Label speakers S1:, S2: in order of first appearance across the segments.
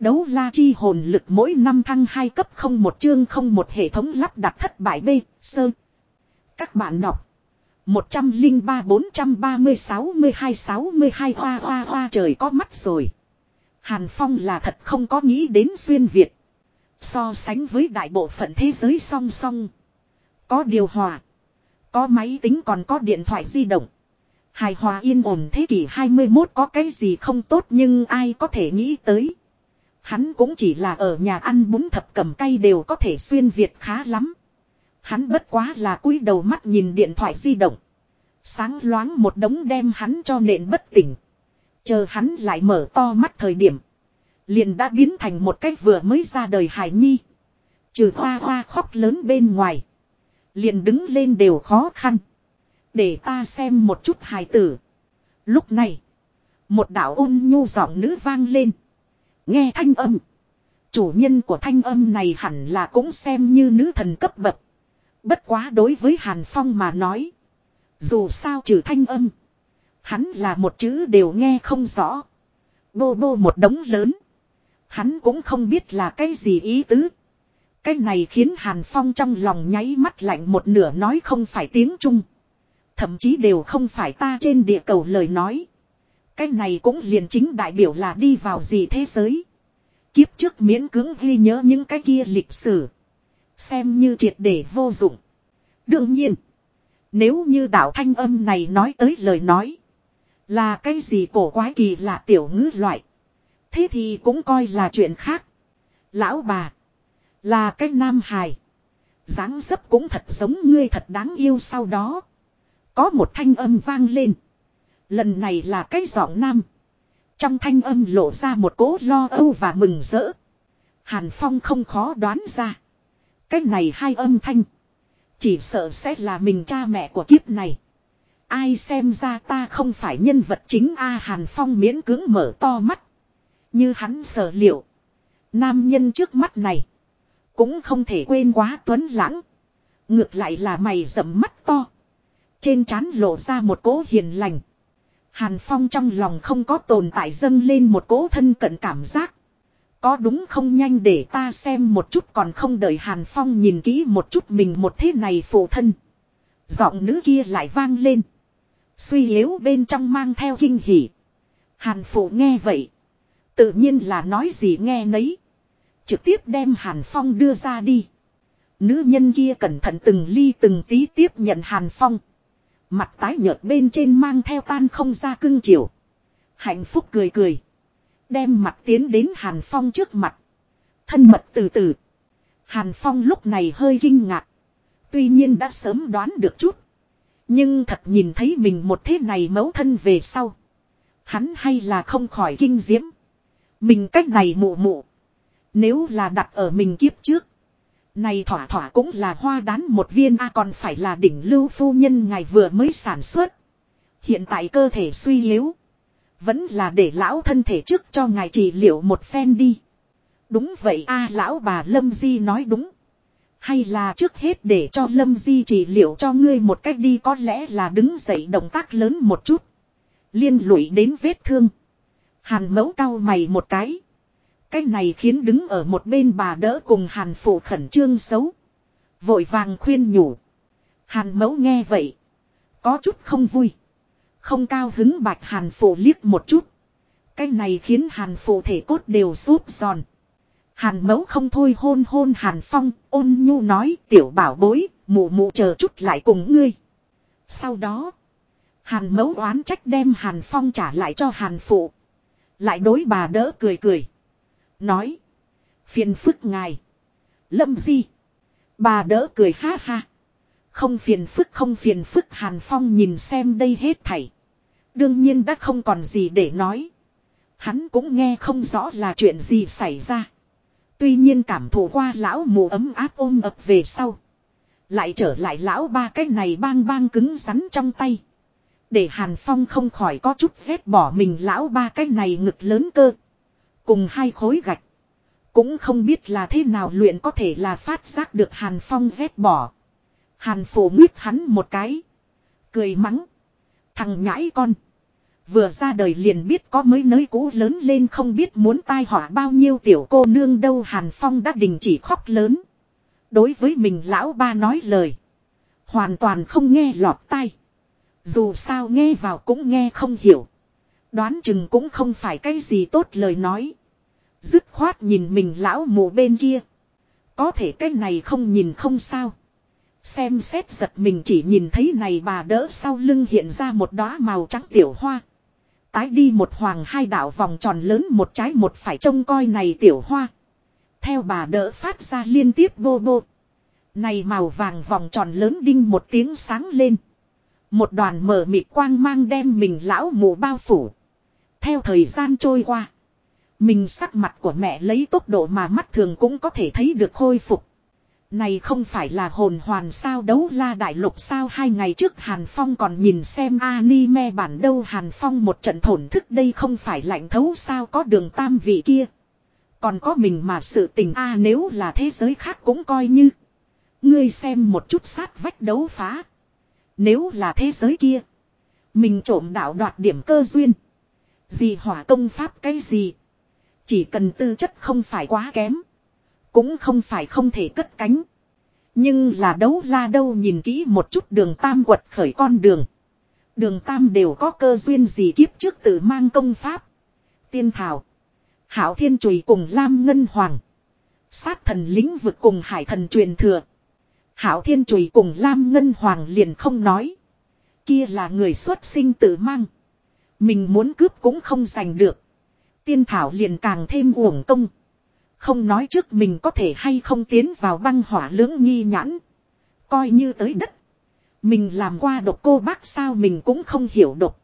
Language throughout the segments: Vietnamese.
S1: Đấu la chi hồn lực mỗi năm thăng 2 cấp không một chương không một hệ thống lắp đặt thất bại B, sơ. Các bạn đọc. 103 430 62 62 hoa hoa hoa trời có mắt rồi. Hàn Phong là thật không có nghĩ đến xuyên Việt. So sánh với đại bộ phận thế giới song song. Có điều hòa. Có máy tính còn có điện thoại di động. Hài hòa yên ổn thế kỷ 21 có cái gì không tốt nhưng ai có thể nghĩ tới. Hắn cũng chỉ là ở nhà ăn bún thập cầm cay đều có thể xuyên Việt khá lắm. Hắn bất quá là cúi đầu mắt nhìn điện thoại di động. Sáng loáng một đống đem hắn cho nện bất tỉnh. Chờ hắn lại mở to mắt thời điểm. Liền đã biến thành một cách vừa mới ra đời hải nhi. Trừ hoa hoa khóc lớn bên ngoài. Liền đứng lên đều khó khăn. Để ta xem một chút hài tử. Lúc này. Một đạo ôn nhu giọng nữ vang lên. Nghe thanh âm. Chủ nhân của thanh âm này hẳn là cũng xem như nữ thần cấp bậc. Bất quá đối với Hàn Phong mà nói. Dù sao trừ thanh âm. Hắn là một chữ đều nghe không rõ. Bô bô một đống lớn. Hắn cũng không biết là cái gì ý tứ. Cái này khiến Hàn Phong trong lòng nháy mắt lạnh một nửa nói không phải tiếng Trung. Thậm chí đều không phải ta trên địa cầu lời nói. Cái này cũng liền chính đại biểu là đi vào gì thế giới. Kiếp trước miễn cưỡng ghi nhớ những cái kia lịch sử. Xem như triệt để vô dụng. Đương nhiên. Nếu như đạo thanh âm này nói tới lời nói. Là cái gì cổ quái kỳ lạ tiểu ngữ loại. Thế thì cũng coi là chuyện khác. Lão bà. Là cái nam hài. dáng dấp cũng thật giống ngươi thật đáng yêu sau đó. Có một thanh âm vang lên. Lần này là cái giọng nam. Trong thanh âm lộ ra một cố lo âu và mừng rỡ. Hàn Phong không khó đoán ra. Cái này hai âm thanh. Chỉ sợ sẽ là mình cha mẹ của kiếp này. Ai xem ra ta không phải nhân vật chính A Hàn Phong miễn cưỡng mở to mắt. Như hắn sở liệu. Nam nhân trước mắt này. Cũng không thể quên quá tuấn lãng. Ngược lại là mày rậm mắt to. Trên trán lộ ra một cỗ hiền lành. Hàn Phong trong lòng không có tồn tại dâng lên một cỗ thân cận cảm giác. Có đúng không nhanh để ta xem một chút còn không đợi Hàn Phong nhìn kỹ một chút mình một thế này phụ thân. Giọng nữ kia lại vang lên. Suy yếu bên trong mang theo kinh hỉ. Hàn phụ nghe vậy. Tự nhiên là nói gì nghe nấy. Trực tiếp đem Hàn Phong đưa ra đi. Nữ nhân kia cẩn thận từng ly từng tí tiếp nhận Hàn Phong. Mặt tái nhợt bên trên mang theo tan không ra cưng chiều. Hạnh phúc cười cười. Đem mặt tiến đến Hàn Phong trước mặt. Thân mật từ từ. Hàn Phong lúc này hơi kinh ngạc. Tuy nhiên đã sớm đoán được chút. Nhưng thật nhìn thấy mình một thế này mấu thân về sau. Hắn hay là không khỏi kinh diễm. Mình cách này mụ mụ. Nếu là đặt ở mình kiếp trước. Này thỏa thỏa cũng là hoa đán một viên, A còn phải là đỉnh lưu phu nhân ngài vừa mới sản xuất. Hiện tại cơ thể suy yếu. Vẫn là để lão thân thể trước cho ngài trị liệu một phen đi. Đúng vậy, a lão bà Lâm Di nói đúng. Hay là trước hết để cho Lâm Di trị liệu cho ngươi một cách đi, có lẽ là đứng dậy động tác lớn một chút. Liên lụy đến vết thương. Hàn mẫu cao mày một cái. Cái này khiến đứng ở một bên bà đỡ cùng hàn phụ khẩn trương xấu. Vội vàng khuyên nhủ. Hàn mẫu nghe vậy. Có chút không vui. Không cao hứng bạch hàn phụ liếc một chút. Cái này khiến hàn phụ thể cốt đều sút giòn. Hàn mẫu không thôi hôn hôn hàn phong, ôn nhu nói, tiểu bảo bối, mụ mụ chờ chút lại cùng ngươi. Sau đó. Hàn mẫu oán trách đem hàn phong trả lại cho hàn phụ. Lại đối bà đỡ cười cười. Nói. Phiền phức ngài. Lâm di. Bà đỡ cười ha ha. Không phiền phức, không phiền phức, Hàn Phong nhìn xem đây hết thảy. Đương nhiên đã không còn gì để nói. Hắn cũng nghe không rõ là chuyện gì xảy ra. Tuy nhiên cảm thụ qua lão mù ấm áp ôm ập về sau. Lại trở lại lão ba cái này bang bang cứng rắn trong tay. Để Hàn Phong không khỏi có chút ghét bỏ mình lão ba cái này ngực lớn cơ. Cùng hai khối gạch. Cũng không biết là thế nào luyện có thể là phát giác được Hàn Phong ghét bỏ. Hàn phổ nguyết hắn một cái. Cười mắng. Thằng nhãi con. Vừa ra đời liền biết có mấy nơi cũ lớn lên không biết muốn tai họa bao nhiêu tiểu cô nương đâu Hàn Phong đã đình chỉ khóc lớn. Đối với mình lão ba nói lời. Hoàn toàn không nghe lọt tai. Dù sao nghe vào cũng nghe không hiểu. Đoán chừng cũng không phải cái gì tốt lời nói. Dứt khoát nhìn mình lão mù bên kia. Có thể cái này không nhìn không sao. Xem xét giật mình chỉ nhìn thấy này bà đỡ sau lưng hiện ra một đóa màu trắng tiểu hoa. Tái đi một hoàng hai đảo vòng tròn lớn một trái một phải trông coi này tiểu hoa. Theo bà đỡ phát ra liên tiếp bô bô. Này màu vàng vòng tròn lớn đinh một tiếng sáng lên. Một đoàn mờ mịt quang mang đem mình lão mù bao phủ. Theo thời gian trôi qua. Mình sắc mặt của mẹ lấy tốc độ mà mắt thường cũng có thể thấy được khôi phục. Này không phải là hồn hoàn sao đấu la đại lục sao hai ngày trước Hàn Phong còn nhìn xem anime bản đâu Hàn Phong một trận thổn thức, đây không phải lạnh thấu sao có đường tam vị kia. Còn có mình mà sự tình a, nếu là thế giới khác cũng coi như. Ngươi xem một chút sát vách đấu phá. Nếu là thế giới kia. Mình trộm đạo đoạt điểm cơ duyên. Gì hỏa công pháp cái gì. Chỉ cần tư chất không phải quá kém. Cũng không phải không thể cất cánh. Nhưng là đấu la đâu nhìn kỹ một chút đường tam quật khởi con đường. Đường tam đều có cơ duyên gì kiếp trước tự mang công pháp. Tiên thảo. Hảo thiên chùy cùng Lam Ngân Hoàng. Sát thần lĩnh vực cùng hải thần truyền thừa. Hảo thiên chùy cùng Lam Ngân Hoàng liền không nói. Kia là người xuất sinh tự mang. Mình muốn cướp cũng không giành được. Tiên thảo liền càng thêm uổng công. Không nói trước mình có thể hay không tiến vào băng hỏa lưỡng nghi nhãn. Coi như tới đất. Mình làm qua độc cô bác sao mình cũng không hiểu độc.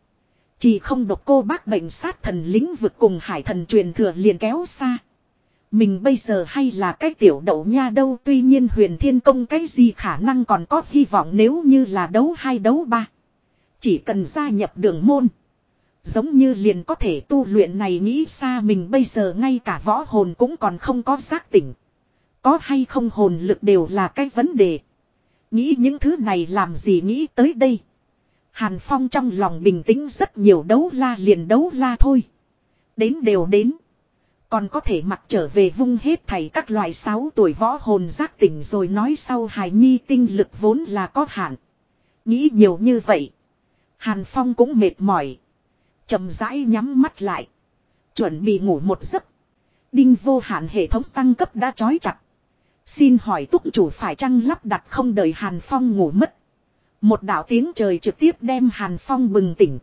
S1: Chỉ không độc cô bác bệnh sát thần lĩnh vực cùng hải thần truyền thừa liền kéo xa. Mình bây giờ hay là cái tiểu đậu nha đâu, tuy nhiên huyền thiên công cái gì khả năng còn có hy vọng nếu như là đấu hai đấu ba. Chỉ cần gia nhập đường môn. Giống như liền có thể tu luyện này nghĩ xa mình bây giờ ngay cả võ hồn cũng còn không có giác tỉnh. Có hay không hồn lực đều là cái vấn đề. Nghĩ những thứ này làm gì nghĩ tới đây. Hàn Phong trong lòng bình tĩnh rất nhiều đấu la liền đấu la thôi. Đến đều đến. Còn có thể mặc trở về vung hết thảy các loại sáu tuổi võ hồn giác tỉnh rồi nói sau hài nhi tinh lực vốn là có hạn. Nghĩ nhiều như vậy. Hàn Phong cũng mệt mỏi chậm rãi nhắm mắt lại. Chuẩn bị ngủ một giấc. Đinh vô hạn hệ thống tăng cấp đã trói chặt. Xin hỏi túc chủ phải chăng lắp đặt không đợi Hàn Phong ngủ mất. Một đạo tiếng trời trực tiếp đem Hàn Phong bừng tỉnh.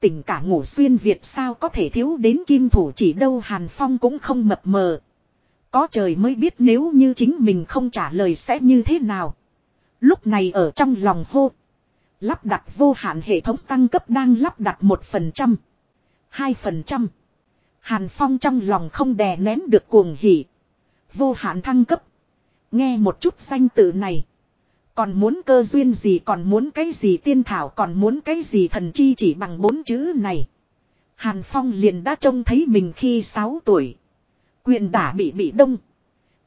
S1: Tỉnh cả ngủ xuyên Việt sao có thể thiếu đến kim thủ chỉ đâu Hàn Phong cũng không mập mờ. Có trời mới biết nếu như chính mình không trả lời sẽ như thế nào. Lúc này ở trong lòng hô. Lắp đặt vô hạn hệ thống tăng cấp đang lắp đặt 1%. 2%. Hàn Phong trong lòng không đè nén được cuồng hỉ. Vô hạn thăng cấp. Nghe một chút danh tự này. Còn muốn cơ duyên gì, còn muốn cái gì tiên thảo, còn muốn cái gì thần chi chỉ bằng bốn chữ này. Hàn Phong liền đã trông thấy mình khi 6 tuổi. Quyền đả bị bị đông.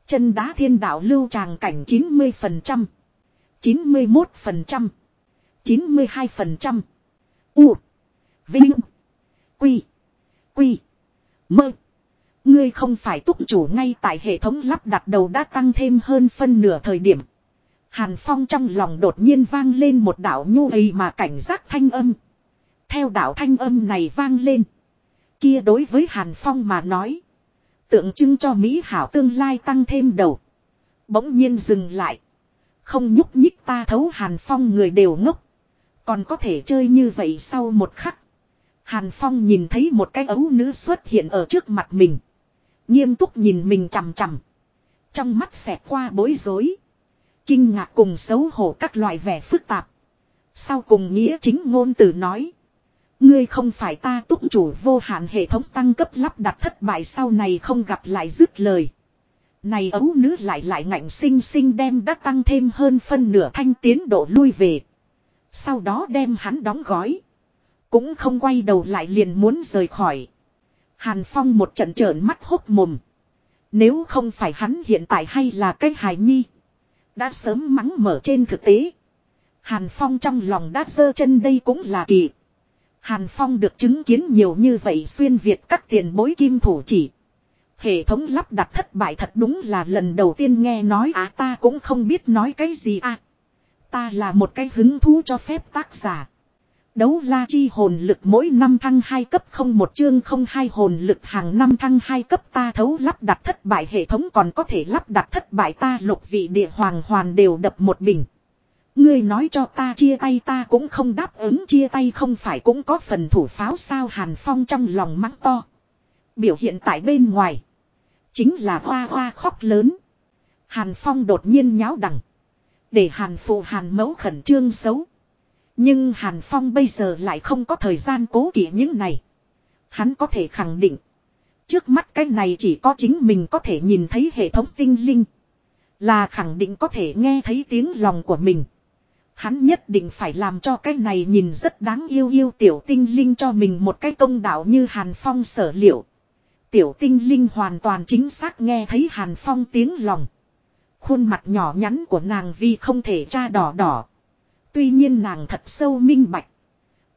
S1: Chân đá thiên đạo lưu tràng cảnh 90%. 91%. 92%. U. Vinh. Quy. Quy. Mơ. Ngươi không phải túc chủ ngay tại hệ thống lắp đặt đầu đã tăng thêm hơn phân nửa thời điểm. Hàn Phong trong lòng đột nhiên vang lên một đạo nhu ấy mà cảnh giác thanh âm. Theo đạo thanh âm này vang lên. Kia đối với Hàn Phong mà nói. Tượng trưng cho Mỹ hảo tương lai tăng thêm đầu. Bỗng nhiên dừng lại. Không nhúc nhích ta thấu Hàn Phong người đều ngốc. Còn có thể chơi như vậy sau một khắc. Hàn Phong nhìn thấy một cái ấu nữ xuất hiện ở trước mặt mình. Nghiêm túc nhìn mình chằm chằm. Trong mắt xẹt qua bối rối. Kinh ngạc cùng xấu hổ các loại vẻ phức tạp. Sau cùng nghĩa chính ngôn từ nói. Ngươi không phải ta túc chủ vô hạn hệ thống tăng cấp lắp đặt thất bại sau này không gặp lại dứt lời. Này ấu nữ lại lại ngạnh sinh sinh đem đã tăng thêm hơn phân nửa thanh tiến độ lui về. Sau đó đem hắn đóng gói. Cũng không quay đầu lại liền muốn rời khỏi. Hàn Phong một trận trợn mắt hốt mồm. Nếu không phải hắn hiện tại hay là cái hài nhi. Đã sớm mắng mở trên thực tế. Hàn Phong trong lòng đã dơ chân đây cũng là kỳ. Hàn Phong được chứng kiến nhiều như vậy xuyên Việt các tiền bối kim thủ chỉ. Hệ thống lắp đặt thất bại thật đúng là lần đầu tiên nghe nói à ta cũng không biết nói cái gì à. Ta là một cái hứng thú cho phép tác giả. Đấu la chi hồn lực mỗi năm thăng 2 cấp không một chương không hai hồn lực hàng năm thăng 2 cấp ta thấu lắp đặt thất bại hệ thống còn có thể lắp đặt thất bại ta lục vị địa hoàng hoàn đều đập một bình. Ngươi nói cho ta chia tay ta cũng không đáp ứng, chia tay không phải cũng có phần thủ pháo sao Hàn Phong trong lòng mắng to. Biểu hiện tại bên ngoài. Chính là hoa hoa khóc lớn. Hàn Phong đột nhiên nháo đằng. Để Hàn phụ Hàn mẫu khẩn trương xấu. Nhưng Hàn Phong bây giờ lại không có thời gian cố kỵ những này. Hắn có thể khẳng định. Trước mắt cái này chỉ có chính mình có thể nhìn thấy hệ thống tinh linh. Là khẳng định có thể nghe thấy tiếng lòng của mình. Hắn nhất định phải làm cho cái này nhìn rất đáng yêu yêu tiểu tinh linh cho mình một cái công đạo như Hàn Phong sở liệu. Tiểu tinh linh hoàn toàn chính xác nghe thấy Hàn Phong tiếng lòng. Khuôn mặt nhỏ nhắn của nàng vì không thể tra đỏ đỏ. Tuy nhiên nàng thật sâu minh bạch.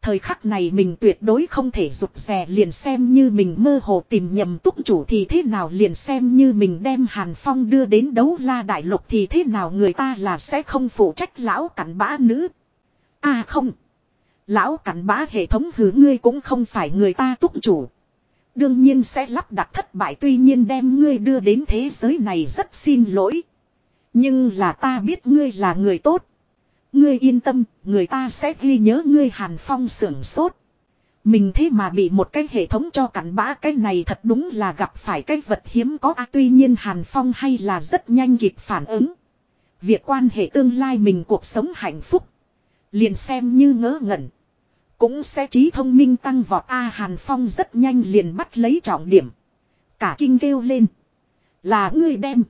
S1: Thời khắc này mình tuyệt đối không thể rụt rè liền xem như mình mơ hồ tìm nhầm túc chủ thì thế nào liền xem như mình đem Hàn Phong đưa đến đấu la đại lục thì thế nào người ta là sẽ không phụ trách lão cặn bã nữ. À không. Lão cặn bã hệ thống hứa ngươi cũng không phải người ta túc chủ. Đương nhiên sẽ lắp đặt thất bại tuy nhiên đem ngươi đưa đến thế giới này rất xin lỗi. Nhưng là ta biết ngươi là người tốt. Ngươi yên tâm, người ta sẽ ghi nhớ ngươi Hàn Phong sưởng sốt. Mình thế mà bị một cái hệ thống cho cặn bã cái này thật đúng là gặp phải cái vật hiếm có à, tuy nhiên Hàn Phong hay là rất nhanh kịp phản ứng. Việc quan hệ tương lai mình cuộc sống hạnh phúc. Liền xem như ngỡ ngẩn. Cũng sẽ trí thông minh tăng vọt A Hàn Phong rất nhanh liền bắt lấy trọng điểm. Cả kinh kêu lên. Là ngươi đem.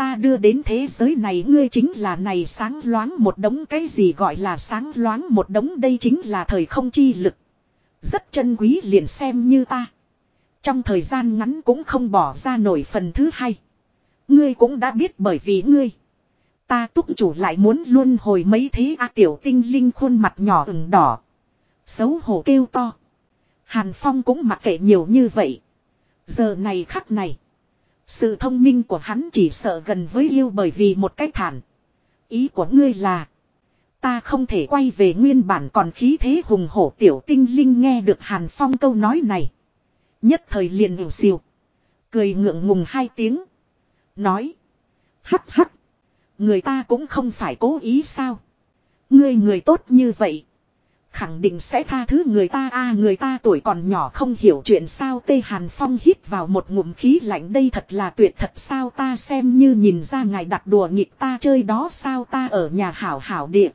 S1: Ta đưa đến thế giới này, ngươi chính là này sáng loáng một đống, cái gì gọi là sáng loáng một đống, đây chính là thời không chi lực. Rất chân quý liền xem như ta. Trong thời gian ngắn cũng không bỏ ra nổi phần thứ hai. Ngươi cũng đã biết bởi vì ngươi. Ta túc chủ lại muốn luôn hồi mấy thế a tiểu tinh linh khuôn mặt nhỏ ửng đỏ. Xấu hổ kêu to. Hàn Phong cũng mặc kệ nhiều như vậy. Giờ này khắc này. Sự thông minh của hắn chỉ sợ gần với yêu bởi vì một cái thản. Ý của ngươi là. Ta không thể quay về nguyên bản còn khí thế hùng hổ tiểu tinh linh nghe được Hàn Phong câu nói này. Nhất thời liền hiểu siêu. Cười ngượng ngùng hai tiếng. Nói. Hắc hắc. Người ta cũng không phải cố ý sao. Ngươi người tốt như vậy. Khẳng định sẽ tha thứ người ta a, người ta tuổi còn nhỏ không hiểu chuyện sao Tê Hàn Phong hít vào một ngụm khí lạnh đây thật là tuyệt thật sao ta xem như nhìn ra ngài đặt đùa nghịch ta chơi đó sao ta ở nhà hảo hảo địa.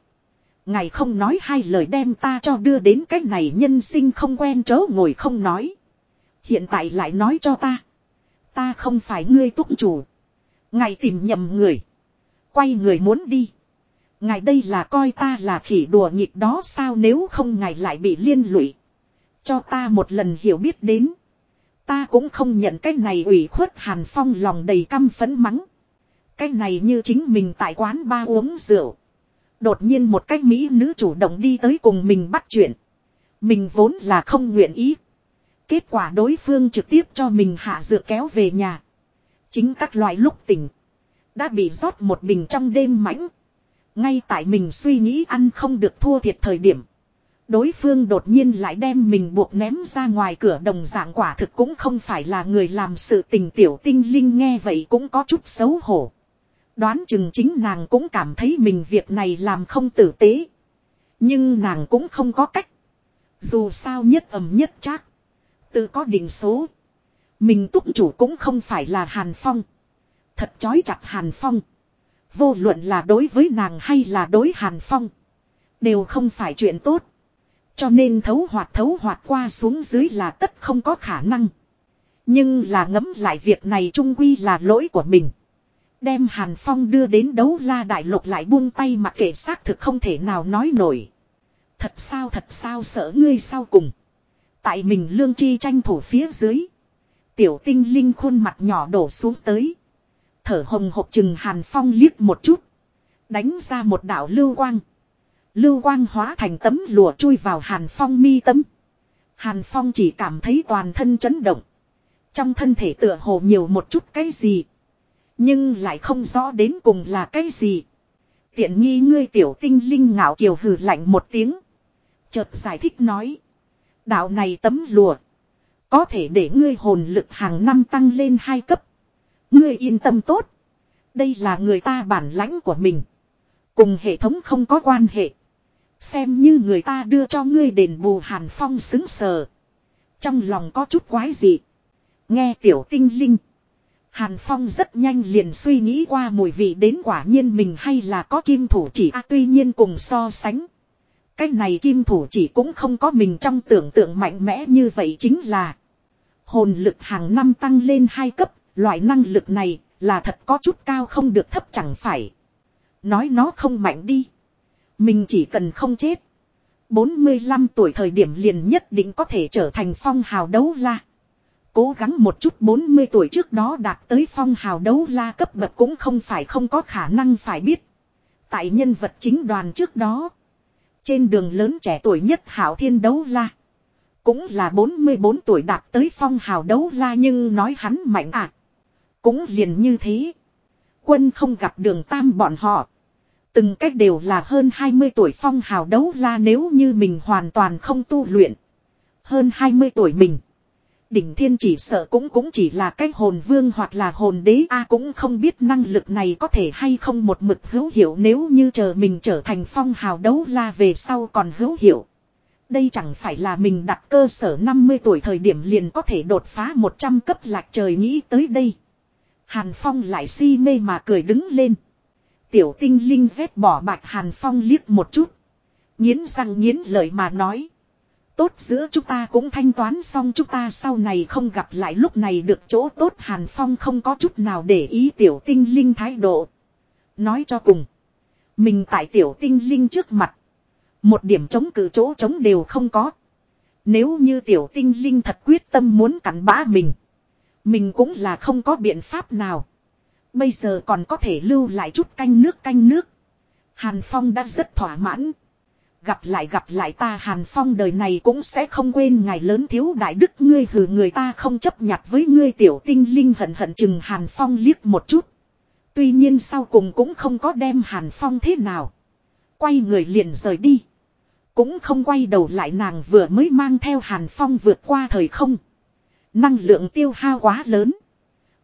S1: Ngài không nói hai lời đem ta cho đưa đến cái này nhân sinh không quen chớ ngồi không nói. Hiện tại lại nói cho ta. Ta không phải ngươi túc chủ. Ngài tìm nhầm người. Quay người muốn đi. Ngài đây là coi ta là khỉ đùa nghịch đó sao nếu không ngài lại bị liên lụy. Cho ta một lần hiểu biết đến. Ta cũng không nhận cái này ủy khuất Hàn Phong lòng đầy căm phấn mắng. Cái này như chính mình tại quán ba uống rượu. Đột nhiên một cách Mỹ nữ chủ động đi tới cùng mình bắt chuyện. Mình vốn là không nguyện ý. Kết quả đối phương trực tiếp cho mình hạ dược kéo về nhà. Chính các loại lúc tỉnh. Đã bị rót một bình trong đêm mãnh. Ngay tại mình suy nghĩ ăn không được thua thiệt thời điểm. Đối phương đột nhiên lại đem mình buộc ném ra ngoài cửa đồng dạng quả thực cũng không phải là người làm sự tình tiểu tinh linh nghe vậy cũng có chút xấu hổ. Đoán chừng chính nàng cũng cảm thấy mình việc này làm không tử tế. Nhưng nàng cũng không có cách. Dù sao nhất ẩm nhất chắc. Tự có định số. Mình túc chủ cũng không phải là Hàn Phong. Thật chói chặt Hàn Phong. Vô luận là đối với nàng hay là đối Hàn Phong. Đều không phải chuyện tốt. Cho nên thấu hoạt thấu hoạt qua xuống dưới là tất không có khả năng. Nhưng là ngẫm lại việc này trung quy là lỗi của mình. Đem Hàn Phong đưa đến đấu la đại lục lại buông tay mặc kệ xác thực không thể nào nói nổi. Thật sao thật sao sợ ngươi sau cùng. Tại mình lương chi tranh thủ phía dưới. Tiểu tinh linh khuôn mặt nhỏ đổ xuống tới. Thở hồng hộc chừng Hàn Phong liếc một chút. Đánh ra một đạo lưu quang. Lưu quang hóa thành tấm lụa chui vào Hàn Phong mi tấm. Hàn Phong chỉ cảm thấy toàn thân chấn động. Trong thân thể tựa hồ nhiều một chút cái gì. Nhưng lại không rõ đến cùng là cái gì. Tiện nghi ngươi tiểu tinh linh ngạo kiều hừ lạnh một tiếng. Chợt giải thích nói. Đạo này tấm lùa. Có thể để ngươi hồn lực hàng năm tăng lên hai cấp. Ngươi yên tâm tốt. Đây là người ta bản lãnh của mình. Cùng hệ thống không có quan hệ. Xem như người ta đưa cho ngươi đền bù hàn phong xứng sờ. Trong lòng có chút quái gì. Nghe tiểu tinh linh. Hàn Phong rất nhanh liền suy nghĩ qua mùi vị đến quả nhiên mình hay là có kim thủ chỉ à, tuy nhiên cùng so sánh. Cái này kim thủ chỉ cũng không có mình trong tưởng tượng mạnh mẽ như vậy chính là hồn lực hàng năm tăng lên hai cấp, loại năng lực này là thật có chút cao không được thấp chẳng phải. Nói nó không mạnh đi. Mình chỉ cần không chết. 45 tuổi thời điểm liền nhất định có thể trở thành phong hào đấu la. Cố gắng một chút 40 tuổi trước đó đạt tới phong hào đấu la cấp bậc cũng không phải không có khả năng phải biết. Tại nhân vật chính đoàn trước đó. Trên đường lớn trẻ tuổi nhất hảo thiên đấu la. Cũng là 44 tuổi đạt tới phong hào đấu la nhưng nói hắn mạnh à. Cũng liền như thế. Quân không gặp đường tam bọn họ. Từng cách đều là hơn 20 tuổi phong hào đấu la nếu như mình hoàn toàn không tu luyện. Hơn 20 tuổi mình. Đỉnh thiên chỉ sợ cũng cũng chỉ là cái hồn vương hoặc là hồn đế a cũng không biết năng lực này có thể hay không một mực hữu hiệu nếu như chờ mình trở thành phong hào đấu la về sau còn hữu hiệu. Đây chẳng phải là mình đặt cơ sở 50 tuổi thời điểm liền có thể đột phá 100 cấp lạc trời nghĩ tới đây. Hàn Phong lại si mê mà cười đứng lên. Tiểu tinh linh vét bỏ bạch Hàn Phong liếc một chút. Nghiến răng nghiến lợi mà nói. Tốt giữa chúng ta cũng thanh toán xong chúng ta sau này không gặp lại lúc này được chỗ tốt Hàn Phong không có chút nào để ý tiểu tinh linh thái độ. Nói cho cùng. Mình tại tiểu tinh linh trước mặt. Một điểm chống cự chỗ chống đều không có. Nếu như tiểu tinh linh thật quyết tâm muốn cắn bã mình. Mình cũng là không có biện pháp nào. Bây giờ còn có thể lưu lại chút canh nước canh nước. Hàn Phong đã rất thỏa mãn. Gặp lại gặp lại ta Hàn Phong đời này cũng sẽ không quên ngày lớn thiếu đại đức ngươi hừ người ta không chấp nhặt với ngươi tiểu tinh linh hận hận chừng Hàn Phong liếc một chút. Tuy nhiên sau cùng cũng không có đem Hàn Phong thế nào. Quay người liền rời đi. Cũng không quay đầu lại nàng vừa mới mang theo Hàn Phong vượt qua thời không. Năng lượng tiêu hao quá lớn.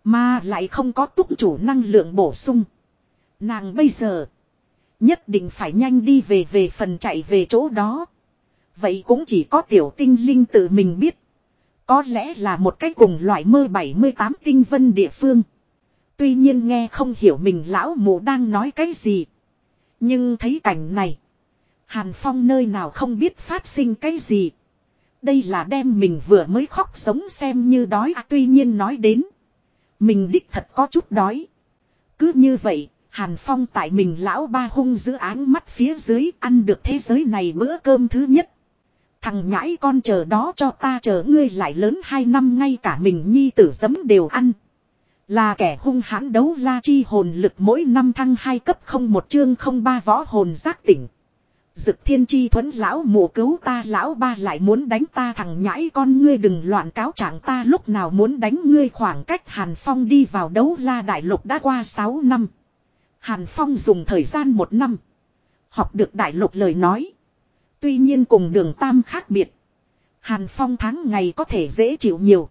S1: Mà lại không có túc chủ năng lượng bổ sung. Nàng bây giờ. Nhất định phải nhanh đi về về phần chạy về chỗ đó. Vậy cũng chỉ có tiểu tinh linh tự mình biết. Có lẽ là một cách cùng loại mơ 78 tinh vân địa phương. Tuy nhiên nghe không hiểu mình lão mù đang nói cái gì. Nhưng thấy cảnh này. Hàn Phong nơi nào không biết phát sinh cái gì. Đây là đem mình vừa mới khóc sống xem như đói à, tuy nhiên nói đến. Mình đích thật có chút đói. Cứ như vậy, Hàn Phong tại mình lão ba hung giữ áng mắt phía dưới ăn được thế giới này bữa cơm thứ nhất. Thằng nhãi con chờ đó cho ta chờ ngươi lại lớn hai năm ngay cả mình nhi tử giấm đều ăn. Là kẻ hung hãn đấu la chi hồn lực mỗi năm thăng hai cấp không một chương không ba võ hồn giác tỉnh. Dực thiên chi thuấn lão mụ cứu ta, lão ba lại muốn đánh ta, thằng nhãi con ngươi đừng loạn cáo trạng ta, lúc nào muốn đánh ngươi khoảng cách Hàn Phong đi vào đấu la đại lục đã qua 6 năm. Hàn Phong dùng thời gian một năm. Học được đại lục lời nói. Tuy nhiên cùng đường tam khác biệt. Hàn Phong tháng ngày có thể dễ chịu nhiều.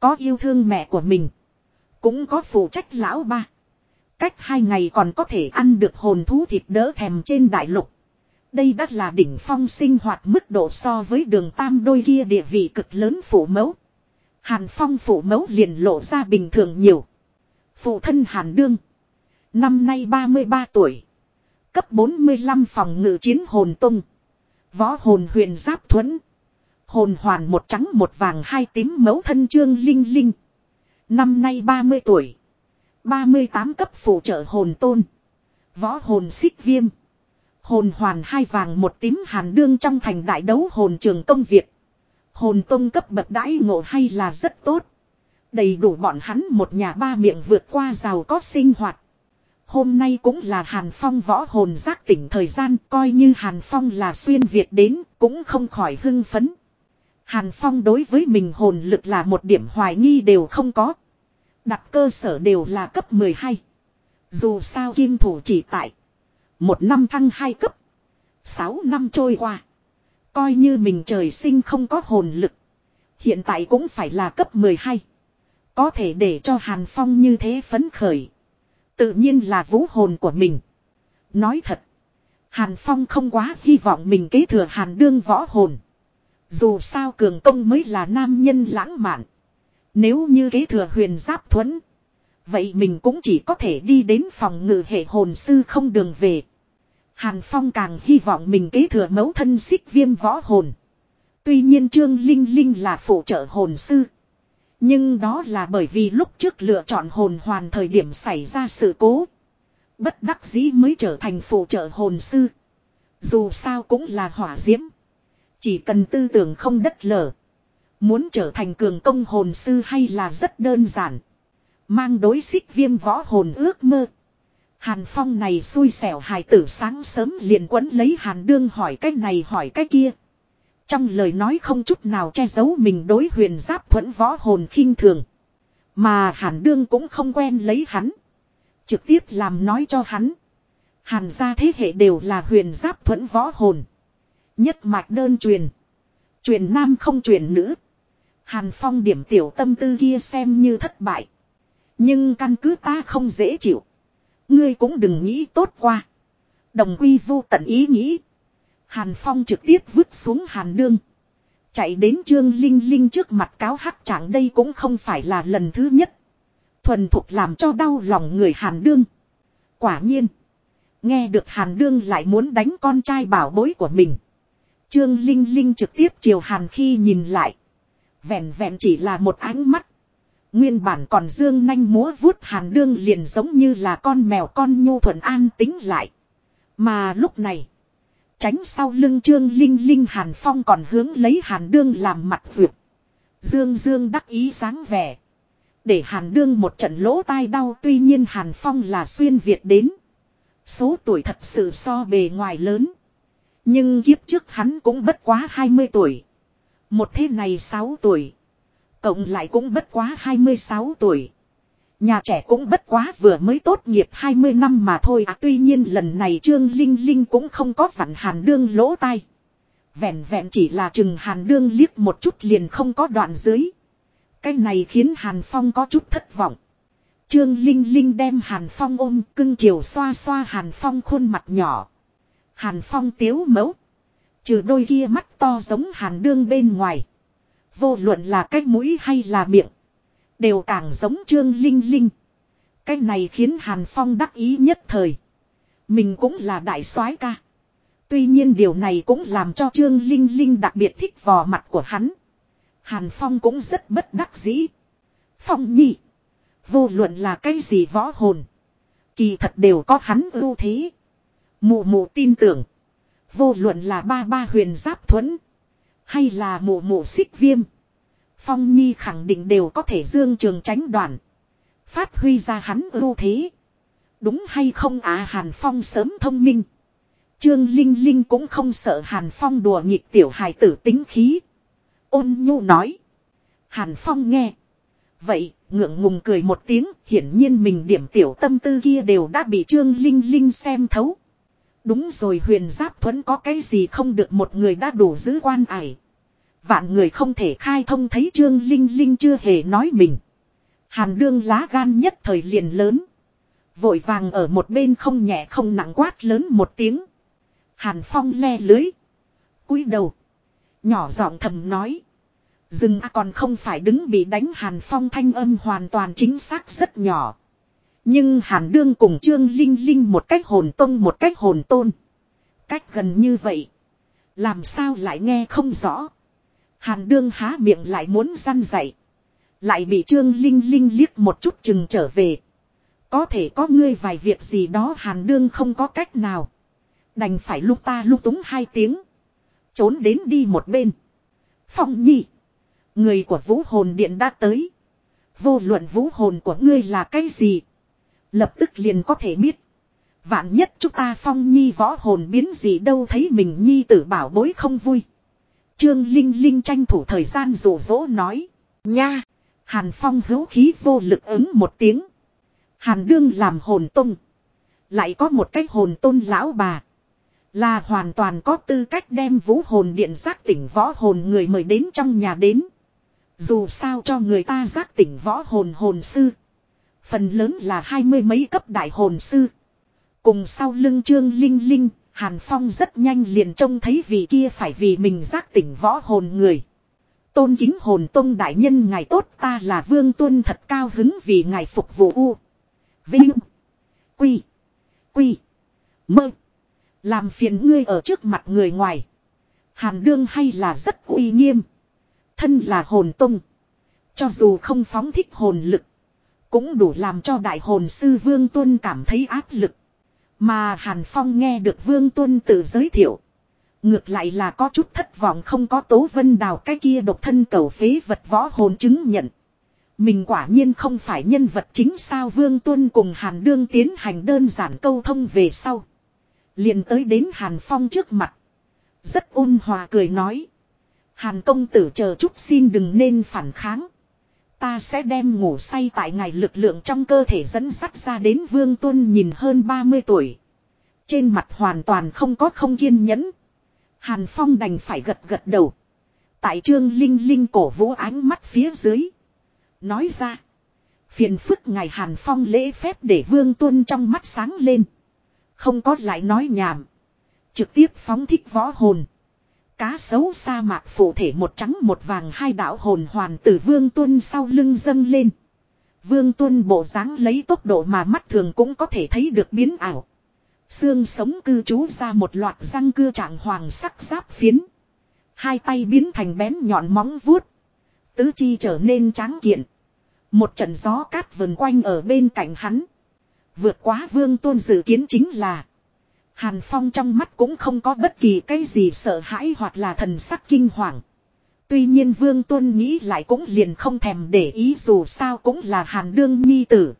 S1: Có yêu thương mẹ của mình. Cũng có phụ trách lão ba. Cách hai ngày còn có thể ăn được hồn thú thịt đỡ thèm trên đại lục. Đây đã là đỉnh phong sinh hoạt mức độ so với đường tam đôi kia địa vị cực lớn phủ mẫu. Hàn phong phủ mẫu liền lộ ra bình thường nhiều. Phụ thân Hàn Đương. Năm nay 33 tuổi. Cấp 45 phòng ngự chiến hồn tung. Võ hồn huyền giáp thuẫn. Hồn hoàn một trắng một vàng hai tím mẫu thân trương linh linh. Năm nay 30 tuổi. 38 cấp phụ trợ hồn tôn. Võ hồn xích viêm. Hồn hoàn hai vàng một tím hàn đương trong thành đại đấu hồn trường công việc. Hồn tông cấp bậc đãi ngộ hay là rất tốt. Đầy đủ bọn hắn một nhà ba miệng vượt qua giàu có sinh hoạt. Hôm nay cũng là Hàn Phong võ hồn giác tỉnh thời gian, coi như Hàn Phong là xuyên Việt đến, cũng không khỏi hưng phấn. Hàn Phong đối với mình hồn lực là một điểm hoài nghi đều không có. Đặt cơ sở đều là cấp 12. Dù sao kim thủ chỉ tại. Một năm thăng hai cấp. Sáu năm trôi qua. Coi như mình trời sinh không có hồn lực. Hiện tại cũng phải là cấp 12. Có thể để cho Hàn Phong như thế phấn khởi. Tự nhiên là vũ hồn của mình. Nói thật. Hàn Phong không quá hy vọng mình kế thừa Hàn đương võ hồn. Dù sao cường công mới là nam nhân lãng mạn. Nếu như kế thừa huyền giáp thuẫn. Vậy mình cũng chỉ có thể đi đến phòng ngự hệ hồn sư không đường về. Hàn Phong càng hy vọng mình kế thừa mẫu thân xích viêm võ hồn. Tuy nhiên Trương Linh Linh là phụ trợ hồn sư. Nhưng đó là bởi vì lúc trước lựa chọn hồn hoàn thời điểm xảy ra sự cố. Bất đắc dĩ mới trở thành phụ trợ hồn sư. Dù sao cũng là hỏa diễm. Chỉ cần tư tưởng không đất lở. Muốn trở thành cường công hồn sư hay là rất đơn giản. Mang đối xích viêm võ hồn ước mơ. Hàn Phong này xui xẻo hài tử sáng sớm liền quấn lấy Hàn Đương hỏi cái này hỏi cái kia. Trong lời nói không chút nào che giấu mình đối huyền giáp thuẫn võ hồn khinh thường. Mà Hàn Đương cũng không quen lấy hắn. Trực tiếp làm nói cho hắn. Hàn gia thế hệ đều là huyền giáp thuẫn võ hồn. Nhất mạch đơn truyền. Truyền nam không truyền nữ. Hàn Phong điểm tiểu tâm tư kia xem như thất bại. Nhưng căn cứ ta không dễ chịu. Ngươi cũng đừng nghĩ tốt qua. Đồng quy vô tận ý nghĩ. Hàn Phong trực tiếp vứt xuống Hàn Đương. Chạy đến Trương Linh Linh trước mặt cáo hắc chẳng đây cũng không phải là lần thứ nhất. Thuần thục làm cho đau lòng người Hàn Đương. Quả nhiên. Nghe được Hàn Đương lại muốn đánh con trai bảo bối của mình. Trương Linh Linh trực tiếp chiều Hàn khi nhìn lại. Vẹn vẹn chỉ là một ánh mắt. Nguyên bản còn dương nanh múa vuốt Hàn Đương liền giống như là con mèo con nhu thuận an tính lại. Mà lúc này. Tránh sau lưng Trương Linh Linh Hàn Phong còn hướng lấy Hàn Đương làm mặt vượt. Dương Dương đắc ý sáng vẻ. Để Hàn Đương một trận lỗ tai đau, tuy nhiên Hàn Phong là xuyên Việt đến. Số tuổi thật sự so bề ngoài lớn. Nhưng kiếp trước hắn cũng bất quá 20 tuổi. Một thế này 6 tuổi. Cộng lại cũng bất quá 26 tuổi. Nhà trẻ cũng bất quá vừa mới tốt nghiệp 20 năm mà thôi à, tuy nhiên lần này Trương Linh Linh cũng không có vặn hàn đương lỗ tai. Vẹn vẹn chỉ là chừng hàn đương liếc một chút liền không có đoạn dưới. Cái này khiến hàn phong có chút thất vọng. Trương Linh Linh đem hàn phong ôm cưng chiều xoa xoa hàn phong khuôn mặt nhỏ. Hàn phong tiếu mẫu. Trừ đôi kia mắt to giống hàn đương bên ngoài. Vô luận là cái mũi hay là miệng. Đều càng giống Trương Linh Linh. Cái này khiến Hàn Phong đắc ý nhất thời. Mình cũng là đại soái ca. Tuy nhiên điều này cũng làm cho Trương Linh Linh đặc biệt thích vò mặt của hắn. Hàn Phong cũng rất bất đắc dĩ. Phong nhi. Vô luận là cái gì võ hồn. Kỳ thật đều có hắn ưu thế. Mụ mụ tin tưởng. Vô luận là ba ba huyền giáp thuẫn. Hay là mụ mụ xích viêm. Phong Nhi khẳng định đều có thể dương trường tránh đoạn. Phát huy ra hắn ưu thế. Đúng hay không à Hàn Phong sớm thông minh. Trương Linh Linh cũng không sợ Hàn Phong đùa nghịch tiểu hài tử tính khí. Ôn nhu nói. Hàn Phong nghe. Vậy, ngượng ngùng cười một tiếng, hiển nhiên mình điểm tiểu tâm tư kia đều đã bị Trương Linh Linh xem thấu. Đúng rồi huyền giáp thuẫn có cái gì không được một người đã đủ giữ quan ải. Vạn người không thể khai thông thấy Trương Linh Linh chưa hề nói mình. Hàn đương lá gan nhất thời liền lớn. Vội vàng ở một bên không nhẹ không nặng quát lớn một tiếng. Hàn Phong le lưới. cúi đầu. Nhỏ giọng thầm nói. Dừng à còn không phải đứng bị đánh Hàn Phong thanh âm hoàn toàn chính xác rất nhỏ. Nhưng Hàn Đương cùng Trương Linh Linh một cách hồn tông một cách hồn tôn. Cách gần như vậy. Làm sao lại nghe không rõ. Hàn đương há miệng lại muốn răn dạy. Lại bị Trương Linh Linh liếc một chút chừng trở về. Có thể có ngươi vài việc gì đó hàn đương không có cách nào. Đành phải lúc ta lúc túng hai tiếng. Trốn đến đi một bên. Phong nhi. Người của vũ hồn điện đã tới. Vô luận vũ hồn của ngươi là cái gì. Lập tức liền có thể biết. Vạn nhất chúng ta phong nhi võ hồn biến gì đâu thấy mình nhi tử bảo bối không vui. Trương Linh Linh tranh thủ thời gian rủ rỗ nói. Nha! Hàn Phong hữu khí vô lực ứng một tiếng. Hàn đương làm hồn tung. Lại có một cái hồn tôn lão bà. Là hoàn toàn có tư cách đem vũ hồn điện giác tỉnh võ hồn người mời đến trong nhà đến. Dù sao cho người ta giác tỉnh võ hồn hồn sư. Phần lớn là hai mươi mấy cấp đại hồn sư. Cùng sau lưng trương linh linh, Hàn Phong rất nhanh liền trông thấy vị kia phải vì mình giác tỉnh võ hồn người. Tôn kính hồn tông đại nhân ngài tốt ta là vương tuân thật cao hứng vì ngài phục vụ u. Vinh. Quy. Quy. Mơ. Làm phiền ngươi ở trước mặt người ngoài. Hàn đương hay là rất uy nghiêm. Thân là hồn tông. Cho dù không phóng thích hồn lực. Cũng đủ làm cho đại hồn sư Vương Tuân cảm thấy áp lực. Mà Hàn Phong nghe được Vương Tuân tự giới thiệu. Ngược lại là có chút thất vọng không có tố vân đào cái kia độc thân cầu phế vật võ hồn chứng nhận. Mình quả nhiên không phải nhân vật chính sao Vương Tuân cùng Hàn Đương tiến hành đơn giản câu thông về sau. liền tới đến Hàn Phong trước mặt. Rất ôn hòa cười nói. Hàn công tử chờ chút xin đừng nên phản kháng. Ta sẽ đem ngủ say tại ngài lực lượng trong cơ thể dẫn sắt ra đến Vương Tuân nhìn hơn 30 tuổi. Trên mặt hoàn toàn không có không kiên nhẫn. Hàn Phong đành phải gật gật đầu. Tại trương Linh Linh cổ vũ ánh mắt phía dưới. Nói ra. Phiền phức ngài Hàn Phong lễ phép để Vương Tuân trong mắt sáng lên. Không có lại nói nhảm. Trực tiếp phóng thích võ hồn. Cá sấu sa mạc phụ thể một trắng một vàng hai đạo hồn hoàn từ Vương Tuân sau lưng dâng lên. Vương Tuân bộ dáng lấy tốc độ mà mắt thường cũng có thể thấy được biến ảo. Xương sống cư trú ra một loạt răng cưa trạng hoàng sắc giáp phiến. Hai tay biến thành bén nhọn móng vuốt. Tứ chi trở nên tráng kiện. Một trận gió cát vần quanh ở bên cạnh hắn. Vượt quá vương tuân dự kiến chính là. Hàn Phong trong mắt cũng không có bất kỳ cái gì sợ hãi hoặc là thần sắc kinh hoàng. Tuy nhiên Vương Tuân nghĩ lại cũng liền không thèm để ý dù sao cũng là Hàn Đương Nhi Tử.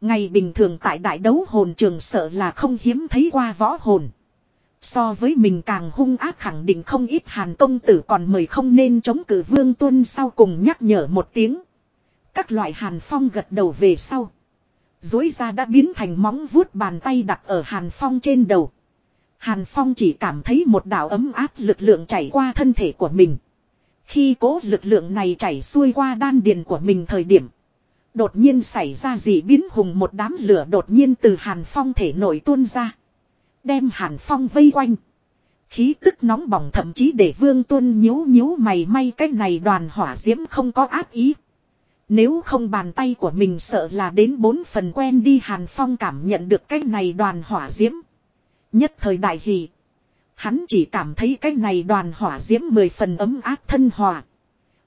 S1: Ngày bình thường tại đại đấu hồn trường sợ là không hiếm thấy qua võ hồn. So với mình càng hung ác khẳng định không ít Hàn Công Tử còn mời không nên chống cử Vương Tuân sau cùng nhắc nhở một tiếng. Các loại Hàn Phong gật đầu về sau. Dối ra đã biến thành móng vuốt bàn tay đặt ở Hàn Phong trên đầu. Hàn Phong chỉ cảm thấy một đạo ấm áp lực lượng chảy qua thân thể của mình. Khi cố lực lượng này chảy xuôi qua đan điền của mình thời điểm. Đột nhiên xảy ra gì biến hùng một đám lửa đột nhiên từ Hàn Phong thể nổi tuôn ra. Đem Hàn Phong vây quanh. Khí tức nóng bỏng thậm chí để vương tuân nhíu nhíu mày, may cái này đoàn hỏa diễm không có áp ý. Nếu không bàn tay của mình sợ là đến bốn phần quen đi Hàn Phong cảm nhận được cái này đoàn hỏa diễm. Nhất thời đại hỷ. Hắn chỉ cảm thấy cái này đoàn hỏa diễm mười phần ấm áp thân hòa.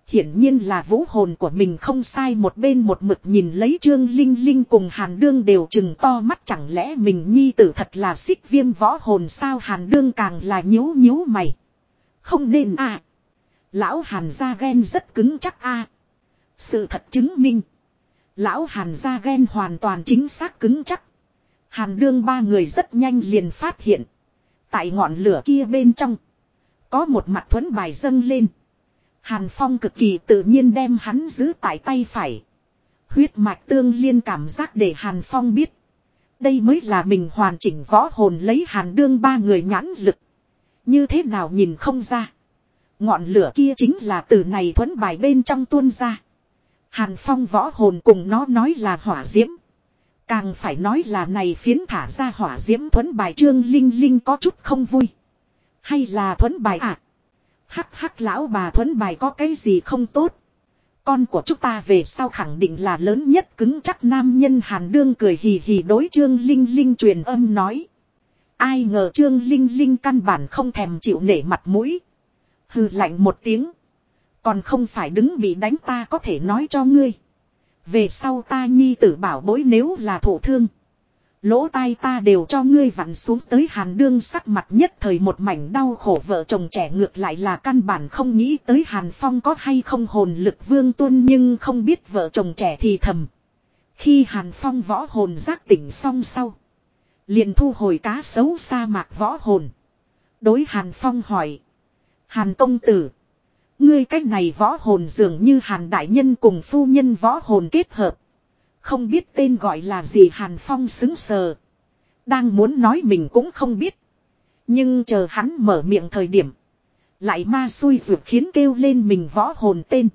S1: Hiển nhiên là vũ hồn của mình không sai một bên một mực nhìn lấy Trương Linh Linh cùng Hàn Đương đều chừng to mắt chẳng lẽ mình nhi tử thật là xích viêm võ hồn sao Hàn Đương càng là nhíu nhíu mày. Không nên à. Lão Hàn ra ghen rất cứng chắc a sự thật chứng minh. Lão Hàn ra ghen hoàn toàn chính xác cứng chắc. Hàn đương ba người rất nhanh liền phát hiện. Tại ngọn lửa kia bên trong. Có một mặt thuẫn bài dâng lên. Hàn Phong cực kỳ tự nhiên đem hắn giữ tại tay phải. Huyết mạch tương liên cảm giác để Hàn Phong biết. Đây mới là mình hoàn chỉnh võ hồn lấy Hàn đương ba người nhãn lực. Như thế nào nhìn không ra. Ngọn lửa kia chính là từ này thuẫn bài bên trong tuôn ra. Hàn Phong võ hồn cùng nó nói là hỏa diễm. Càng phải nói là này phiến thả ra hỏa diễm thuấn bài trương linh linh có chút không vui. Hay là thuấn bài à? Hắc hắc lão bà thuấn bài có cái gì không tốt. Con của chúng ta về sau khẳng định là lớn nhất cứng chắc nam nhân hàn đương cười hì hì đối trương linh linh truyền âm nói. Ai ngờ trương linh linh căn bản không thèm chịu nể mặt mũi. Hừ lạnh một tiếng. Còn không phải đứng bị đánh ta có thể nói cho ngươi. Về sau ta nhi tử bảo bối nếu là thổ thương. Lỗ tai ta đều cho ngươi vặn xuống tới hàn đương sắc mặt nhất thời một mảnh đau khổ vợ chồng trẻ ngược lại là căn bản không nghĩ tới hàn phong có hay không hồn lực vương tuân nhưng không biết vợ chồng trẻ thì thầm. Khi hàn phong võ hồn giác tỉnh xong sau. liền thu hồi cá sấu sa mạc võ hồn. Đối hàn phong hỏi. Hàn công tử. Ngươi cách này võ hồn dường như hàn đại nhân cùng phu nhân võ hồn kết hợp. Không biết tên gọi là gì hàn phong xứng sờ. Đang muốn nói mình cũng không biết. Nhưng chờ hắn mở miệng thời điểm. Lại ma xui ruột khiến kêu lên mình võ hồn tên.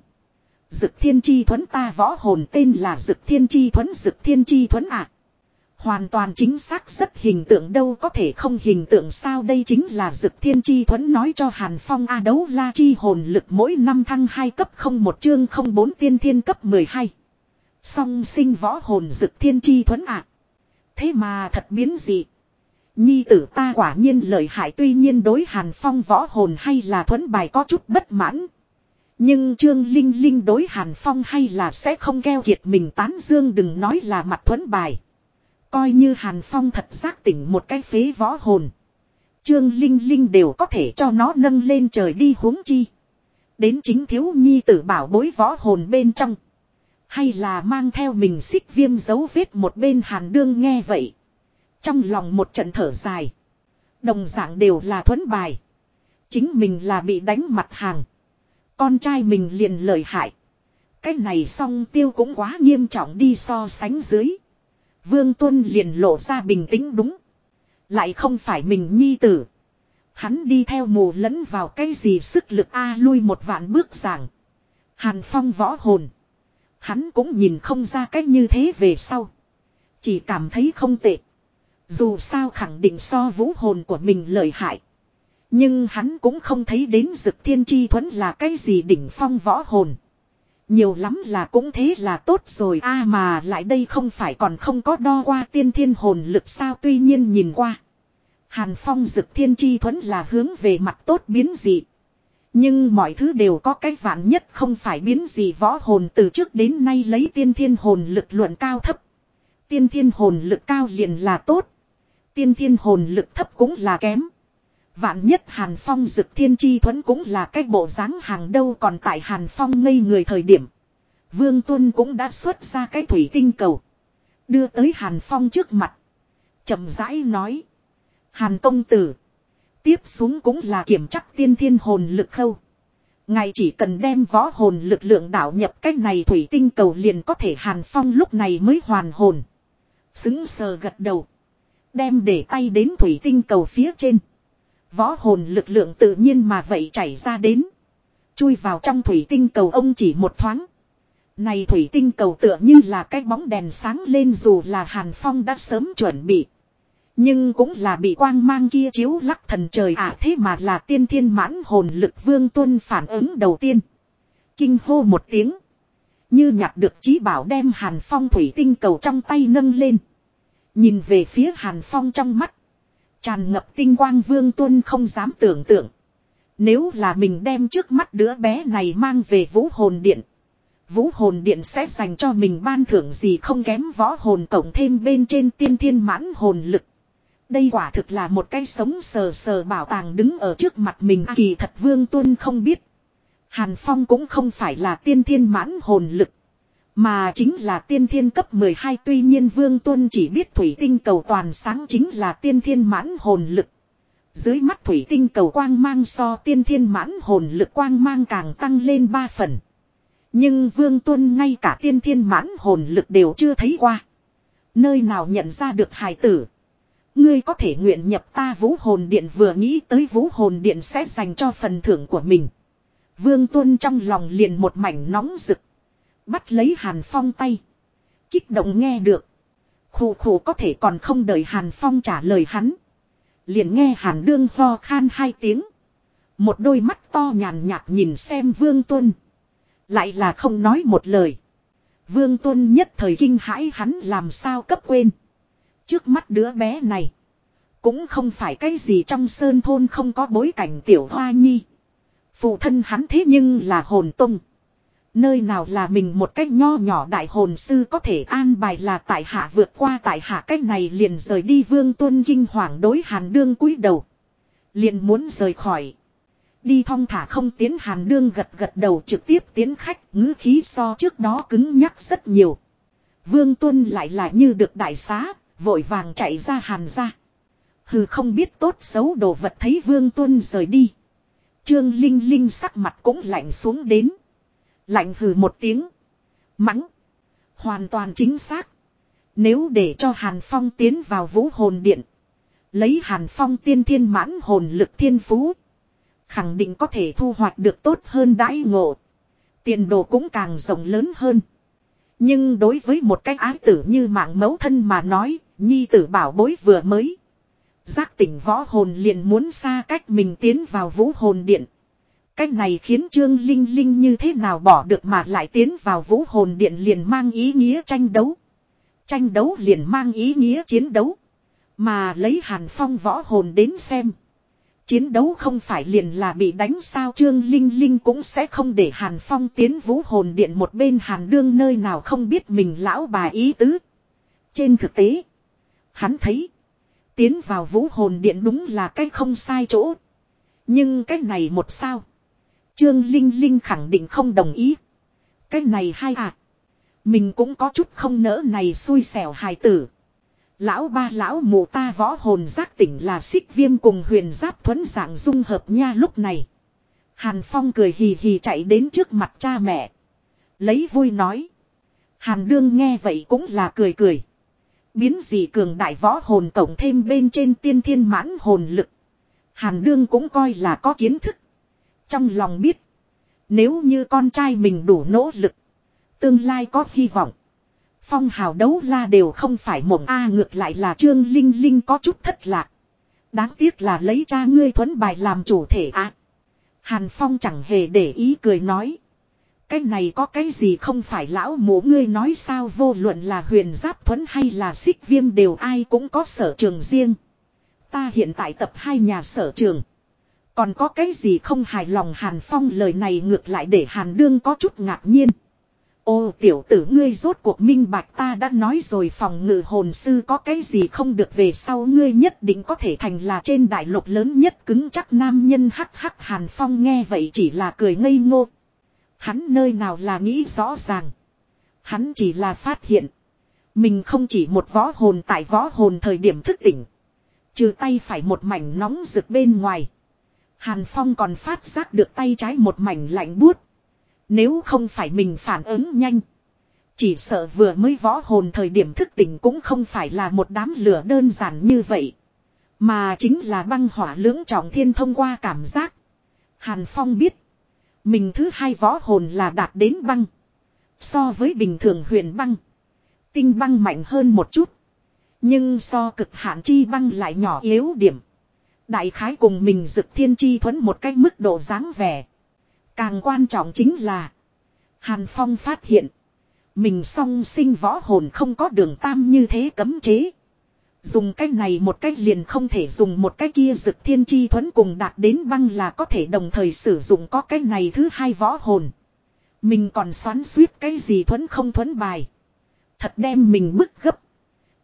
S1: Dực thiên chi thuấn ta võ hồn tên là dực thiên chi thuấn, dực thiên chi thuấn ạ. À. Hoàn toàn chính xác rất hình tượng đâu có thể không hình tượng sao đây chính là dực thiên chi thuẫn nói cho Hàn Phong A đấu la chi hồn lực mỗi năm thăng 2 cấp không một chương không bốn tiên thiên cấp 12. Song sinh võ hồn dực thiên chi thuẫn ạ. À. Thế mà thật biến dị. Nhi tử ta quả nhiên lợi hại tuy nhiên đối Hàn Phong võ hồn hay là thuẫn bài có chút bất mãn. Nhưng Trương Linh Linh đối Hàn Phong hay là sẽ không keo kiệt mình tán dương đừng nói là mặt thuẫn bài. Coi như Hàn Phong thật giác tỉnh một cái phế võ hồn. Trương Linh Linh đều có thể cho nó nâng lên trời đi huống chi. Đến chính thiếu nhi tử bảo bối võ hồn bên trong. Hay là mang theo mình xích viêm dấu vết một bên Hàn Đương nghe vậy. Trong lòng một trận thở dài. Đồng dạng đều là thuấn bài. Chính mình là bị đánh mặt hàng. Con trai mình liền lời hại. Cái này song tiêu cũng quá nghiêm trọng đi so sánh dưới. Vương Tuân liền lộ ra bình tĩnh đúng. Lại không phải mình nhi tử. Hắn đi theo mù lẫn vào cái gì sức lực A lui một vạn bước giảng. Hàn phong võ hồn. Hắn cũng nhìn không ra cách như thế về sau. Chỉ cảm thấy không tệ. Dù sao khẳng định so vũ hồn của mình lợi hại. Nhưng hắn cũng không thấy đến dực thiên chi thuẫn là cái gì đỉnh phong võ hồn. Nhiều lắm là cũng thế là tốt rồi a mà lại đây không phải còn không có đo qua tiên thiên hồn lực sao tuy nhiên nhìn qua. Hàn phong dực thiên chi thuẫn là hướng về mặt tốt biến dị. Nhưng mọi thứ đều có cái vạn nhất không phải biến dị võ hồn từ trước đến nay lấy tiên thiên hồn lực luận cao thấp. Tiên thiên hồn lực cao liền là tốt. Tiên thiên hồn lực thấp cũng là kém. Vạn nhất Hàn Phong dực thiên chi thuẫn cũng là cái bộ dáng hàng đâu còn tại Hàn Phong ngây người thời điểm. Vương Tuân cũng đã xuất ra cái thủy tinh cầu. Đưa tới Hàn Phong trước mặt. chậm rãi nói. Hàn công tử. Tiếp xuống cũng là kiểm chắc tiên thiên hồn lực khâu. Ngài chỉ cần đem võ hồn lực lượng đảo nhập cách này thủy tinh cầu liền có thể Hàn Phong lúc này mới hoàn hồn. Xứng sờ gật đầu. Đem để tay đến thủy tinh cầu phía trên. Võ hồn lực lượng tự nhiên mà vậy chảy ra đến. Chui vào trong thủy tinh cầu ông chỉ một thoáng. Này thủy tinh cầu tựa như là cái bóng đèn sáng lên dù là Hàn Phong đã sớm chuẩn bị. Nhưng cũng là bị quang mang kia chiếu lắc thần trời à thế mà là tiên thiên mãn hồn lực vương tuân phản ứng đầu tiên. Kinh hô một tiếng. Như nhặt được trí bảo đem Hàn Phong thủy tinh cầu trong tay nâng lên. Nhìn về phía Hàn Phong trong mắt. Tràn ngập tinh quang vương tuân không dám tưởng tượng. Nếu là mình đem trước mắt đứa bé này mang về vũ hồn điện. Vũ hồn điện sẽ dành cho mình ban thưởng gì không kém võ hồn cộng thêm bên trên tiên thiên mãn hồn lực. Đây quả thực là một cái sống sờ sờ bảo tàng đứng ở trước mặt mình kỳ thật vương tuân không biết. Hàn Phong cũng không phải là tiên thiên mãn hồn lực. Mà chính là tiên thiên cấp 12 tuy nhiên Vương Tuân chỉ biết thủy tinh cầu toàn sáng chính là tiên thiên mãn hồn lực. Dưới mắt thủy tinh cầu quang mang so tiên thiên mãn hồn lực quang mang càng tăng lên 3 phần. Nhưng Vương Tuân ngay cả tiên thiên mãn hồn lực đều chưa thấy qua. Nơi nào nhận ra được hài tử. Ngươi có thể nguyện nhập ta vũ hồn điện vừa nghĩ tới vũ hồn điện sẽ dành cho phần thưởng của mình. Vương Tuân trong lòng liền một mảnh nóng rực. Bắt lấy Hàn Phong tay. Kích động nghe được. Khủ khủ có thể còn không đợi Hàn Phong trả lời hắn. Liền nghe Hàn Đương ho khan hai tiếng. Một đôi mắt to nhàn nhạt nhìn xem Vương Tuân. Lại là không nói một lời. Vương Tuân nhất thời kinh hãi hắn làm sao cấp quên. Trước mắt đứa bé này. Cũng không phải cái gì trong sơn thôn không có bối cảnh tiểu hoa nhi. Phụ thân hắn thế nhưng là hồn tung. Nơi nào là mình một cách nho nhỏ đại hồn sư có thể an bài là tại hạ vượt qua tại hạ cách này liền rời đi vương tuân kinh hoàng đối hàn đương cúi đầu. Liền muốn rời khỏi. Đi thong thả không tiến hàn đương gật gật đầu trực tiếp tiến khách ngữ khí so trước đó cứng nhắc rất nhiều. Vương tuân lại là như được đại xá, vội vàng chạy ra hàn ra. Hừ không biết tốt xấu đồ vật thấy vương tuân rời đi. Trương Linh Linh sắc mặt cũng lạnh xuống đến. Lạnh hừ một tiếng. Mắng. Hoàn toàn chính xác. Nếu để cho Hàn Phong tiến vào vũ hồn điện. Lấy Hàn Phong tiên thiên mãn hồn lực thiên phú. Khẳng định có thể thu hoạch được tốt hơn đãi ngộ. Tiền đồ cũng càng rộng lớn hơn. Nhưng đối với một cái ái tử như mạng mẫu thân mà nói, nhi tử bảo bối vừa mới. Giác tỉnh võ hồn liền muốn xa cách mình tiến vào vũ hồn điện. Cách này khiến Trương Linh Linh như thế nào bỏ được mà lại tiến vào vũ hồn điện liền mang ý nghĩa tranh đấu. Tranh đấu liền mang ý nghĩa chiến đấu. Mà lấy Hàn Phong võ hồn đến xem. Chiến đấu không phải liền là bị đánh sao Trương Linh Linh cũng sẽ không để Hàn Phong tiến vũ hồn điện một bên Hàn Đương nơi nào không biết mình lão bà ý tứ. Trên thực tế, hắn thấy, tiến vào vũ hồn điện đúng là cái không sai chỗ. Nhưng cái này một sao. Trương Linh Linh khẳng định không đồng ý. Cái này hay à. Mình cũng có chút không nỡ này xui xẻo hài tử. Lão ba lão mụ ta võ hồn giác tỉnh là xích viêm cùng huyền giáp thuẫn dạng dung hợp nha lúc này. Hàn Phong cười hì hì chạy đến trước mặt cha mẹ. Lấy vui nói. Hàn Đương nghe vậy cũng là cười cười. Biến gì cường đại võ hồn tổng thêm bên trên tiên thiên mãn hồn lực. Hàn Đương cũng coi là có kiến thức. Trong lòng biết. Nếu như con trai mình đủ nỗ lực. Tương lai có hy vọng. Phong hào đấu la đều không phải mộng A, ngược lại là Trương Linh Linh có chút thất lạc. Đáng tiếc là lấy cha ngươi thuấn bài làm chủ thể A. Hàn Phong chẳng hề để ý cười nói. Cái này có cái gì không phải lão mũ ngươi nói sao vô luận là huyền giáp thuấn hay là xích viêm đều ai cũng có sở trường riêng. Ta hiện tại tập hai nhà sở trường. Còn có cái gì không hài lòng Hàn Phong lời này ngược lại để Hàn Đương có chút ngạc nhiên. Ô, tiểu tử ngươi rốt cuộc minh bạch ta đã nói rồi phòng ngự hồn sư có cái gì không được về sau ngươi nhất định có thể thành là trên đại lục lớn nhất cứng chắc nam nhân hắc hắc, Hàn Phong nghe vậy chỉ là cười ngây ngô. Hắn nơi nào là nghĩ rõ ràng. Hắn chỉ là phát hiện. Mình không chỉ một võ hồn tại võ hồn thời điểm thức tỉnh. Trừ tay phải một mảnh nóng rực bên ngoài. Hàn Phong còn phát giác được tay trái một mảnh lạnh buốt. Nếu không phải mình phản ứng nhanh. Chỉ sợ vừa mới võ hồn thời điểm thức tỉnh cũng không phải là một đám lửa đơn giản như vậy. Mà chính là băng hỏa lưỡng trọng thiên thông qua cảm giác. Hàn Phong biết. Mình thứ hai võ hồn là đạt đến băng. So với bình thường huyền băng. Tinh băng mạnh hơn một chút. Nhưng so cực hạn chi băng lại nhỏ yếu điểm. Đại khái cùng mình dực thiên chi thuẫn một cách mức độ dáng vẻ. Càng quan trọng chính là. Hàn Phong phát hiện. Mình song sinh võ hồn không có đường tam như thế cấm chế. Dùng cái này một cách liền không thể dùng một cái kia dực thiên chi thuẫn cùng đạt đến băng là có thể đồng thời sử dụng có cái này thứ hai võ hồn. Mình còn xoắn suýt cái gì thuẫn không thuẫn bài. Thật đem mình bức gấp.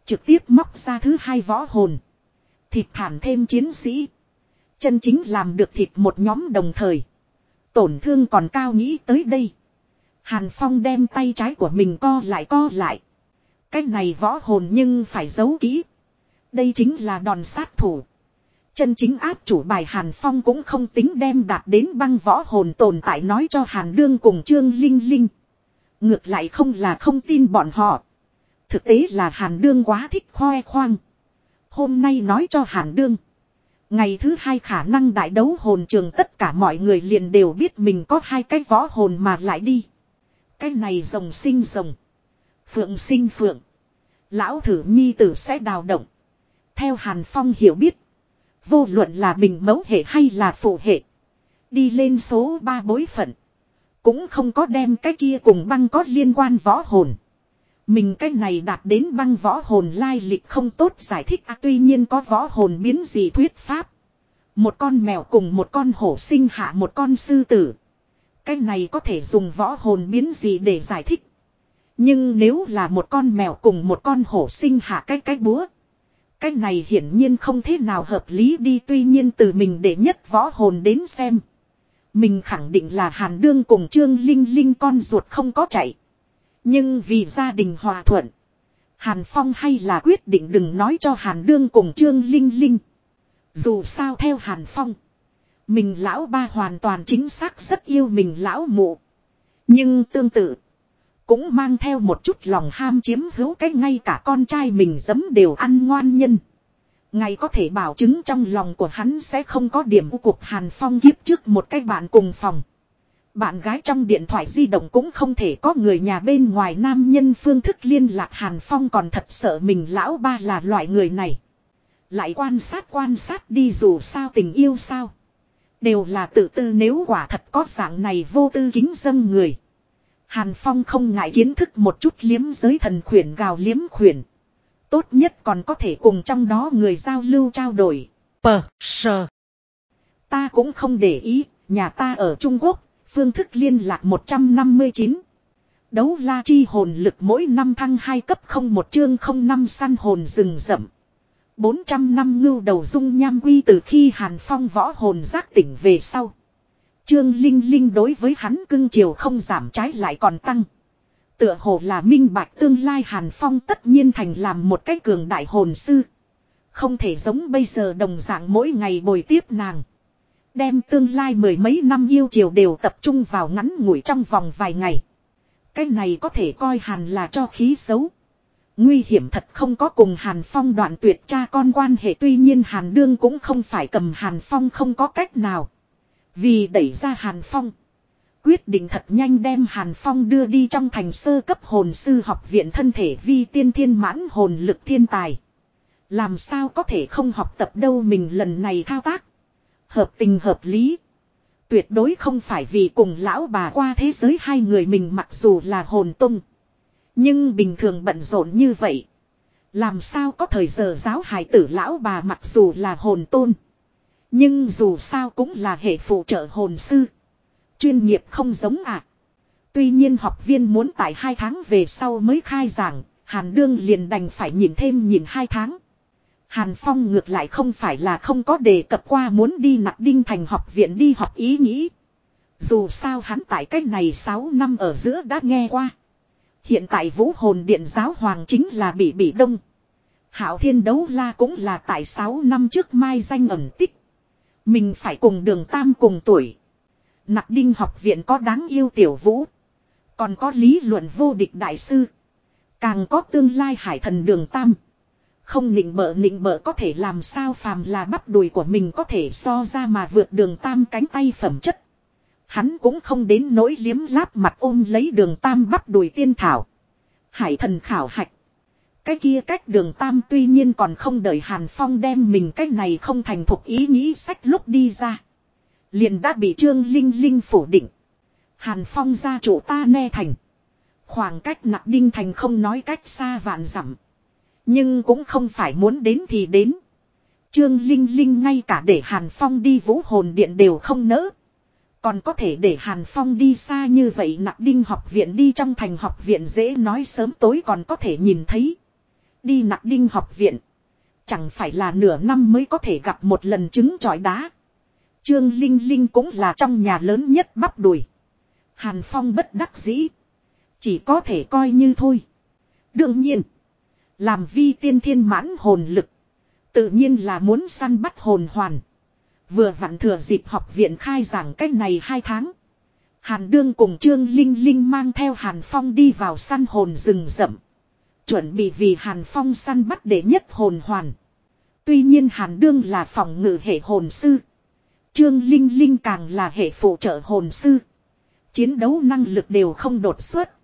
S1: Trực tiếp móc ra thứ hai võ hồn. Thịt thản thêm chiến sĩ. Chân chính làm được thịt một nhóm đồng thời. Tổn thương còn cao nghĩ tới đây. Hàn Phong đem tay trái của mình co lại co lại. Cái này võ hồn nhưng phải giấu kỹ. Đây chính là đòn sát thủ. Chân chính áp chủ bài Hàn Phong cũng không tính đem đạt đến băng võ hồn tồn tại nói cho Hàn Đương cùng Trương Linh Linh. Ngược lại không là không tin bọn họ. Thực tế là Hàn Đương quá thích khoe khoang. Hôm nay nói cho Hàn Đương. Ngày thứ hai khả năng đại đấu hồn trường tất cả mọi người liền đều biết mình có hai cái võ hồn mà lại đi. Cái này rồng sinh rồng. Phượng sinh phượng. Lão thử nhi tử sẽ đào động. Theo Hàn Phong hiểu biết. Vô luận là bình mẫu hệ hay là phụ hệ. Đi lên số 3 bối phận. Cũng không có đem cái kia cùng băng có liên quan võ hồn. Mình cái này đạt đến băng võ hồn lai lịch không tốt giải thích à, tuy nhiên có võ hồn biến gì thuyết pháp. Một con mèo cùng một con hổ sinh hạ một con sư tử. Cái này có thể dùng võ hồn biến gì để giải thích. Nhưng nếu là một con mèo cùng một con hổ sinh hạ cái cái búa. Cái này hiển nhiên không thế nào hợp lý đi tuy nhiên từ mình để nhất võ hồn đến xem. Mình khẳng định là Hàn Đương cùng Trương Linh Linh con ruột không có chạy. Nhưng vì gia đình hòa thuận. Hàn Phong hay là quyết định đừng nói cho Hàn Đương cùng Trương Linh Linh. Dù sao theo Hàn Phong. Mình lão ba hoàn toàn chính xác rất yêu mình lão mụ. Nhưng tương tự. Cũng mang theo một chút lòng ham chiếm hữu cái ngay cả con trai mình dấm đều ăn ngoan nhân. Ngày có thể bảo chứng trong lòng của hắn sẽ không có điểm u cuộc Hàn Phong kiếp trước một cái bạn cùng phòng. Bạn gái trong điện thoại di động cũng không thể có người nhà bên ngoài nam nhân phương thức liên lạc Hàn Phong còn thật sợ mình lão ba là loại người này. Lại quan sát quan sát đi dù sao tình yêu sao. Đều là tự tư nếu quả thật có dạng này vô tư kính dâng người. Hàn Phong không ngại kiến thức một chút liếm giới thần khuyển gào liếm khuyển. Tốt nhất còn có thể cùng trong đó người giao lưu trao đổi. Pờ, sờ. Ta cũng không để ý, nhà ta ở Trung Quốc, phương thức liên lạc 159. Đấu la chi hồn lực mỗi năm thăng 2 cấp không một chương không năm săn hồn rừng rậm. 400 năm ngưu đầu dung nham quy từ khi Hàn Phong võ hồn giác tỉnh về sau. Trương Linh Linh đối với hắn cưng chiều không giảm trái lại còn tăng. Tựa hồ là minh bạch tương lai Hàn Phong tất nhiên thành làm một cái cường đại hồn sư. Không thể giống bây giờ đồng dạng mỗi ngày bồi tiếp nàng. Đem tương lai mười mấy năm yêu chiều đều tập trung vào ngắn ngủi trong vòng vài ngày. Cái này có thể coi Hàn là cho khí xấu. Nguy hiểm thật không có cùng Hàn Phong đoạn tuyệt cha con quan hệ, tuy nhiên Hàn Đương cũng không phải cầm Hàn Phong không có cách nào. Vì đẩy ra Hàn Phong. Quyết định thật nhanh đem Hàn Phong đưa đi trong thành sơ cấp hồn sư học viện thân thể vi tiên thiên mãn hồn lực thiên tài. Làm sao có thể không học tập đâu mình lần này thao tác. Hợp tình hợp lý. Tuyệt đối không phải vì cùng lão bà qua thế giới hai người mình mặc dù là hồn tung. Nhưng bình thường bận rộn như vậy. Làm sao có thời giờ giáo hài tử lão bà mặc dù là hồn tôn. Nhưng dù sao cũng là hệ phụ trợ hồn sư. Chuyên nghiệp không giống ạ. À. Tuy nhiên học viên muốn tại hai tháng về sau mới khai giảng, Hàn Đương liền đành phải nhìn thêm nhìn hai tháng. Hàn Phong ngược lại không phải là không có đề cập qua muốn đi nặc đinh thành học viện đi học ý nghĩ. Dù sao hắn tại cách này 6 năm ở giữa đã nghe qua. Hiện tại vũ hồn điện giáo hoàng chính là bị bị đông. Hảo thiên đấu la cũng là tại 6 năm trước mai danh ẩn tích. Mình phải cùng đường tam cùng tuổi. Nặc đinh học viện có đáng yêu tiểu vũ. Còn có lý luận vô địch đại sư. Càng có tương lai hải thần đường tam. Không nịnh bợ nịnh bợ có thể làm sao phàm là bắp đùi của mình có thể so ra mà vượt đường tam cánh tay phẩm chất. Hắn cũng không đến nỗi liếm láp mặt ôm lấy đường tam bắp đùi tiên thảo. Hải thần khảo hạch. Cái kia cách đường tam tuy nhiên còn không đợi Hàn Phong đem mình cái này không thành thục ý nghĩ sách lúc đi ra. Liền đã bị Trương Linh Linh phủ định. Hàn Phong ra chủ ta ne thành. Khoảng cách nặng đinh thành không nói cách xa vạn dặm nhưng cũng không phải muốn đến thì đến. Trương Linh Linh ngay cả để Hàn Phong đi vũ hồn điện đều không nỡ. Còn có thể để Hàn Phong đi xa như vậy nặc đinh học viện đi trong thành học viện dễ nói sớm tối còn có thể nhìn thấy. Đi nặc đinh học viện. Chẳng phải là nửa năm mới có thể gặp một lần trứng trọi đá. Trương Linh Linh cũng là trong nhà lớn nhất bắp đùi. Hàn Phong bất đắc dĩ. Chỉ có thể coi như thôi. Đương nhiên. Làm vi tiên thiên mãn hồn lực. Tự nhiên là muốn săn bắt hồn hoàn. Vừa vặn thừa dịp học viện khai giảng cách này hai tháng. Hàn Đương cùng Trương Linh Linh mang theo Hàn Phong đi vào săn hồn rừng rậm. Chuẩn bị vì Hàn Phong săn bắt để nhất hồn hoàn. Tuy nhiên Hàn Đương là phòng ngự hệ hồn sư. Trương Linh Linh càng là hệ phụ trợ hồn sư. Chiến đấu năng lực đều không đột xuất.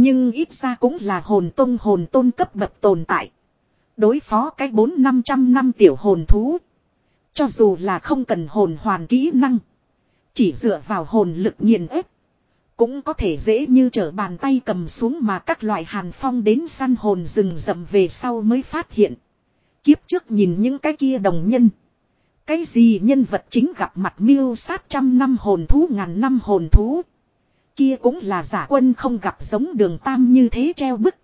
S1: Nhưng ít ra cũng là hồn tông hồn tôn cấp bậc tồn tại. Đối phó cái bốn năm trăm năm tiểu hồn thú. Cho dù là không cần hồn hoàn kỹ năng. Chỉ dựa vào hồn lực nghiền ép. Cũng có thể dễ như trở bàn tay cầm xuống mà các loại hàn phong đến săn hồn rừng rậm về sau mới phát hiện. Kiếp trước nhìn những cái kia đồng nhân. Cái gì nhân vật chính gặp mặt miêu sát trăm năm hồn thú, ngàn năm hồn thú. Kia cũng là giả quân không gặp giống đường tam như thế treo bức.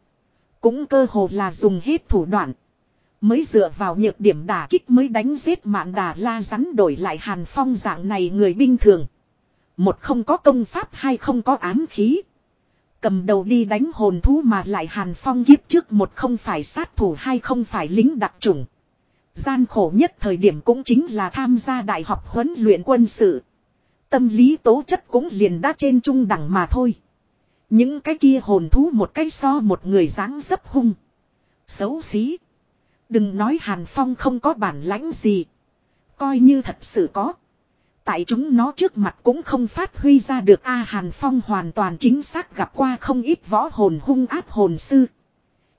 S1: Cũng cơ hồ là dùng hết thủ đoạn. Mới dựa vào nhược điểm đả kích mới đánh giết mạn đà la rắn đổi lại hàn phong dạng này người bình thường. Một không có công pháp, hai không có ám khí. Cầm đầu đi đánh hồn thú mà lại hàn phong kiếp trước một không phải sát thủ, hai không phải lính đặc trùng. Gian khổ nhất thời điểm cũng chính là tham gia đại học huấn luyện quân sự. Tâm lý tố chất cũng liền đã trên trung đẳng mà thôi. Những cái kia hồn thú một cái so một người dáng dấp hung. Xấu xí. Đừng nói Hàn Phong không có bản lãnh gì. Coi như thật sự có. Tại chúng nó trước mặt cũng không phát huy ra được A, Hàn Phong hoàn toàn chính xác gặp qua không ít võ hồn hung áp hồn sư.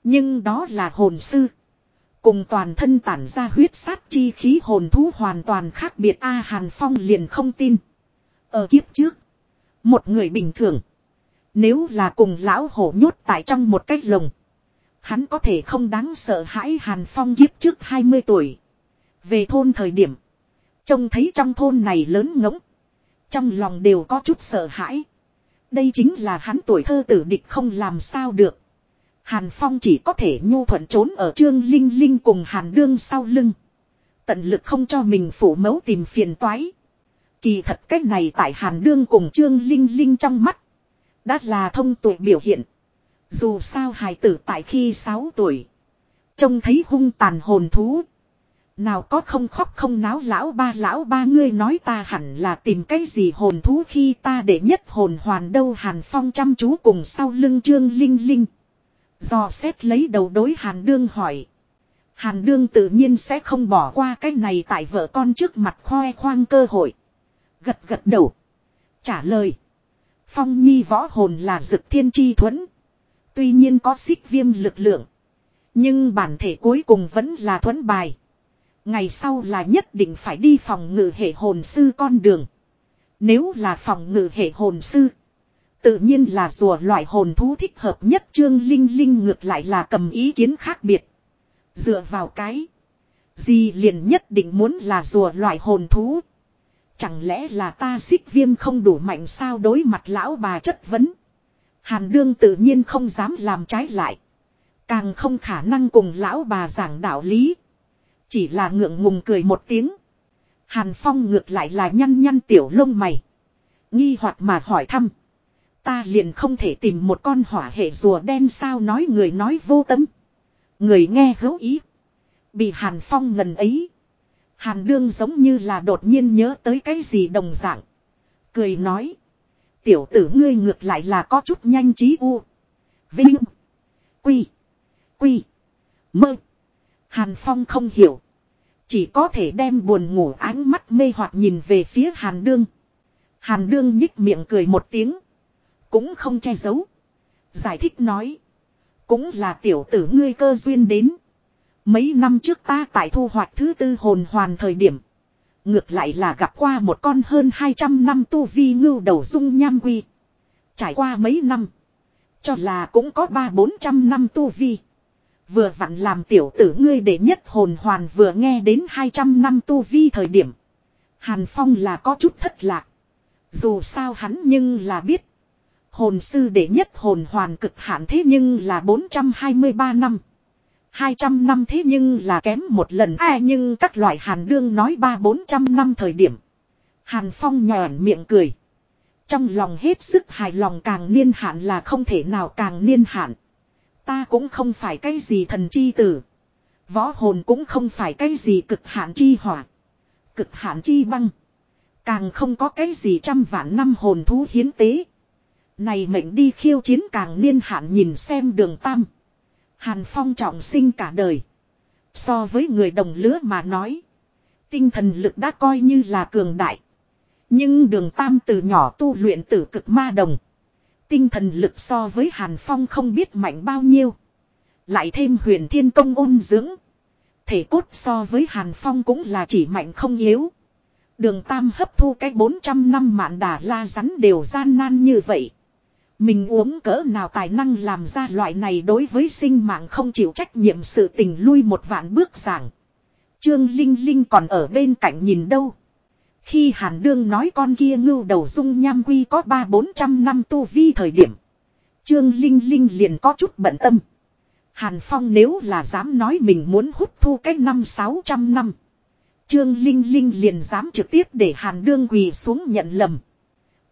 S1: Nhưng đó là hồn sư. Cùng toàn thân tản ra huyết sát chi khí hồn thú hoàn toàn khác biệt A, Hàn Phong liền không tin. Ở kiếp trước. Một người bình thường. Nếu là cùng lão hổ nhốt tại trong một cái lồng. Hắn có thể không đáng sợ hãi Hàn Phong kiếp trước 20 tuổi. Về thôn thời điểm. Trông thấy trong thôn này lớn ngỗng. Trong lòng đều có chút sợ hãi. Đây chính là hắn tuổi thơ tử địch không làm sao được. Hàn Phong chỉ có thể nhu thuận trốn ở Trương Linh Linh cùng Hàn Đương sau lưng. Tận lực không cho mình phủ mẫu tìm phiền toái. Kỳ thật cách này tại Hàn Đương cùng Trương Linh Linh trong mắt. Đã là thông tuổi biểu hiện. Dù sao hài tử tại khi 6 tuổi. Trông thấy hung tàn hồn thú. Nào có không khóc không náo lão ba lão ba ngươi nói ta hẳn là tìm cái gì hồn thú khi ta để nhất hồn hoàn đâu Hàn Phong chăm chú cùng sau lưng Trương Linh Linh. Do xét lấy đầu đối Hàn Đương hỏi. Hàn Đương tự nhiên sẽ không bỏ qua cái này tại vợ con trước mặt khoe khoang cơ hội. Gật gật đầu. Trả lời. Phong nhi võ hồn là dực thiên chi thuẫn. Tuy nhiên có xích viêm lực lượng. Nhưng bản thể cuối cùng vẫn là thuẫn bài. Ngày sau là nhất định phải đi phòng ngự hệ hồn sư con đường. Nếu là phòng ngự hệ hồn sư. Tự nhiên là rùa loại hồn thú thích hợp nhất Trương Linh Linh ngược lại là cầm ý kiến khác biệt. Dựa vào cái. Gì liền nhất định muốn là rùa loại hồn thú. Chẳng lẽ là ta xích viêm không đủ mạnh sao đối mặt lão bà chất vấn. Hàn đương tự nhiên không dám làm trái lại. Càng không khả năng cùng lão bà giảng đạo lý. Chỉ là ngượng ngùng cười một tiếng. Hàn Phong ngược lại là nhăn nhăn tiểu lông mày. Nghi hoặc mà hỏi thăm. Ta liền không thể tìm một con hỏa hệ rùa đen sao nói người nói vô tâm. Người nghe hữu ý. Bị Hàn Phong ngần ấy. Hàn Đương giống như là đột nhiên nhớ tới cái gì đồng dạng. Cười nói. Tiểu tử ngươi ngược lại là có chút nhanh trí u. Vinh. Quy. Quy. Mơ. Hàn Phong không hiểu. Chỉ có thể đem buồn ngủ ánh mắt mê hoặc nhìn về phía Hàn Đương. Hàn Đương nhích miệng cười một tiếng. Cũng không che giấu. Giải thích nói. Cũng là tiểu tử ngươi cơ duyên đến. Mấy năm trước ta tại thu hoạch thứ tư hồn hoàn thời điểm. Ngược lại là gặp qua một con hơn 200 năm tu vi ngưu đầu dung nham quy. Trải qua mấy năm. Cho là cũng có ba bốn trăm năm tu vi. Vừa vặn làm tiểu tử ngươi để nhất hồn hoàn vừa nghe đến 200 năm tu vi thời điểm. Hàn Phong là có chút thất lạc. Dù sao hắn nhưng là biết. Hồn sư để nhất hồn hoàn cực hạn thế nhưng là 423 năm. 200 năm thế nhưng là kém một lần ai nhưng các loại hàn đương nói ba, bốn trăm năm thời điểm. Hàn Phong nhòn miệng cười. Trong lòng hết sức hài lòng càng niên hạn là không thể nào càng niên hạn. Ta cũng không phải cái gì thần chi tử. Võ hồn cũng không phải cái gì cực hạn chi hỏa. Cực hạn chi băng. Càng không có cái gì trăm vạn năm hồn thú hiến tế. Này mệnh đi khiêu chiến càng niên hạn nhìn xem đường tam. Hàn Phong trọng sinh cả đời. So với người đồng lứa mà nói. Tinh thần lực đã coi như là cường đại. Nhưng đường tam từ nhỏ tu luyện tử cực ma đồng. Tinh thần lực so với Hàn Phong không biết mạnh bao nhiêu. Lại thêm huyền thiên công ôn dưỡng. Thể cốt so với Hàn Phong cũng là chỉ mạnh không yếu. Đường Tam hấp thu cái 400 năm mạn đà la rắn đều gian nan như vậy. Mình uống cỡ nào tài năng làm ra loại này đối với sinh mạng không chịu trách nhiệm sự tình lui một vạn bước giảng. Trương Linh Linh còn ở bên cạnh nhìn đâu. Khi Hàn Đương nói con kia ngưu đầu dung nham quy có ba bốn trăm năm tu vi thời điểm. Trương Linh Linh liền có chút bận tâm. Hàn Phong nếu là dám nói mình muốn hút thu cách năm sáu trăm năm. Trương Linh Linh liền dám trực tiếp để Hàn Đương quỳ xuống nhận lầm.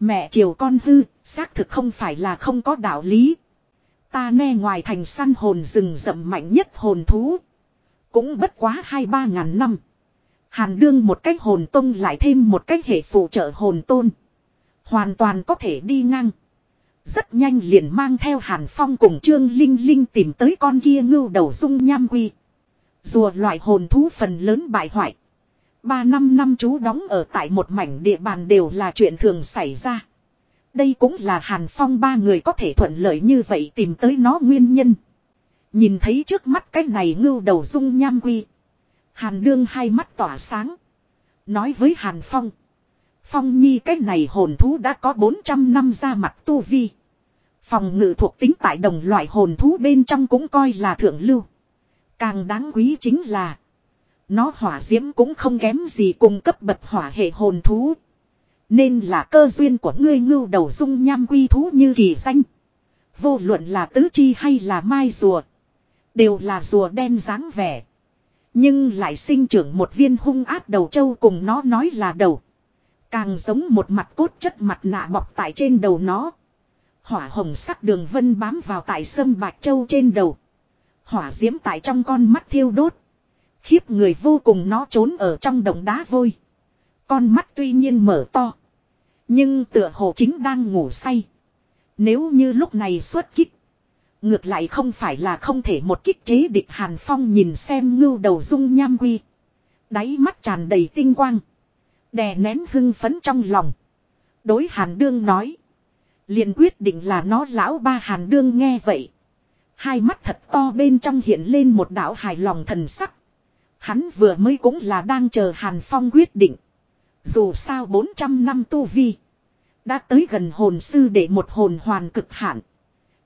S1: Mẹ chiều con hư, xác thực không phải là không có đạo lý. Ta nghe ngoài thành săn hồn rừng rậm mạnh nhất hồn thú. Cũng bất quá hai ba ngàn năm. Hàn đương một cách hồn tông lại thêm một cách hệ phụ trợ hồn tôn. Hoàn toàn có thể đi ngang. Rất nhanh liền mang theo Hàn Phong cùng Trương Linh Linh tìm tới con kia ngưu đầu dung nham quy. Rùa loại hồn thú phần lớn bại hoại. Ba năm năm chú đóng ở tại một mảnh địa bàn đều là chuyện thường xảy ra. Đây cũng là Hàn Phong ba người có thể thuận lợi như vậy tìm tới nó nguyên nhân. Nhìn thấy trước mắt cái này ngưu đầu dung nham quy. Hàn đương hai mắt tỏa sáng. Nói với Hàn Phong. Phong nhi cái này hồn thú đã có 400 năm ra mặt tu vi. Phòng ngự thuộc tính tại đồng loại hồn thú bên trong cũng coi là thượng lưu. Càng đáng quý chính là. Nó hỏa diễm cũng không kém gì cùng cấp bậc hỏa hệ hồn thú. Nên là cơ duyên của ngươi ngưu đầu dung nham quy thú như kỳ danh. Vô luận là tứ chi hay là mai rùa. Đều là rùa đen dáng vẻ. Nhưng lại sinh trưởng một viên hung ác đầu châu cùng nó nói là đầu. Càng giống một mặt cốt chất mặt nạ bọc tại trên đầu nó. Hỏa hồng sắc đường vân bám vào tại sâm bạch châu trên đầu. Hỏa diễm tại trong con mắt thiêu đốt. Khiếp người vô cùng nó trốn ở trong đồng đá vôi. Con mắt tuy nhiên mở to. Nhưng tựa hồ chính đang ngủ say. Nếu như lúc này xuất kích. Ngược lại không phải là không thể một kích chế địch Hàn Phong nhìn xem ngưu đầu dung nham quy. Đáy mắt tràn đầy tinh quang. Đè nén hưng phấn trong lòng. Đối Hàn Đương nói. liền quyết định là nó lão ba Hàn Đương nghe vậy. Hai mắt thật to bên trong hiện lên một đạo hài lòng thần sắc. Hắn vừa mới cũng là đang chờ Hàn Phong quyết định. Dù sao 400 năm tu vi. Đã tới gần hồn sư để một hồn hoàn cực hạn.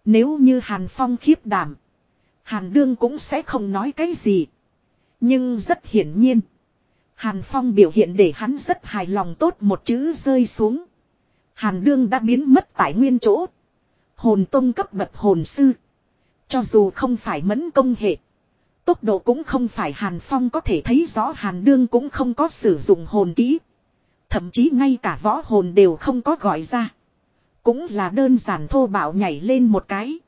S1: Nếu như Hàn Phong khiếp đảm. Hàn Đương cũng sẽ không nói cái gì. Nhưng rất hiển nhiên. Hàn Phong biểu hiện để hắn rất hài lòng tốt một chữ rơi xuống. Hàn Đương đã biến mất tại nguyên chỗ. Hồn tông cấp bậc hồn sư. Cho dù không phải mẫn công hệ. Tốc độ cũng không phải Hàn Phong có thể thấy rõ, Hàn Đương cũng không có sử dụng hồn kỹ. Thậm chí ngay cả võ hồn đều không có gọi ra. Cũng là đơn giản thô bạo nhảy lên một cái.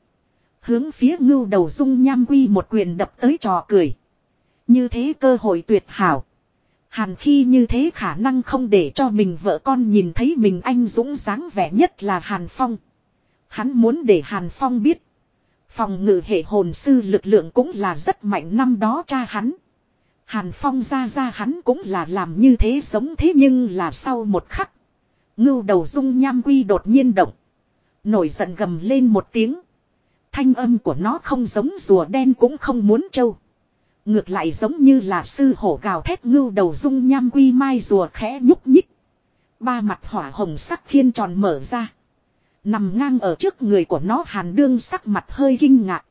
S1: Hướng phía ngưu đầu dung nham quy một quyền đập tới trò cười. Như thế cơ hội tuyệt hảo. Hàn khi như thế khả năng không để cho mình vợ con nhìn thấy mình anh dũng dáng vẻ nhất là Hàn Phong. Hắn muốn để Hàn Phong biết. Phòng ngự hệ hồn sư lực lượng cũng là rất mạnh năm đó cha hắn. Hàn Phong ra ra hắn cũng là làm như thế giống thế nhưng là sau một khắc. Ngưu đầu dung nham quy đột nhiên động. Nổi giận gầm lên một tiếng. Thanh âm của nó không giống rùa đen cũng không muốn trâu. Ngược lại giống như là sư hổ gào thét ngưu đầu dung nham quy mai rùa khẽ nhúc nhích. Ba mặt hỏa hồng sắc khiên tròn mở ra. Nằm ngang ở trước người của nó hàn đương sắc mặt hơi kinh ngạc.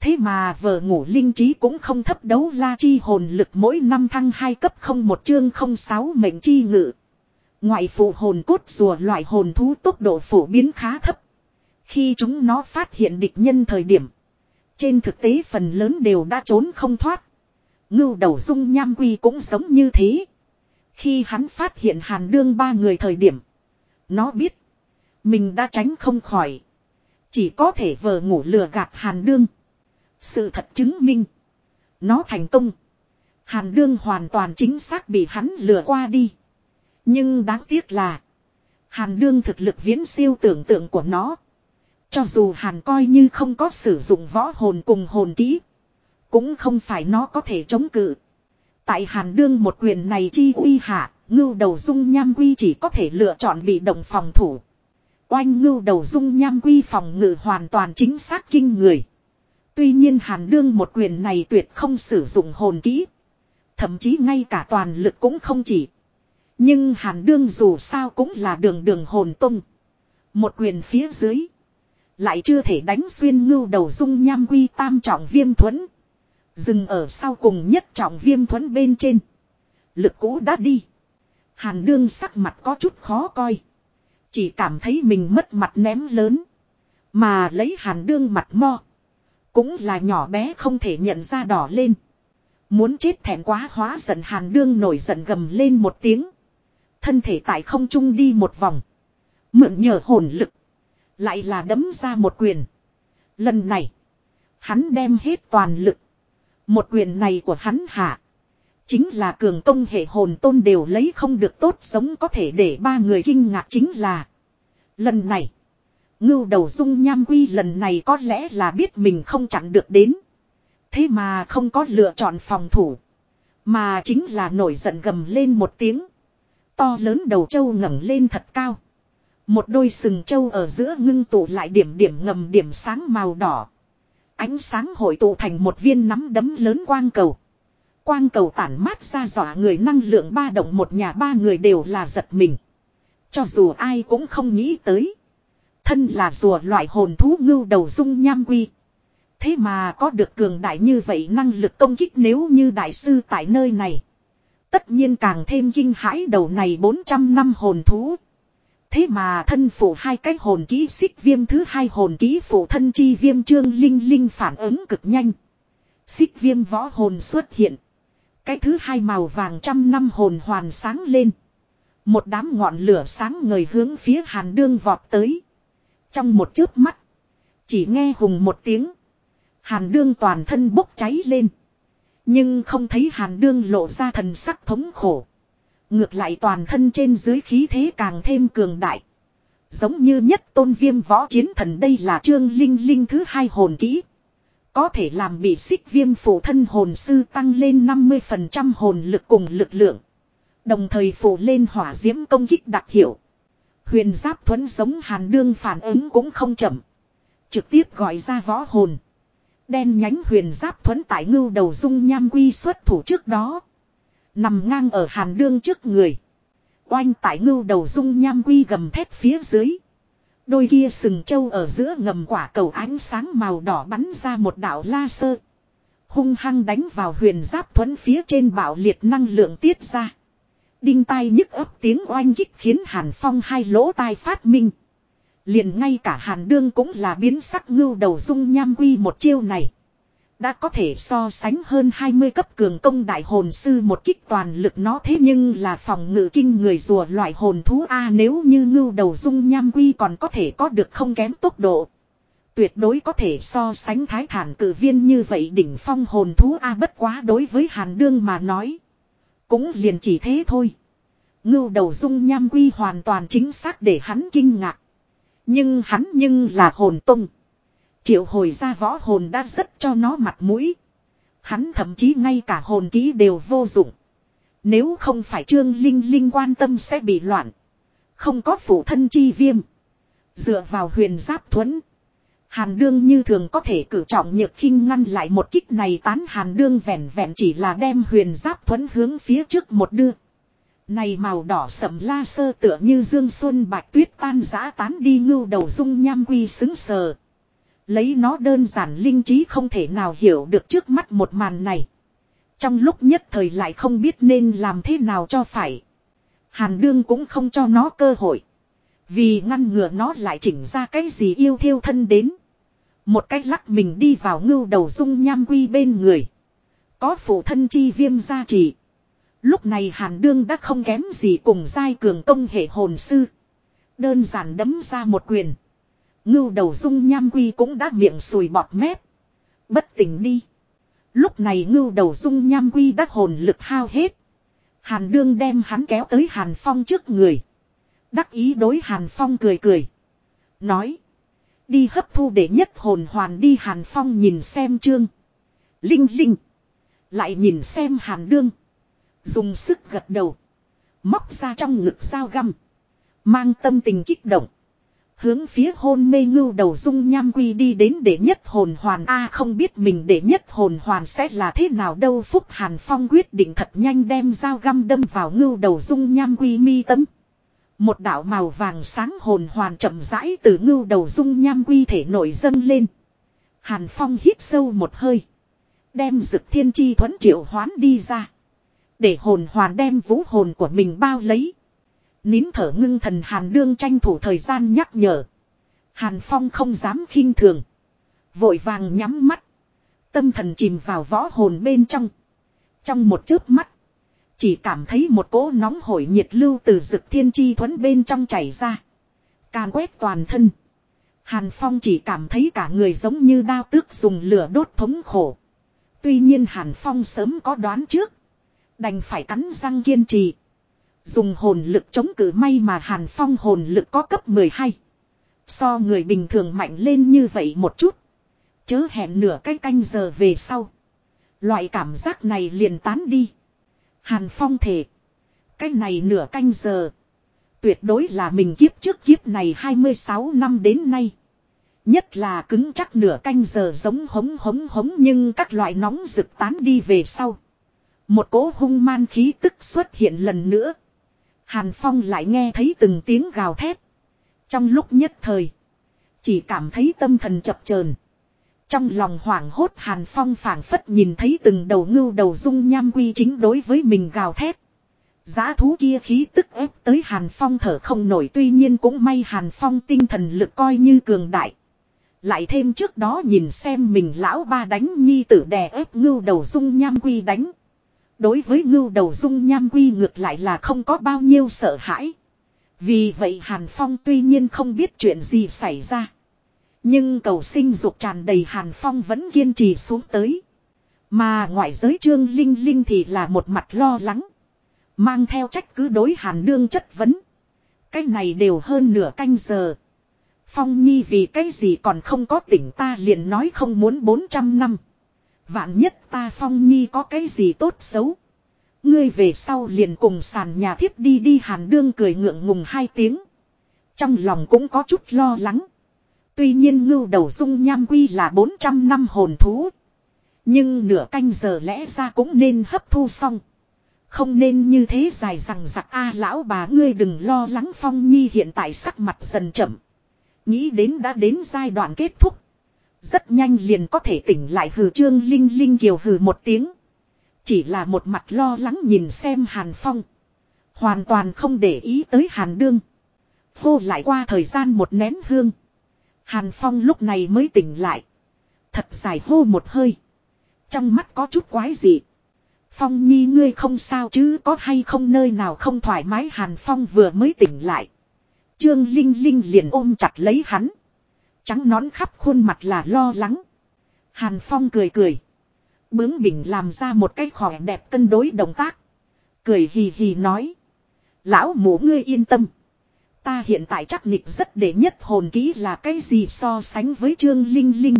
S1: Thế mà vợ ngủ linh trí cũng không thấp đấu la chi hồn lực mỗi năm thăng hai cấp không một chương không sáu mệnh chi ngự. Ngoại phụ hồn cốt rùa loại hồn thú tốc độ phổ biến khá thấp. Khi chúng nó phát hiện địch nhân thời điểm. Trên thực tế phần lớn đều đã trốn không thoát. Ngưu đầu dung nham quy cũng giống như thế. Khi hắn phát hiện hàn đương ba người thời điểm. Nó biết. Mình đã tránh không khỏi. Chỉ có thể vờ ngủ lừa gạt hàn đương. Sự thật chứng minh. Nó thành công. Hàn đương hoàn toàn chính xác bị hắn lừa qua đi. Nhưng đáng tiếc là. Hàn đương thực lực viễn siêu tưởng tượng của nó. Cho dù hàn coi như không có sử dụng võ hồn cùng hồn kỹ. Cũng không phải nó có thể chống cự. Tại hàn đương một quyền này chi uy hạ, ngưu đầu dung nham quy chỉ có thể lựa chọn bị động phòng thủ. Oanh ngưu đầu dung nham quy phòng ngự hoàn toàn chính xác kinh người. Tuy nhiên hàn đương một quyền này tuyệt không sử dụng hồn kỹ. Thậm chí ngay cả toàn lực cũng không chỉ. Nhưng hàn đương dù sao cũng là đường đường hồn tung. Một quyền phía dưới. Lại chưa thể đánh xuyên ngưu đầu dung nham quy tam trọng viêm thuẫn. Dừng ở sau cùng nhất trọng viêm thuẫn bên trên. Lực cũ đã đi. Hàn đương sắc mặt có chút khó coi. Chỉ cảm thấy mình mất mặt ném lớn. Mà lấy hàn đương mặt mo. Cũng là nhỏ bé không thể nhận ra đỏ lên. Muốn chết thẹn quá hóa giận hàn đương nổi giận gầm lên một tiếng. Thân thể tại không trung đi một vòng. Mượn nhờ hồn lực. Lại là đấm ra một quyền. Lần này. Hắn đem hết toàn lực. Một quyền này của hắn hạ. Chính là cường công hệ hồn tôn đều lấy không được tốt sống có thể để ba người kinh ngạc chính là. Lần này. Ngưu đầu dung nham quy lần này có lẽ là biết mình không chặn được đến. Thế mà không có lựa chọn phòng thủ. Mà chính là nổi giận gầm lên một tiếng. To lớn đầu trâu ngẩng lên thật cao. Một đôi sừng trâu ở giữa ngưng tụ lại điểm điểm ngầm điểm sáng màu đỏ. Ánh sáng hội tụ thành một viên nắm đấm lớn quang cầu. Quang cầu tản mát ra dọa người năng lượng ba động một nhà ba người đều là giật mình. Cho dù ai cũng không nghĩ tới. Thân là rùa loại hồn thú ngưu đầu dung nham quy. Thế mà có được cường đại như vậy năng lực công kích nếu như đại sư tại nơi này. Tất nhiên càng thêm kinh hãi đầu này 400 năm hồn thú. Thế mà thân phụ hai cái hồn ký xích viêm thứ hai hồn ký phụ thân chi viêm trương linh linh phản ứng cực nhanh. Xích viêm võ hồn xuất hiện. Cái thứ hai màu vàng trăm năm hồn hoàn sáng lên. Một đám ngọn lửa sáng ngời hướng phía hàn đương vọt tới. Trong một chớp mắt. Chỉ nghe hùng một tiếng. Hàn đương toàn thân bốc cháy lên. Nhưng không thấy hàn đương lộ ra thần sắc thống khổ. Ngược lại toàn thân trên dưới khí thế càng thêm cường đại. Giống như nhất tôn viêm võ chiến thần đây là trương linh linh thứ hai hồn kỹ. Có thể làm bị xích viêm phụ thân hồn sư tăng lên 50% hồn lực cùng lực lượng. Đồng thời phụ lên hỏa diễm công kích đặc hiệu. Huyền giáp thuẫn giống hàn đương phản ứng cũng không chậm. Trực tiếp gọi ra võ hồn. Đen nhánh huyền giáp thuẫn tại ngưu đầu dung nham quy xuất thủ trước đó. Nằm ngang ở hàn đương trước người. Oanh tại ngưu đầu dung nham quy gầm thép phía dưới. Đôi kia sừng trâu ở giữa ngầm quả cầu ánh sáng màu đỏ bắn ra một đạo la sơ. Hung hăng đánh vào huyền giáp thuẫn phía trên bạo liệt năng lượng tiết ra. Đinh tai nhức ấp tiếng oanh kích khiến hàn phong hai lỗ tai phát minh. Liền ngay cả hàn đương cũng là biến sắc ngưu đầu dung nham quy một chiêu này. Đã có thể so sánh hơn 20 cấp cường công đại hồn sư một kích toàn lực nó thế nhưng là phòng ngự kinh người rùa loại hồn thú A nếu như ngưu đầu dung nham quy còn có thể có được không kém tốc độ. Tuyệt đối có thể so sánh thái thản cử viên như vậy đỉnh phong hồn thú A bất quá đối với hàn đương mà nói. Cũng liền chỉ thế thôi. Ngưu đầu dung nham quy hoàn toàn chính xác để hắn kinh ngạc. Nhưng hắn nhưng là hồn tung. Triệu hồi ra võ hồn đã rất cho nó mặt mũi. Hắn thậm chí ngay cả hồn ký đều vô dụng. Nếu không phải trương linh linh quan tâm sẽ bị loạn. Không có phụ thân chi viêm. Dựa vào huyền giáp thuẫn. Hàn đương như thường có thể cử trọng nhược khinh ngăn lại một kích này tán hàn đương vẹn vẹn chỉ là đem huyền giáp thuẫn hướng phía trước một đưa. Này màu đỏ sầm la sơ tựa như dương xuân bạch tuyết tan giã tán đi ngưu đầu dung nham quy xứng sờ. Lấy nó đơn giản linh trí không thể nào hiểu được trước mắt một màn này. Trong lúc nhất thời lại không biết nên làm thế nào cho phải. Hàn đương cũng không cho nó cơ hội. Vì ngăn ngừa nó lại chỉnh ra cái gì yêu thiêu thân đến. Một cách lắc mình đi vào ngưu đầu dung nham quy bên người. Có phụ thân chi viêm gia trì. Lúc này hàn đương đã không kém gì cùng giai cường công hệ hồn sư. Đơn giản đấm ra một quyền. Ngưu đầu dung nham quy cũng đã miệng sùi bọt mép. Bất tỉnh đi. Lúc này ngưu đầu dung nham quy đã hồn lực hao hết. Hàn đương đem hắn kéo tới Hàn Phong trước người. Đắc ý đối Hàn Phong cười cười. Nói. Đi hấp thu để nhất hồn hoàn đi Hàn Phong nhìn xem trương, Linh linh. Lại nhìn xem Hàn đương. Dùng sức gật đầu. Móc ra trong ngực dao găm. Mang tâm tình kích động. Hướng phía hôn mê ngưu đầu dung nham quy đi đến để nhất hồn hoàn A, không biết mình để nhất hồn hoàn sẽ là thế nào đâu Phúc Hàn Phong quyết định thật nhanh đem dao găm đâm vào ngưu đầu dung nham quy mi tấm. Một đạo màu vàng sáng hồn hoàn chậm rãi từ ngưu đầu dung nham quy thể nổi dâng lên. Hàn Phong hít sâu một hơi. Đem dực thiên chi thuẫn triệu hoán đi ra. Để hồn hoàn đem vũ hồn của mình bao lấy. Nín thở ngưng thần Hàn Đương tranh thủ thời gian nhắc nhở. Hàn Phong không dám khinh thường. Vội vàng nhắm mắt. Tâm thần chìm vào võ hồn bên trong. Trong một chớp mắt. Chỉ cảm thấy một cỗ nóng hổi nhiệt lưu từ rực thiên chi thuẫn bên trong chảy ra. Càn quét toàn thân. Hàn Phong chỉ cảm thấy cả người giống như đao tước dùng lửa đốt thống khổ. Tuy nhiên Hàn Phong sớm có đoán trước. Đành phải cắn răng kiên trì. Dùng hồn lực chống cự may mà Hàn Phong hồn lực có cấp 12. So người bình thường mạnh lên như vậy một chút. Chớ hẹn nửa cái canh giờ về sau. Loại cảm giác này liền tán đi. Hàn Phong thể. Cái này nửa canh giờ. Tuyệt đối là mình kiếp trước kiếp này 26 năm đến nay. Nhất là cứng chắc nửa canh giờ giống hống hống hống nhưng các loại nóng rực tán đi về sau. Một cỗ hung man khí tức xuất hiện lần nữa. Hàn Phong lại nghe thấy từng tiếng gào thét. Trong lúc nhất thời. Chỉ cảm thấy tâm thần chập chờn Trong lòng hoảng hốt Hàn Phong phảng phất nhìn thấy từng đầu ngưu đầu dung nham quy chính đối với mình gào thét. Giá thú kia khí tức ép tới Hàn Phong thở không nổi, tuy nhiên cũng may Hàn Phong tinh thần lực coi như cường đại. Lại thêm trước đó nhìn xem mình lão ba đánh nhi tử đè ép ngưu đầu dung nham quy đánh. Đối với ngưu đầu dung nham quy ngược lại là không có bao nhiêu sợ hãi. Vì vậy Hàn Phong tuy nhiên không biết chuyện gì xảy ra. Nhưng cầu sinh dục tràn đầy Hàn Phong vẫn kiên trì xuống tới. Mà ngoại giới trương linh linh thì là một mặt lo lắng. Mang theo trách cứ đối Hàn Đương chất vấn. Cái này đều hơn nửa canh giờ. Phong Nhi vì cái gì còn không có tỉnh ta liền nói không muốn 400 năm. Vạn nhất ta Phong Nhi có cái gì tốt xấu. Ngươi về sau liền cùng sàn nhà thiếp đi đi hàn đương cười ngượng ngùng hai tiếng. Trong lòng cũng có chút lo lắng. Tuy nhiên ngưu đầu dung nham quy là 400 năm hồn thú. Nhưng nửa canh giờ lẽ ra cũng nên hấp thu xong. Không nên như thế dài rằng giặc a lão bà ngươi đừng lo lắng Phong Nhi hiện tại sắc mặt dần chậm. Nghĩ đến đã đến giai đoạn kết thúc. Rất nhanh liền có thể tỉnh lại hừ trương linh linh kiều hừ một tiếng. Chỉ là một mặt lo lắng nhìn xem Hàn Phong. Hoàn toàn không để ý tới Hàn Đương. Hô lại qua thời gian một nén hương. Hàn Phong lúc này mới tỉnh lại. Thật dài hô một hơi. Trong mắt có chút quái dị. Phong nhi ngươi không sao chứ, có hay không nơi nào không thoải mái Hàn Phong vừa mới tỉnh lại. Trương Linh Linh liền ôm chặt lấy hắn. Trắng nón khắp khuôn mặt là lo lắng. Hàn Phong cười cười. Bướng bỉnh làm ra một cái khỏe đẹp cân đối động tác. Cười hì hì nói. Lão mũ ngươi yên tâm. Ta hiện tại chắc nịch rất để nhất hồn kỹ là cái gì so sánh với Trương Linh Linh.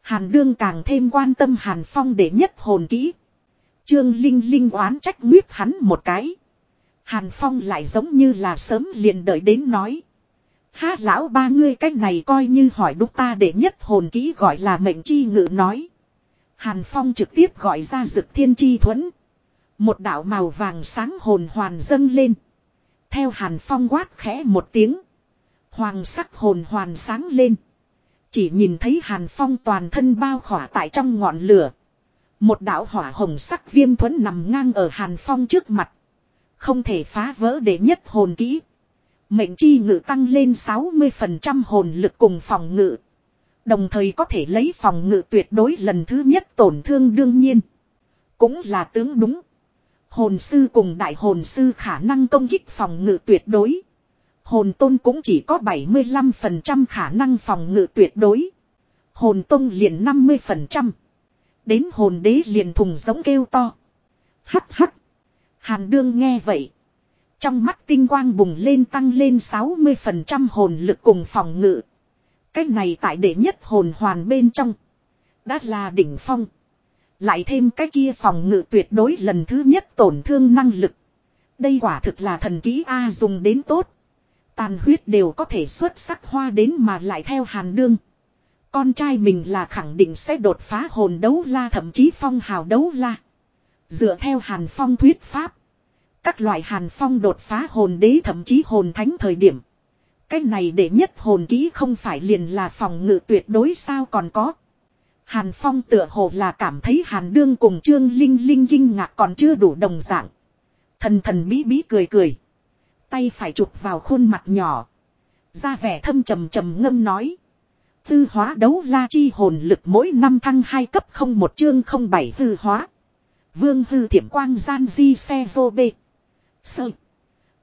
S1: Hàn đương càng thêm quan tâm Hàn Phong để nhất hồn kỹ. Trương Linh Linh oán trách nguyết hắn một cái. Hàn Phong lại giống như là sớm liền đợi đến nói. Ha lão ba ngươi cách này coi như hỏi đúc ta để nhất hồn kỹ gọi là mệnh chi ngự nói. Hàn Phong trực tiếp gọi ra dực thiên chi thuẫn. Một đạo màu vàng sáng hồn hoàn dâng lên. Theo Hàn Phong quát khẽ một tiếng. Hoàng sắc hồn hoàn sáng lên. Chỉ nhìn thấy Hàn Phong toàn thân bao khỏa tại trong ngọn lửa. Một đạo hỏa hồng sắc viêm thuẫn nằm ngang ở Hàn Phong trước mặt. Không thể phá vỡ để nhất hồn kỹ. Mệnh chi ngự tăng lên 60% hồn lực cùng phòng ngự. Đồng thời có thể lấy phòng ngự tuyệt đối lần thứ nhất tổn thương đương nhiên. Cũng là tướng đúng. Hồn sư cùng đại hồn sư khả năng công kích phòng ngự tuyệt đối. Hồn tôn cũng chỉ có 75% khả năng phòng ngự tuyệt đối. Hồn tôn liền 50%. Đến hồn đế liền thùng giống kêu to. Hắc hắc. Hàn đương nghe vậy. Trong mắt tinh quang bùng lên tăng lên 60% hồn lực cùng phòng ngự. Cái này tại đệ nhất hồn hoàn bên trong. Đã là đỉnh phong. Lại thêm cái kia phòng ngự tuyệt đối lần thứ nhất tổn thương năng lực. Đây quả thực là thần ký A dùng đến tốt. Tàn huyết đều có thể xuất sắc hoa đến mà lại theo hàn đương. Con trai mình là khẳng định sẽ đột phá hồn đấu la thậm chí phong hào đấu la. Dựa theo hàn phong thuyết pháp. Các loại hàn phong đột phá hồn đế thậm chí hồn thánh thời điểm. Cái này để nhất hồn kỹ không phải liền là phòng ngự tuyệt đối sao còn có. Hàn Phong tựa hồ là cảm thấy Hàn Đương cùng Trương Linh Linh kinh ngạc còn chưa đủ đồng dạng. Thần thần bí bí cười cười. Tay phải chụp vào khuôn mặt nhỏ. Ra vẻ thâm trầm trầm ngâm nói. Tư hóa đấu la chi hồn lực mỗi năm thăng hai cấp không một chương không bảy hư hóa. Vương hư thiểm quang gian di xe vô bê. Sơ.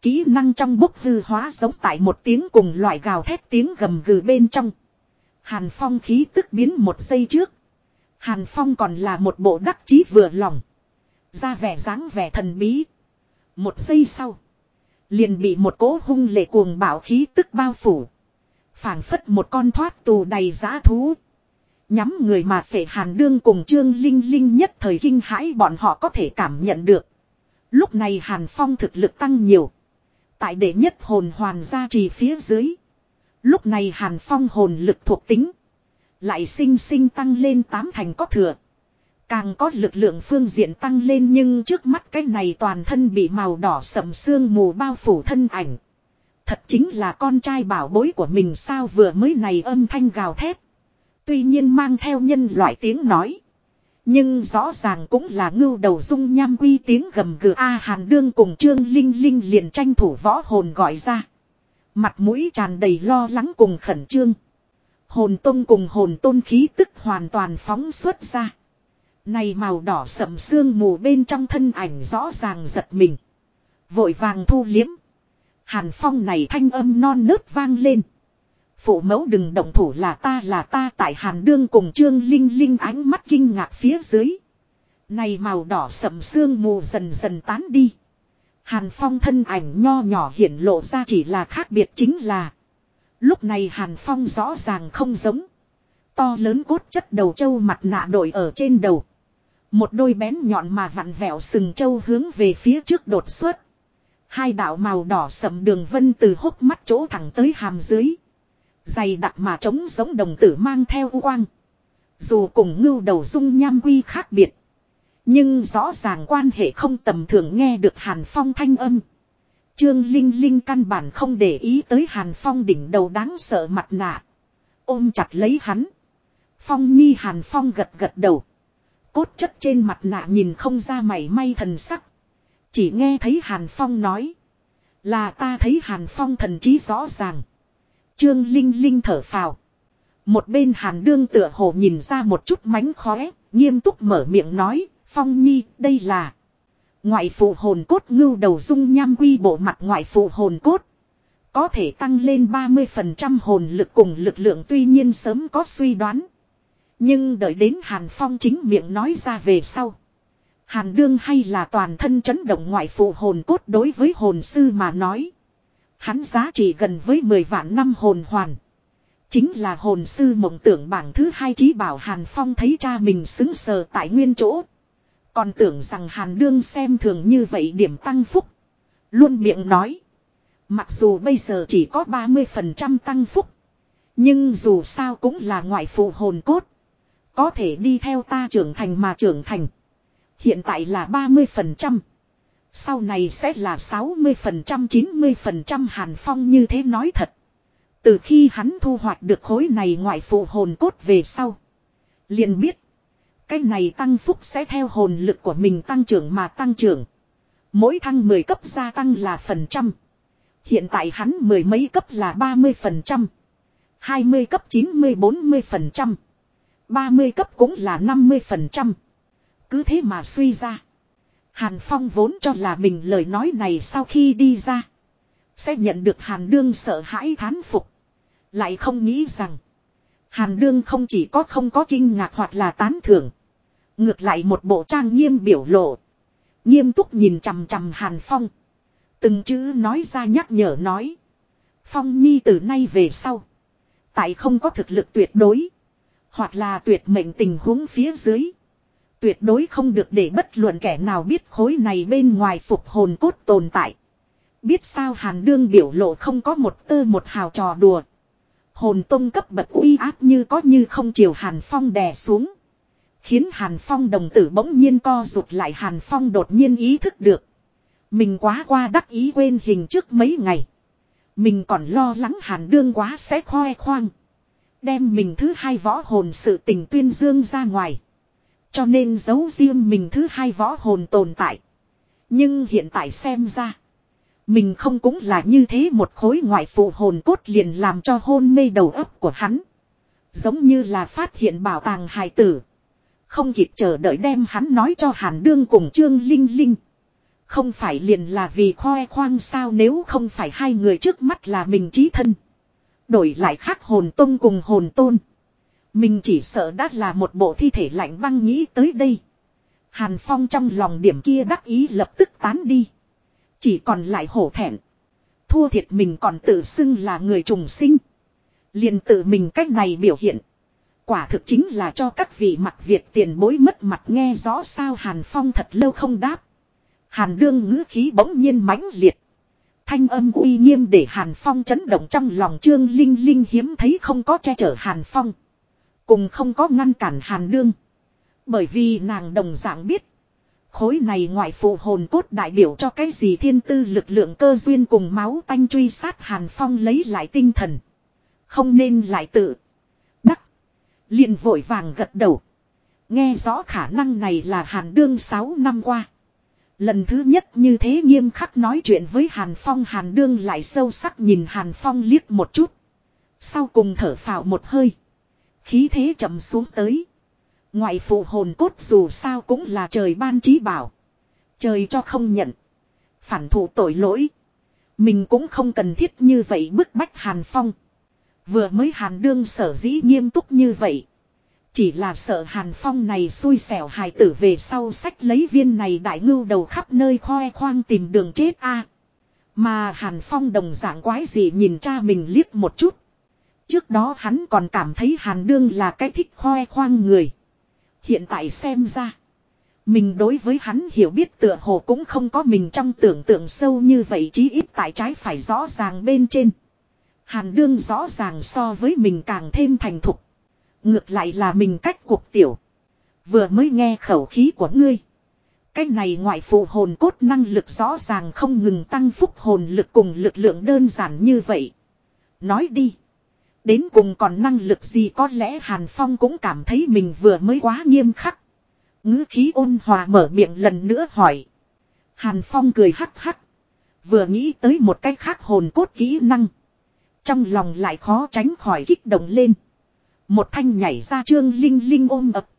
S1: Kỹ năng trong bốc hư hóa giống tại một tiếng cùng loại gào thét tiếng gầm gừ bên trong. Hàn phong khí tức biến một giây trước. Hàn Phong còn là một bộ đắc chí vừa lòng. Ra vẻ dáng vẻ thần bí. Một giây sau. Liền bị một cỗ hung lệ cuồng bạo khí tức bao phủ. phảng phất một con thoát tù đầy giá thú. Nhắm người mà phệ hàn đương cùng trương linh linh nhất thời kinh hãi bọn họ có thể cảm nhận được. Lúc này hàn phong thực lực tăng nhiều. Tại đệ nhất hồn hoàn gia trì phía dưới. Lúc này hàn phong hồn lực thuộc tính. Lại sinh sinh tăng lên tám thành có thừa. Càng có lực lượng phương diện tăng lên nhưng trước mắt cái này toàn thân bị màu đỏ sầm sương mù bao phủ thân ảnh. Thật chính là con trai bảo bối của mình sao vừa mới này âm thanh gào thét. Tuy nhiên mang theo nhân loại tiếng nói. Nhưng rõ ràng cũng là ngưu đầu dung nham quy tiếng gầm gừ A Hàn Đương cùng Trương Linh Linh liền tranh thủ võ hồn gọi ra. Mặt mũi tràn đầy lo lắng cùng khẩn trương. Hồn tôn cùng hồn tôn khí tức hoàn toàn phóng xuất ra. Này màu đỏ sậm sương mù bên trong thân ảnh rõ ràng giật mình. Vội vàng thu liếm. Hàn phong này thanh âm non nớt vang lên. Phụ mẫu đừng động thủ là ta là ta tại Hàn Đương cùng Trương Linh Linh ánh mắt kinh ngạc phía dưới. Này màu đỏ sậm sương mù dần dần tán đi. Hàn Phong thân ảnh nho nhỏ hiện lộ ra chỉ là khác biệt chính là. Lúc này Hàn Phong rõ ràng không giống. To lớn cốt chất đầu trâu mặt nạ đội ở trên đầu. Một đôi bén nhọn mà vặn vẹo sừng trâu hướng về phía trước đột xuất. Hai đạo màu đỏ sầm đường vân từ hốc mắt chỗ thẳng tới hàm dưới. Dày đặc mà trống giống đồng tử mang theo u quang. Dù cùng ngưu đầu dung nham quy khác biệt. Nhưng rõ ràng quan hệ không tầm thường nghe được Hàn Phong thanh âm. Trương Linh Linh căn bản không để ý tới Hàn Phong đỉnh đầu đáng sợ mặt nạ. Ôm chặt lấy hắn. Phong Nhi Hàn Phong gật gật đầu. Cốt chất trên mặt nạ nhìn không ra mảy may thần sắc. Chỉ nghe thấy Hàn Phong nói. Là ta thấy Hàn Phong thần trí rõ ràng. Trương Linh Linh thở phào. Một bên Hàn Đương tựa hồ nhìn ra một chút mánh khóe, nghiêm túc mở miệng nói, Phong Nhi, đây là ngoại phụ hồn cốt ngưu đầu dung nham quy bộ mặt ngoại phụ hồn cốt. Có thể tăng lên 30% hồn lực cùng lực lượng tuy nhiên sớm có suy đoán. Nhưng đợi đến Hàn Phong chính miệng nói ra về sau. Hàn đương hay là toàn thân chấn động ngoại phụ hồn cốt đối với hồn sư mà nói. Hắn giá trị gần với 10 vạn năm hồn hoàn. Chính là hồn sư mộng tưởng bảng thứ hai trí bảo Hàn Phong thấy cha mình xứng sờ tại nguyên chỗ. Còn tưởng rằng Hàn Đương xem thường như vậy điểm tăng phúc. Luôn miệng nói. Mặc dù bây giờ chỉ có 30% tăng phúc. Nhưng dù sao cũng là ngoại phụ hồn cốt. Có thể đi theo ta trưởng thành mà trưởng thành. Hiện tại là 30%. Sau này sẽ là 60% 90% Hàn Phong như thế nói thật. Từ khi hắn thu hoạch được khối này ngoại phụ hồn cốt về sau. liền biết. Cái này tăng phúc sẽ theo hồn lực của mình tăng trưởng mà tăng trưởng. Mỗi thăng 10 cấp gia tăng là phần trăm. Hiện tại hắn mười mấy cấp là 30%. 20 cấp 90-40%. 30 cấp cũng là 50%. Cứ thế mà suy ra. Hàn Phong vốn cho là mình lời nói này sau khi đi ra. Sẽ nhận được Hàn Đương sợ hãi thán phục. Lại không nghĩ rằng. Hàn Đương không chỉ có không có kinh ngạc hoặc là tán thưởng. Ngược lại một bộ trang nghiêm biểu lộ. Nghiêm túc nhìn chằm chằm Hàn Phong. Từng chữ nói ra nhắc nhở nói. Phong Nhi từ nay về sau. Tại không có thực lực tuyệt đối. Hoặc là tuyệt mệnh tình huống phía dưới. Tuyệt đối không được để bất luận kẻ nào biết khối này bên ngoài phục hồn cốt tồn tại. Biết sao Hàn Đương biểu lộ không có một tơ một hào trò đùa. Hồn tông cấp bậc uy áp như có như không chiều Hàn Phong đè xuống. Khiến Hàn Phong đồng tử bỗng nhiên co rụt lại Hàn Phong đột nhiên ý thức được. Mình quá qua đắc ý quên hình trước mấy ngày. Mình còn lo lắng Hàn Đương quá sẽ khoe khoang. Đem mình thứ hai võ hồn sự tình tuyên dương ra ngoài. Cho nên giấu riêng mình thứ hai võ hồn tồn tại. Nhưng hiện tại xem ra. Mình không cũng là như thế một khối ngoại phụ hồn cốt liền làm cho hôn mê đầu óc của hắn. Giống như là phát hiện bảo tàng hài tử. Không kịp chờ đợi đem hắn nói cho Hàn Đương cùng Trương Linh Linh. Không phải liền là vì khoe khoang sao nếu không phải hai người trước mắt là mình trí thân. Đổi lại khác hồn tôn cùng hồn tôn. Mình chỉ sợ đã là một bộ thi thể lạnh băng nghĩ tới đây. Hàn Phong trong lòng điểm kia đắc ý lập tức tán đi. Chỉ còn lại hổ thẹn. Thua thiệt mình còn tự xưng là người trùng sinh. liền tự mình cách này biểu hiện. Quả thực chính là cho các vị mặt Việt tiền bối mất mặt nghe rõ sao Hàn Phong thật lâu không đáp. Hàn đương ngữ khí bỗng nhiên mãnh liệt. Thanh âm uy nghiêm để Hàn Phong chấn động trong lòng Trương Linh Linh hiếm thấy không có che chở Hàn Phong. Cùng không có ngăn cản Hàn đương. Bởi vì nàng đồng dạng biết. Khối này ngoại phụ hồn cốt đại biểu cho cái gì thiên tư lực lượng cơ duyên cùng máu tanh truy sát Hàn Phong lấy lại tinh thần. Không nên lại tự. Đắc. liền vội vàng gật đầu. Nghe rõ khả năng này là Hàn Đương 6 năm qua. Lần thứ nhất như thế nghiêm khắc nói chuyện với Hàn Phong, Hàn Đương lại sâu sắc nhìn Hàn Phong liếc một chút. Sau cùng thở phào một hơi. Khí thế chậm xuống tới. Ngoại phụ hồn cốt dù sao cũng là trời ban trí bảo. Trời cho không nhận. Phản thủ tội lỗi. Mình cũng không cần thiết như vậy bức bách Hàn Phong. Vừa mới Hàn Đương sở dĩ nghiêm túc như vậy. Chỉ là sợ Hàn Phong này xui xẻo hài tử về sau sách lấy viên này đại ngưu đầu khắp nơi khoe khoang tìm đường chết a Mà Hàn Phong đồng dạng quái gì nhìn cha mình liếc một chút. Trước đó hắn còn cảm thấy Hàn Đương là cái thích khoe khoang người. Hiện tại xem ra. Mình đối với hắn hiểu biết tựa hồ cũng không có mình trong tưởng tượng sâu như vậy, chí ít tại trái phải rõ ràng bên trên. Hàn đương rõ ràng so với mình càng thêm thành thục. Ngược lại là mình cách cuộc tiểu. Vừa mới nghe khẩu khí của ngươi. Cái này ngoại phụ hồn cốt năng lực rõ ràng không ngừng tăng phúc hồn lực cùng lực lượng đơn giản như vậy. Nói đi. Đến cùng còn năng lực gì có lẽ Hàn Phong cũng cảm thấy mình vừa mới quá nghiêm khắc. ngữ khí ôn hòa mở miệng lần nữa hỏi. Hàn Phong cười hắc hắc. Vừa nghĩ tới một cách khác hồn cốt kỹ năng. Trong lòng lại khó tránh khỏi kích động lên. Một thanh nhảy ra trương linh linh ôm ập.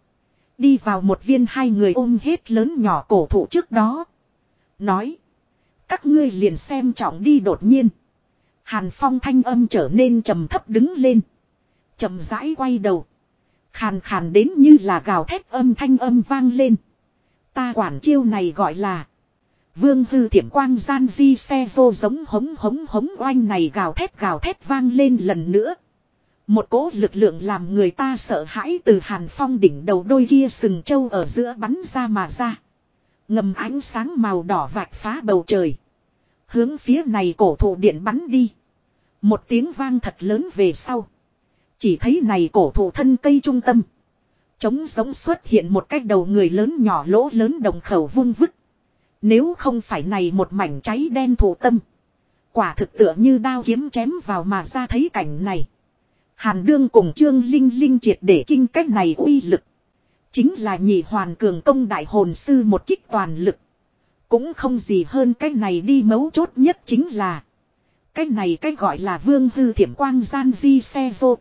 S1: Đi vào một viên hai người ôm hết lớn nhỏ cổ thụ trước đó. Nói. Các ngươi liền xem trọng đi đột nhiên. Hàn Phong thanh âm trở nên trầm thấp đứng lên. trầm rãi quay đầu. Khàn khàn đến như là gào thét âm thanh âm vang lên. Ta quản chiêu này gọi là. Vương hư thiểm quang gian di xe vô giống hống hống hống oanh này gào thét gào thét vang lên lần nữa. Một cỗ lực lượng làm người ta sợ hãi từ hàn phong đỉnh đầu đôi kia sừng trâu ở giữa bắn ra mà ra. Ngầm ánh sáng màu đỏ vạch phá bầu trời. Hướng phía này cổ thụ điện bắn đi. Một tiếng vang thật lớn về sau. Chỉ thấy này cổ thụ thân cây trung tâm. Trống giống xuất hiện một cái đầu người lớn nhỏ lỗ lớn đồng khẩu vung vứt. Nếu không phải này một mảnh cháy đen thụ tâm. Quả thực tựa như đao kiếm chém vào mà ra thấy cảnh này. Hàn đương cùng trương linh linh triệt để kinh cách này uy lực. Chính là nhị hoàn cường công đại hồn sư một kích toàn lực. Cũng không gì hơn cái này đi mấu chốt nhất chính là. Cái này cái gọi là vương hư thiểm quang gian di xe vô.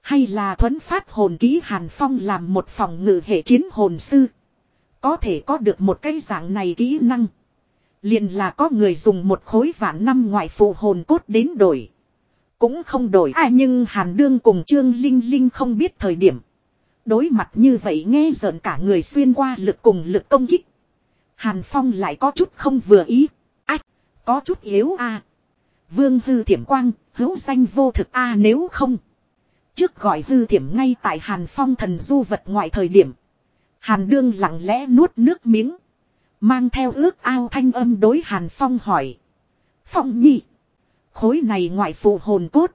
S1: Hay là thuấn phát hồn ký Hàn Phong làm một phòng ngự hệ chiến hồn sư. Có thể có được một cái dạng này kỹ năng. liền là có người dùng một khối vạn năm ngoại phụ hồn cốt đến đổi. Cũng không đổi ai nhưng Hàn Đương cùng Trương Linh Linh không biết thời điểm. Đối mặt như vậy nghe giận cả người xuyên qua lực cùng lực công kích. Hàn Phong lại có chút không vừa ý. Ách, có chút yếu a. Vương hư thiểm quang, hữu danh vô thực a nếu không. Trước gọi hư thiểm ngay tại Hàn Phong thần du vật ngoại thời điểm. Hàn đương lặng lẽ nuốt nước miếng. Mang theo ước ao thanh âm đối Hàn Phong hỏi. Phong nhi. Khối này ngoại phụ hồn cốt.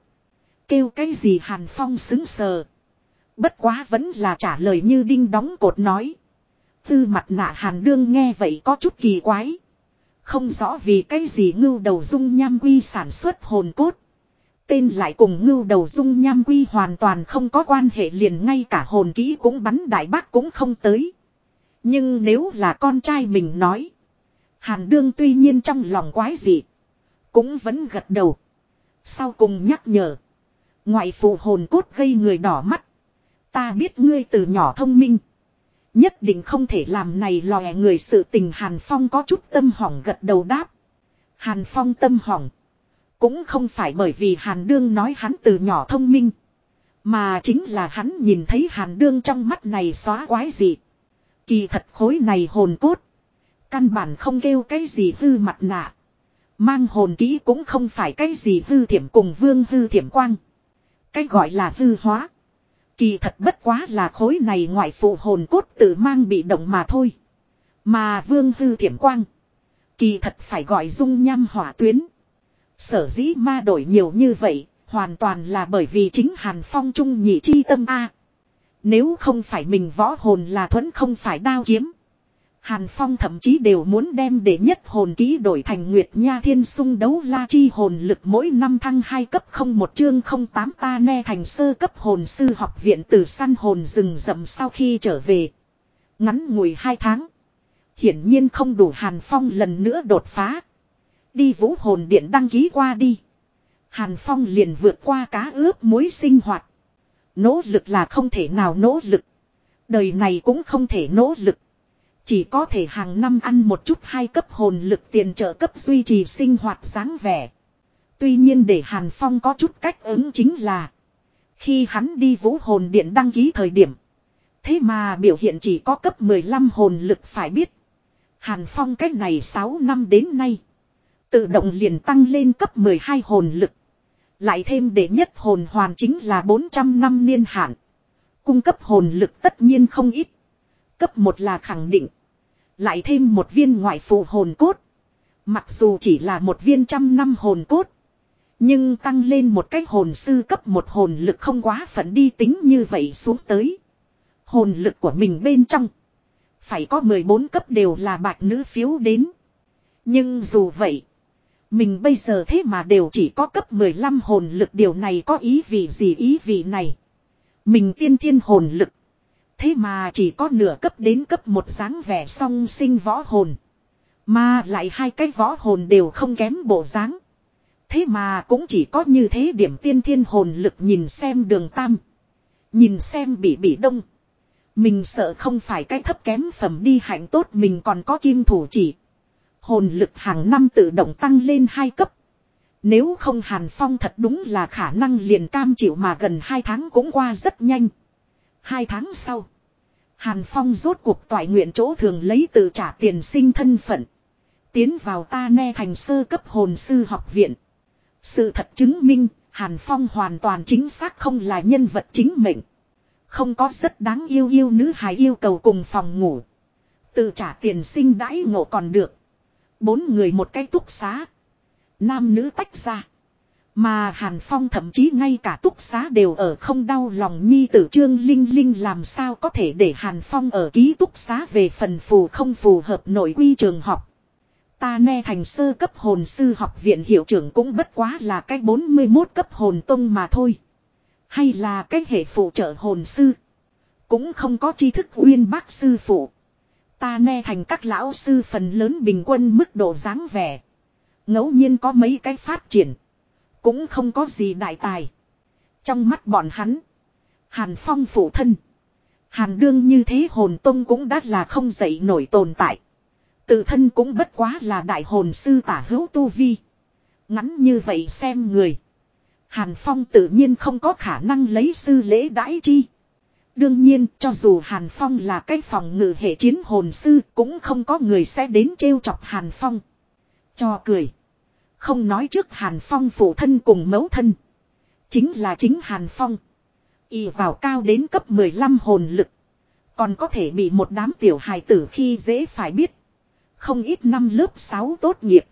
S1: Kêu cái gì Hàn Phong xứng sờ. Bất quá vẫn là trả lời như đinh đóng cột nói. Tư mặt nạ Hàn đương nghe vậy có chút kỳ quái. Không rõ vì cái gì ngưu đầu dung nham quy sản xuất hồn cốt. Tên lại cùng ngưu đầu dung nham quy hoàn toàn không có quan hệ liền ngay cả hồn kỹ cũng bắn đại bác cũng không tới. Nhưng nếu là con trai mình nói. Hàn đương tuy nhiên trong lòng quái gì. Cũng vẫn gật đầu. Sau cùng nhắc nhở. Ngoại phụ hồn cốt gây người đỏ mắt. Ta biết ngươi từ nhỏ thông minh. Nhất định không thể làm này lòe người sự tình Hàn Phong có chút tâm hỏng gật đầu đáp. Hàn Phong tâm hỏng. Cũng không phải bởi vì Hàn Đương nói hắn từ nhỏ thông minh. Mà chính là hắn nhìn thấy hàn đương trong mắt này xóa quái gì. Kỳ thật khối này hồn cốt. Căn bản không kêu cái gì hư mặt nạ. Mang hồn kỹ cũng không phải cái gì hư thiểm cùng vương hư thiểm quang. Cái gọi là hư hóa. Kỳ thật bất quá là khối này ngoại phụ hồn cốt tự mang bị động mà thôi. Mà vương hư thiểm quang. Kỳ thật phải gọi dung nham hỏa tuyến. Sở dĩ ma đổi nhiều như vậy, hoàn toàn là bởi vì chính Hàn Phong trung nhị chi tâm A. Nếu không phải mình võ hồn là thuẫn không phải đao kiếm. Hàn Phong thậm chí đều muốn đem để nhất hồn ký đổi thành Nguyệt Nha Thiên Sung đấu la chi hồn lực mỗi năm thăng 2 cấp không một chương không tám ta ne thành sơ cấp hồn sư học viện từ săn hồn rừng rậm sau khi trở về. Ngắn ngủi 2 tháng. Hiển nhiên không đủ Hàn Phong lần nữa đột phá. Đi vũ hồn điện đăng ký qua đi. Hàn Phong liền vượt qua cá ướp muối sinh hoạt. Nỗ lực là không thể nào nỗ lực. Đời này cũng không thể nỗ lực. Chỉ có thể hàng năm ăn một chút hai cấp hồn lực tiền trợ cấp duy trì sinh hoạt dáng vẻ. Tuy nhiên để Hàn Phong có chút cách ứng chính là. Khi hắn đi vũ hồn điện đăng ký thời điểm. Thế mà biểu hiện chỉ có cấp 15 hồn lực phải biết. Hàn Phong cách này 6 năm đến nay. Tự động liền tăng lên cấp 12 hồn lực. Lại thêm để nhất hồn hoàn chính là 400 năm niên hạn. Cung cấp hồn lực tất nhiên không ít. Cấp 1 là khẳng định. Lại thêm một viên ngoại phụ hồn cốt. Mặc dù chỉ là một viên trăm năm hồn cốt. Nhưng tăng lên một cái hồn sư cấp một hồn lực không quá phận đi tính như vậy xuống tới. Hồn lực của mình bên trong. Phải có 14 cấp đều là bạch nữ phiếu đến. Nhưng dù vậy. Mình bây giờ thế mà đều chỉ có cấp 15 hồn lực, điều này có ý vị gì ý vị này. Mình tiên thiên hồn lực. Thế mà chỉ có nửa cấp đến cấp một dáng vẻ song sinh võ hồn. Mà lại hai cái võ hồn đều không kém bộ dáng. Thế mà cũng chỉ có như thế điểm tiên thiên hồn lực nhìn xem đường tam. Nhìn xem bị bị đông. Mình sợ không phải cái thấp kém phẩm đi hạnh tốt mình còn có kim thủ chỉ. Hồn lực hàng năm tự động tăng lên hai cấp. Nếu không Hàn Phong thật đúng là khả năng liền cam chịu mà gần hai tháng cũng qua rất nhanh. Hai tháng sau. Hàn Phong rốt cuộc toại nguyện chỗ thường lấy tự trả tiền sinh thân phận. Tiến vào ta ne thành sơ cấp hồn sư học viện. Sự thật chứng minh, Hàn Phong hoàn toàn chính xác không là nhân vật chính mệnh. Không có rất đáng yêu yêu nữ hài yêu cầu cùng phòng ngủ. Tự trả tiền sinh đãi ngộ còn được. Bốn người một cái túc xá. Nam nữ tách ra. Mà Hàn Phong thậm chí ngay cả túc xá đều ở không đau lòng nhi tử trương linh linh làm sao có thể để Hàn Phong ở ký túc xá về phần phù không phù hợp nội quy trường học. Ta nghe thành sơ cấp hồn sư học viện hiệu trưởng cũng bất quá là cái 41 cấp hồn tông mà thôi. Hay là cái hệ phụ trợ hồn sư. Cũng không có tri thức uyên bác sư phụ. Ta nghe thành các lão sư phần lớn bình quân mức độ dáng vẻ. ngẫu nhiên có mấy cái phát triển. Cũng không có gì đại tài. Trong mắt bọn hắn. Hàn phong phụ thân. Hàn đương như thế hồn tông cũng đã là không dậy nổi tồn tại. Tự thân cũng bất quá là đại hồn sư tả hữu tu vi. Ngắn như vậy xem người. Hàn Phong tự nhiên không có khả năng lấy sư lễ đãi chi. Đương nhiên, cho dù Hàn Phong là cái phòng ngự hệ chiến hồn sư, cũng không có người sẽ đến trêu chọc Hàn Phong. Cho cười. Không nói trước Hàn Phong phụ thân cùng mẫu thân. Chính là chính Hàn Phong. Y vào cao đến cấp 15 hồn lực. Còn có thể bị một đám tiểu hài tử khi dễ phải biết. Không ít năm lớp 6 tốt nghiệp.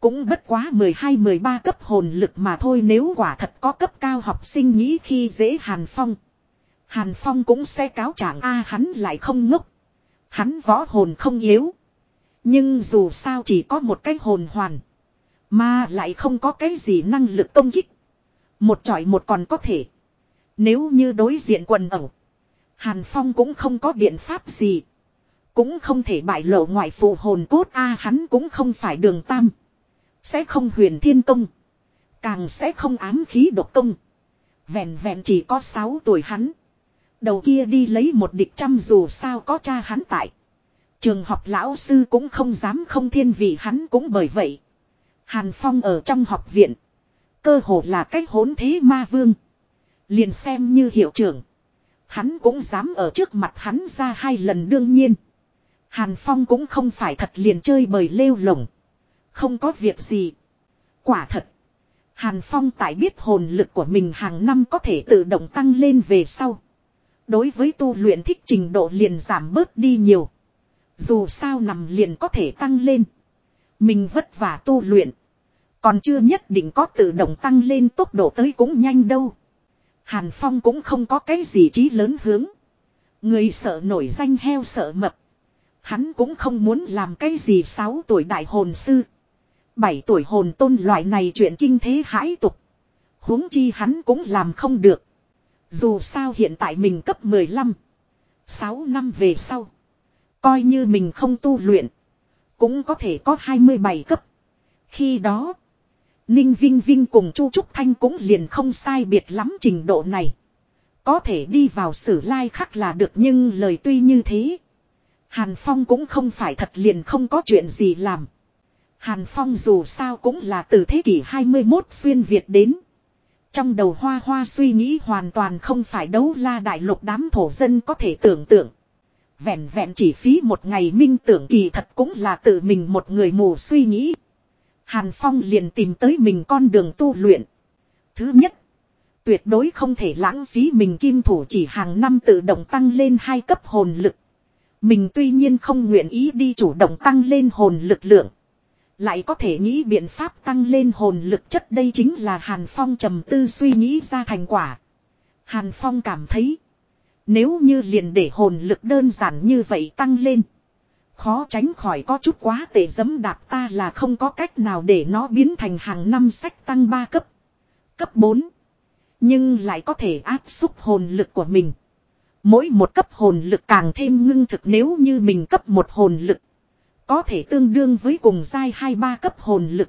S1: Cũng bất quá 12-13 cấp hồn lực mà thôi nếu quả thật có cấp cao học sinh nghĩ khi dễ Hàn Phong. Hàn Phong cũng sẽ cáo trạng, A, hắn lại không ngốc. Hắn võ hồn không yếu. Nhưng dù sao chỉ có một cái hồn hoàn. Mà lại không có cái gì năng lực công kích. Một chọi một còn có thể. Nếu như đối diện quần ẩu. Hàn Phong cũng không có biện pháp gì. Cũng không thể bại lộ ngoại phụ hồn cốt A, hắn cũng không phải đường tam. Sẽ không huyền thiên công. Càng sẽ không ám khí độc công. Vẹn vẹn chỉ có 6 tuổi hắn. Đầu kia đi lấy một địch trăm dù sao có cha hắn tại. Trường học lão sư cũng không dám không thiên vị hắn cũng bởi vậy. Hàn Phong ở trong học viện. Cơ hồ là cách hỗn thế ma vương. Liền xem như hiệu trưởng. Hắn cũng dám ở trước mặt hắn ra hai lần đương nhiên. Hàn Phong cũng không phải thật liền chơi bời lêu lồng. Không có việc gì. Quả thật. Hàn Phong tại biết hồn lực của mình hàng năm có thể tự động tăng lên về sau. Đối với tu luyện thích trình độ liền giảm bớt đi nhiều. Dù sao nằm liền có thể tăng lên. Mình vất vả tu luyện. Còn chưa nhất định có tự động tăng lên tốc độ tới cũng nhanh đâu. Hàn Phong cũng không có cái gì trí lớn hướng. Người sợ nổi danh heo sợ mập. Hắn cũng không muốn làm cái gì 6 tuổi đại hồn sư. 7 tuổi hồn tôn loại này chuyện kinh thế hãi tục. huống chi hắn cũng làm không được. Dù sao hiện tại mình cấp 15. 6 năm về sau. Coi như mình không tu luyện. Cũng có thể có 27 cấp. Khi đó. Ninh Vinh Vinh cùng Chu Trúc Thanh cũng liền không sai biệt lắm trình độ này. Có thể đi vào sử lai khắc là được nhưng lời tuy như thế. Hàn Phong cũng không phải thật liền không có chuyện gì làm. Hàn Phong dù sao cũng là từ thế kỷ 21 xuyên Việt đến. Trong đầu hoa hoa suy nghĩ hoàn toàn không phải đấu la đại lục đám thổ dân có thể tưởng tượng. Vẹn vẹn chỉ phí một ngày minh tưởng kỳ thật cũng là tự mình một người mù suy nghĩ. Hàn Phong liền tìm tới mình con đường tu luyện. Thứ nhất, tuyệt đối không thể lãng phí mình kim thủ chỉ hàng năm tự động tăng lên hai cấp hồn lực. Mình tuy nhiên không nguyện ý đi chủ động tăng lên hồn lực lượng. Lại có thể nghĩ biện pháp tăng lên hồn lực chất đây chính là Hàn Phong trầm tư suy nghĩ ra thành quả. Hàn Phong cảm thấy. Nếu như liền để hồn lực đơn giản như vậy tăng lên. Khó tránh khỏi có chút quá tệ dấm đạp ta là không có cách nào để nó biến thành hàng năm sách tăng 3 cấp. Cấp 4. Nhưng lại có thể áp xúc hồn lực của mình. Mỗi một cấp hồn lực càng thêm ngưng thực nếu như mình cấp một hồn lực. Có thể tương đương với cùng giai 2-3 cấp hồn lực.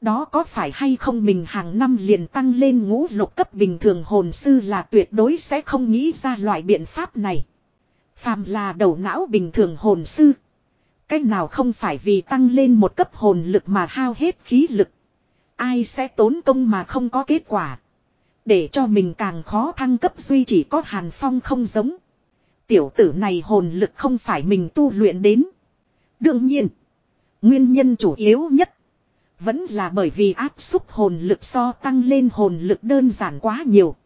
S1: Đó có phải hay không mình hàng năm liền tăng lên ngũ lục cấp bình thường hồn sư là tuyệt đối sẽ không nghĩ ra loại biện pháp này. Phàm là đầu não bình thường hồn sư. Cách nào không phải vì tăng lên một cấp hồn lực mà hao hết khí lực. Ai sẽ tốn công mà không có kết quả. Để cho mình càng khó thăng cấp duy chỉ có hàn phong không giống. Tiểu tử này hồn lực không phải mình tu luyện đến. Đương nhiên. Nguyên nhân chủ yếu nhất. Vẫn là bởi vì áp xúc hồn lực so tăng lên hồn lực đơn giản quá nhiều.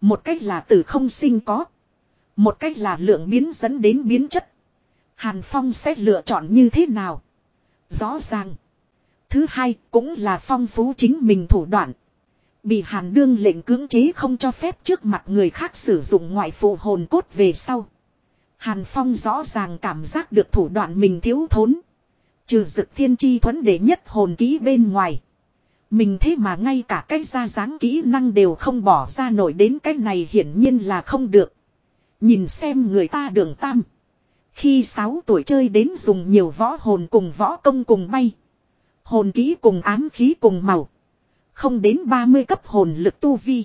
S1: Một cách là từ không sinh có. Một cách là lượng biến dẫn đến biến chất. Hàn Phong sẽ lựa chọn như thế nào? Rõ ràng. Thứ hai cũng là phong phú chính mình thủ đoạn. Bị Hàn Đương lệnh cưỡng chế không cho phép trước mặt người khác sử dụng ngoại phụ hồn cốt về sau. Hàn Phong rõ ràng cảm giác được thủ đoạn mình thiếu thốn. Trừ dực thiên chi thuẫn để nhất hồn ký bên ngoài. Mình thế mà ngay cả cái ra dáng kỹ năng đều không bỏ ra nổi đến cái này hiển nhiên là không được. Nhìn xem người ta đường tam. Khi 6 tuổi chơi đến dùng nhiều võ hồn cùng võ công cùng bay. Hồn ký cùng ám khí cùng màu. Không đến 30 cấp hồn lực tu vi.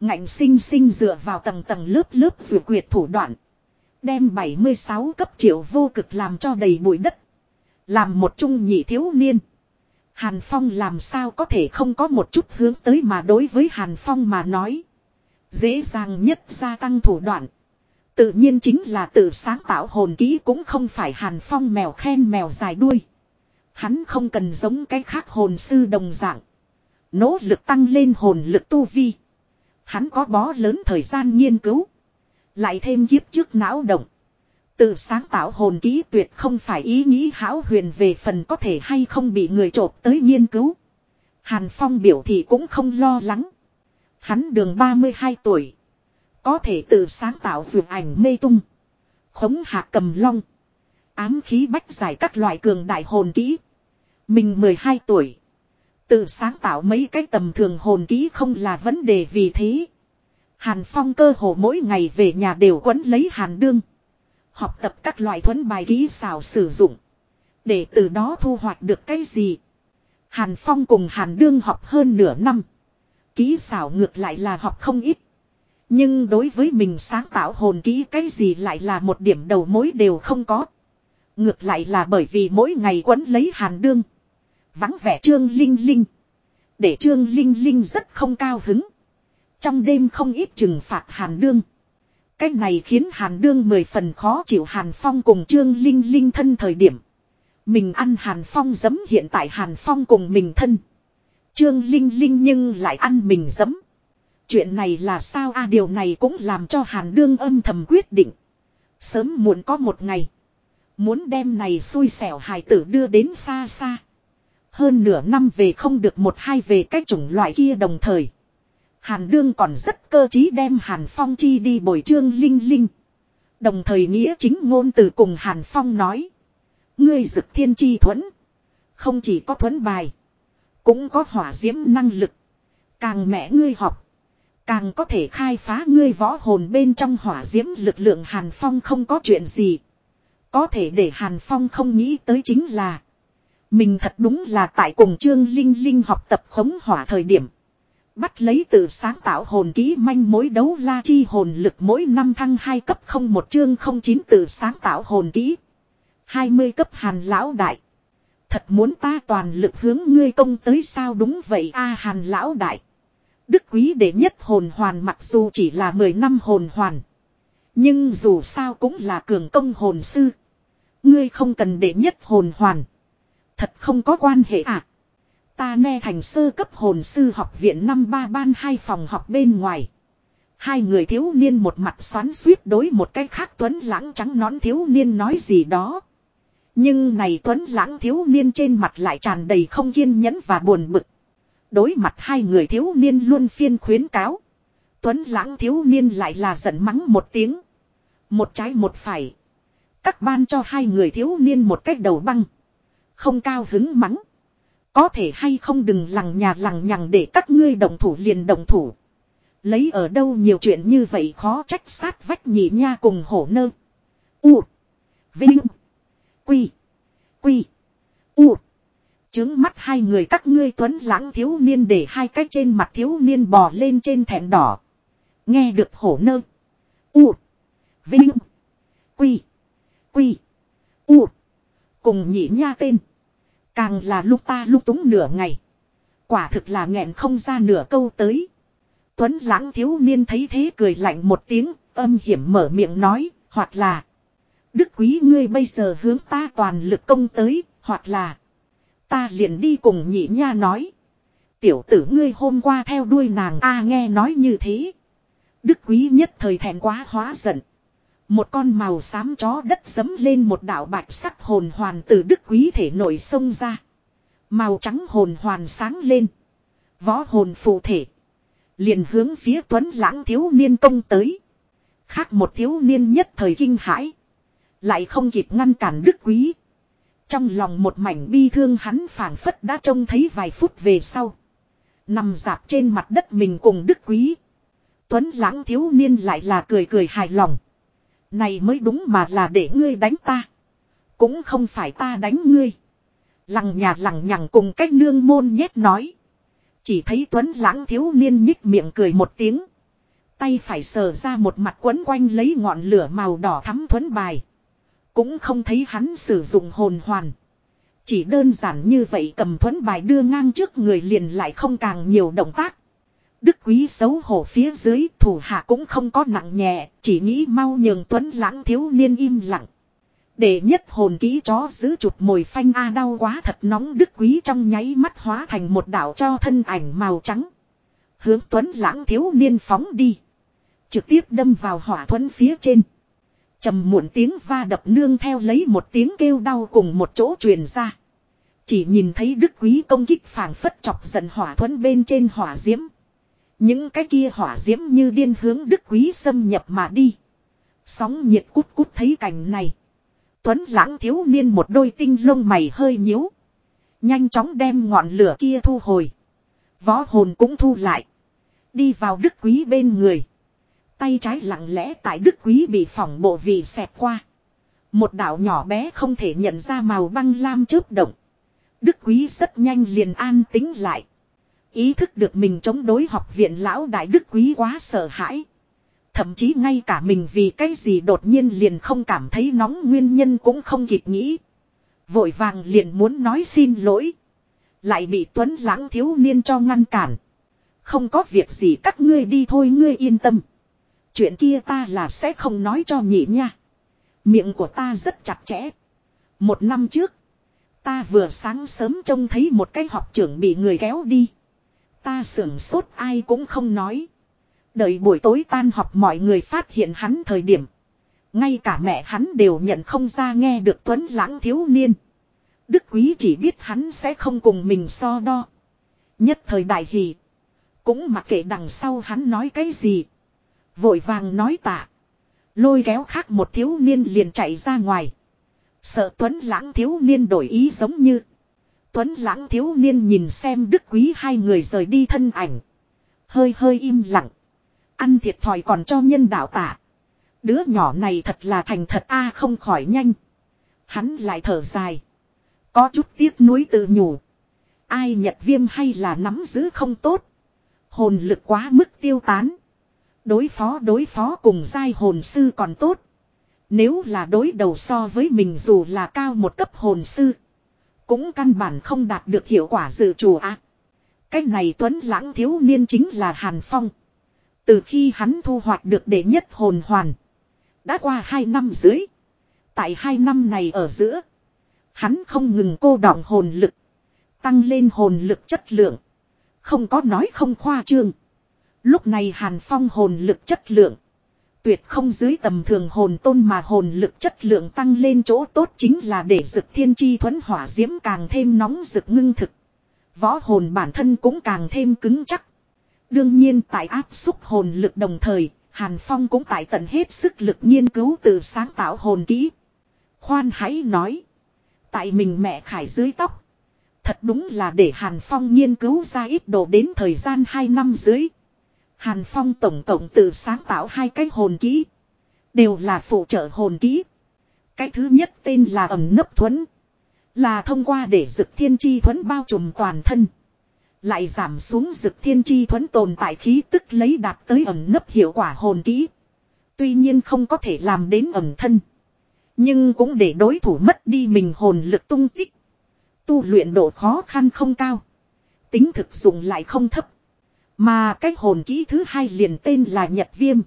S1: Ngạnh sinh sinh dựa vào tầng tầng lớp lớp vừa quyệt thủ đoạn. Đem 76 cấp triệu vô cực làm cho đầy bụi đất. Làm một trung nhị thiếu niên. Hàn Phong làm sao có thể không có một chút hướng tới mà đối với Hàn Phong mà nói. Dễ dàng nhất gia tăng thủ đoạn. Tự nhiên chính là tự sáng tạo hồn kỹ cũng không phải Hàn Phong mèo khen mèo dài đuôi. Hắn không cần giống cái khác hồn sư đồng dạng. Nỗ lực tăng lên hồn lực tu vi. Hắn có bó lớn thời gian nghiên cứu. Lại thêm kiếp trước não động. Tự sáng tạo hồn ký tuyệt không phải ý nghĩ hão huyền về phần có thể hay không bị người trộp tới nghiên cứu. Hàn Phong biểu thị cũng không lo lắng. Hắn đường 32 tuổi. Có thể tự sáng tạo vượt ảnh mê tung. Khống hạ cầm long. Ám khí bách giải các loại cường đại hồn kỹ. Mình 12 tuổi. Tự sáng tạo mấy cái tầm thường hồn kỹ không là vấn đề vì thế. Hàn Phong cơ hồ mỗi ngày về nhà đều quấn lấy Hàn Đương. Học tập các loại thuấn bài kỹ xảo sử dụng. Để từ đó thu hoạch được cái gì. Hàn Phong cùng Hàn Đương học hơn nửa năm. Kỹ xảo ngược lại là học không ít. Nhưng đối với mình sáng tạo hồn kỹ cái gì lại là một điểm đầu mối đều không có. Ngược lại là bởi vì mỗi ngày quấn lấy Hàn Đương. Vắng vẻ Trương Linh Linh. Để Trương Linh Linh rất không cao hứng. Trong đêm không ít trừng phạt Hàn Đương. Cách này khiến Hàn Đương mười phần khó chịu Hàn Phong cùng Trương Linh Linh thân thời điểm. Mình ăn Hàn Phong giấm hiện tại Hàn Phong cùng mình thân. Trương Linh Linh nhưng lại ăn mình giấm. Chuyện này là sao a, điều này cũng làm cho Hàn Đương âm thầm quyết định. Sớm muộn có một ngày. Muốn đem này xui xẻo hài tử đưa đến xa xa. Hơn nửa năm về không được một hai về cái chủng loại kia đồng thời. Hàn Đương còn rất cơ trí đem Hàn Phong chi đi bồi trương linh linh. Đồng thời nghĩa chính ngôn từ cùng Hàn Phong nói. Ngươi dực thiên chi thuẫn. Không chỉ có thuẫn bài. Cũng có hỏa diễm năng lực. Càng mẹ ngươi học. Càng có thể khai phá ngươi võ hồn bên trong hỏa diễm lực lượng Hàn Phong không có chuyện gì. Có thể để Hàn Phong không nghĩ tới chính là. Mình thật đúng là tại cùng Trương Linh Linh học tập khống hỏa thời điểm. Bắt lấy từ sáng tạo hồn ký manh mối đấu la chi hồn lực mỗi năm thăng 2 cấp không một chương không chín từ sáng tạo hồn ký. 20 cấp hàn lão đại. Thật muốn ta toàn lực hướng ngươi công tới sao đúng vậy a hàn lão đại. Đức quý đệ nhất hồn hoàn mặc dù chỉ là 10 năm hồn hoàn. Nhưng dù sao cũng là cường công hồn sư. Ngươi không cần đệ nhất hồn hoàn. Thật không có quan hệ à. Ta nghe thành sơ cấp hồn sư học viện năm ba ban hai phòng học bên ngoài. Hai người thiếu niên một mặt xoắn suýt đối một cái khác tuấn lãng trắng nón thiếu niên nói gì đó. Nhưng này tuấn lãng thiếu niên trên mặt lại tràn đầy không kiên nhẫn và buồn bực. Đối mặt hai người thiếu niên luôn phiên khuyến cáo. Tuấn lãng thiếu niên lại là giận mắng một tiếng. Một trái một phải. Các ban cho hai người thiếu niên một cách đầu băng. Không cao hứng mắng. Có thể hay không đừng lằng nhà lằng nhằng để các ngươi đồng thủ liền đồng thủ. Lấy ở đâu nhiều chuyện như vậy khó trách sát vách nhị nha cùng hổ nơ. U. Vinh. Quy. Quy. U. Chứng mắt hai người các ngươi tuấn lãng thiếu niên để hai cái trên mặt thiếu niên bò lên trên thẹn đỏ. Nghe được hổ nơ. U. Vinh. Quy. Quy. U. Cùng nhị nha tên. Càng là lúc ta lúc túng nửa ngày. Quả thực là nghẹn không ra nửa câu tới. Tuấn lãng thiếu niên thấy thế cười lạnh một tiếng, âm hiểm mở miệng nói, hoặc là. Đức quý ngươi bây giờ hướng ta toàn lực công tới, hoặc là. Ta liền đi cùng nhị nha nói. Tiểu tử ngươi hôm qua theo đuôi nàng a nghe nói như thế. Đức quý nhất thời thẹn quá hóa giận. Một con màu xám chó đất dấm lên một đạo bạch sắc hồn hoàn từ đức quý thể nổi sông ra. Màu trắng hồn hoàn sáng lên. Võ hồn phụ thể. Liền hướng phía tuấn lãng thiếu niên công tới. Khác một thiếu niên nhất thời kinh hãi. Lại không kịp ngăn cản đức quý. Trong lòng một mảnh bi thương hắn phảng phất đã trông thấy vài phút về sau. Nằm dạp trên mặt đất mình cùng đức quý. Tuấn lãng thiếu niên lại là cười cười hài lòng. Này mới đúng mà là để ngươi đánh ta. Cũng không phải ta đánh ngươi. Lằng nhà lằng nhằng cùng cách nương môn nhét nói. Chỉ thấy Tuấn lãng thiếu niên nhích miệng cười một tiếng. Tay phải sờ ra một mặt quấn quanh lấy ngọn lửa màu đỏ thắm thuấn bài. Cũng không thấy hắn sử dụng hồn hoàn. Chỉ đơn giản như vậy cầm thuẫn bài đưa ngang trước người liền lại không càng nhiều động tác. Đức quý xấu hổ phía dưới thủ hạ cũng không có nặng nhẹ, chỉ nghĩ mau nhường tuấn lãng thiếu niên im lặng. Để nhất hồn ký chó giữ chụp mồi phanh a đau quá thật nóng đức quý trong nháy mắt hóa thành một đảo cho thân ảnh màu trắng. Hướng tuấn lãng thiếu niên phóng đi. Trực tiếp đâm vào hỏa thuẫn phía trên trầm muộn tiếng va đập nương theo lấy một tiếng kêu đau cùng một chỗ truyền ra. Chỉ nhìn thấy đức quý công kích phảng phất chọc giận hỏa thuẫn bên trên hỏa diễm. Những cái kia hỏa diễm như điên hướng đức quý xâm nhập mà đi. Sóng nhiệt cút cút thấy cảnh này. Tuấn lãng thiếu niên một đôi tinh lông mày hơi nhíu. Nhanh chóng đem ngọn lửa kia thu hồi. Võ hồn cũng thu lại. Đi vào đức quý bên người. Tay trái lặng lẽ tại đức quý bị phỏng bộ vì xẹp qua. Một đạo nhỏ bé không thể nhận ra màu băng lam chớp động. Đức quý rất nhanh liền an tính lại. Ý thức được mình chống đối học viện lão đại đức quý quá sợ hãi. Thậm chí ngay cả mình vì cái gì đột nhiên liền không cảm thấy nóng nguyên nhân cũng không kịp nghĩ. Vội vàng liền muốn nói xin lỗi. Lại bị Tuấn lãng thiếu niên cho ngăn cản. Không có việc gì các ngươi đi thôi, ngươi yên tâm. Chuyện kia ta là sẽ không nói cho nhị nha. Miệng của ta rất chặt chẽ. Một năm trước. Ta vừa sáng sớm trông thấy một cái học trưởng bị người kéo đi. Ta sưởng sốt ai cũng không nói. Đợi buổi tối tan học mọi người phát hiện hắn thời điểm. Ngay cả mẹ hắn đều nhận không ra nghe được Tuấn lãng thiếu niên. Đức quý chỉ biết hắn sẽ không cùng mình so đo. Nhất thời đại hỷ. Cũng mặc kệ đằng sau hắn nói cái gì. Vội vàng nói tạ. Lôi kéo khác một thiếu niên liền chạy ra ngoài. Sợ Tuấn lãng thiếu niên đổi ý giống như. Tuấn lãng thiếu niên nhìn xem đức quý hai người rời đi thân ảnh. Hơi hơi im lặng. Ăn thiệt thòi còn cho nhân đạo tạ. Đứa nhỏ này thật là thành thật a, không khỏi nhanh. Hắn lại thở dài. Có chút tiếc nuối tự nhủ. Ai nhật viêm hay là nắm giữ không tốt. Hồn lực quá mức tiêu tán. Đối phó đối phó cùng giai hồn sư còn tốt. Nếu là đối đầu so với mình dù là cao một cấp hồn sư. Cũng căn bản không đạt được hiệu quả dự chủ á. Cái này tuấn lãng thiếu niên chính là Hàn Phong. Từ khi hắn thu hoạch được đệ nhất hồn hoàn. Đã qua hai năm dưới. Tại hai năm này ở giữa. Hắn không ngừng cô đọng hồn lực. Tăng lên hồn lực chất lượng. Không có nói không khoa trương. Lúc này Hàn Phong hồn lực chất lượng. Tuyệt không dưới tầm thường hồn tôn mà hồn lực chất lượng tăng lên chỗ tốt chính là để dực thiên chi thuẫn hỏa diễm càng thêm nóng rực ngưng thực. Võ hồn bản thân cũng càng thêm cứng chắc. Đương nhiên tại áp xúc hồn lực đồng thời, Hàn Phong cũng tại tận hết sức lực nghiên cứu từ sáng tạo hồn kỹ. Khoan hãy nói. Tại mình mẹ khải dưới tóc. Thật đúng là để Hàn Phong nghiên cứu ra ít đồ đến thời gian 2 năm dưới. Hàn Phong tổng cộng tự sáng tạo hai cái hồn kỹ. Đều là phụ trợ hồn kỹ. Cái thứ nhất tên là ẩm nấp thuẫn. Là thông qua để dực thiên chi thuẫn bao trùm toàn thân. Lại giảm xuống dực thiên chi thuẫn tồn tại khí tức lấy đạt tới ẩm nấp hiệu quả hồn kỹ. Tuy nhiên không có thể làm đến ẩm thân. Nhưng cũng để đối thủ mất đi mình hồn lực tung tích. Tu luyện độ khó khăn không cao. Tính thực dụng lại không thấp. Mà cái hồn kỹ thứ hai liền tên là Nhật Viêm.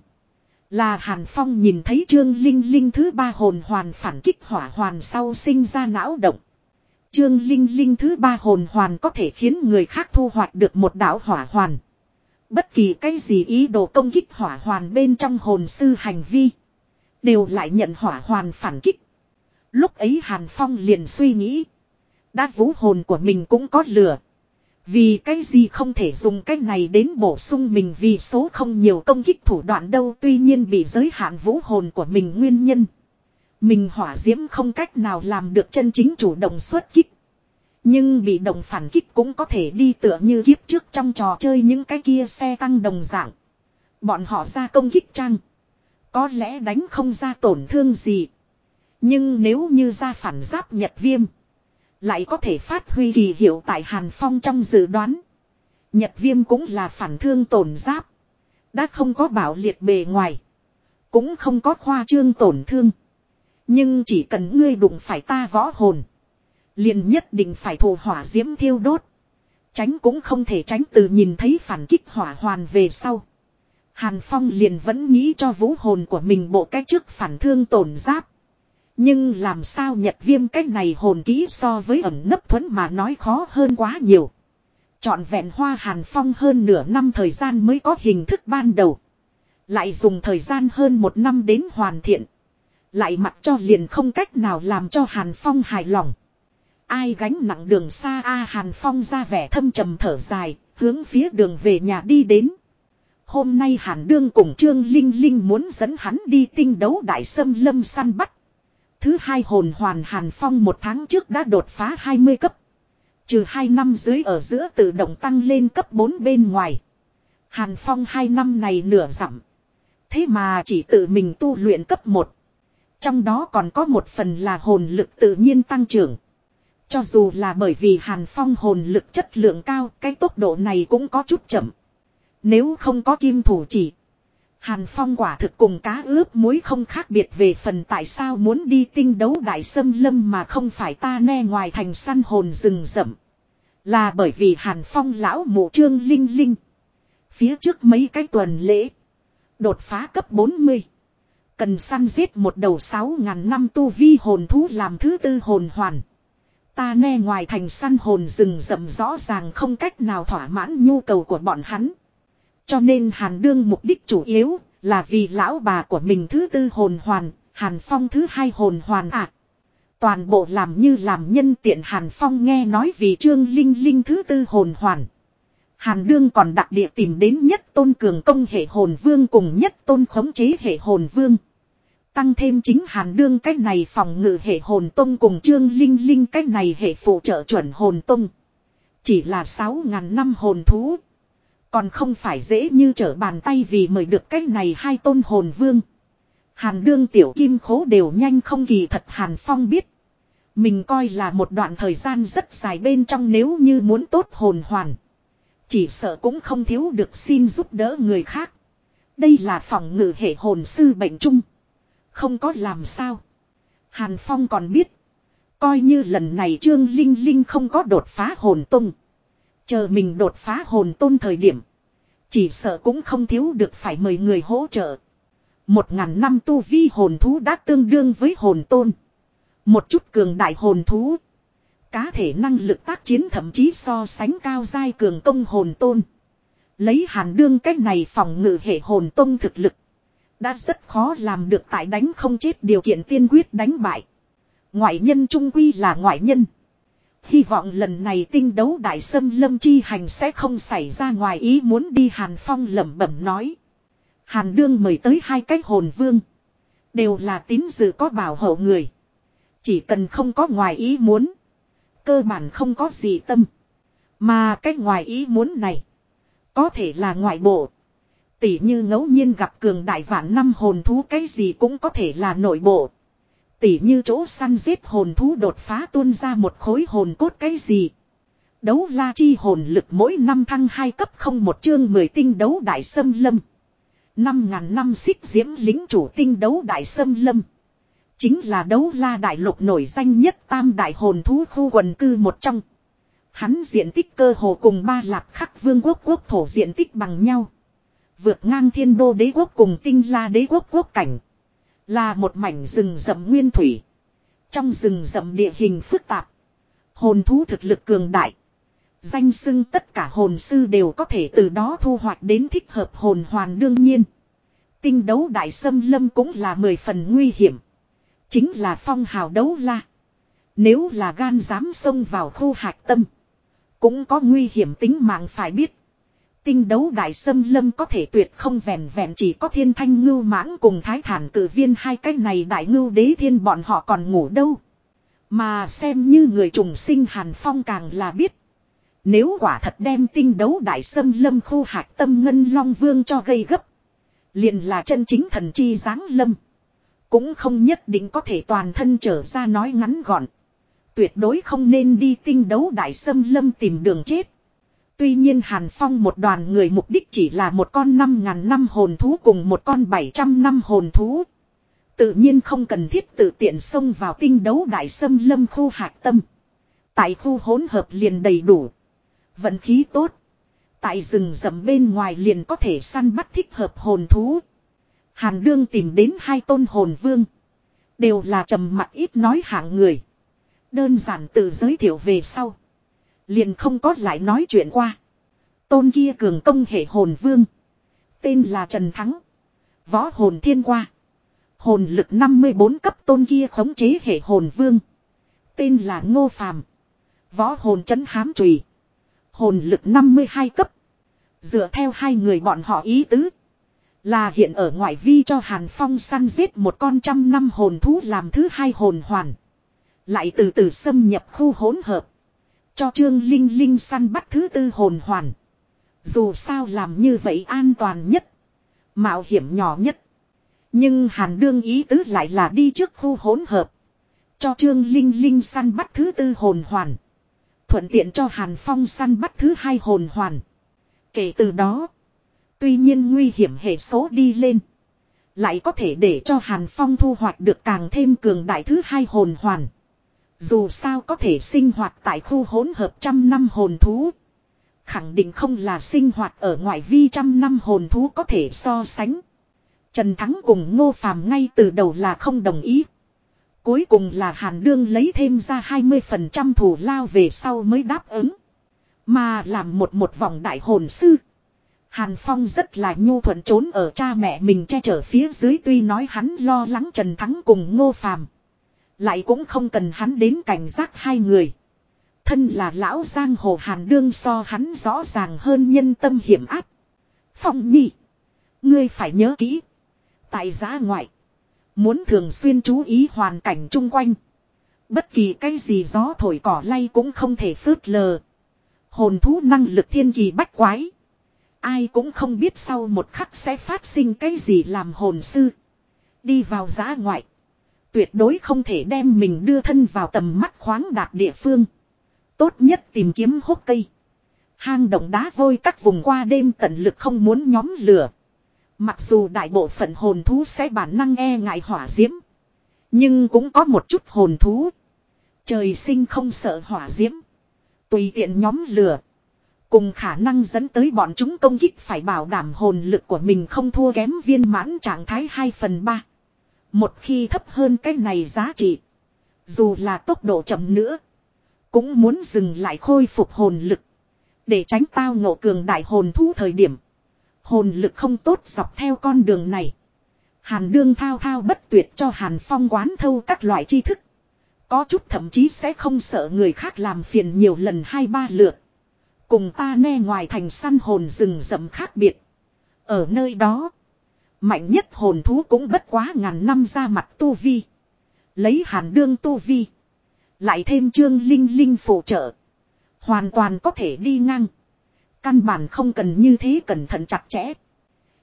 S1: Là Hàn Phong nhìn thấy Trương Linh Linh thứ ba hồn hoàn phản kích hỏa hoàn sau sinh ra não động. Trương Linh Linh thứ ba hồn hoàn có thể khiến người khác thu hoạch được một đạo hỏa hoàn. Bất kỳ cái gì ý đồ công kích hỏa hoàn bên trong hồn sư hành vi. Đều lại nhận hỏa hoàn phản kích. Lúc ấy Hàn Phong liền suy nghĩ. Đã vũ hồn của mình cũng có lửa. Vì cái gì không thể dùng cái này đến bổ sung mình vì số không nhiều công kích thủ đoạn đâu, tuy nhiên bị giới hạn vũ hồn của mình nguyên nhân. Mình hỏa diễm không cách nào làm được chân chính chủ động xuất kích. Nhưng bị động phản kích cũng có thể đi tựa như kiếp trước trong trò chơi những cái kia xe tăng đồng dạng. Bọn họ ra công kích trang. Có lẽ đánh không ra tổn thương gì. Nhưng nếu như ra phản giáp nhật viêm. Lại có thể phát huy kỳ hiệu tại Hàn Phong trong dự đoán. Nhật viêm cũng là phản thương tổn giáp. Đã không có bảo liệt bề ngoài. Cũng không có khoa trương tổn thương. Nhưng chỉ cần ngươi đụng phải ta võ hồn. Liền nhất định phải thù hỏa diễm thiêu đốt. Tránh cũng không thể tránh từ nhìn thấy phản kích hỏa hoàn về sau. Hàn Phong liền vẫn nghĩ cho vũ hồn của mình bộ cách trước phản thương tổn giáp. Nhưng làm sao nhật viêm cách này hồn kỹ so với ẩm nấp thuẫn mà nói khó hơn quá nhiều. Chọn vẹn hoa hàn phong hơn nửa năm thời gian mới có hình thức ban đầu. Lại dùng thời gian hơn một năm đến hoàn thiện. Lại mặc cho liền không cách nào làm cho hàn phong hài lòng. Ai gánh nặng đường xa a hàn phong ra vẻ thâm trầm thở dài, hướng phía đường về nhà đi đến. Hôm nay hàn đương cùng trương linh linh muốn dẫn hắn đi tinh đấu đại sâm lâm săn bắt. Thứ hai hồn hoàn Hàn Phong một tháng trước đã đột phá 20 cấp. Trừ 2 năm dưới ở giữa tự động tăng lên cấp 4 bên ngoài. Hàn Phong 2 năm này nửa giảm. Thế mà chỉ tự mình tu luyện cấp 1. Trong đó còn có một phần là hồn lực tự nhiên tăng trưởng. Cho dù là bởi vì Hàn Phong hồn lực chất lượng cao, cái tốc độ này cũng có chút chậm. Nếu không có kim thủ chỉ, Hàn Phong quả thực cùng cá ướp muối không khác biệt về phần tại sao muốn đi tinh đấu đại sâm lâm mà không phải ta ne ngoài thành săn hồn rừng rậm. Là bởi vì Hàn Phong lão mụ trương linh linh. Phía trước mấy cái tuần lễ. Đột phá cấp 40. Cần săn giết một đầu 6.000 năm tu vi hồn thú làm thứ tư hồn hoàn. Ta nghe ngoài thành săn hồn rừng rậm rõ ràng không cách nào thỏa mãn nhu cầu của bọn hắn. Cho nên Hàn Đương mục đích chủ yếu là vì lão bà của mình thứ tư hồn hoàn, Hàn Phong thứ hai hồn hoàn ạ. À. Toàn bộ làm như làm nhân tiện Hàn Phong nghe nói vì Trương Linh Linh thứ tư hồn hoàn. Hàn Đương còn đặc địa tìm đến nhất tôn cường công hệ hồn vương cùng nhất tôn khống chế hệ hồn vương. Tăng thêm chính Hàn Đương cách này phòng ngự hệ hồn tông cùng Trương Linh Linh cách này hệ phụ trợ chuẩn hồn tông. Chỉ là 6.000 năm hồn thú. Còn không phải dễ như trở bàn tay vì mời được cách này hai tôn hồn vương. Hàn đương tiểu kim khố đều nhanh không kỳ thật Hàn Phong biết. Mình coi là một đoạn thời gian rất dài bên trong nếu như muốn tốt hồn hoàn. Chỉ sợ cũng không thiếu được xin giúp đỡ người khác. Đây là phòng ngự hệ hồn sư bệnh chung. Không có làm sao. Hàn Phong còn biết. Coi như lần này Trương Linh Linh không có đột phá hồn tung. Chờ mình đột phá hồn tôn thời điểm. Chỉ sợ cũng không thiếu được phải mời người hỗ trợ. Một ngàn năm tu vi hồn thú đã tương đương với hồn tôn. Một chút cường đại hồn thú. Cá thể năng lực tác chiến thậm chí so sánh cao giai cường công hồn tôn. Lấy hàn đương cách này phòng ngự hệ hồn tôn thực lực. Đã rất khó làm được tại đánh không chết điều kiện tiên quyết đánh bại. Ngoại nhân trung quy là ngoại nhân. Hy vọng lần này tinh đấu đại sâm lâm chi hành sẽ không xảy ra ngoài ý muốn đi Hàn Phong lẩm bẩm nói. Hàn Đương mời tới hai cái hồn vương. Đều là tín dự có bảo hộ người. Chỉ cần không có ngoài ý muốn. Cơ bản không có gì tâm. Mà cái ngoài ý muốn này. Có thể là ngoại bộ. Tỉ như ngẫu nhiên gặp cường đại vạn năm hồn thú cái gì cũng có thể là nội bộ. Tỉ như chỗ săn giết hồn thú đột phá tuôn ra một khối hồn cốt cái gì. Đấu la chi hồn lực mỗi năm thăng hai cấp không một chương mười tinh đấu đại sâm lâm. Năm ngàn năm xích diễm lính chủ tinh đấu đại sâm lâm. Chính là đấu la đại lục nổi danh nhất tam đại hồn thú khu quần cư một trong. Hắn diện tích cơ hồ cùng ba lạc khắc vương quốc quốc thổ diện tích bằng nhau. Vượt ngang thiên đô đế quốc cùng tinh la đế quốc quốc cảnh. Là một mảnh rừng rậm nguyên thủy. Trong rừng rậm địa hình phức tạp. Hồn thú thực lực cường đại. Danh xưng tất cả hồn sư đều có thể từ đó thu hoạch đến thích hợp hồn hoàn đương nhiên. Tinh đấu đại sâm lâm cũng là mười phần nguy hiểm. Chính là phong hào đấu la. Nếu là gan dám xông vào khu hạch tâm. Cũng có nguy hiểm tính mạng phải biết. Tinh đấu đại sâm lâm có thể tuyệt không vẹn vẹn chỉ có thiên thanh ngưu mãng cùng thái thản cử viên hai cái này đại ngưu đế thiên bọn họ còn ngủ đâu. Mà xem như người trùng sinh hàn phong càng là biết. Nếu quả thật đem tinh đấu đại sâm lâm khu hạc tâm ngân long vương cho gây gấp. liền là chân chính thần chi giáng lâm. Cũng không nhất định có thể toàn thân trở ra nói ngắn gọn. Tuyệt đối không nên đi tinh đấu đại sâm lâm tìm đường chết. Tuy nhiên Hàn Phong một đoàn người mục đích chỉ là một con năm ngàn năm hồn thú cùng một con bảy trăm năm hồn thú. Tự nhiên không cần thiết tự tiện xông vào tinh đấu đại sâm lâm khu hạc tâm. Tại khu hỗn hợp liền đầy đủ. Vận khí tốt. Tại rừng rậm bên ngoài liền có thể săn bắt thích hợp hồn thú. Hàn đương tìm đến hai tôn hồn vương. Đều là trầm mặt ít nói hạng người. Đơn giản tự giới thiệu về sau. Liền không có lại nói chuyện qua. Tôn kia cường công hệ hồn vương. Tên là Trần Thắng. Võ hồn thiên qua. Hồn lực 54 cấp tôn kia khống chế hệ hồn vương. Tên là Ngô Phàm. Võ hồn chấn hám trùy. Hồn lực 52 cấp. Dựa theo hai người bọn họ ý tứ. Là hiện ở ngoại vi cho Hàn Phong săn giết một con trăm năm hồn thú làm thứ hai hồn hoàn. Lại từ từ xâm nhập khu hỗn hợp. Cho Trương Linh Linh săn bắt thứ tư hồn hoàn. Dù sao làm như vậy an toàn nhất. Mạo hiểm nhỏ nhất. Nhưng Hàn Đương ý tứ lại là đi trước khu hỗn hợp. Cho Trương Linh Linh săn bắt thứ tư hồn hoàn. Thuận tiện cho Hàn Phong săn bắt thứ hai hồn hoàn. Kể từ đó. Tuy nhiên nguy hiểm hệ số đi lên. Lại có thể để cho Hàn Phong thu hoạch được càng thêm cường đại thứ hai hồn hoàn. Dù sao có thể sinh hoạt tại khu hỗn hợp trăm năm hồn thú. Khẳng định không là sinh hoạt ở ngoại vi trăm năm hồn thú có thể so sánh. Trần Thắng cùng Ngô Phàm ngay từ đầu là không đồng ý. Cuối cùng là Hàn Đương lấy thêm ra 20% thủ lao về sau mới đáp ứng. Mà làm một một vòng đại hồn sư. Hàn Phong rất là nhu thuận trốn ở cha mẹ mình che chở phía dưới tuy nói hắn lo lắng Trần Thắng cùng Ngô Phàm lại cũng không cần hắn đến cảnh giác hai người. Thân là lão giang hồ Hàn Đương so hắn rõ ràng hơn nhân tâm hiểm áp. Phong nhi. Ngươi phải nhớ kỹ. Tại giá ngoại. Muốn thường xuyên chú ý hoàn cảnh chung quanh. Bất kỳ cái gì gió thổi cỏ lay cũng không thể phớt lờ. Hồn thú năng lực thiên kỳ bách quái. Ai cũng không biết sau một khắc sẽ phát sinh cái gì làm hồn sư. Đi vào giá ngoại. Tuyệt đối không thể đem mình đưa thân vào tầm mắt khoáng đạt địa phương. Tốt nhất tìm kiếm hốc cây. Hang động đá vôi các vùng qua đêm tận lực không muốn nhóm lửa. Mặc dù đại bộ phận hồn thú sẽ bản năng e ngại hỏa diễm. Nhưng cũng có một chút hồn thú. Trời sinh không sợ hỏa diễm. Tùy tiện nhóm lửa. Cùng khả năng dẫn tới bọn chúng công kích phải bảo đảm hồn lực của mình không thua kém viên mãn trạng thái 2 phần 3. Một khi thấp hơn cái này giá trị. Dù là tốc độ chậm nữa. Cũng muốn dừng lại khôi phục hồn lực. Để tránh tao ngộ cường đại hồn thú thời điểm. Hồn lực không tốt dọc theo con đường này. Hàn đương thao thao bất tuyệt cho Hàn Phong quán thâu các loại tri thức. Có chút thậm chí sẽ không sợ người khác làm phiền nhiều lần hai ba lượt. Cùng ta ne ngoài thành săn hồn rừng rậm khác biệt. Ở nơi đó. Mạnh nhất hồn thú cũng bất quá ngàn năm ra mặt tu vi. Lấy hàn đương tu vi. Lại thêm trương linh linh phụ trợ. Hoàn toàn có thể đi ngang. Căn bản không cần như thế cẩn thận chặt chẽ.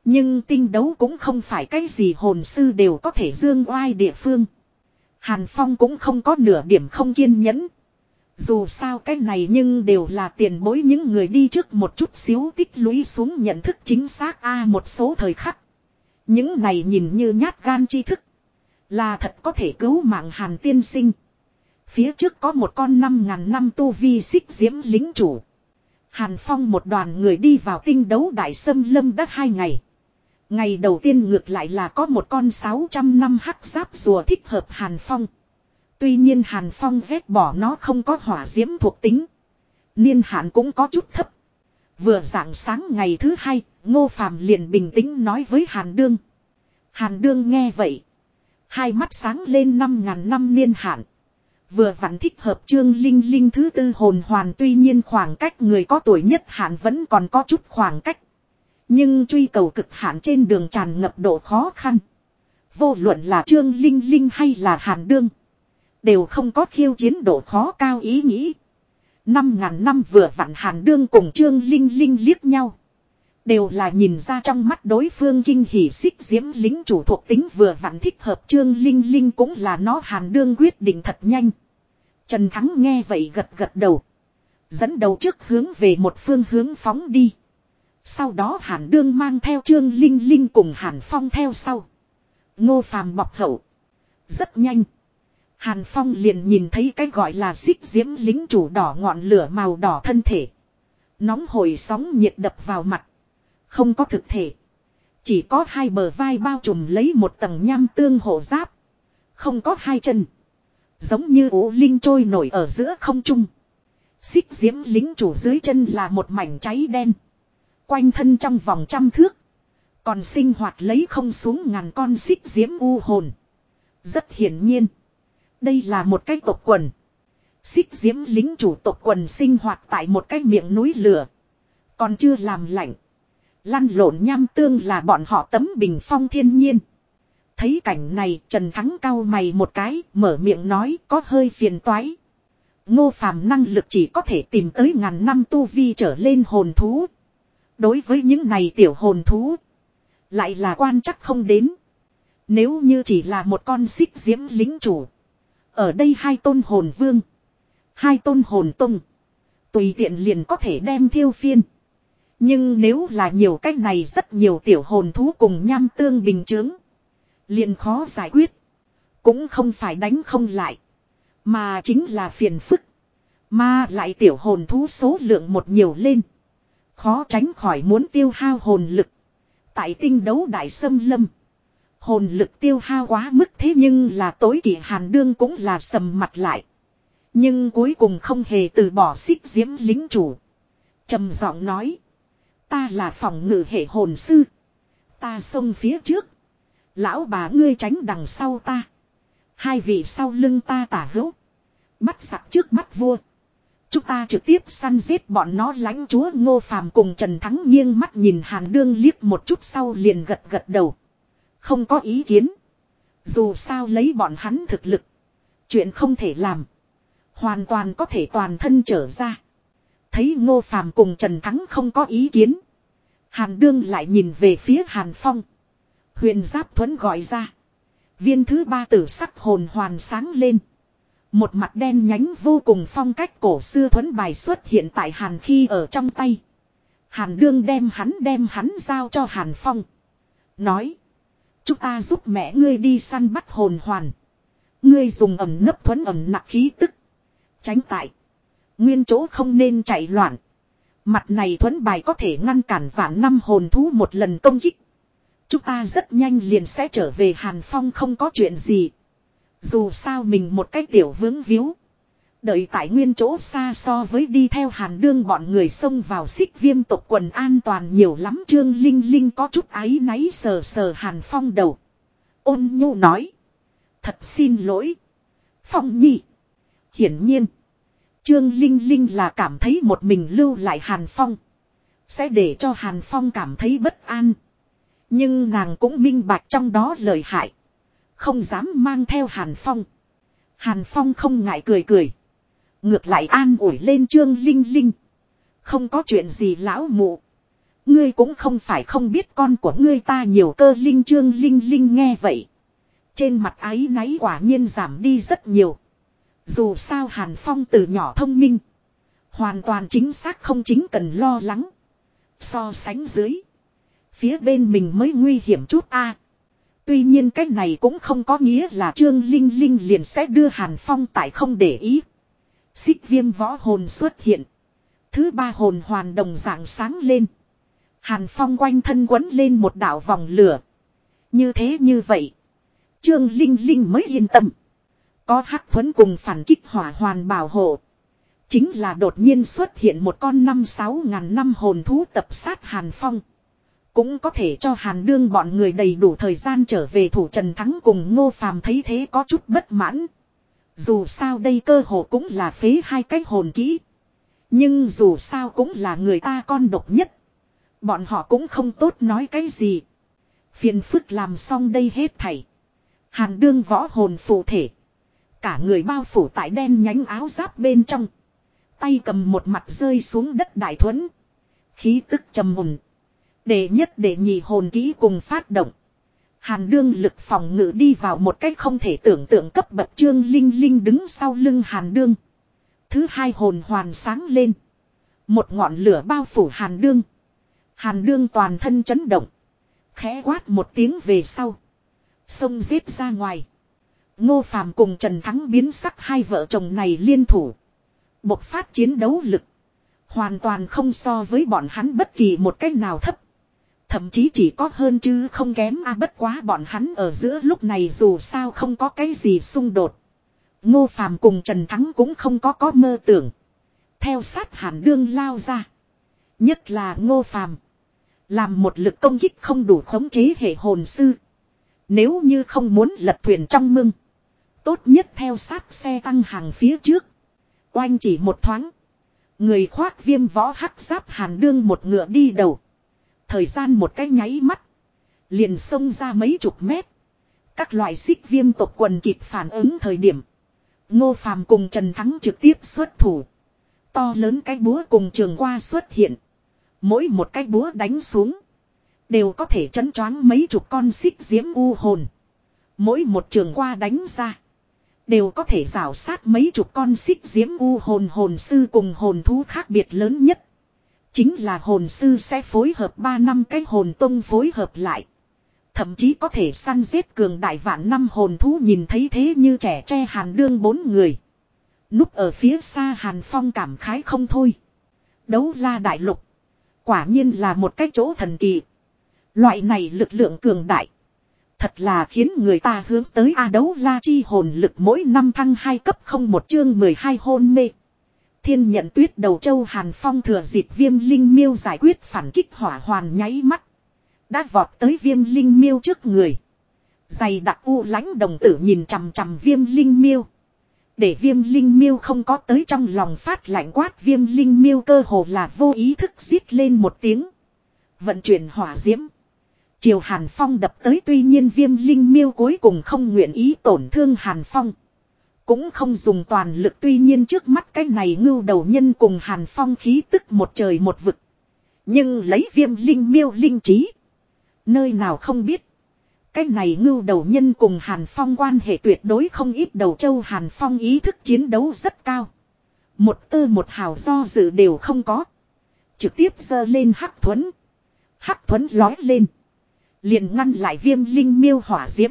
S1: Nhưng tinh đấu cũng không phải cái gì hồn sư đều có thể dương oai địa phương. Hàn Phong cũng không có nửa điểm không kiên nhẫn. Dù sao cái này nhưng đều là tiền bối những người đi trước một chút xíu tích lũy xuống nhận thức chính xác a một số thời khắc. Những này nhìn như nhát gan tri thức. Là thật có thể cứu mạng hàn tiên sinh. Phía trước có một con năm ngàn năm tu vi xích diễm lính chủ. Hàn Phong một đoàn người đi vào tinh đấu đại sâm lâm đất hai ngày. Ngày đầu tiên ngược lại là có một con 600 năm hắc giáp rùa thích hợp Hàn Phong. Tuy nhiên Hàn Phong vét bỏ nó không có hỏa diễm thuộc tính. Niên hạn cũng có chút thấp. Vừa dạng sáng ngày thứ hai, Ngô Phàm liền bình tĩnh nói với Hàn Đương. Hàn Đương nghe vậy. Hai mắt sáng lên năm ngàn năm niên hạn. Vừa vặn thích hợp trương linh linh thứ tư hồn hoàn, tuy nhiên khoảng cách người có tuổi nhất hạn vẫn còn có chút khoảng cách. Nhưng truy cầu cực hạn trên đường tràn ngập độ khó khăn. Vô luận là trương linh linh hay là hàn đương. Đều không có khiêu chiến độ khó cao ý nghĩ. Năm ngàn năm vừa vặn hàn đương cùng trương linh linh liếc nhau. Đều là nhìn ra trong mắt đối phương kinh hỉ xích diễm lính chủ thuộc tính vừa vặn thích hợp trương linh linh cũng là nó hàn đương quyết định thật nhanh. Trần Thắng nghe vậy gật gật đầu. Dẫn đầu trước hướng về một phương hướng phóng đi. Sau đó hàn đương mang theo trương linh linh cùng hàn phong theo sau. Ngô phàm bọc hậu. Rất nhanh. Hàn phong liền nhìn thấy cái gọi là xích diễm lính chủ đỏ ngọn lửa màu đỏ thân thể. Nóng hồi sóng nhiệt đập vào mặt. Không có thực thể. Chỉ có hai bờ vai bao trùm lấy một tầng nham tương hộ giáp. Không có hai chân. Giống như ủ linh trôi nổi ở giữa không trung. Xích diễm lính chủ dưới chân là một mảnh cháy đen. Quanh thân trong vòng trăm thước. Còn sinh hoạt lấy không xuống ngàn con xích diễm u hồn. Rất hiển nhiên. Đây là một cái tộc quần. Xích diễm lính chủ tộc quần sinh hoạt tại một cái miệng núi lửa. Còn chưa làm lạnh. Lăn lộn nham tương là bọn họ tấm bình phong thiên nhiên. Thấy cảnh này, Trần Thắng cao mày một cái, mở miệng nói, có hơi phiền toái. Ngô phàm năng lực chỉ có thể tìm tới ngàn năm tu vi trở lên hồn thú. Đối với những này tiểu hồn thú. Lại là quan chắc không đến. Nếu như chỉ là một con xích diễm lính chủ. Ở đây hai tôn hồn vương. Hai tôn hồn tông, Tùy tiện liền có thể đem thiêu phiên. Nhưng nếu là nhiều cách này rất nhiều tiểu hồn thú cùng nham tương bình chướng. Liền khó giải quyết. Cũng không phải đánh không lại. Mà chính là phiền phức. Mà lại tiểu hồn thú số lượng một nhiều lên. Khó tránh khỏi muốn tiêu hao hồn lực. Tại tinh đấu đại sâm lâm. Hồn lực tiêu hao quá mức thế nhưng là tối kỷ hàn đương cũng là sầm mặt lại. Nhưng cuối cùng không hề từ bỏ xích diễm lính chủ. trầm giọng nói. Ta là phòng ngự hệ hồn sư. Ta xông phía trước. Lão bà ngươi tránh đằng sau ta. Hai vị sau lưng ta tả hữu. Bắt sặc trước mắt vua. Chúng ta trực tiếp săn giết bọn nó lãnh chúa ngô phàm cùng Trần Thắng nghiêng mắt nhìn Hàn Đương liếc một chút sau liền gật gật đầu. Không có ý kiến. Dù sao lấy bọn hắn thực lực. Chuyện không thể làm. Hoàn toàn có thể toàn thân trở ra. Thấy ngô phàm cùng Trần Thắng không có ý kiến. Hàn Đương lại nhìn về phía Hàn Phong. Huyền Giáp Thuấn gọi ra. Viên thứ ba tử sắc hồn hoàn sáng lên. Một mặt đen nhánh vô cùng phong cách cổ xưa thuấn bài xuất hiện tại Hàn khi ở trong tay. Hàn đương đem hắn đem hắn giao cho Hàn Phong. Nói. Chúng ta giúp mẹ ngươi đi săn bắt hồn hoàn. Ngươi dùng ẩm nấp thuấn ẩm nặng khí tức. Tránh tại. Nguyên chỗ không nên chạy loạn. Mặt này thuấn bài có thể ngăn cản vạn năm hồn thú một lần công kích. Chúng ta rất nhanh liền sẽ trở về Hàn Phong không có chuyện gì. Dù sao mình một cái tiểu vướng víu. Đợi tại nguyên chỗ xa so với đi theo hàn đương bọn người xông vào xích viêm tộc quần an toàn nhiều lắm trương linh linh có chút áy náy sờ sờ hàn phong đầu. Ôn nhu nói. Thật xin lỗi. Phong nhi. Hiển nhiên. Trương Linh Linh là cảm thấy một mình lưu lại Hàn Phong. Sẽ để cho Hàn Phong cảm thấy bất an. Nhưng nàng cũng minh bạch trong đó lời hại. Không dám mang theo Hàn Phong. Hàn Phong không ngại cười cười. Ngược lại an ủi lên Trương Linh Linh. Không có chuyện gì lão mụ. Ngươi cũng không phải không biết con của ngươi ta nhiều cơ linh Trương Linh Linh nghe vậy. Trên mặt ái náy quả nhiên giảm đi rất nhiều. Dù sao Hàn Phong từ nhỏ thông minh. Hoàn toàn chính xác không chính cần lo lắng. So sánh dưới. Phía bên mình mới nguy hiểm chút a. Tuy nhiên cách này cũng không có nghĩa là Trương Linh Linh liền sẽ đưa Hàn Phong tại không để ý. Xích viêm võ hồn xuất hiện. Thứ ba hồn hoàn đồng dạng sáng lên. Hàn Phong quanh thân quấn lên một đảo vòng lửa. Như thế như vậy. Trương Linh Linh mới yên tâm. Có hắc thuẫn cùng phản kích hỏa hoàn bảo hộ. Chính là đột nhiên xuất hiện một con năm sáu ngàn năm hồn thú tập sát Hàn Phong. Cũng có thể cho hàn đương bọn người đầy đủ thời gian trở về thủ trần thắng cùng ngô phàm thấy thế có chút bất mãn. Dù sao đây cơ hồ cũng là phế hai cái hồn kỹ. Nhưng dù sao cũng là người ta con độc nhất. Bọn họ cũng không tốt nói cái gì. Phiền phức làm xong đây hết thảy. Hàn đương võ hồn phụ thể. Cả người bao phủ tại đen nhánh áo giáp bên trong. Tay cầm một mặt rơi xuống đất đại thuẫn. Khí tức trầm mùn. Để nhất để nhị hồn kỹ cùng phát động. Hàn đương lực phòng ngự đi vào một cách không thể tưởng tượng cấp bậc trương linh linh đứng sau lưng hàn đương. Thứ hai hồn hoàn sáng lên. Một ngọn lửa bao phủ hàn đương. Hàn đương toàn thân chấn động. Khẽ quát một tiếng về sau. sông giết ra ngoài. Ngô Phàm cùng Trần Thắng biến sắc hai vợ chồng này liên thủ. Bộc phát chiến đấu lực. Hoàn toàn không so với bọn hắn bất kỳ một cách nào thấp. Thậm chí chỉ có hơn chứ không kém a, bất quá bọn hắn ở giữa lúc này dù sao không có cái gì xung đột. Ngô Phàm cùng Trần Thắng cũng không có có mơ tưởng. Theo sát hàn đương lao ra. Nhất là Ngô Phàm Làm một lực công kích không đủ khống chế hệ hồn sư. Nếu như không muốn lật thuyền trong mưng. Tốt nhất theo sát xe tăng hàng phía trước. Oanh chỉ một thoáng. Người khoác viêm võ hắc giáp hàn đương một ngựa đi đầu. Thời gian một cái nháy mắt. Liền xông ra mấy chục mét. Các loại xích viêm tộc quần kịp phản ứng thời điểm. Ngô Phàm cùng Trần Thắng trực tiếp xuất thủ. To lớn cái búa cùng trường qua xuất hiện. Mỗi một cái búa đánh xuống. Đều có thể chấn choáng mấy chục con xích diễm u hồn. Mỗi một trường qua đánh ra. Đều có thể rào sát mấy chục con xích diễm u hồn hồn sư cùng hồn thú khác biệt lớn nhất. Chính là hồn sư sẽ phối hợp 3 năm cái hồn tông phối hợp lại. Thậm chí có thể săn giết cường đại vạn năm hồn thú nhìn thấy thế như trẻ tre hàn đương bốn người. Núp ở phía xa hàn phong cảm khái không thôi. Đấu la đại lục. Quả nhiên là một cái chỗ thần kỳ. Loại này lực lượng cường đại. Thật là khiến người ta hướng tới A đấu la chi hồn lực mỗi năm thăng 2 cấp không một chương 12 hôn mê. Thiên nhận tuyết đầu châu Hàn Phong thừa dịp viêm linh miêu giải quyết phản kích hỏa hoàn nháy mắt. Đã vọt tới viêm linh miêu trước người. Dày đặc u lãnh đồng tử nhìn chằm chằm viêm linh miêu. Để viêm linh miêu không có tới trong lòng phát lạnh quát viêm linh miêu cơ hồ là vô ý thức rít lên một tiếng. Vận chuyển hỏa diễm. Chiều Hàn Phong đập tới tuy nhiên viêm linh miêu cuối cùng không nguyện ý tổn thương Hàn Phong. Cũng không dùng toàn lực tuy nhiên trước mắt cái này ngưu đầu nhân cùng Hàn Phong khí tức một trời một vực. Nhưng lấy viêm linh miêu linh trí. Nơi nào không biết. Cái này ngưu đầu nhân cùng Hàn Phong quan hệ tuyệt đối không ít đầu châu Hàn Phong ý thức chiến đấu rất cao. Một tơ một hào do dự đều không có. Trực tiếp giơ lên hắc thuẫn. Hắc thuẫn lói lên. Liền ngăn lại viêm linh miêu hỏa diễm.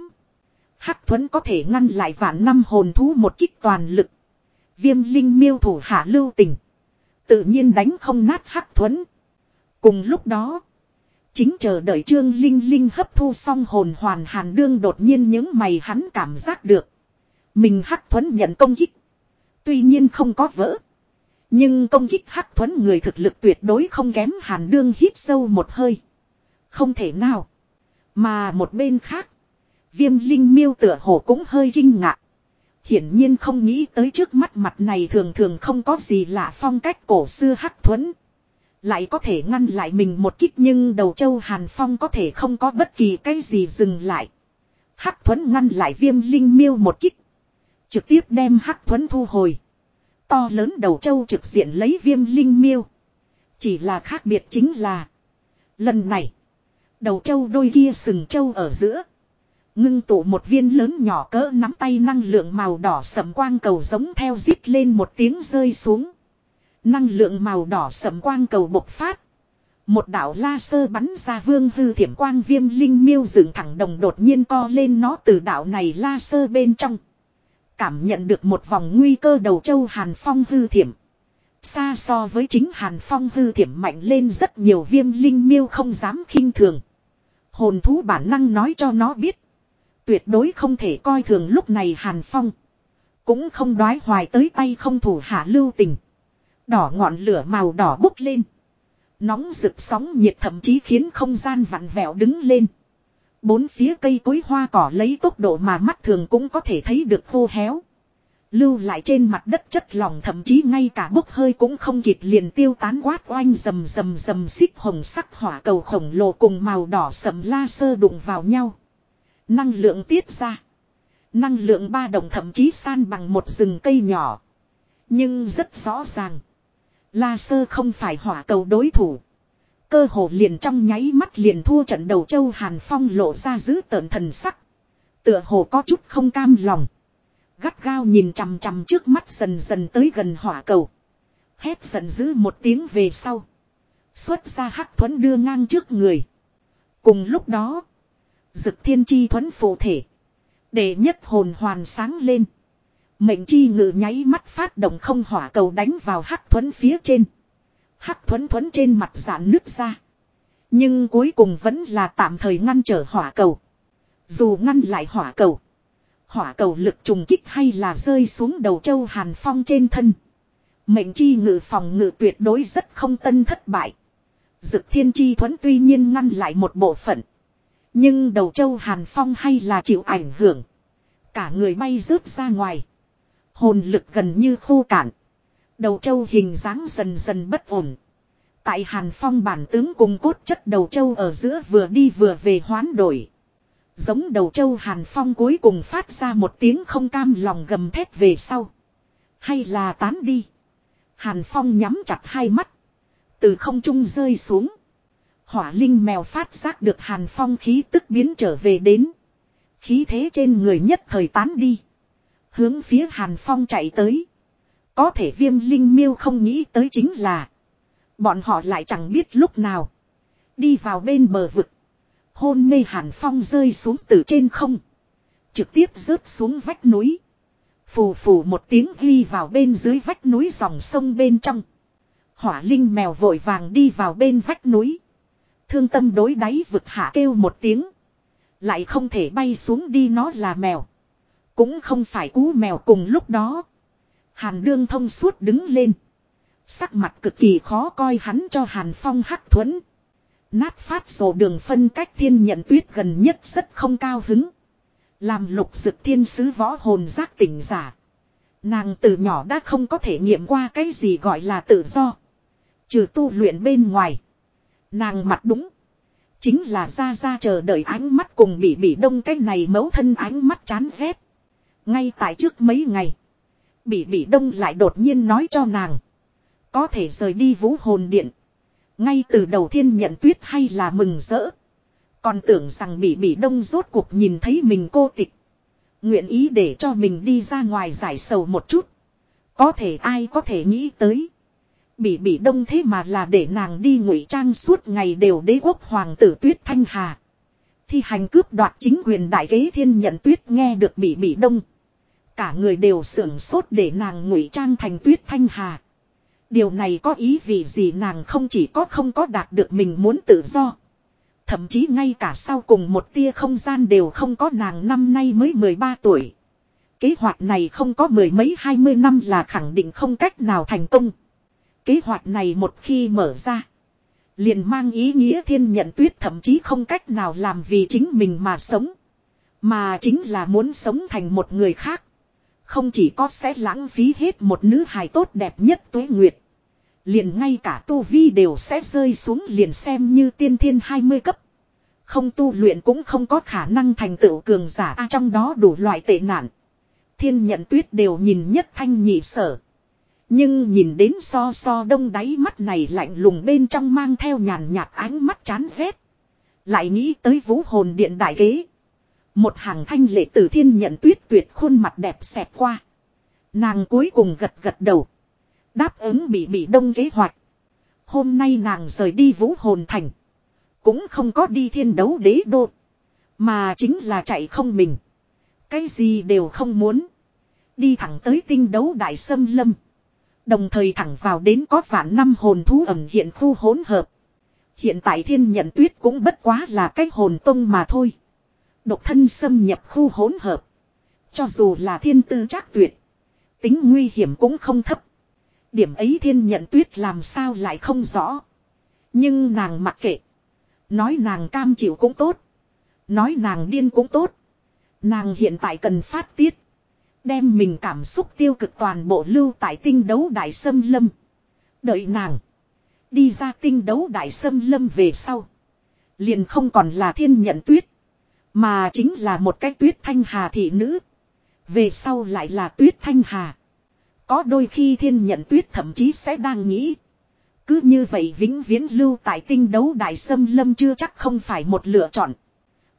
S1: Hắc thuẫn có thể ngăn lại vạn năm hồn thú một kích toàn lực. Viêm linh miêu thủ hạ lưu tình. Tự nhiên đánh không nát hắc thuẫn. Cùng lúc đó. Chính chờ đợi Trương Linh Linh hấp thu xong hồn hoàn hàn đương đột nhiên những mày hắn cảm giác được. Mình hắc thuẫn nhận công kích. Tuy nhiên không có vỡ. Nhưng công kích hắc thuẫn người thực lực tuyệt đối không kém hàn đương hít sâu một hơi. Không thể nào. Mà một bên khác. Viêm linh miêu tựa hồ cũng hơi kinh ngạc. Hiển nhiên không nghĩ tới trước mắt mặt này thường thường không có gì lạ phong cách cổ xưa hắc thuẫn. Lại có thể ngăn lại mình một kích nhưng đầu châu Hàn Phong có thể không có bất kỳ cái gì dừng lại. Hắc thuẫn ngăn lại viêm linh miêu một kích. Trực tiếp đem hắc thuẫn thu hồi. To lớn đầu châu trực diện lấy viêm linh miêu. Chỉ là khác biệt chính là. Lần này. Đầu châu đôi kia sừng châu ở giữa. Ngưng tụ một viên lớn nhỏ cỡ nắm tay năng lượng màu đỏ sầm quang cầu giống theo rít lên một tiếng rơi xuống. Năng lượng màu đỏ sầm quang cầu bộc phát. Một đạo la sơ bắn ra vương hư thiểm quang viêm linh miêu dựng thẳng đồng đột nhiên co lên nó từ đạo này la sơ bên trong. Cảm nhận được một vòng nguy cơ đầu châu hàn phong hư thiểm. Xa so với chính hàn phong hư thiểm mạnh lên rất nhiều viêm linh miêu không dám khinh thường. Hồn thú bản năng nói cho nó biết. Tuyệt đối không thể coi thường lúc này hàn phong. Cũng không đoái hoài tới tay không thủ hạ lưu tình. Đỏ ngọn lửa màu đỏ bốc lên. Nóng rực sóng nhiệt thậm chí khiến không gian vặn vẹo đứng lên. Bốn phía cây cối hoa cỏ lấy tốc độ mà mắt thường cũng có thể thấy được khô héo. Lưu lại trên mặt đất chất lỏng thậm chí ngay cả bốc hơi cũng không kịp liền tiêu tán quát oanh rầm rầm rầm xích hồng sắc hỏa cầu khổng lồ cùng màu đỏ sầm la sơ đụng vào nhau. Năng lượng tiết ra. Năng lượng ba đồng thậm chí san bằng một rừng cây nhỏ. Nhưng rất rõ ràng. La sơ không phải hỏa cầu đối thủ. Cơ hồ liền trong nháy mắt liền thua trận đầu châu Hàn Phong lộ ra giữ tợn thần sắc. Tựa hồ có chút không cam lòng. Gắt gao nhìn chằm chằm trước mắt dần dần tới gần hỏa cầu. Hét giận dữ một tiếng về sau. Xuất ra hắc thuẫn đưa ngang trước người. Cùng lúc đó. Dực thiên chi thuẫn phổ thể. Để nhất hồn hoàn sáng lên. Mệnh chi ngự nháy mắt phát động không hỏa cầu đánh vào hắc thuẫn phía trên. Hắc thuẫn thuẫn trên mặt giãn nước ra. Nhưng cuối cùng vẫn là tạm thời ngăn trở hỏa cầu. Dù ngăn lại hỏa cầu. Hỏa cầu lực trùng kích hay là rơi xuống đầu châu Hàn Phong trên thân. Mệnh chi ngự phòng ngự tuyệt đối rất không tân thất bại. Dực thiên chi thuẫn tuy nhiên ngăn lại một bộ phận. Nhưng đầu châu Hàn Phong hay là chịu ảnh hưởng. Cả người bay rớt ra ngoài. Hồn lực gần như khô cạn. Đầu châu hình dáng dần dần bất ổn. Tại Hàn Phong bản tướng cùng cốt chất đầu châu ở giữa vừa đi vừa về hoán đổi. Giống đầu châu Hàn Phong cuối cùng phát ra một tiếng không cam lòng gầm thét về sau. Hay là tán đi. Hàn Phong nhắm chặt hai mắt. Từ không trung rơi xuống. Hỏa linh mèo phát giác được Hàn Phong khí tức biến trở về đến. Khí thế trên người nhất thời tán đi. Hướng phía Hàn Phong chạy tới. Có thể viêm linh miêu không nghĩ tới chính là. Bọn họ lại chẳng biết lúc nào. Đi vào bên bờ vực. Hôn mê Hàn Phong rơi xuống từ trên không. Trực tiếp rớt xuống vách núi. Phù phù một tiếng ghi vào bên dưới vách núi dòng sông bên trong. Hỏa linh mèo vội vàng đi vào bên vách núi. Thương tâm đối đáy vực hạ kêu một tiếng. Lại không thể bay xuống đi nó là mèo. Cũng không phải cú mèo cùng lúc đó. Hàn đương thông suốt đứng lên. Sắc mặt cực kỳ khó coi hắn cho Hàn Phong hắc thuẫn. Nát phát sổ đường phân cách thiên nhận tuyết gần nhất rất không cao hứng. Làm lục dực thiên sứ võ hồn giác tỉnh giả. Nàng từ nhỏ đã không có thể nghiệm qua cái gì gọi là tự do. Trừ tu luyện bên ngoài. Nàng mặt đúng. Chính là ra ra chờ đợi ánh mắt cùng bị bị đông cái này mấu thân ánh mắt chán ghét. Ngay tại trước mấy ngày. Bị bị đông lại đột nhiên nói cho nàng. Có thể rời đi vũ hồn điện. Ngay từ đầu thiên nhận tuyết hay là mừng rỡ. Còn tưởng rằng bị bị đông rốt cuộc nhìn thấy mình cô tịch. Nguyện ý để cho mình đi ra ngoài giải sầu một chút. Có thể ai có thể nghĩ tới. Bị bị đông thế mà là để nàng đi ngụy trang suốt ngày đều đế quốc hoàng tử tuyết thanh hà. Thi hành cướp đoạt chính quyền đại kế thiên nhận tuyết nghe được bị bị đông. Cả người đều sưởng sốt để nàng ngụy trang thành tuyết thanh hà. Điều này có ý vì gì nàng không chỉ có không có đạt được mình muốn tự do. Thậm chí ngay cả sau cùng một tia không gian đều không có nàng năm nay mới 13 tuổi. Kế hoạch này không có mười mấy hai mươi năm là khẳng định không cách nào thành công. Kế hoạch này một khi mở ra. Liền mang ý nghĩa thiên nhận tuyết thậm chí không cách nào làm vì chính mình mà sống. Mà chính là muốn sống thành một người khác. Không chỉ có sẽ lãng phí hết một nữ hài tốt đẹp nhất tuế nguyệt. Liền ngay cả tu vi đều sẽ rơi xuống liền xem như tiên thiên 20 cấp. Không tu luyện cũng không có khả năng thành tựu cường giả, a, trong đó đủ loại tệ nạn. Thiên nhận tuyết đều nhìn nhất thanh nhị sở. Nhưng nhìn đến so so đông đáy mắt này lạnh lùng bên trong mang theo nhàn nhạt ánh mắt chán ghét. Lại nghĩ tới vũ hồn điện đại kế. Một hàng thanh lệ tử thiên nhận tuyết tuyệt khuôn mặt đẹp xẹp qua. Nàng cuối cùng gật gật đầu. Đáp ứng bị bị đông kế hoạch. Hôm nay nàng rời đi vũ hồn thành. Cũng không có đi thiên đấu đế đô. Mà chính là chạy không mình. Cái gì đều không muốn. Đi thẳng tới tinh đấu đại sâm lâm. Đồng thời thẳng vào đến có vạn năm hồn thú ẩm hiện khu hỗn hợp. Hiện tại thiên nhận tuyết cũng bất quá là cái hồn tông mà thôi. Độc thân xâm nhập khu hỗn hợp. Cho dù là thiên tư chắc tuyệt. Tính nguy hiểm cũng không thấp. Điểm ấy thiên nhận tuyết làm sao lại không rõ. Nhưng nàng mặc kệ. Nói nàng cam chịu cũng tốt. Nói nàng điên cũng tốt. Nàng hiện tại cần phát tiết. Đem mình cảm xúc tiêu cực toàn bộ lưu tại tinh đấu đại sâm lâm. Đợi nàng. Đi ra tinh đấu đại sâm lâm về sau. Liền không còn là thiên nhận tuyết. Mà chính là một cái tuyết thanh hà thị nữ. Về sau lại là tuyết thanh hà. Có đôi khi thiên nhận tuyết thậm chí sẽ đang nghĩ. Cứ như vậy vĩnh viễn lưu tại tinh đấu đại sâm lâm chưa chắc không phải một lựa chọn.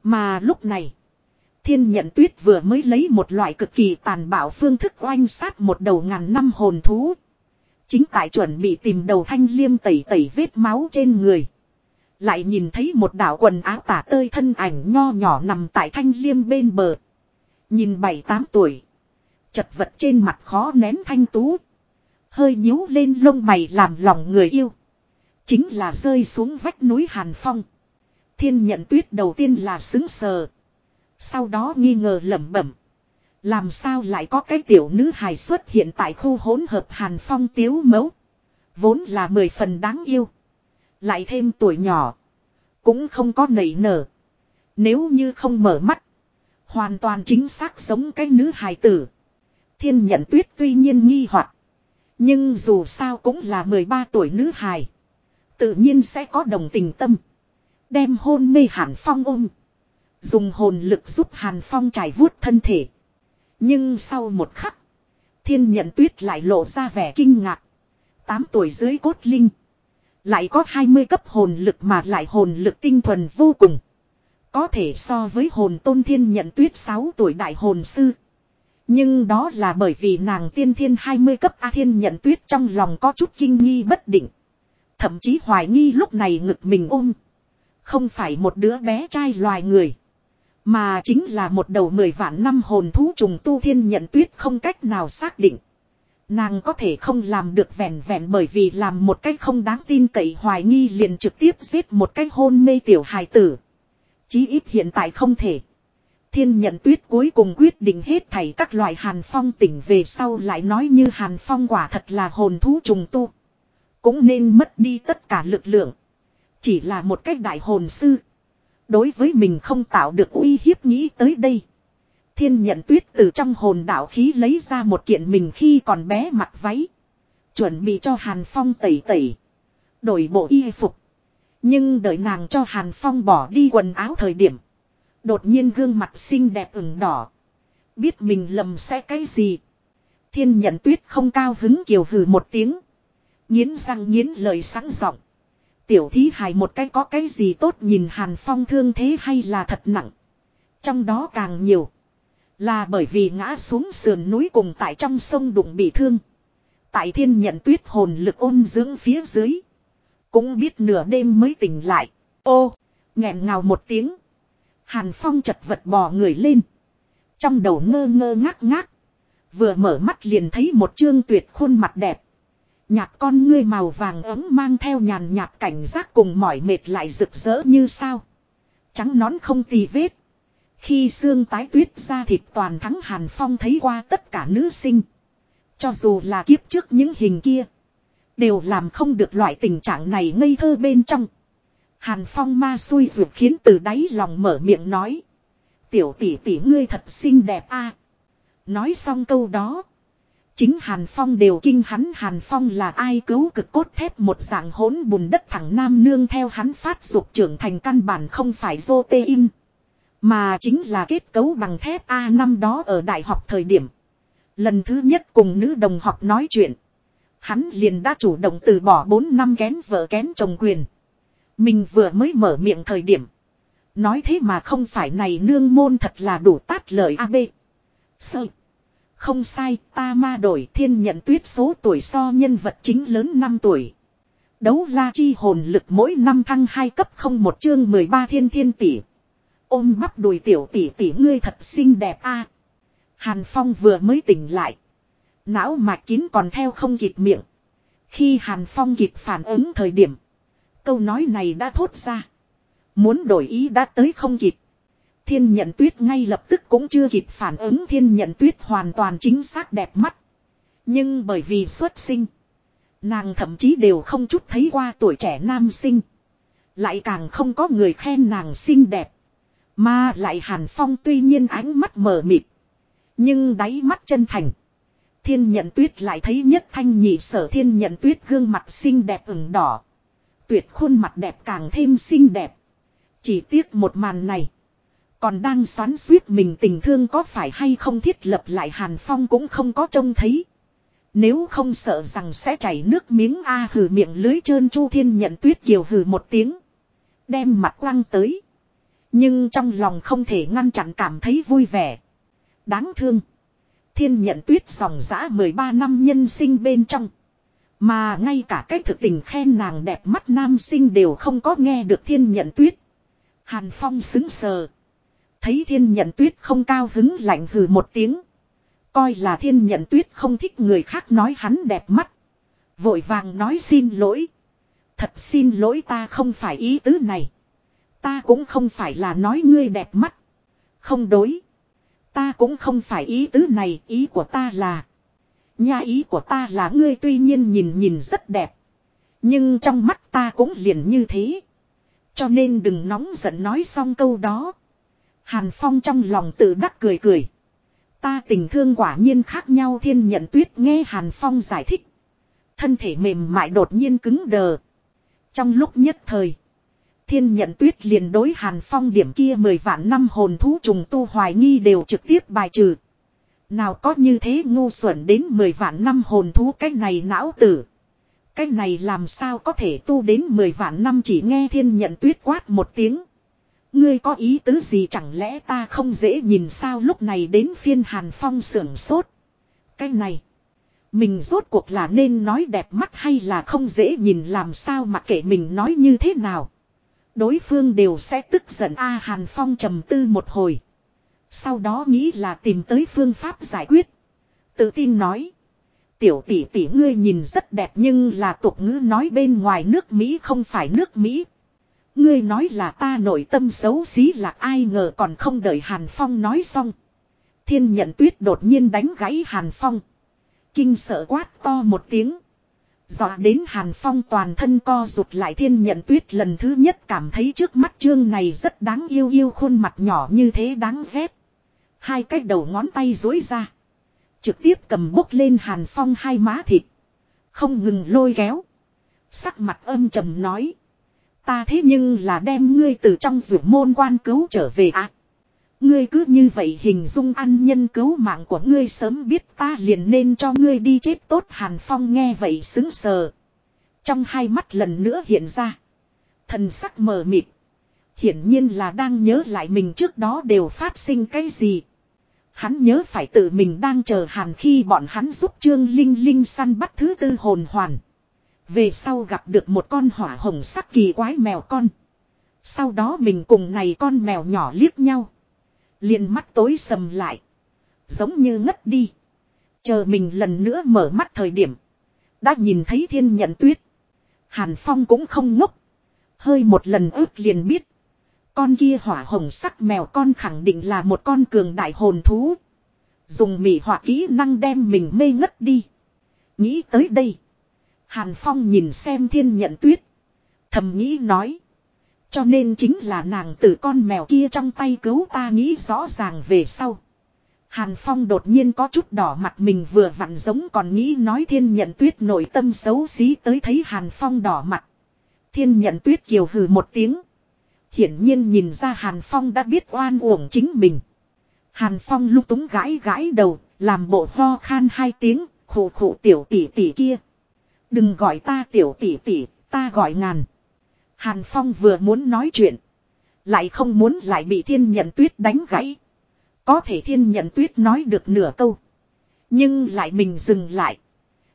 S1: Mà lúc này. Thiên nhận tuyết vừa mới lấy một loại cực kỳ tàn bạo phương thức oanh sát một đầu ngàn năm hồn thú. Chính tại chuẩn bị tìm đầu thanh liêm tẩy tẩy vết máu trên người. Lại nhìn thấy một đạo quần áo tả tơi thân ảnh nho nhỏ nằm tại thanh liêm bên bờ. Nhìn bảy tám tuổi. Chật vật trên mặt khó nén thanh tú. Hơi nhíu lên lông mày làm lòng người yêu. Chính là rơi xuống vách núi Hàn Phong. Thiên nhận tuyết đầu tiên là xứng sờ. Sau đó nghi ngờ lẩm bẩm. Làm sao lại có cái tiểu nữ hài xuất hiện tại khu hỗn hợp Hàn Phong tiếu mẫu. Vốn là mười phần đáng yêu. Lại thêm tuổi nhỏ. Cũng không có nảy nở. Nếu như không mở mắt. Hoàn toàn chính xác giống cái nữ hài tử. Thiên nhận tuyết tuy nhiên nghi hoặc, Nhưng dù sao cũng là 13 tuổi nữ hài. Tự nhiên sẽ có đồng tình tâm. Đem hôn mê Hàn Phong ôm. Dùng hồn lực giúp Hàn Phong trải vuốt thân thể. Nhưng sau một khắc. Thiên nhận tuyết lại lộ ra vẻ kinh ngạc. 8 tuổi dưới cốt linh. Lại có 20 cấp hồn lực mà lại hồn lực tinh thuần vô cùng. Có thể so với hồn tôn thiên nhận tuyết 6 tuổi đại hồn sư. Nhưng đó là bởi vì nàng tiên thiên 20 cấp A thiên nhận tuyết trong lòng có chút kinh nghi bất định. Thậm chí hoài nghi lúc này ngực mình ôm. Không phải một đứa bé trai loài người. Mà chính là một đầu mười vạn năm hồn thú trùng tu thiên nhận tuyết không cách nào xác định. Nàng có thể không làm được vẹn vẹn bởi vì làm một cách không đáng tin cậy hoài nghi liền trực tiếp giết một cách hôn mê tiểu hài tử. Chí ít hiện tại không thể. Thiên nhận tuyết cuối cùng quyết định hết thảy các loại hàn phong tỉnh về sau lại nói như hàn phong quả thật là hồn thú trùng tu. Cũng nên mất đi tất cả lực lượng. Chỉ là một cách đại hồn sư. Đối với mình không tạo được uy hiếp nghĩ tới đây. Thiên nhận tuyết từ trong hồn đạo khí lấy ra một kiện mình khi còn bé mặc váy. Chuẩn bị cho Hàn Phong tẩy tẩy. Đổi bộ y phục. Nhưng đợi nàng cho Hàn Phong bỏ đi quần áo thời điểm. Đột nhiên gương mặt xinh đẹp ửng đỏ. Biết mình lầm sẽ cái gì. Thiên nhận tuyết không cao hứng kiều hừ một tiếng. Nghiến răng nghiến lời sẵn giọng. Tiểu thí hài một cái có cái gì tốt nhìn Hàn Phong thương thế hay là thật nặng. Trong đó càng nhiều. Là bởi vì ngã xuống sườn núi cùng tại trong sông đụng bị thương. Tại thiên nhận tuyết hồn lực ôn dưỡng phía dưới. Cũng biết nửa đêm mới tỉnh lại. Ô, nghẹn ngào một tiếng. Hàn Phong chật vật bò người lên. Trong đầu ngơ ngơ ngác ngác. Vừa mở mắt liền thấy một trương tuyệt khuôn mặt đẹp. Nhạt con ngươi màu vàng ấm mang theo nhàn nhạt cảnh giác cùng mỏi mệt lại rực rỡ như sao. Trắng nón không tì vết. Khi xương tái tuyết ra thịt toàn thắng Hàn Phong thấy qua tất cả nữ sinh. Cho dù là kiếp trước những hình kia. Đều làm không được loại tình trạng này ngây thơ bên trong. Hàn Phong ma xui ruột khiến từ đáy lòng mở miệng nói. Tiểu tỷ tỷ ngươi thật xinh đẹp a. Nói xong câu đó. Chính Hàn Phong đều kinh hắn Hàn Phong là ai cứu cực cốt thép một dạng hỗn bùn đất thẳng nam nương theo hắn phát dục trưởng thành căn bản không phải dô tê in. Mà chính là kết cấu bằng thép A năm đó ở đại học thời điểm. Lần thứ nhất cùng nữ đồng học nói chuyện. Hắn liền đã chủ động từ bỏ 4 năm kén vợ kén chồng quyền. Mình vừa mới mở miệng thời điểm. Nói thế mà không phải này nương môn thật là đủ tát lời AB. Sợ. Không sai, ta ma đổi thiên nhận tuyết số tuổi so nhân vật chính lớn 5 tuổi. Đấu la chi hồn lực mỗi năm thăng 2 cấp không một chương 13 thiên thiên tỷ. Ôm bắp đùi tiểu tỷ tỷ, ngươi thật xinh đẹp a. Hàn Phong vừa mới tỉnh lại. Não mạch kín còn theo không kịp miệng. Khi Hàn Phong kịp phản ứng thời điểm. Câu nói này đã thốt ra. Muốn đổi ý đã tới không kịp. Thiên nhận tuyết ngay lập tức cũng chưa kịp phản ứng, thiên nhận tuyết hoàn toàn chính xác đẹp mắt. Nhưng bởi vì xuất sinh. Nàng thậm chí đều không chút thấy qua tuổi trẻ nam sinh. Lại càng không có người khen nàng xinh đẹp. Mà lại Hàn Phong tuy nhiên ánh mắt mờ mịt. Nhưng đáy mắt chân thành. Thiên nhận tuyết lại thấy nhất thanh nhị sở thiên nhận tuyết gương mặt xinh đẹp ửng đỏ. Tuyệt khuôn mặt đẹp càng thêm xinh đẹp. Chỉ tiếc một màn này. Còn đang xoắn suýt mình tình thương có phải hay không thiết lập lại Hàn Phong cũng không có trông thấy. Nếu không sợ rằng sẽ chảy nước miếng A à, hừ miệng lưới trơn chu thiên nhận tuyết kiều hừ một tiếng. Đem mặt quăng tới. Nhưng trong lòng không thể ngăn chặn cảm thấy vui vẻ. Đáng thương. Thiên nhận tuyết dòng giã 13 năm nhân sinh bên trong. Mà ngay cả cái thực tình khen nàng đẹp mắt nam sinh đều không có nghe được thiên nhận tuyết. Hàn Phong xứng sờ. Thấy thiên nhận tuyết không cao hứng lạnh hừ một tiếng. Coi là thiên nhận tuyết không thích người khác nói hắn đẹp mắt. Vội vàng nói xin lỗi. Thật xin lỗi ta không phải ý tứ này. Ta cũng không phải là nói ngươi đẹp mắt. Không đối. Ta cũng không phải ý tứ này, ý của ta là. Nha ý của ta là ngươi tuy nhiên nhìn nhìn rất đẹp. Nhưng trong mắt ta cũng liền như thế. Cho nên đừng nóng giận nói xong câu đó. Hàn Phong trong lòng tự đắc cười cười. Ta tình thương quả nhiên khác nhau thiên nhận tuyết nghe Hàn Phong giải thích. Thân thể mềm mại đột nhiên cứng đờ. Trong lúc nhất thời. Thiên nhận tuyết liền đối Hàn Phong điểm kia mười vạn năm hồn thú trùng tu hoài nghi đều trực tiếp bài trừ. Nào có như thế ngu xuẩn đến mười vạn năm hồn thú cái này não tử. Cái này làm sao có thể tu đến mười vạn năm chỉ nghe thiên nhận tuyết quát một tiếng. Ngươi có ý tứ gì chẳng lẽ ta không dễ nhìn sao lúc này đến phiên Hàn Phong sưởng sốt. Cái này. Mình rốt cuộc là nên nói đẹp mắt hay là không dễ nhìn làm sao mà kể mình nói như thế nào. Đối phương đều sẽ tức giận A Hàn Phong trầm tư một hồi. Sau đó nghĩ là tìm tới phương pháp giải quyết. Tự tin nói. Tiểu tỷ tỷ ngươi nhìn rất đẹp nhưng là tục ngữ nói bên ngoài nước Mỹ không phải nước Mỹ. Ngươi nói là ta nội tâm xấu xí là ai ngờ còn không đợi Hàn Phong nói xong. Thiên nhận tuyết đột nhiên đánh gãy Hàn Phong. Kinh sợ quát to một tiếng. Dọa đến Hàn Phong toàn thân co rụt lại thiên nhận tuyết lần thứ nhất cảm thấy trước mắt trương này rất đáng yêu yêu khuôn mặt nhỏ như thế đáng ghét. Hai cái đầu ngón tay dối ra. Trực tiếp cầm bốc lên Hàn Phong hai má thịt. Không ngừng lôi kéo. Sắc mặt âm trầm nói. Ta thế nhưng là đem ngươi từ trong rượu môn quan cứu trở về à. Ngươi cứ như vậy hình dung ăn nhân cứu mạng của ngươi sớm biết ta liền nên cho ngươi đi chết tốt Hàn Phong nghe vậy xứng sờ. Trong hai mắt lần nữa hiện ra. Thần sắc mờ mịt. Hiển nhiên là đang nhớ lại mình trước đó đều phát sinh cái gì. Hắn nhớ phải tự mình đang chờ Hàn khi bọn hắn giúp Trương Linh Linh săn bắt thứ tư hồn hoàn. Về sau gặp được một con hỏa hồng sắc kỳ quái mèo con. Sau đó mình cùng này con mèo nhỏ liếc nhau liền mắt tối sầm lại. Giống như ngất đi. Chờ mình lần nữa mở mắt thời điểm. Đã nhìn thấy thiên nhận tuyết. Hàn Phong cũng không ngốc. Hơi một lần ước liền biết. Con kia hỏa hồng sắc mèo con khẳng định là một con cường đại hồn thú. Dùng mị hỏa kỹ năng đem mình mê ngất đi. Nghĩ tới đây. Hàn Phong nhìn xem thiên nhận tuyết. Thầm nghĩ nói. Cho nên chính là nàng từ con mèo kia trong tay cứu ta nghĩ rõ ràng về sau. Hàn Phong đột nhiên có chút đỏ mặt mình vừa vặn giống còn nghĩ nói thiên nhận tuyết nội tâm xấu xí tới thấy Hàn Phong đỏ mặt. Thiên nhận tuyết kiều hừ một tiếng. Hiển nhiên nhìn ra Hàn Phong đã biết oan uổng chính mình. Hàn Phong lúc túng gãi gãi đầu, làm bộ ho khan hai tiếng, khổ khổ tiểu tỷ tỷ kia. Đừng gọi ta tiểu tỷ tỷ, ta gọi ngàn. Hàn Phong vừa muốn nói chuyện. Lại không muốn lại bị thiên nhận tuyết đánh gãy. Có thể thiên nhận tuyết nói được nửa câu. Nhưng lại mình dừng lại.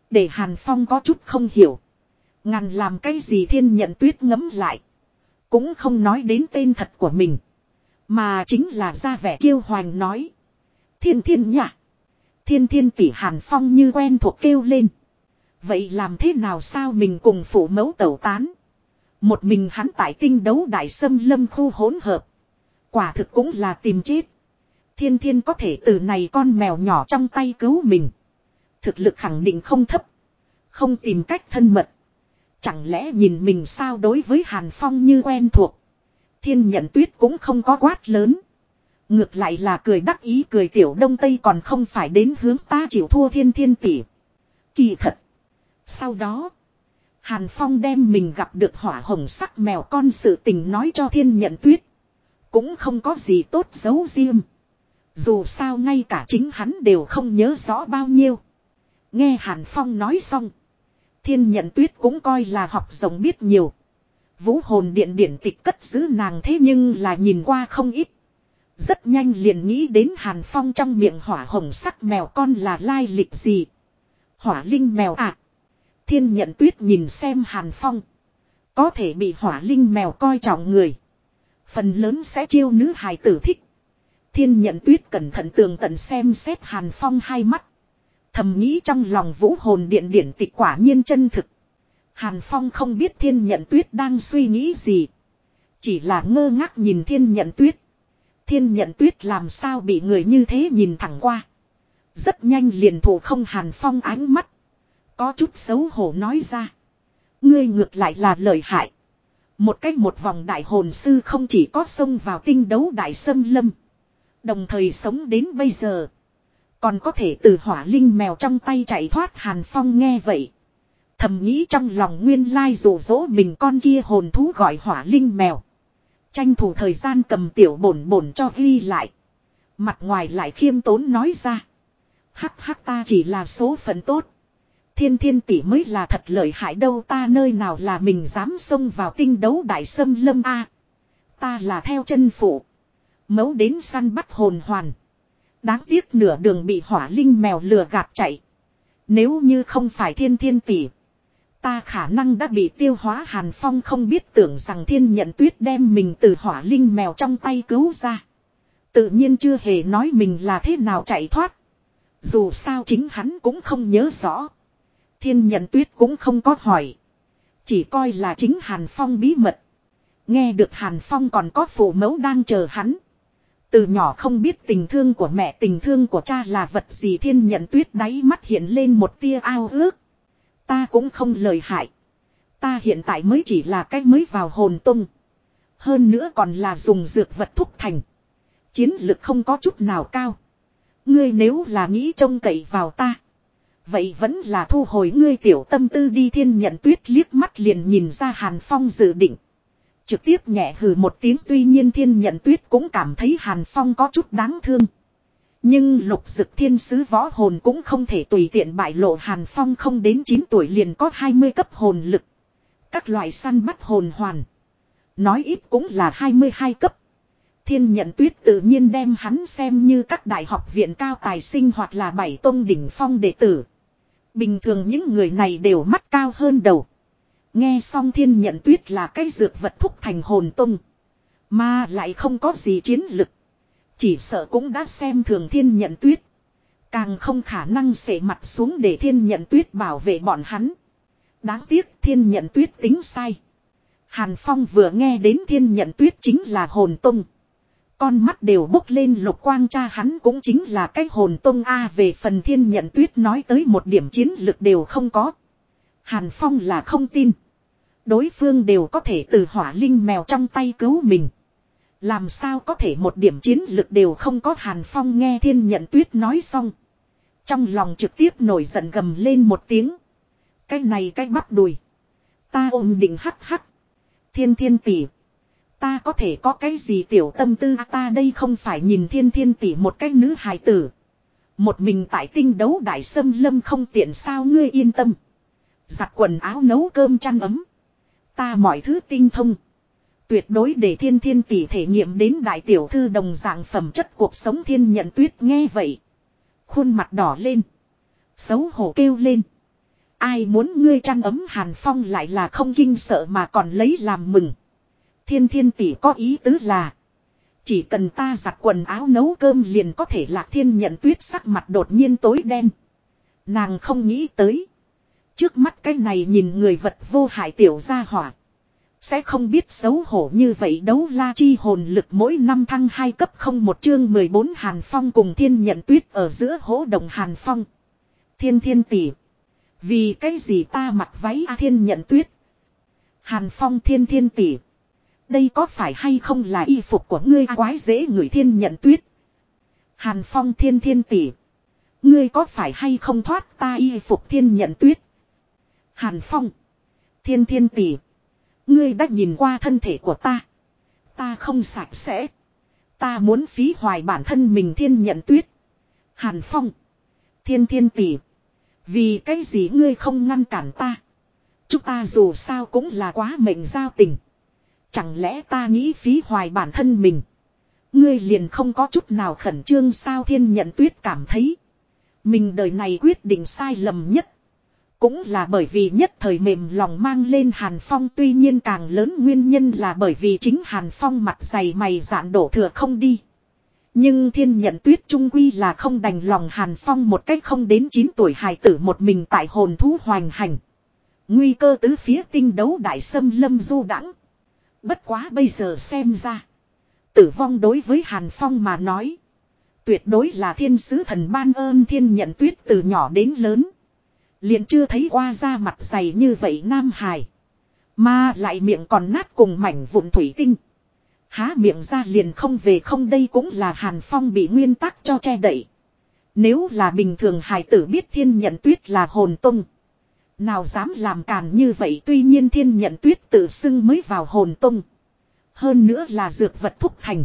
S1: Để Hàn Phong có chút không hiểu. Ngàn làm cái gì thiên nhận tuyết ngấm lại. Cũng không nói đến tên thật của mình. Mà chính là ra vẻ kiêu hoành nói. Thiên thiên nhạ. Thiên thiên tỷ Hàn Phong như quen thuộc kêu lên. Vậy làm thế nào sao mình cùng phụ mẫu tẩu tán. Một mình hắn tại tinh đấu đại sâm lâm khu hỗn hợp. Quả thực cũng là tìm chết. Thiên thiên có thể từ này con mèo nhỏ trong tay cứu mình. Thực lực khẳng định không thấp. Không tìm cách thân mật. Chẳng lẽ nhìn mình sao đối với Hàn Phong như quen thuộc. Thiên nhận tuyết cũng không có quát lớn. Ngược lại là cười đắc ý cười tiểu đông tây còn không phải đến hướng ta chịu thua thiên thiên tỷ. Kỳ thật. Sau đó. Hàn Phong đem mình gặp được hỏa hồng sắc mèo con sự tình nói cho thiên nhận tuyết. Cũng không có gì tốt giấu riêng. Dù sao ngay cả chính hắn đều không nhớ rõ bao nhiêu. Nghe Hàn Phong nói xong. Thiên nhận tuyết cũng coi là học rộng biết nhiều. Vũ hồn điện điển tịch cất giữ nàng thế nhưng là nhìn qua không ít. Rất nhanh liền nghĩ đến Hàn Phong trong miệng hỏa hồng sắc mèo con là lai lịch gì. Hỏa linh mèo à. Thiên nhận tuyết nhìn xem Hàn Phong. Có thể bị hỏa linh mèo coi trọng người. Phần lớn sẽ chiêu nữ hài tử thích. Thiên nhận tuyết cẩn thận tường tận xem xét Hàn Phong hai mắt. Thầm nghĩ trong lòng vũ hồn điện điển tịch quả nhiên chân thực. Hàn Phong không biết thiên nhận tuyết đang suy nghĩ gì. Chỉ là ngơ ngác nhìn thiên nhận tuyết. Thiên nhận tuyết làm sao bị người như thế nhìn thẳng qua. Rất nhanh liền thủ không Hàn Phong ánh mắt. Có chút xấu hổ nói ra. Ngươi ngược lại là lợi hại. Một cách một vòng đại hồn sư không chỉ có xông vào tinh đấu đại sâm lâm. Đồng thời sống đến bây giờ. Còn có thể từ hỏa linh mèo trong tay chạy thoát Hàn Phong nghe vậy. Thầm nghĩ trong lòng nguyên lai rủ rỗ mình con kia hồn thú gọi hỏa linh mèo. Tranh thủ thời gian cầm tiểu bổn bổn cho ghi lại. Mặt ngoài lại khiêm tốn nói ra. Hắc hắc ta chỉ là số phận tốt. Thiên thiên tỷ mới là thật lợi hại đâu ta nơi nào là mình dám xông vào tinh đấu đại sâm lâm a Ta là theo chân phụ. Mấu đến săn bắt hồn hoàn. Đáng tiếc nửa đường bị hỏa linh mèo lừa gạt chạy. Nếu như không phải thiên thiên tỷ. Ta khả năng đã bị tiêu hóa hàn phong không biết tưởng rằng thiên nhận tuyết đem mình từ hỏa linh mèo trong tay cứu ra. Tự nhiên chưa hề nói mình là thế nào chạy thoát. Dù sao chính hắn cũng không nhớ rõ. Thiên nhận tuyết cũng không có hỏi. Chỉ coi là chính Hàn Phong bí mật. Nghe được Hàn Phong còn có phụ mẫu đang chờ hắn. Từ nhỏ không biết tình thương của mẹ, tình thương của cha là vật gì thiên nhận tuyết đáy mắt hiện lên một tia ao ước. Ta cũng không lời hại. Ta hiện tại mới chỉ là cách mới vào hồn tung. Hơn nữa còn là dùng dược vật thúc thành. Chiến lực không có chút nào cao. Ngươi nếu là nghĩ trông cậy vào ta. Vậy vẫn là thu hồi ngươi tiểu tâm tư đi thiên nhận tuyết liếc mắt liền nhìn ra Hàn Phong dự định. Trực tiếp nhẹ hừ một tiếng tuy nhiên thiên nhận tuyết cũng cảm thấy Hàn Phong có chút đáng thương. Nhưng lục dực thiên sứ võ hồn cũng không thể tùy tiện bại lộ Hàn Phong không đến 9 tuổi liền có 20 cấp hồn lực. Các loại săn bắt hồn hoàn. Nói ít cũng là 22 cấp. Thiên nhận tuyết tự nhiên đem hắn xem như các đại học viện cao tài sinh hoặc là bảy tôn đỉnh phong đệ tử. Bình thường những người này đều mắt cao hơn đầu. Nghe xong thiên nhận tuyết là cái dược vật thúc thành hồn tung. Mà lại không có gì chiến lực. Chỉ sợ cũng đã xem thường thiên nhận tuyết. Càng không khả năng sể mặt xuống để thiên nhận tuyết bảo vệ bọn hắn. Đáng tiếc thiên nhận tuyết tính sai. Hàn Phong vừa nghe đến thiên nhận tuyết chính là hồn tung. Con mắt đều bốc lên lục quang cha hắn cũng chính là cái hồn tông A về phần thiên nhận tuyết nói tới một điểm chiến lực đều không có. Hàn Phong là không tin. Đối phương đều có thể từ hỏa linh mèo trong tay cứu mình. Làm sao có thể một điểm chiến lực đều không có Hàn Phong nghe thiên nhận tuyết nói xong. Trong lòng trực tiếp nổi giận gầm lên một tiếng. Cái này cái bắt đùi. Ta ôm định hắc hắc. Thiên thiên tỷ. Ta có thể có cái gì tiểu tâm tư à, ta đây không phải nhìn thiên thiên tỷ một cái nữ hài tử. Một mình tại tinh đấu đại sâm lâm không tiện sao ngươi yên tâm. Giặt quần áo nấu cơm chăn ấm. Ta mọi thứ tinh thông. Tuyệt đối để thiên thiên tỷ thể nghiệm đến đại tiểu thư đồng dạng phẩm chất cuộc sống thiên nhận tuyết nghe vậy. Khuôn mặt đỏ lên. Xấu hổ kêu lên. Ai muốn ngươi chăn ấm hàn phong lại là không kinh sợ mà còn lấy làm mừng. Thiên thiên tỷ có ý tứ là. Chỉ cần ta giặt quần áo nấu cơm liền có thể lạc thiên nhận tuyết sắc mặt đột nhiên tối đen. Nàng không nghĩ tới. Trước mắt cái này nhìn người vật vô hại tiểu gia hỏa. Sẽ không biết xấu hổ như vậy đấu la chi hồn lực mỗi năm thăng hai cấp không một chương 14 Hàn Phong cùng thiên nhận tuyết ở giữa hỗ đồng Hàn Phong. Thiên thiên tỷ. Vì cái gì ta mặc váy A thiên nhận tuyết. Hàn Phong thiên thiên tỷ. Đây có phải hay không là y phục của ngươi à? quái dễ người thiên nhận tuyết. Hàn Phong thiên thiên tỷ. Ngươi có phải hay không thoát ta y phục thiên nhận tuyết. Hàn Phong. Thiên thiên tỷ. Ngươi đã nhìn qua thân thể của ta. Ta không sạch sẽ. Ta muốn phí hoài bản thân mình thiên nhận tuyết. Hàn Phong. Thiên thiên tỷ. Vì cái gì ngươi không ngăn cản ta. Chúng ta dù sao cũng là quá mệnh giao tình. Chẳng lẽ ta nghĩ phí hoài bản thân mình. Ngươi liền không có chút nào khẩn trương sao thiên nhận tuyết cảm thấy. Mình đời này quyết định sai lầm nhất. Cũng là bởi vì nhất thời mềm lòng mang lên Hàn Phong, tuy nhiên càng lớn nguyên nhân là bởi vì chính Hàn Phong mặt dày mày dạn đổ thừa không đi. Nhưng thiên nhận tuyết trung quy là không đành lòng Hàn Phong một cách không đến 9 tuổi hài tử một mình tại hồn thú hoành hành. Nguy cơ tứ phía tinh đấu đại sâm lâm du đãng Bất quá bây giờ xem ra. Tử vong đối với Hàn Phong mà nói. Tuyệt đối là thiên sứ thần ban ơn thiên nhận tuyết từ nhỏ đến lớn. Liền chưa thấy qua da mặt dày như vậy Nam Hải. Mà lại miệng còn nát cùng mảnh vụn thủy tinh. Há miệng ra liền không về không đây cũng là Hàn Phong bị nguyên tắc cho che đậy. Nếu là bình thường hải tử biết thiên nhận tuyết là hồn tung. Nào dám làm càn như vậy, tuy nhiên thiên nhận tuyết tự xưng mới vào hồn tung. Hơn nữa là dược vật thúc thành.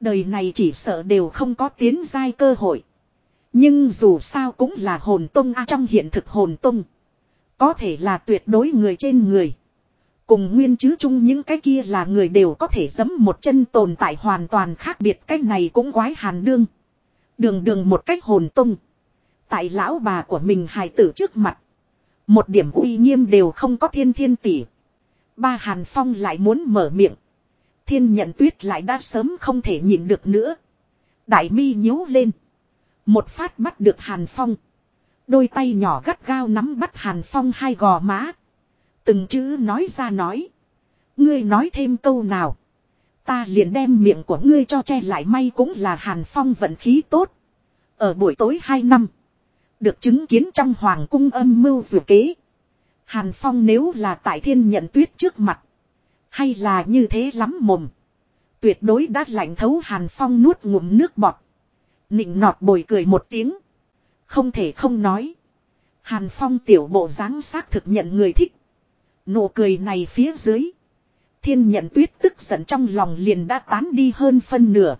S1: Đời này chỉ sợ đều không có tiến giai cơ hội. Nhưng dù sao cũng là hồn tung a, trong hiện thực hồn tung. Có thể là tuyệt đối người trên người. Cùng nguyên chứ chung những cái kia là người đều có thể giấm một chân tồn tại hoàn toàn khác biệt, cái này cũng quái hàn đương. Đường đường một cách hồn tung. Tại lão bà của mình hài tử trước mặt. Một điểm uy nghiêm đều không có thiên thiên tỷ. Ba hàn phong lại muốn mở miệng. Thiên nhận tuyết lại đã sớm không thể nhịn được nữa. Đại mi nhíu lên. Một phát bắt được Hàn Phong. Đôi tay nhỏ gắt gao nắm bắt Hàn Phong hai gò má. Từng chữ nói ra nói. Ngươi nói thêm câu nào. Ta liền đem miệng của ngươi cho che lại may cũng là Hàn Phong vận khí tốt. Ở buổi tối hai năm. Được chứng kiến trong hoàng cung âm mưu dù kế. Hàn Phong nếu là tại thiên nhận tuyết trước mặt. Hay là như thế lắm mồm. Tuyệt đối đã lạnh thấu Hàn Phong nuốt ngụm nước bọt. Nịnh nọt bồi cười một tiếng. Không thể không nói. Hàn Phong tiểu bộ dáng xác thực nhận người thích. Nụ cười này phía dưới. Thiên nhận tuyết tức giận trong lòng liền đã tán đi hơn phân nửa.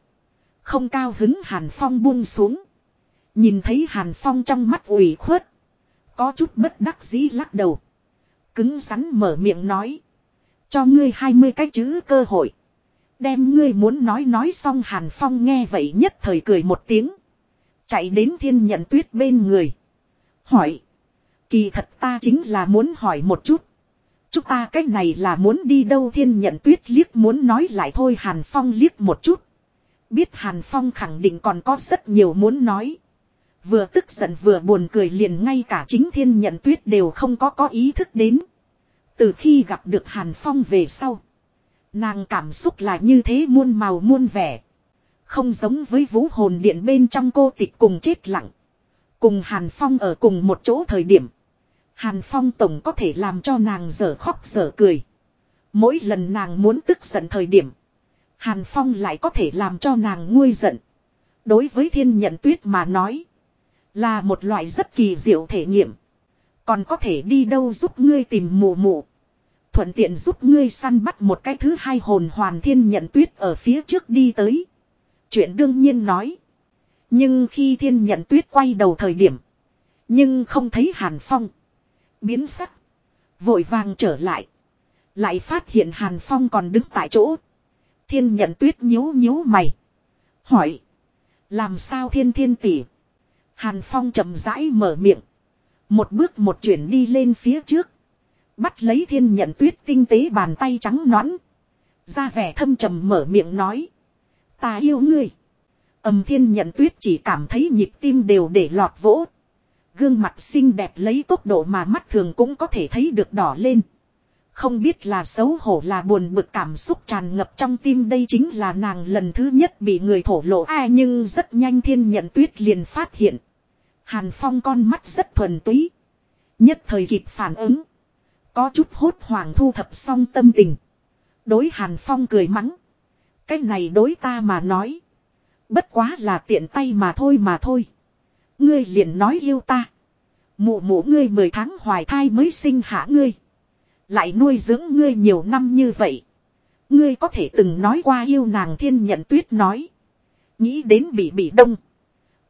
S1: Không cao hứng Hàn Phong buông xuống. Nhìn thấy Hàn Phong trong mắt ủy khuất. Có chút bất đắc dĩ lắc đầu. Cứng rắn mở miệng nói. Cho ngươi 20 cái chữ cơ hội. Đem ngươi muốn nói nói xong Hàn Phong nghe vậy nhất thời cười một tiếng. Chạy đến thiên nhận tuyết bên người. Hỏi. Kỳ thật ta chính là muốn hỏi một chút. Chúng ta cách này là muốn đi đâu thiên nhận tuyết liếc muốn nói lại thôi Hàn Phong liếc một chút. Biết Hàn Phong khẳng định còn có rất nhiều muốn nói. Vừa tức giận vừa buồn cười liền ngay cả chính thiên nhận tuyết đều không có có ý thức đến. Từ khi gặp được Hàn Phong về sau. Nàng cảm xúc là như thế muôn màu muôn vẻ. Không giống với vũ hồn điện bên trong cô tịch cùng chết lặng. Cùng Hàn Phong ở cùng một chỗ thời điểm. Hàn Phong tổng có thể làm cho nàng dở khóc dở cười. Mỗi lần nàng muốn tức giận thời điểm. Hàn Phong lại có thể làm cho nàng nguôi giận. Đối với thiên nhận tuyết mà nói. Là một loại rất kỳ diệu thể nghiệm. Còn có thể đi đâu giúp ngươi tìm mù mù. Thuận tiện giúp ngươi săn bắt một cái thứ hai hồn hoàn thiên nhận tuyết ở phía trước đi tới. Chuyện đương nhiên nói. Nhưng khi thiên nhận tuyết quay đầu thời điểm. Nhưng không thấy Hàn Phong. Biến sắc. Vội vàng trở lại. Lại phát hiện Hàn Phong còn đứng tại chỗ. Thiên nhận tuyết nhíu nhíu mày. Hỏi. Làm sao thiên thiên tỷ. Hàn Phong chậm rãi mở miệng. Một bước một chuyển đi lên phía trước. Bắt lấy thiên nhận tuyết tinh tế bàn tay trắng nõn. Ra vẻ thâm trầm mở miệng nói. Ta yêu ngươi. Âm thiên nhận tuyết chỉ cảm thấy nhịp tim đều để lọt vỗ. Gương mặt xinh đẹp lấy tốc độ mà mắt thường cũng có thể thấy được đỏ lên. Không biết là xấu hổ là buồn bực cảm xúc tràn ngập trong tim đây chính là nàng lần thứ nhất bị người thổ lộ ai nhưng rất nhanh thiên nhận tuyết liền phát hiện. Hàn Phong con mắt rất thuần túy. Nhất thời kịp phản ứng. Có chút hốt hoảng thu thập xong tâm tình. Đối Hàn Phong cười mắng. Cái này đối ta mà nói. Bất quá là tiện tay mà thôi mà thôi. Ngươi liền nói yêu ta. Mụ mụ ngươi mười tháng hoài thai mới sinh hạ ngươi. Lại nuôi dưỡng ngươi nhiều năm như vậy. Ngươi có thể từng nói qua yêu nàng thiên nhận tuyết nói. Nghĩ đến bị bị đông.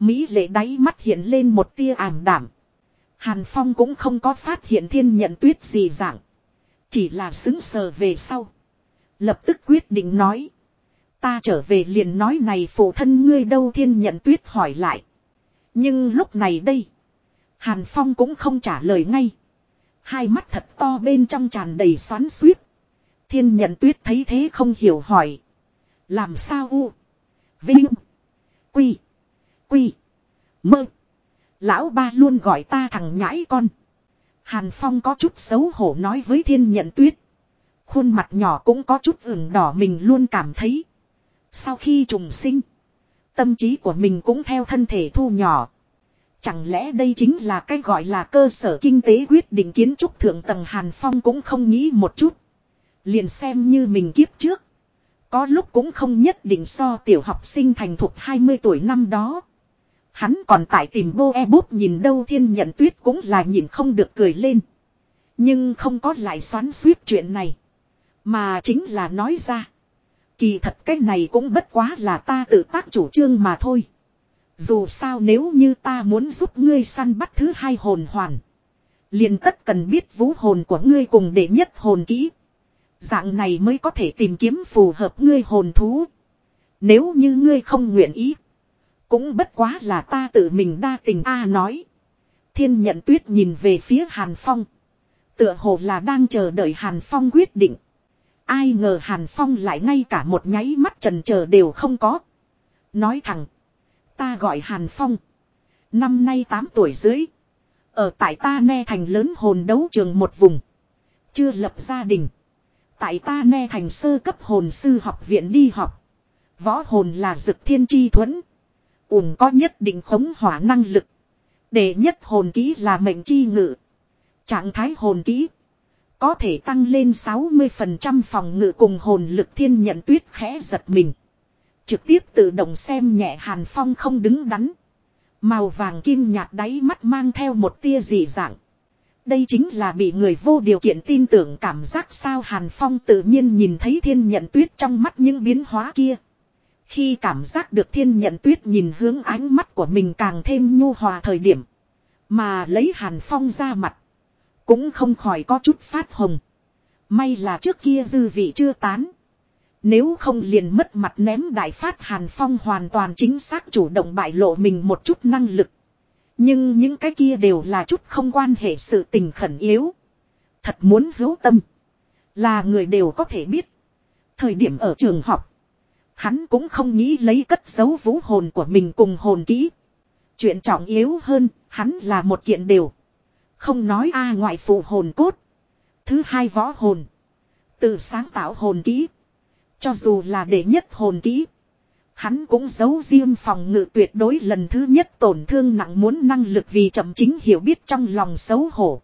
S1: Mỹ lệ đáy mắt hiện lên một tia ảm đảm. Hàn Phong cũng không có phát hiện thiên nhận tuyết gì dạng. Chỉ là xứng sờ về sau. Lập tức quyết định nói. Ta trở về liền nói này phụ thân ngươi đâu thiên nhận tuyết hỏi lại. Nhưng lúc này đây. Hàn Phong cũng không trả lời ngay. Hai mắt thật to bên trong tràn đầy xoắn suýt. Thiên nhận tuyết thấy thế không hiểu hỏi. Làm sao u? Vinh. Quy. Quy. Mơ. Lão ba luôn gọi ta thằng nhãi con. Hàn Phong có chút xấu hổ nói với thiên nhận tuyết. Khuôn mặt nhỏ cũng có chút ửng đỏ mình luôn cảm thấy. Sau khi trùng sinh. Tâm trí của mình cũng theo thân thể thu nhỏ. Chẳng lẽ đây chính là cái gọi là cơ sở kinh tế quyết định kiến trúc thượng tầng Hàn Phong cũng không nghĩ một chút. Liền xem như mình kiếp trước. Có lúc cũng không nhất định so tiểu học sinh thành thục 20 tuổi năm đó. Hắn còn tại tìm bô e bút nhìn đâu thiên nhận tuyết cũng là nhìn không được cười lên. Nhưng không có lại xoắn suýt chuyện này. Mà chính là nói ra. Kỳ thật cái này cũng bất quá là ta tự tác chủ trương mà thôi. Dù sao nếu như ta muốn giúp ngươi săn bắt thứ hai hồn hoàn. liền tất cần biết vũ hồn của ngươi cùng để nhất hồn kỹ. Dạng này mới có thể tìm kiếm phù hợp ngươi hồn thú. Nếu như ngươi không nguyện ý. Cũng bất quá là ta tự mình đa tình A nói. Thiên nhận tuyết nhìn về phía Hàn Phong. Tựa hồ là đang chờ đợi Hàn Phong quyết định. Ai ngờ Hàn Phong lại ngay cả một nháy mắt trần chờ đều không có. Nói thẳng. Ta gọi Hàn Phong. Năm nay 8 tuổi dưới. Ở tại ta ne thành lớn hồn đấu trường một vùng. Chưa lập gia đình. Tại ta ne thành sơ cấp hồn sư học viện đi học. Võ hồn là dực thiên chi thuẫn. Ủng có nhất định khống hỏa năng lực. Để nhất hồn kỹ là mệnh chi ngự. Trạng thái hồn kỹ. Có thể tăng lên 60% phòng ngự cùng hồn lực thiên nhận tuyết khẽ giật mình. Trực tiếp tự động xem nhẹ Hàn Phong không đứng đắn. Màu vàng kim nhạt đáy mắt mang theo một tia dị dạng. Đây chính là bị người vô điều kiện tin tưởng cảm giác sao Hàn Phong tự nhiên nhìn thấy thiên nhận tuyết trong mắt những biến hóa kia. Khi cảm giác được thiên nhận tuyết nhìn hướng ánh mắt của mình càng thêm nhu hòa thời điểm. Mà lấy Hàn Phong ra mặt. Cũng không khỏi có chút phát hồng. May là trước kia dư vị chưa tán. Nếu không liền mất mặt ném đại phát Hàn Phong hoàn toàn chính xác chủ động bại lộ mình một chút năng lực. Nhưng những cái kia đều là chút không quan hệ sự tình khẩn yếu. Thật muốn hữu tâm. Là người đều có thể biết. Thời điểm ở trường học. Hắn cũng không nghĩ lấy cất giấu vũ hồn của mình cùng hồn kỹ. Chuyện trọng yếu hơn, hắn là một kiện đều. Không nói a ngoại phụ hồn cốt. Thứ hai võ hồn. Tự sáng tạo hồn kỹ. Cho dù là để nhất hồn kỹ. Hắn cũng giấu riêng phòng ngự tuyệt đối lần thứ nhất tổn thương nặng muốn năng lực vì chậm chính hiểu biết trong lòng xấu hổ.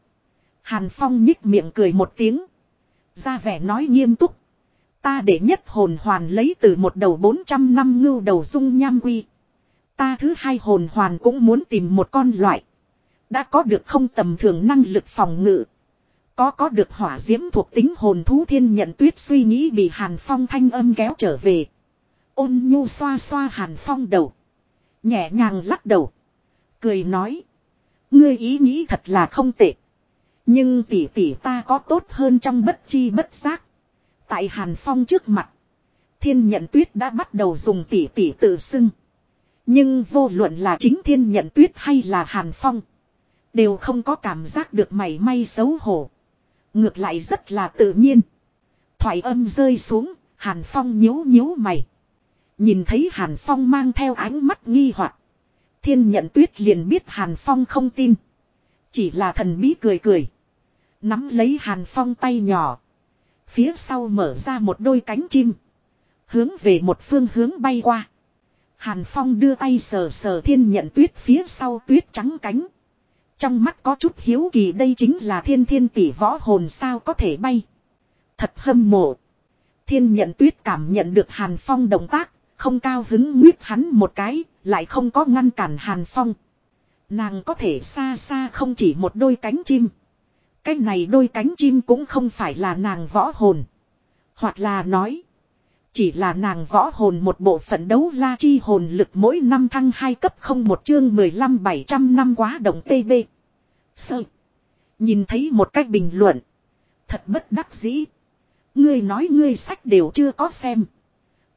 S1: Hàn Phong nhích miệng cười một tiếng. Ra vẻ nói nghiêm túc. Ta để nhất hồn hoàn lấy từ một đầu 400 năm ngưu đầu dung nham quy. Ta thứ hai hồn hoàn cũng muốn tìm một con loại. Đã có được không tầm thường năng lực phòng ngự. Có có được hỏa diễm thuộc tính hồn thú thiên nhận tuyết suy nghĩ bị Hàn Phong thanh âm kéo trở về. Ôn nhu xoa xoa Hàn Phong đầu. Nhẹ nhàng lắc đầu. Cười nói. Ngươi ý nghĩ thật là không tệ. Nhưng tỷ tỷ ta có tốt hơn trong bất chi bất giác. Tại Hàn Phong trước mặt. Thiên nhận tuyết đã bắt đầu dùng tỷ tỷ tự xưng. Nhưng vô luận là chính thiên nhận tuyết hay là Hàn Phong. Đều không có cảm giác được mảy may xấu hổ. Ngược lại rất là tự nhiên. Thoại âm rơi xuống, Hàn Phong nhíu nhíu mày. Nhìn thấy Hàn Phong mang theo ánh mắt nghi hoặc Thiên nhận tuyết liền biết Hàn Phong không tin. Chỉ là thần bí cười cười. Nắm lấy Hàn Phong tay nhỏ. Phía sau mở ra một đôi cánh chim. Hướng về một phương hướng bay qua. Hàn Phong đưa tay sờ sờ thiên nhận tuyết phía sau tuyết trắng cánh. Trong mắt có chút hiếu kỳ đây chính là thiên thiên tỷ võ hồn sao có thể bay. Thật hâm mộ. Thiên nhận tuyết cảm nhận được Hàn Phong động tác, không cao hứng nguyết hắn một cái, lại không có ngăn cản Hàn Phong. Nàng có thể xa xa không chỉ một đôi cánh chim. Cái này đôi cánh chim cũng không phải là nàng võ hồn. Hoặc là nói. Chỉ là nàng võ hồn một bộ phận đấu la chi hồn lực mỗi năm thăng hai cấp không một chương 15 700 năm quá động TB. Sơ. Nhìn thấy một cách bình luận. Thật bất đắc dĩ. Ngươi nói ngươi sách đều chưa có xem.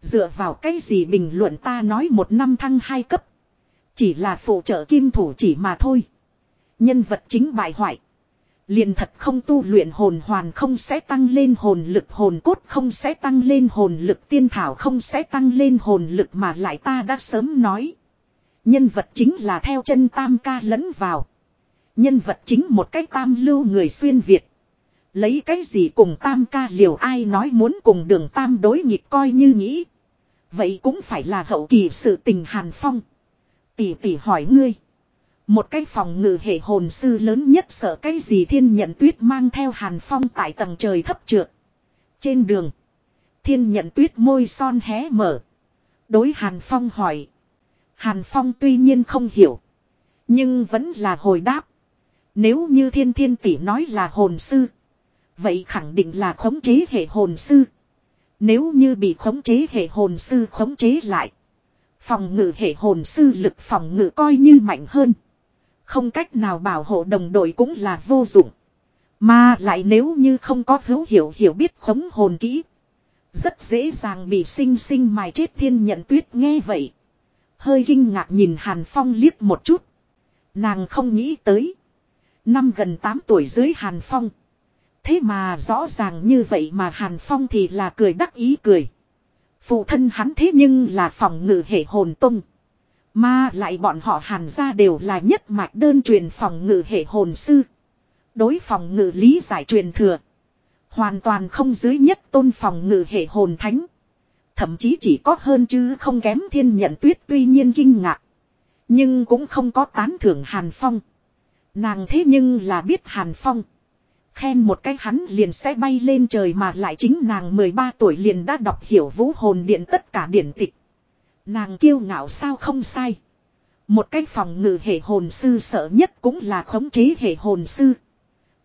S1: Dựa vào cái gì bình luận ta nói một năm thăng hai cấp. Chỉ là phụ trợ kim thủ chỉ mà thôi. Nhân vật chính bại hoại. Liền thật không tu luyện hồn hoàn không sẽ tăng lên hồn lực, hồn cốt không sẽ tăng lên hồn lực, tiên thảo không sẽ tăng lên hồn lực mà lại ta đã sớm nói. Nhân vật chính là theo chân tam ca lẫn vào. Nhân vật chính một cái tam lưu người xuyên Việt. Lấy cái gì cùng tam ca liều ai nói muốn cùng đường tam đối nghịch coi như nghĩ. Vậy cũng phải là hậu kỳ sự tình hàn phong. Tỷ tỷ hỏi ngươi. Một cái phòng ngự hệ hồn sư lớn nhất sợ cái gì thiên nhận tuyết mang theo hàn phong tại tầng trời thấp trượt. Trên đường. Thiên nhận tuyết môi son hé mở. Đối hàn phong hỏi. Hàn phong tuy nhiên không hiểu. Nhưng vẫn là hồi đáp. Nếu như thiên thiên tỷ nói là hồn sư. Vậy khẳng định là khống chế hệ hồn sư. Nếu như bị khống chế hệ hồn sư khống chế lại. Phòng ngự hệ hồn sư lực phòng ngự coi như mạnh hơn. Không cách nào bảo hộ đồng đội cũng là vô dụng. Mà lại nếu như không có hữu hiểu hiểu biết khống hồn kỹ. Rất dễ dàng bị sinh sinh mài chết thiên nhận tuyết nghe vậy. Hơi kinh ngạc nhìn Hàn Phong liếc một chút. Nàng không nghĩ tới. Năm gần 8 tuổi dưới Hàn Phong. Thế mà rõ ràng như vậy mà Hàn Phong thì là cười đắc ý cười. Phụ thân hắn thế nhưng là phòng ngự hệ hồn tung. Mà lại bọn họ hàn ra đều là nhất mạch đơn truyền phòng ngự hệ hồn sư. Đối phòng ngự lý giải truyền thừa. Hoàn toàn không dưới nhất tôn phòng ngự hệ hồn thánh. Thậm chí chỉ có hơn chứ không kém thiên nhận tuyết tuy nhiên kinh ngạc. Nhưng cũng không có tán thưởng Hàn Phong. Nàng thế nhưng là biết Hàn Phong. Khen một cái hắn liền sẽ bay lên trời mà lại chính nàng 13 tuổi liền đã đọc hiểu vũ hồn điện tất cả điển tịch. Nàng kiêu ngạo sao không sai. Một cái phòng ngự hệ hồn sư sợ nhất cũng là khống chế hệ hồn sư.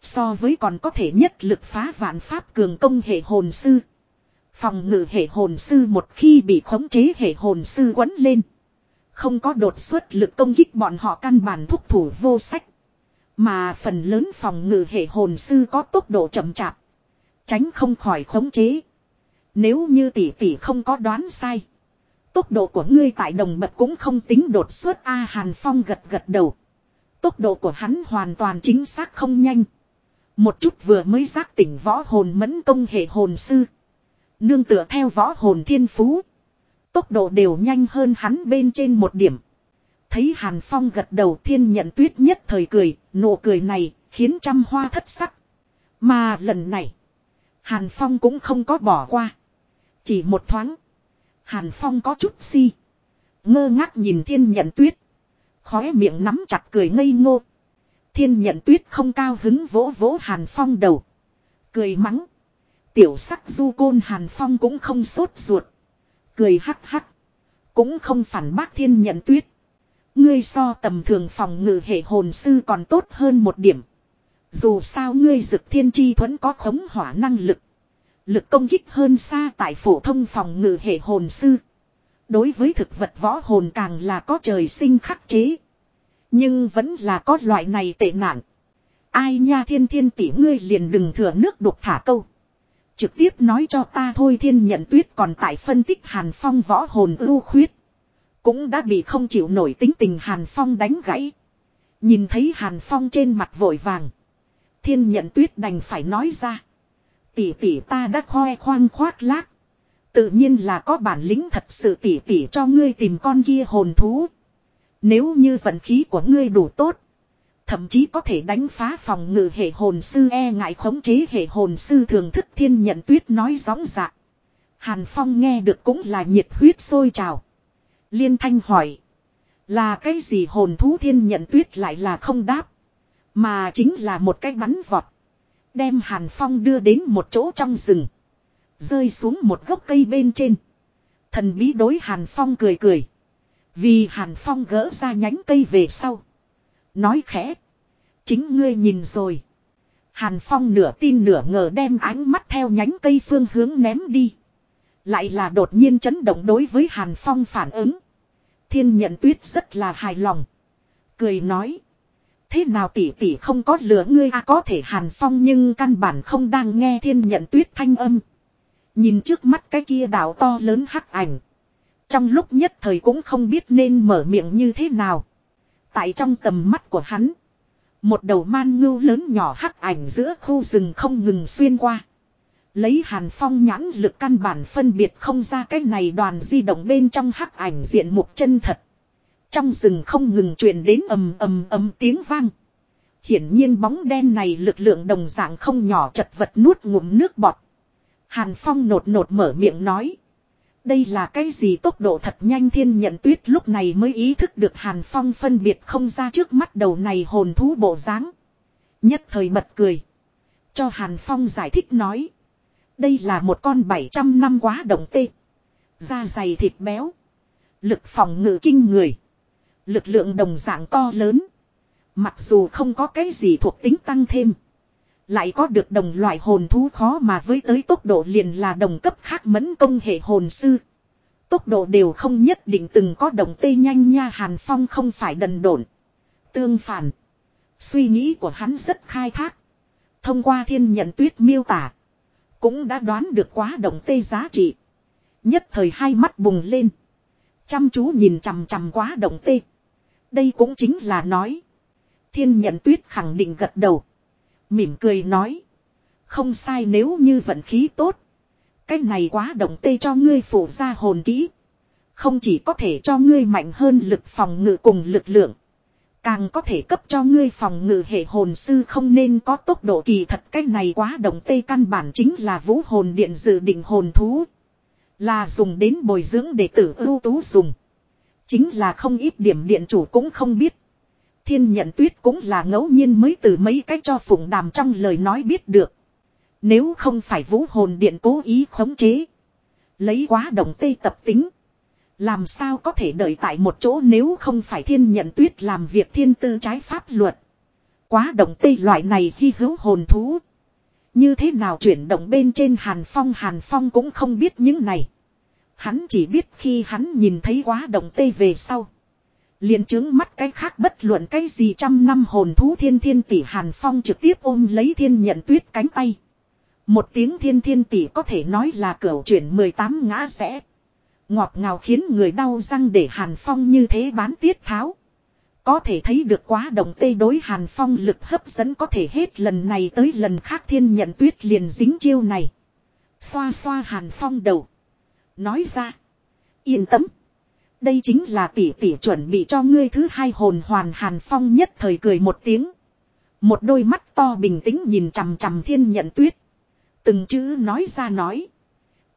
S1: So với còn có thể nhất lực phá vạn pháp cường công hệ hồn sư. Phòng ngự hệ hồn sư một khi bị khống chế hệ hồn sư quấn lên. Không có đột xuất lực công kích bọn họ căn bản thúc thủ vô sách. Mà phần lớn phòng ngự hệ hồn sư có tốc độ chậm chạp. Tránh không khỏi khống chế. Nếu như tỷ tỷ không có đoán sai. Tốc độ của ngươi tại đồng bậc cũng không tính đột xuất A Hàn Phong gật gật đầu. Tốc độ của hắn hoàn toàn chính xác không nhanh. Một chút vừa mới giác tỉnh võ hồn mẫn công hệ hồn sư. Nương tựa theo võ hồn thiên phú. Tốc độ đều nhanh hơn hắn bên trên một điểm. Thấy Hàn Phong gật đầu thiên nhận tuyết nhất thời cười, nụ cười này khiến trăm hoa thất sắc. Mà lần này, Hàn Phong cũng không có bỏ qua. Chỉ một thoáng, Hàn Phong có chút si. Ngơ ngác nhìn thiên nhận tuyết. Khóe miệng nắm chặt cười ngây ngô. Thiên nhận tuyết không cao hứng vỗ vỗ Hàn Phong đầu. Cười mắng. Tiểu sắc du côn Hàn Phong cũng không sốt ruột. Cười hắc hắc. Cũng không phản bác thiên nhận tuyết. Ngươi so tầm thường phòng ngự hệ hồn sư còn tốt hơn một điểm. Dù sao ngươi dực thiên chi thuẫn có khống hỏa năng lực. Lực công kích hơn xa tại phổ thông phòng ngự hệ hồn sư. Đối với thực vật võ hồn càng là có trời sinh khắc chế. Nhưng vẫn là có loại này tệ nạn. Ai nha thiên thiên tỷ ngươi liền đừng thừa nước đục thả câu. Trực tiếp nói cho ta thôi thiên nhận tuyết còn tại phân tích hàn phong võ hồn ưu khuyết. Cũng đã bị không chịu nổi tính tình hàn phong đánh gãy. Nhìn thấy hàn phong trên mặt vội vàng. Thiên nhận tuyết đành phải nói ra. Tỷ tỷ ta đã khoe khoang khoác lác. Tự nhiên là có bản lĩnh thật sự tỷ tỷ cho ngươi tìm con kia hồn thú. Nếu như vận khí của ngươi đủ tốt. Thậm chí có thể đánh phá phòng ngự hệ hồn sư e ngại khống chế hệ hồn sư thường thức thiên nhận tuyết nói gióng dạ. Hàn Phong nghe được cũng là nhiệt huyết sôi trào. Liên thanh hỏi. Là cái gì hồn thú thiên nhận tuyết lại là không đáp. Mà chính là một cái bắn vọt. Đem Hàn Phong đưa đến một chỗ trong rừng. Rơi xuống một gốc cây bên trên. Thần bí đối Hàn Phong cười cười. Vì Hàn Phong gỡ ra nhánh cây về sau. Nói khẽ. Chính ngươi nhìn rồi. Hàn Phong nửa tin nửa ngờ đem ánh mắt theo nhánh cây phương hướng ném đi. Lại là đột nhiên chấn động đối với Hàn Phong phản ứng. Thiên nhận tuyết rất là hài lòng. Cười nói. Thế nào tỷ tỷ không có lửa ngươi à có thể Hàn Phong nhưng căn bản không đang nghe thiên nhận tuyết thanh âm. Nhìn trước mắt cái kia đảo to lớn hắc ảnh. Trong lúc nhất thời cũng không biết nên mở miệng như thế nào. Tại trong tầm mắt của hắn. Một đầu man ngưu lớn nhỏ hắc ảnh giữa khu rừng không ngừng xuyên qua. Lấy hàn phong nhãn lực căn bản phân biệt không ra cái này đoàn di động bên trong hắc ảnh diện mục chân thật. Trong rừng không ngừng truyền đến ầm ầm ầm tiếng vang. Hiển nhiên bóng đen này lực lượng đồng dạng không nhỏ chật vật nuốt ngụm nước bọt. Hàn Phong nột nột mở miệng nói. Đây là cái gì tốc độ thật nhanh thiên nhận tuyết lúc này mới ý thức được Hàn Phong phân biệt không ra trước mắt đầu này hồn thú bộ dáng Nhất thời bật cười. Cho Hàn Phong giải thích nói. Đây là một con 700 năm quá động tê. Da dày thịt béo. Lực phòng ngự kinh người. Lực lượng đồng dạng to lớn. Mặc dù không có cái gì thuộc tính tăng thêm. Lại có được đồng loại hồn thú khó mà với tới tốc độ liền là đồng cấp khác mẫn công hệ hồn sư. Tốc độ đều không nhất định từng có đồng tê nhanh nha Hàn Phong không phải đần độn. Tương phản. Suy nghĩ của hắn rất khai thác. Thông qua thiên nhận tuyết miêu tả. Cũng đã đoán được quá đồng tê giá trị. Nhất thời hai mắt bùng lên. Chăm chú nhìn chằm chằm quá đồng tê. Đây cũng chính là nói. Thiên nhận tuyết khẳng định gật đầu. Mỉm cười nói. Không sai nếu như vận khí tốt. Cái này quá động tê cho ngươi phủ ra hồn kỹ. Không chỉ có thể cho ngươi mạnh hơn lực phòng ngự cùng lực lượng. Càng có thể cấp cho ngươi phòng ngự hệ hồn sư không nên có tốc độ kỳ thật cách này quá động tây căn bản chính là vũ hồn điện dự định hồn thú. Là dùng đến bồi dưỡng đệ tử ưu tú dùng. Chính là không ít điểm điện chủ cũng không biết. Thiên nhận tuyết cũng là ngẫu nhiên mới từ mấy cách cho phụng đàm trong lời nói biết được. Nếu không phải vũ hồn điện cố ý khống chế. Lấy quá động tây tập tính. Làm sao có thể đợi tại một chỗ nếu không phải thiên nhận tuyết làm việc thiên tư trái pháp luật. Quá động tây loại này khi hữu hồn thú. Như thế nào chuyển động bên trên hàn phong hàn phong cũng không biết những này. Hắn chỉ biết khi hắn nhìn thấy quá động tây về sau. liền chứng mắt cái khác bất luận cái gì trăm năm hồn thú thiên thiên tỷ hàn phong trực tiếp ôm lấy thiên nhận tuyết cánh tay. Một tiếng thiên thiên tỷ có thể nói là cửa chuyển 18 ngã rẽ. Ngọt ngào khiến người đau răng để Hàn Phong như thế bán tiết tháo. Có thể thấy được quá động tê đối Hàn Phong lực hấp dẫn có thể hết lần này tới lần khác thiên nhận tuyết liền dính chiêu này. Xoa xoa Hàn Phong đầu. Nói ra. Yên tâm. Đây chính là tỷ tỷ chuẩn bị cho ngươi thứ hai hồn hoàn Hàn Phong nhất thời cười một tiếng. Một đôi mắt to bình tĩnh nhìn chằm chằm thiên nhận tuyết. Từng chữ nói ra nói.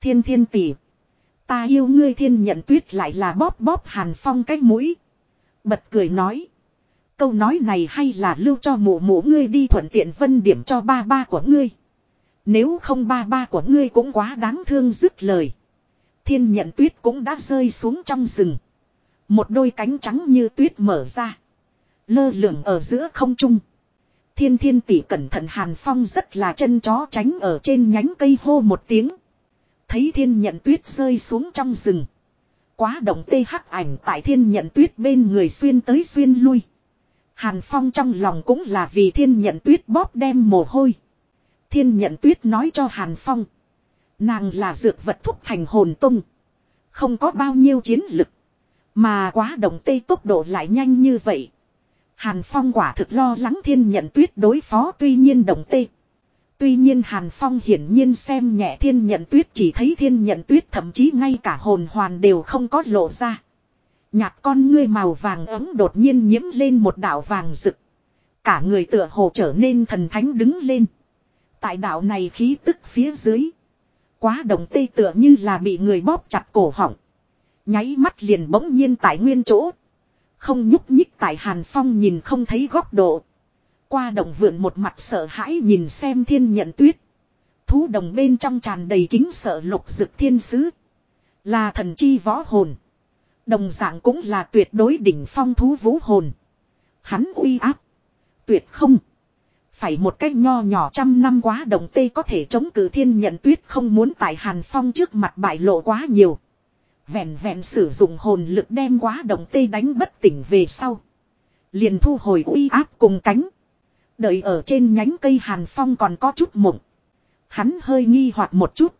S1: Thiên thiên tỷ. Ta yêu ngươi thiên nhận tuyết lại là bóp bóp hàn phong cái mũi. Bật cười nói. Câu nói này hay là lưu cho mụ mụ ngươi đi thuận tiện vân điểm cho ba ba của ngươi. Nếu không ba ba của ngươi cũng quá đáng thương dứt lời. Thiên nhận tuyết cũng đã rơi xuống trong rừng. Một đôi cánh trắng như tuyết mở ra. Lơ lửng ở giữa không trung. Thiên thiên tỷ cẩn thận hàn phong rất là chân chó tránh ở trên nhánh cây hô một tiếng. Thấy thiên nhận tuyết rơi xuống trong rừng. Quá động tê hắc ảnh tại thiên nhận tuyết bên người xuyên tới xuyên lui. Hàn phong trong lòng cũng là vì thiên nhận tuyết bóp đem mồ hôi. Thiên nhận tuyết nói cho Hàn phong. Nàng là dược vật thúc thành hồn tung. Không có bao nhiêu chiến lực. Mà quá động tây tốc độ lại nhanh như vậy. Hàn Phong quả thực lo lắng thiên nhận tuyết đối phó tuy nhiên đồng tê. Tuy nhiên Hàn Phong hiển nhiên xem nhẹ thiên nhận tuyết chỉ thấy thiên nhận tuyết thậm chí ngay cả hồn hoàn đều không có lộ ra. Nhạt con ngươi màu vàng ấm đột nhiên nhiễm lên một đạo vàng rực. Cả người tựa hồ trở nên thần thánh đứng lên. Tại đạo này khí tức phía dưới. Quá đồng tê tựa như là bị người bóp chặt cổ họng. Nháy mắt liền bỗng nhiên tại nguyên chỗ. Không nhúc nhích tại Hàn Phong nhìn không thấy góc độ. Qua đồng vượn một mặt sợ hãi nhìn xem thiên nhận tuyết. Thú đồng bên trong tràn đầy kính sợ lục dực thiên sứ. Là thần chi võ hồn. Đồng dạng cũng là tuyệt đối đỉnh phong thú vũ hồn. Hắn uy áp. Tuyệt không. Phải một cách nho nhỏ trăm năm quá đồng tê có thể chống cử thiên nhận tuyết không muốn tại Hàn Phong trước mặt bại lộ quá nhiều. Vẹn vẹn sử dụng hồn lực đem quá động tê đánh bất tỉnh về sau. Liền thu hồi uy áp cùng cánh. Đợi ở trên nhánh cây hàn phong còn có chút mộng. Hắn hơi nghi hoặc một chút.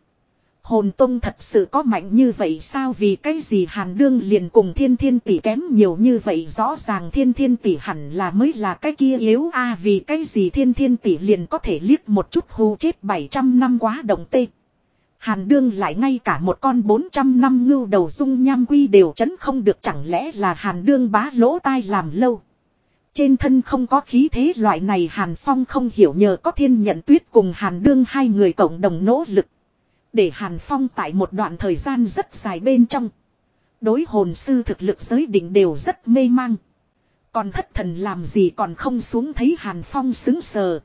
S1: Hồn tông thật sự có mạnh như vậy sao vì cái gì hàn đương liền cùng thiên thiên tỷ kém nhiều như vậy rõ ràng thiên thiên tỷ hẳn là mới là cái kia yếu a vì cái gì thiên thiên tỷ liền có thể liếc một chút hù chết 700 năm quá động tê. Hàn đương lại ngay cả một con 400 năm ngưu đầu dung nham quy đều chấn không được chẳng lẽ là hàn đương bá lỗ tai làm lâu. Trên thân không có khí thế loại này hàn phong không hiểu nhờ có thiên nhận tuyết cùng hàn đương hai người cộng đồng nỗ lực. Để hàn phong tại một đoạn thời gian rất dài bên trong. Đối hồn sư thực lực giới định đều rất mê mang. Còn thất thần làm gì còn không xuống thấy hàn phong xứng sờ.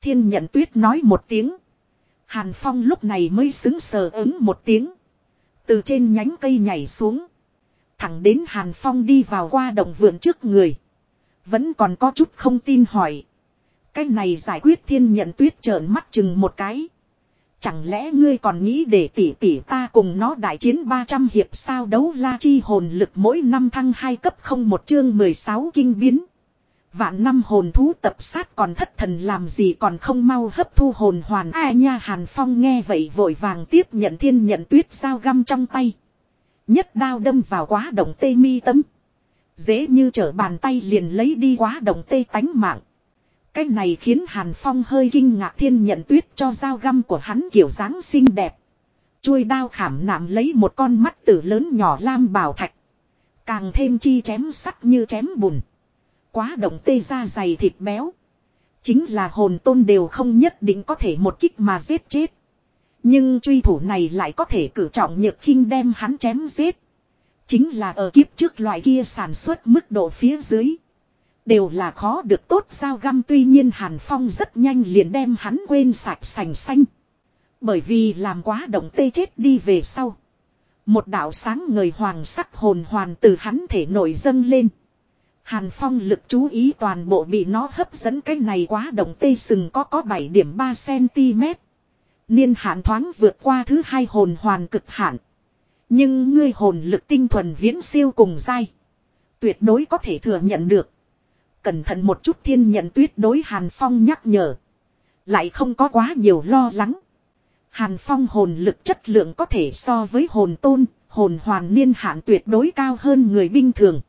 S1: Thiên nhận tuyết nói một tiếng. Hàn Phong lúc này mới xứng sờ ứng một tiếng. Từ trên nhánh cây nhảy xuống. Thẳng đến Hàn Phong đi vào qua đồng vườn trước người. Vẫn còn có chút không tin hỏi. Cái này giải quyết thiên nhận tuyết trợn mắt chừng một cái. Chẳng lẽ ngươi còn nghĩ để tỷ tỷ ta cùng nó đại chiến 300 hiệp sao đấu la chi hồn lực mỗi năm thăng 2 cấp không một chương 16 kinh biến. Vạn năm hồn thú tập sát còn thất thần làm gì còn không mau hấp thu hồn hoàn ai nha Hàn Phong nghe vậy vội vàng tiếp nhận thiên nhận tuyết sao găm trong tay. Nhất đao đâm vào quá động tê mi tấm. Dễ như trở bàn tay liền lấy đi quá động tê tánh mạng. Cái này khiến Hàn Phong hơi kinh ngạc thiên nhận tuyết cho dao găm của hắn kiểu dáng xinh đẹp. Chuôi đao khảm nạm lấy một con mắt tử lớn nhỏ lam bảo thạch. Càng thêm chi chém sắt như chém bùn. Quá động tê da dày thịt béo. Chính là hồn tôn đều không nhất định có thể một kích mà giết chết. Nhưng truy thủ này lại có thể cử trọng nhược khinh đem hắn chém giết. Chính là ở kiếp trước loại kia sản xuất mức độ phía dưới. Đều là khó được tốt sao găm tuy nhiên Hàn Phong rất nhanh liền đem hắn quên sạch sành xanh. Bởi vì làm quá động tê chết đi về sau. Một đạo sáng người hoàng sắc hồn hoàn từ hắn thể nổi dâng lên. Hàn Phong lực chú ý toàn bộ bị nó hấp dẫn cái này quá động tê sừng có có 7 điểm 3 cm. Niên hạn thoáng vượt qua thứ hai hồn hoàn cực hạn. Nhưng ngươi hồn lực tinh thuần viễn siêu cùng dai. Tuyệt đối có thể thừa nhận được. Cẩn thận một chút thiên nhận tuyết đối Hàn Phong nhắc nhở. Lại không có quá nhiều lo lắng. Hàn Phong hồn lực chất lượng có thể so với hồn tôn, hồn hoàn niên hạn tuyệt đối cao hơn người bình thường.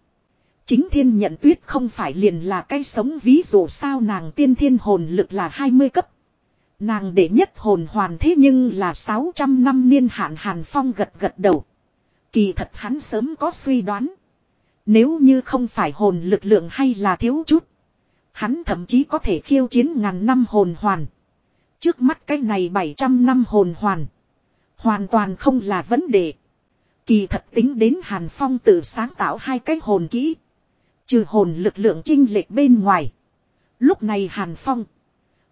S1: Chính thiên nhận tuyết không phải liền là cái sống ví dụ sao nàng tiên thiên hồn lực là 20 cấp. Nàng đệ nhất hồn hoàn thế nhưng là 600 năm niên hạn Hàn Phong gật gật đầu. Kỳ thật hắn sớm có suy đoán. Nếu như không phải hồn lực lượng hay là thiếu chút. Hắn thậm chí có thể khiêu chiến ngàn năm hồn hoàn. Trước mắt cái này 700 năm hồn hoàn. Hoàn toàn không là vấn đề. Kỳ thật tính đến Hàn Phong tự sáng tạo hai cái hồn kỹ. Trừ hồn lực lượng trinh lệch bên ngoài. Lúc này Hàn Phong.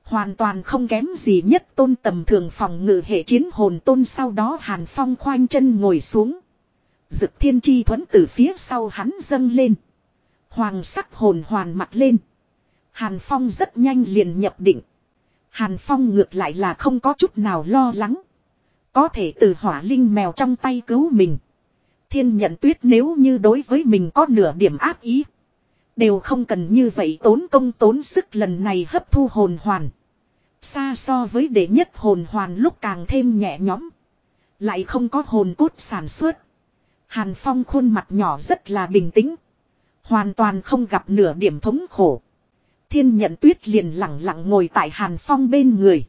S1: Hoàn toàn không kém gì nhất tôn tầm thường phòng ngự hệ chiến hồn tôn sau đó Hàn Phong khoanh chân ngồi xuống. Dực thiên chi thuẫn từ phía sau hắn dâng lên. Hoàng sắc hồn hoàn mặt lên. Hàn Phong rất nhanh liền nhập định. Hàn Phong ngược lại là không có chút nào lo lắng. Có thể từ hỏa linh mèo trong tay cứu mình. Thiên nhận tuyết nếu như đối với mình có nửa điểm áp ý. Đều không cần như vậy tốn công tốn sức lần này hấp thu hồn hoàn. Xa so với đệ nhất hồn hoàn lúc càng thêm nhẹ nhõm. Lại không có hồn cốt sản xuất. Hàn Phong khuôn mặt nhỏ rất là bình tĩnh. Hoàn toàn không gặp nửa điểm thống khổ. Thiên nhận tuyết liền lặng lặng ngồi tại Hàn Phong bên người.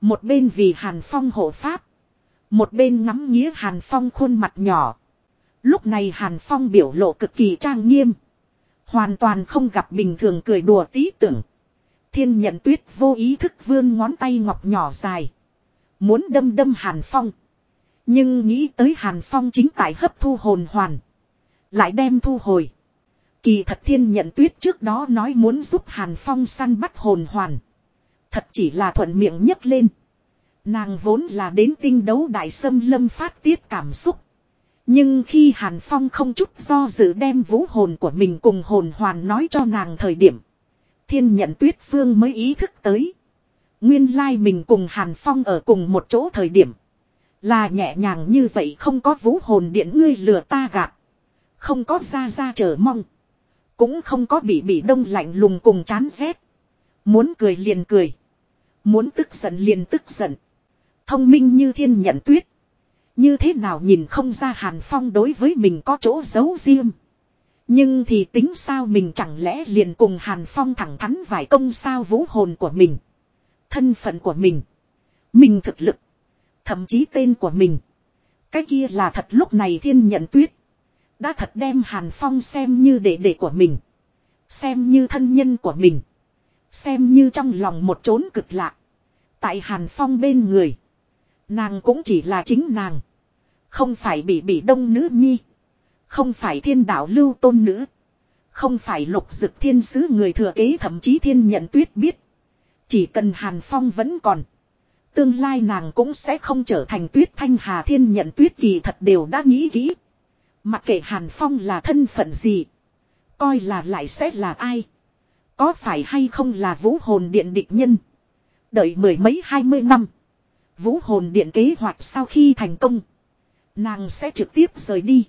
S1: Một bên vì Hàn Phong hộ pháp. Một bên ngắm nghía Hàn Phong khuôn mặt nhỏ. Lúc này Hàn Phong biểu lộ cực kỳ trang nghiêm. Hoàn toàn không gặp bình thường cười đùa tí tưởng. Thiên nhận tuyết vô ý thức vươn ngón tay ngọc nhỏ dài. Muốn đâm đâm Hàn Phong. Nhưng nghĩ tới Hàn Phong chính tại hấp thu hồn hoàn. Lại đem thu hồi. Kỳ thật thiên nhận tuyết trước đó nói muốn giúp Hàn Phong săn bắt hồn hoàn. Thật chỉ là thuận miệng nhấc lên. Nàng vốn là đến tinh đấu đại sâm lâm phát tiết cảm xúc. Nhưng khi Hàn Phong không chút do dự đem vũ hồn của mình cùng hồn hoàn nói cho nàng thời điểm. Thiên nhận tuyết phương mới ý thức tới. Nguyên lai mình cùng Hàn Phong ở cùng một chỗ thời điểm. Là nhẹ nhàng như vậy không có vũ hồn điện ngươi lừa ta gạt. Không có ra ra chờ mong. Cũng không có bị bị đông lạnh lùng cùng chán rét. Muốn cười liền cười. Muốn tức giận liền tức giận. Thông minh như thiên nhận tuyết. Như thế nào nhìn không ra Hàn Phong đối với mình có chỗ giấu riêng. Nhưng thì tính sao mình chẳng lẽ liền cùng Hàn Phong thẳng thắn vài công sao vũ hồn của mình. Thân phận của mình. Mình thực lực. Thậm chí tên của mình. Cái kia là thật lúc này thiên nhận tuyết. Đã thật đem Hàn Phong xem như đệ đệ của mình. Xem như thân nhân của mình. Xem như trong lòng một chốn cực lạ. Tại Hàn Phong bên người. Nàng cũng chỉ là chính nàng. Không phải bị bị đông nữ nhi. Không phải thiên đạo lưu tôn nữ. Không phải lục dực thiên sứ người thừa kế thậm chí thiên nhận tuyết biết. Chỉ cần Hàn Phong vẫn còn. Tương lai nàng cũng sẽ không trở thành tuyết thanh hà thiên nhận tuyết kỳ thật đều đã nghĩ kỹ. Mặc kệ Hàn Phong là thân phận gì. Coi là lại sẽ là ai. Có phải hay không là vũ hồn điện địch nhân. Đợi mười mấy hai mươi năm. Vũ hồn điện kế hoạch sau khi thành công. Nàng sẽ trực tiếp rời đi.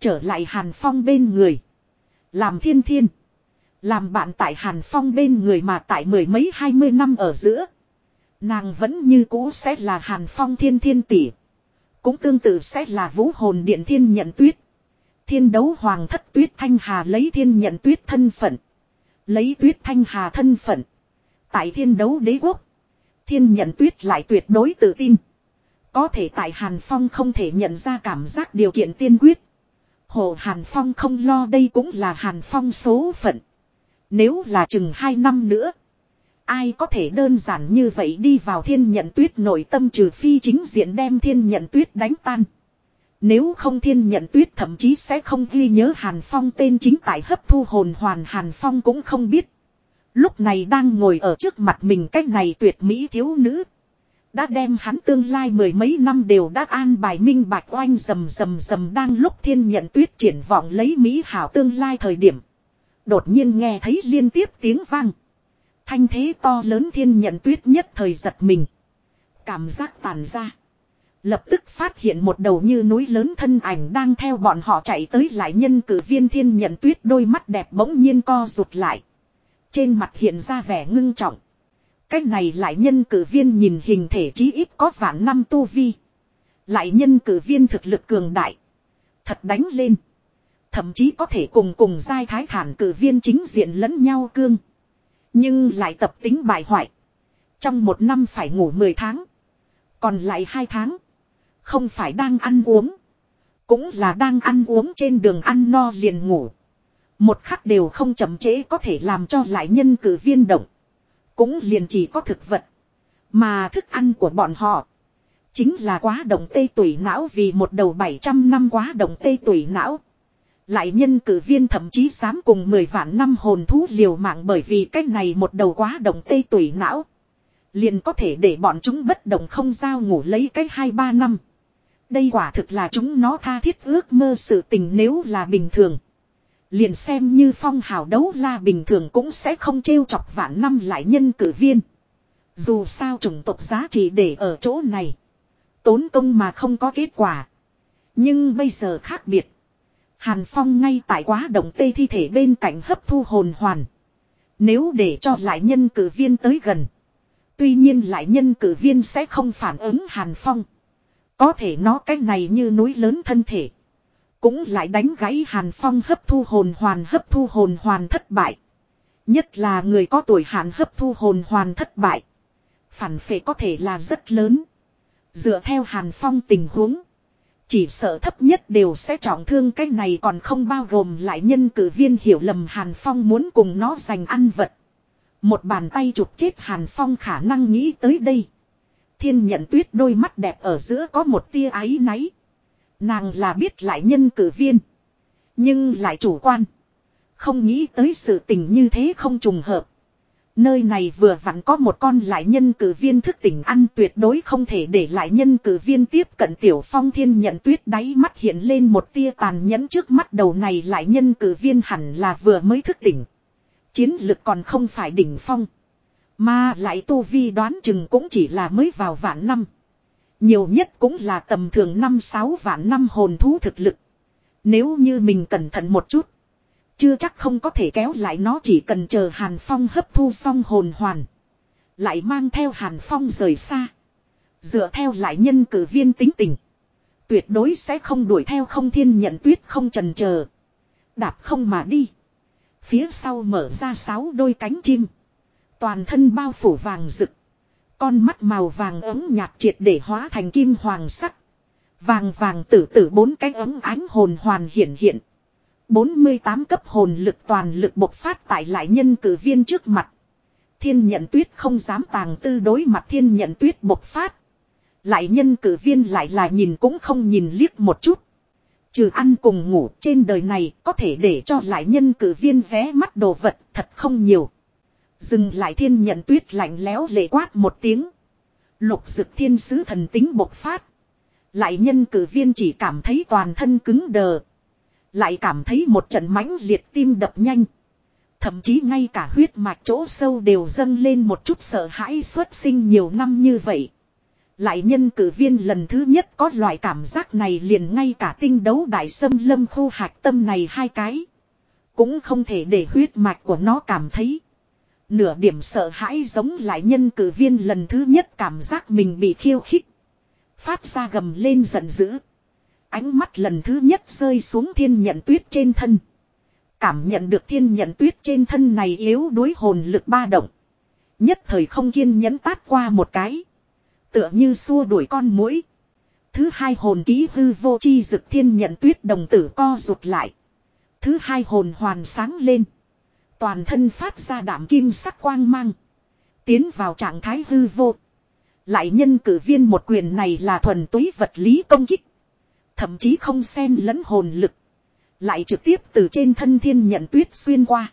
S1: Trở lại Hàn Phong bên người. Làm thiên thiên. Làm bạn tại Hàn Phong bên người mà tại mười mấy hai mươi năm ở giữa. Nàng vẫn như cũ sẽ là Hàn Phong thiên thiên tỷ. Cũng tương tự sẽ là vũ hồn điện thiên nhận tuyết. Thiên đấu hoàng thất tuyết thanh hà lấy thiên nhận tuyết thân phận. Lấy tuyết thanh hà thân phận. Tại thiên đấu đế quốc. Thiên nhận tuyết lại tuyệt đối tự tin. Có thể tại Hàn Phong không thể nhận ra cảm giác điều kiện tiên quyết. Hồ Hàn Phong không lo đây cũng là Hàn Phong số phận. Nếu là chừng 2 năm nữa. Ai có thể đơn giản như vậy đi vào thiên nhận tuyết nội tâm trừ phi chính diện đem thiên nhận tuyết đánh tan. Nếu không thiên nhận tuyết thậm chí sẽ không ghi nhớ Hàn Phong tên chính tại hấp thu hồn hoàn Hàn Phong cũng không biết. Lúc này đang ngồi ở trước mặt mình cách này tuyệt mỹ thiếu nữ. Đã đem hắn tương lai mười mấy năm đều đã an bài minh bạch oanh rầm rầm rầm đang lúc thiên nhận tuyết triển vọng lấy mỹ hảo tương lai thời điểm. Đột nhiên nghe thấy liên tiếp tiếng vang. Thanh thế to lớn thiên nhận tuyết nhất thời giật mình. Cảm giác tàn ra. Lập tức phát hiện một đầu như núi lớn thân ảnh đang theo bọn họ chạy tới lại nhân cử viên thiên nhận tuyết đôi mắt đẹp bỗng nhiên co rụt lại. Trên mặt hiện ra vẻ ngưng trọng. Cái này lại nhân cử viên nhìn hình thể chí ít có vạn năm tu vi. Lại nhân cử viên thực lực cường đại. Thật đánh lên. Thậm chí có thể cùng cùng giai thái thản cử viên chính diện lẫn nhau cương. Nhưng lại tập tính bại hoại. Trong một năm phải ngủ 10 tháng. Còn lại 2 tháng. Không phải đang ăn uống. Cũng là đang ăn uống trên đường ăn no liền ngủ. Một khắc đều không chậm trễ có thể làm cho lại nhân cử viên động. Cũng liền chỉ có thực vật. Mà thức ăn của bọn họ. Chính là quá động tây tủy não vì một đầu 700 năm quá động tây tủy não. Lại nhân cử viên thậm chí dám cùng 10 vạn năm hồn thú liều mạng bởi vì cách này một đầu quá động tây tủy não. Liền có thể để bọn chúng bất động không giao ngủ lấy cách 2-3 năm. Đây quả thực là chúng nó tha thiết ước mơ sự tình nếu là bình thường. Liền xem như phong hào đấu la bình thường cũng sẽ không trêu chọc vạn năm lại nhân cử viên. Dù sao chủng tộc giá trị để ở chỗ này. Tốn công mà không có kết quả. Nhưng bây giờ khác biệt. Hàn Phong ngay tại quá động tê thi thể bên cạnh hấp thu hồn hoàn. Nếu để cho lại nhân cử viên tới gần. Tuy nhiên lại nhân cử viên sẽ không phản ứng Hàn Phong. Có thể nó cách này như núi lớn thân thể. Cũng lại đánh gãy Hàn Phong hấp thu hồn hoàn, hấp thu hồn hoàn thất bại. Nhất là người có tuổi hạn hấp thu hồn hoàn thất bại. Phản phệ có thể là rất lớn. Dựa theo Hàn Phong tình huống. Chỉ sợ thấp nhất đều sẽ trọng thương cái này còn không bao gồm lại nhân cử viên hiểu lầm Hàn Phong muốn cùng nó giành ăn vật. Một bàn tay chụp chết Hàn Phong khả năng nghĩ tới đây. Thiên nhận tuyết đôi mắt đẹp ở giữa có một tia áy náy. Nàng là biết lại nhân cử viên. Nhưng lại chủ quan. Không nghĩ tới sự tình như thế không trùng hợp. Nơi này vừa vặn có một con lại nhân cử viên thức tỉnh ăn tuyệt đối không thể để lại nhân cử viên tiếp cận tiểu phong thiên nhận tuyết đáy mắt hiện lên một tia tàn nhẫn trước mắt đầu này lại nhân cử viên hẳn là vừa mới thức tỉnh. Chiến lực còn không phải đỉnh phong. Mà lại tu vi đoán chừng cũng chỉ là mới vào vạn năm. Nhiều nhất cũng là tầm thường năm sáu vạn năm hồn thú thực lực. Nếu như mình cẩn thận một chút. Chưa chắc không có thể kéo lại nó, chỉ cần chờ Hàn Phong hấp thu xong hồn hoàn. Lại mang theo Hàn Phong rời xa. Dựa theo lại nhân cử viên tính tình. Tuyệt đối sẽ không đuổi theo không thiên nhận tuyết, không trần chờ Đạp không mà đi. Phía sau mở ra sáu đôi cánh chim. Toàn thân bao phủ vàng rực. Con mắt màu vàng ấm nhạt triệt để hóa thành kim hoàng sắc. Vàng vàng tử tử bốn cái ấm ánh hồn hoàn hiện hiện. 48 cấp hồn lực toàn lực bộc phát tại lại nhân cử viên trước mặt. Thiên nhận tuyết không dám tàng tư đối mặt thiên nhận tuyết bộc phát. Lại nhân cử viên lại là nhìn cũng không nhìn liếc một chút. Trừ ăn cùng ngủ trên đời này có thể để cho lại nhân cử viên ré mắt đồ vật thật không nhiều. Dừng lại thiên nhận tuyết lạnh lẽo lệ quát một tiếng. Lục dực thiên sứ thần tính bộc phát. Lại nhân cử viên chỉ cảm thấy toàn thân cứng đờ. Lại cảm thấy một trận mãnh liệt tim đập nhanh. Thậm chí ngay cả huyết mạch chỗ sâu đều dâng lên một chút sợ hãi xuất sinh nhiều năm như vậy. Lại nhân cử viên lần thứ nhất có loại cảm giác này liền ngay cả tinh đấu đại sâm lâm khu hạch tâm này hai cái. Cũng không thể để huyết mạch của nó cảm thấy. Nửa điểm sợ hãi giống lại nhân cử viên lần thứ nhất cảm giác mình bị khiêu khích. Phát ra gầm lên giận dữ. Ánh mắt lần thứ nhất rơi xuống thiên nhận tuyết trên thân. Cảm nhận được thiên nhận tuyết trên thân này yếu đuối hồn lực ba động. Nhất thời không kiên nhẫn tát qua một cái. Tựa như xua đuổi con mũi. Thứ hai hồn ký hư vô chi dực thiên nhận tuyết đồng tử co rụt lại. Thứ hai hồn hoàn sáng lên. Toàn thân phát ra đảm kim sắc quang mang. Tiến vào trạng thái hư vô. Lại nhân cử viên một quyền này là thuần túy vật lý công kích. Thậm chí không xen lẫn hồn lực. Lại trực tiếp từ trên thân thiên nhận tuyết xuyên qua.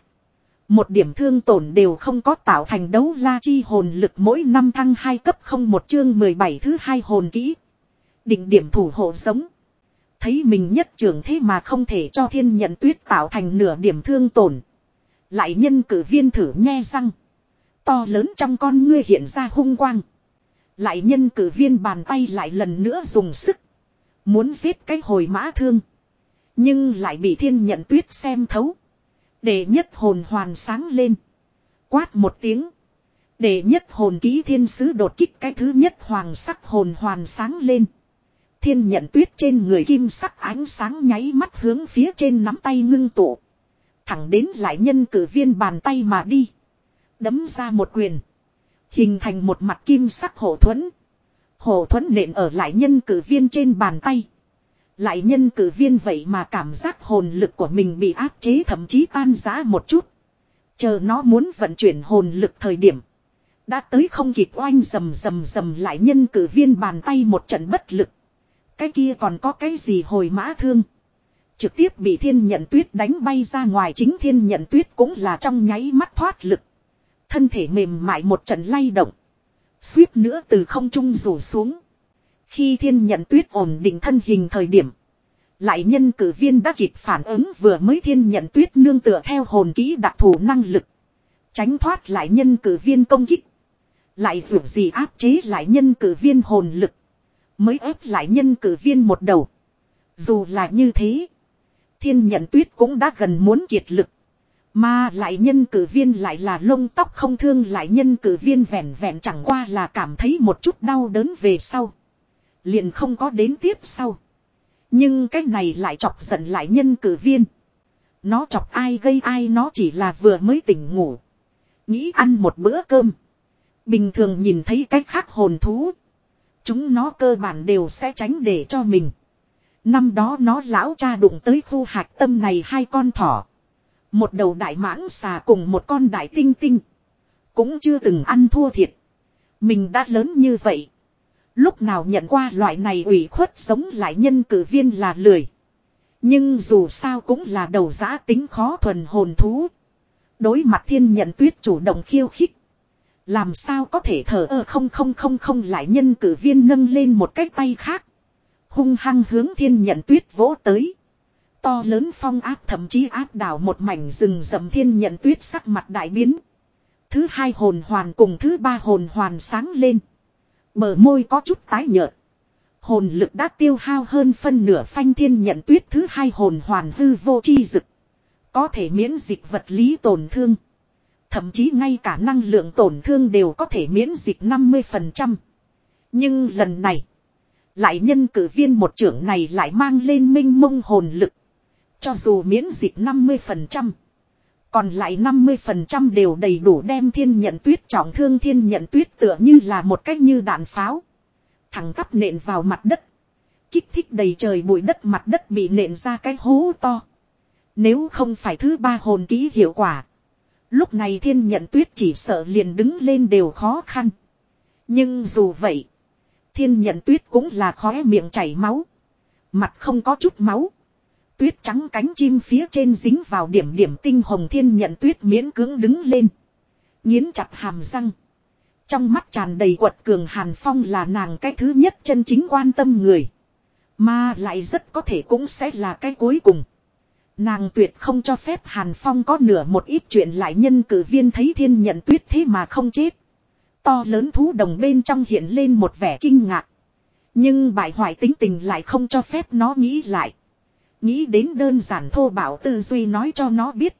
S1: Một điểm thương tổn đều không có tạo thành đấu la chi hồn lực mỗi năm thăng hai cấp không một chương 17 thứ hai hồn kỹ. Định điểm thủ hộ giống. Thấy mình nhất trưởng thế mà không thể cho thiên nhận tuyết tạo thành nửa điểm thương tổn. Lại nhân cử viên thử nghe răng. To lớn trong con ngươi hiện ra hung quang. Lại nhân cử viên bàn tay lại lần nữa dùng sức. Muốn giết cái hồi mã thương. Nhưng lại bị thiên nhận tuyết xem thấu. Để nhất hồn hoàn sáng lên. Quát một tiếng. Để nhất hồn ký thiên sứ đột kích cái thứ nhất hoàng sắc hồn hoàn sáng lên. Thiên nhận tuyết trên người kim sắc ánh sáng nháy mắt hướng phía trên nắm tay ngưng tụ. Thẳng đến lại nhân cử viên bàn tay mà đi. Đấm ra một quyền. Hình thành một mặt kim sắc hổ thuẫn. Hồ thuẫn nện ở lại nhân cử viên trên bàn tay. Lại nhân cử viên vậy mà cảm giác hồn lực của mình bị áp chế thậm chí tan giá một chút. Chờ nó muốn vận chuyển hồn lực thời điểm. Đã tới không kịp oanh rầm rầm rầm lại nhân cử viên bàn tay một trận bất lực. Cái kia còn có cái gì hồi mã thương. Trực tiếp bị thiên nhận tuyết đánh bay ra ngoài chính thiên nhận tuyết cũng là trong nháy mắt thoát lực. Thân thể mềm mại một trận lay động. Suýt nữa từ không trung rủ xuống. Khi thiên nhận tuyết ổn định thân hình thời điểm. Lại nhân cử viên đã kịp phản ứng vừa mới thiên nhận tuyết nương tựa theo hồn kỹ đặc thù năng lực. Tránh thoát lại nhân cử viên công kích. Lại dù gì áp chế lại nhân cử viên hồn lực. Mới ép lại nhân cử viên một đầu. Dù là như thế. Thiên nhận tuyết cũng đã gần muốn kiệt lực. Mà lại nhân cử viên lại là lông tóc không thương lại nhân cử viên vẹn vẹn chẳng qua là cảm thấy một chút đau đớn về sau. Liền không có đến tiếp sau. Nhưng cái này lại chọc giận lại nhân cử viên. Nó chọc ai gây ai nó chỉ là vừa mới tỉnh ngủ. Nghĩ ăn một bữa cơm. Bình thường nhìn thấy cách khác hồn thú. Chúng nó cơ bản đều sẽ tránh để cho mình. Năm đó nó lão cha đụng tới khu hạch tâm này hai con thỏ. Một đầu đại mãng xà cùng một con đại tinh tinh. Cũng chưa từng ăn thua thiệt. Mình đã lớn như vậy. Lúc nào nhận qua loại này ủy khuất sống lại nhân cử viên là lười. Nhưng dù sao cũng là đầu giã tính khó thuần hồn thú. Đối mặt thiên nhận tuyết chủ động khiêu khích. Làm sao có thể thở ơ không không không không lại nhân cử viên nâng lên một cái tay khác. Hung hăng hướng thiên nhận tuyết vỗ tới. To lớn phong áp thậm chí áp đảo một mảnh rừng rậm thiên nhận tuyết sắc mặt đại biến. Thứ hai hồn hoàn cùng thứ ba hồn hoàn sáng lên. Bờ môi có chút tái nhợt. Hồn lực đã tiêu hao hơn phân nửa phanh thiên nhận tuyết thứ hai hồn hoàn hư vô chi dực. Có thể miễn dịch vật lý tổn thương. Thậm chí ngay cả năng lượng tổn thương đều có thể miễn dịch 50%. Nhưng lần này. Lại nhân cử viên một trưởng này lại mang lên minh mông hồn lực. Cho dù miễn dịch 50%. Còn lại 50% đều đầy đủ đem thiên nhận tuyết, trọng thương thiên nhận tuyết tựa như là một cách như đạn pháo. Thẳng tắp nện vào mặt đất. Kích thích đầy trời bụi đất, mặt đất bị nện ra cái hố to. Nếu không phải thứ ba hồn ký hiệu quả. Lúc này thiên nhận tuyết chỉ sợ liền đứng lên đều khó khăn. Nhưng dù vậy. Thiên nhận tuyết cũng là khóe miệng chảy máu. Mặt không có chút máu. Tuyết trắng cánh chim phía trên dính vào điểm điểm tinh hồng thiên nhận tuyết miễn cưỡng đứng lên. Nhiến chặt hàm răng. Trong mắt tràn đầy quật cường Hàn Phong là nàng cái thứ nhất chân chính quan tâm người. Mà lại rất có thể cũng sẽ là cái cuối cùng. Nàng tuyệt không cho phép Hàn Phong có nửa một ít chuyện lại nhân cử viên thấy thiên nhận tuyết thế mà không chết. To lớn thú đồng bên trong hiện lên một vẻ kinh ngạc. Nhưng bại hoại tính tình lại không cho phép nó nghĩ lại. Nghĩ đến đơn giản thô bảo tư duy nói cho nó biết.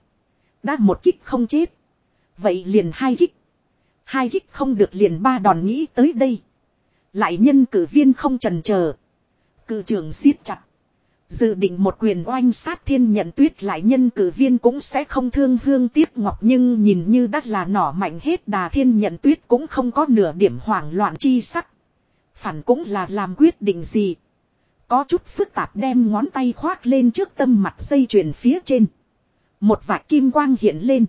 S1: Đã một kích không chết. Vậy liền hai kích. Hai kích không được liền ba đòn nghĩ tới đây. Lại nhân cử viên không trần chờ Cử trưởng siết chặt. Dự định một quyền oanh sát thiên nhận tuyết lại nhân cử viên cũng sẽ không thương hương tiếc ngọc nhưng nhìn như đắt là nỏ mạnh hết đà thiên nhận tuyết cũng không có nửa điểm hoảng loạn chi sắc. Phản cũng là làm quyết định gì. Có chút phức tạp đem ngón tay khoác lên trước tâm mặt dây chuyền phía trên. Một vạt kim quang hiện lên.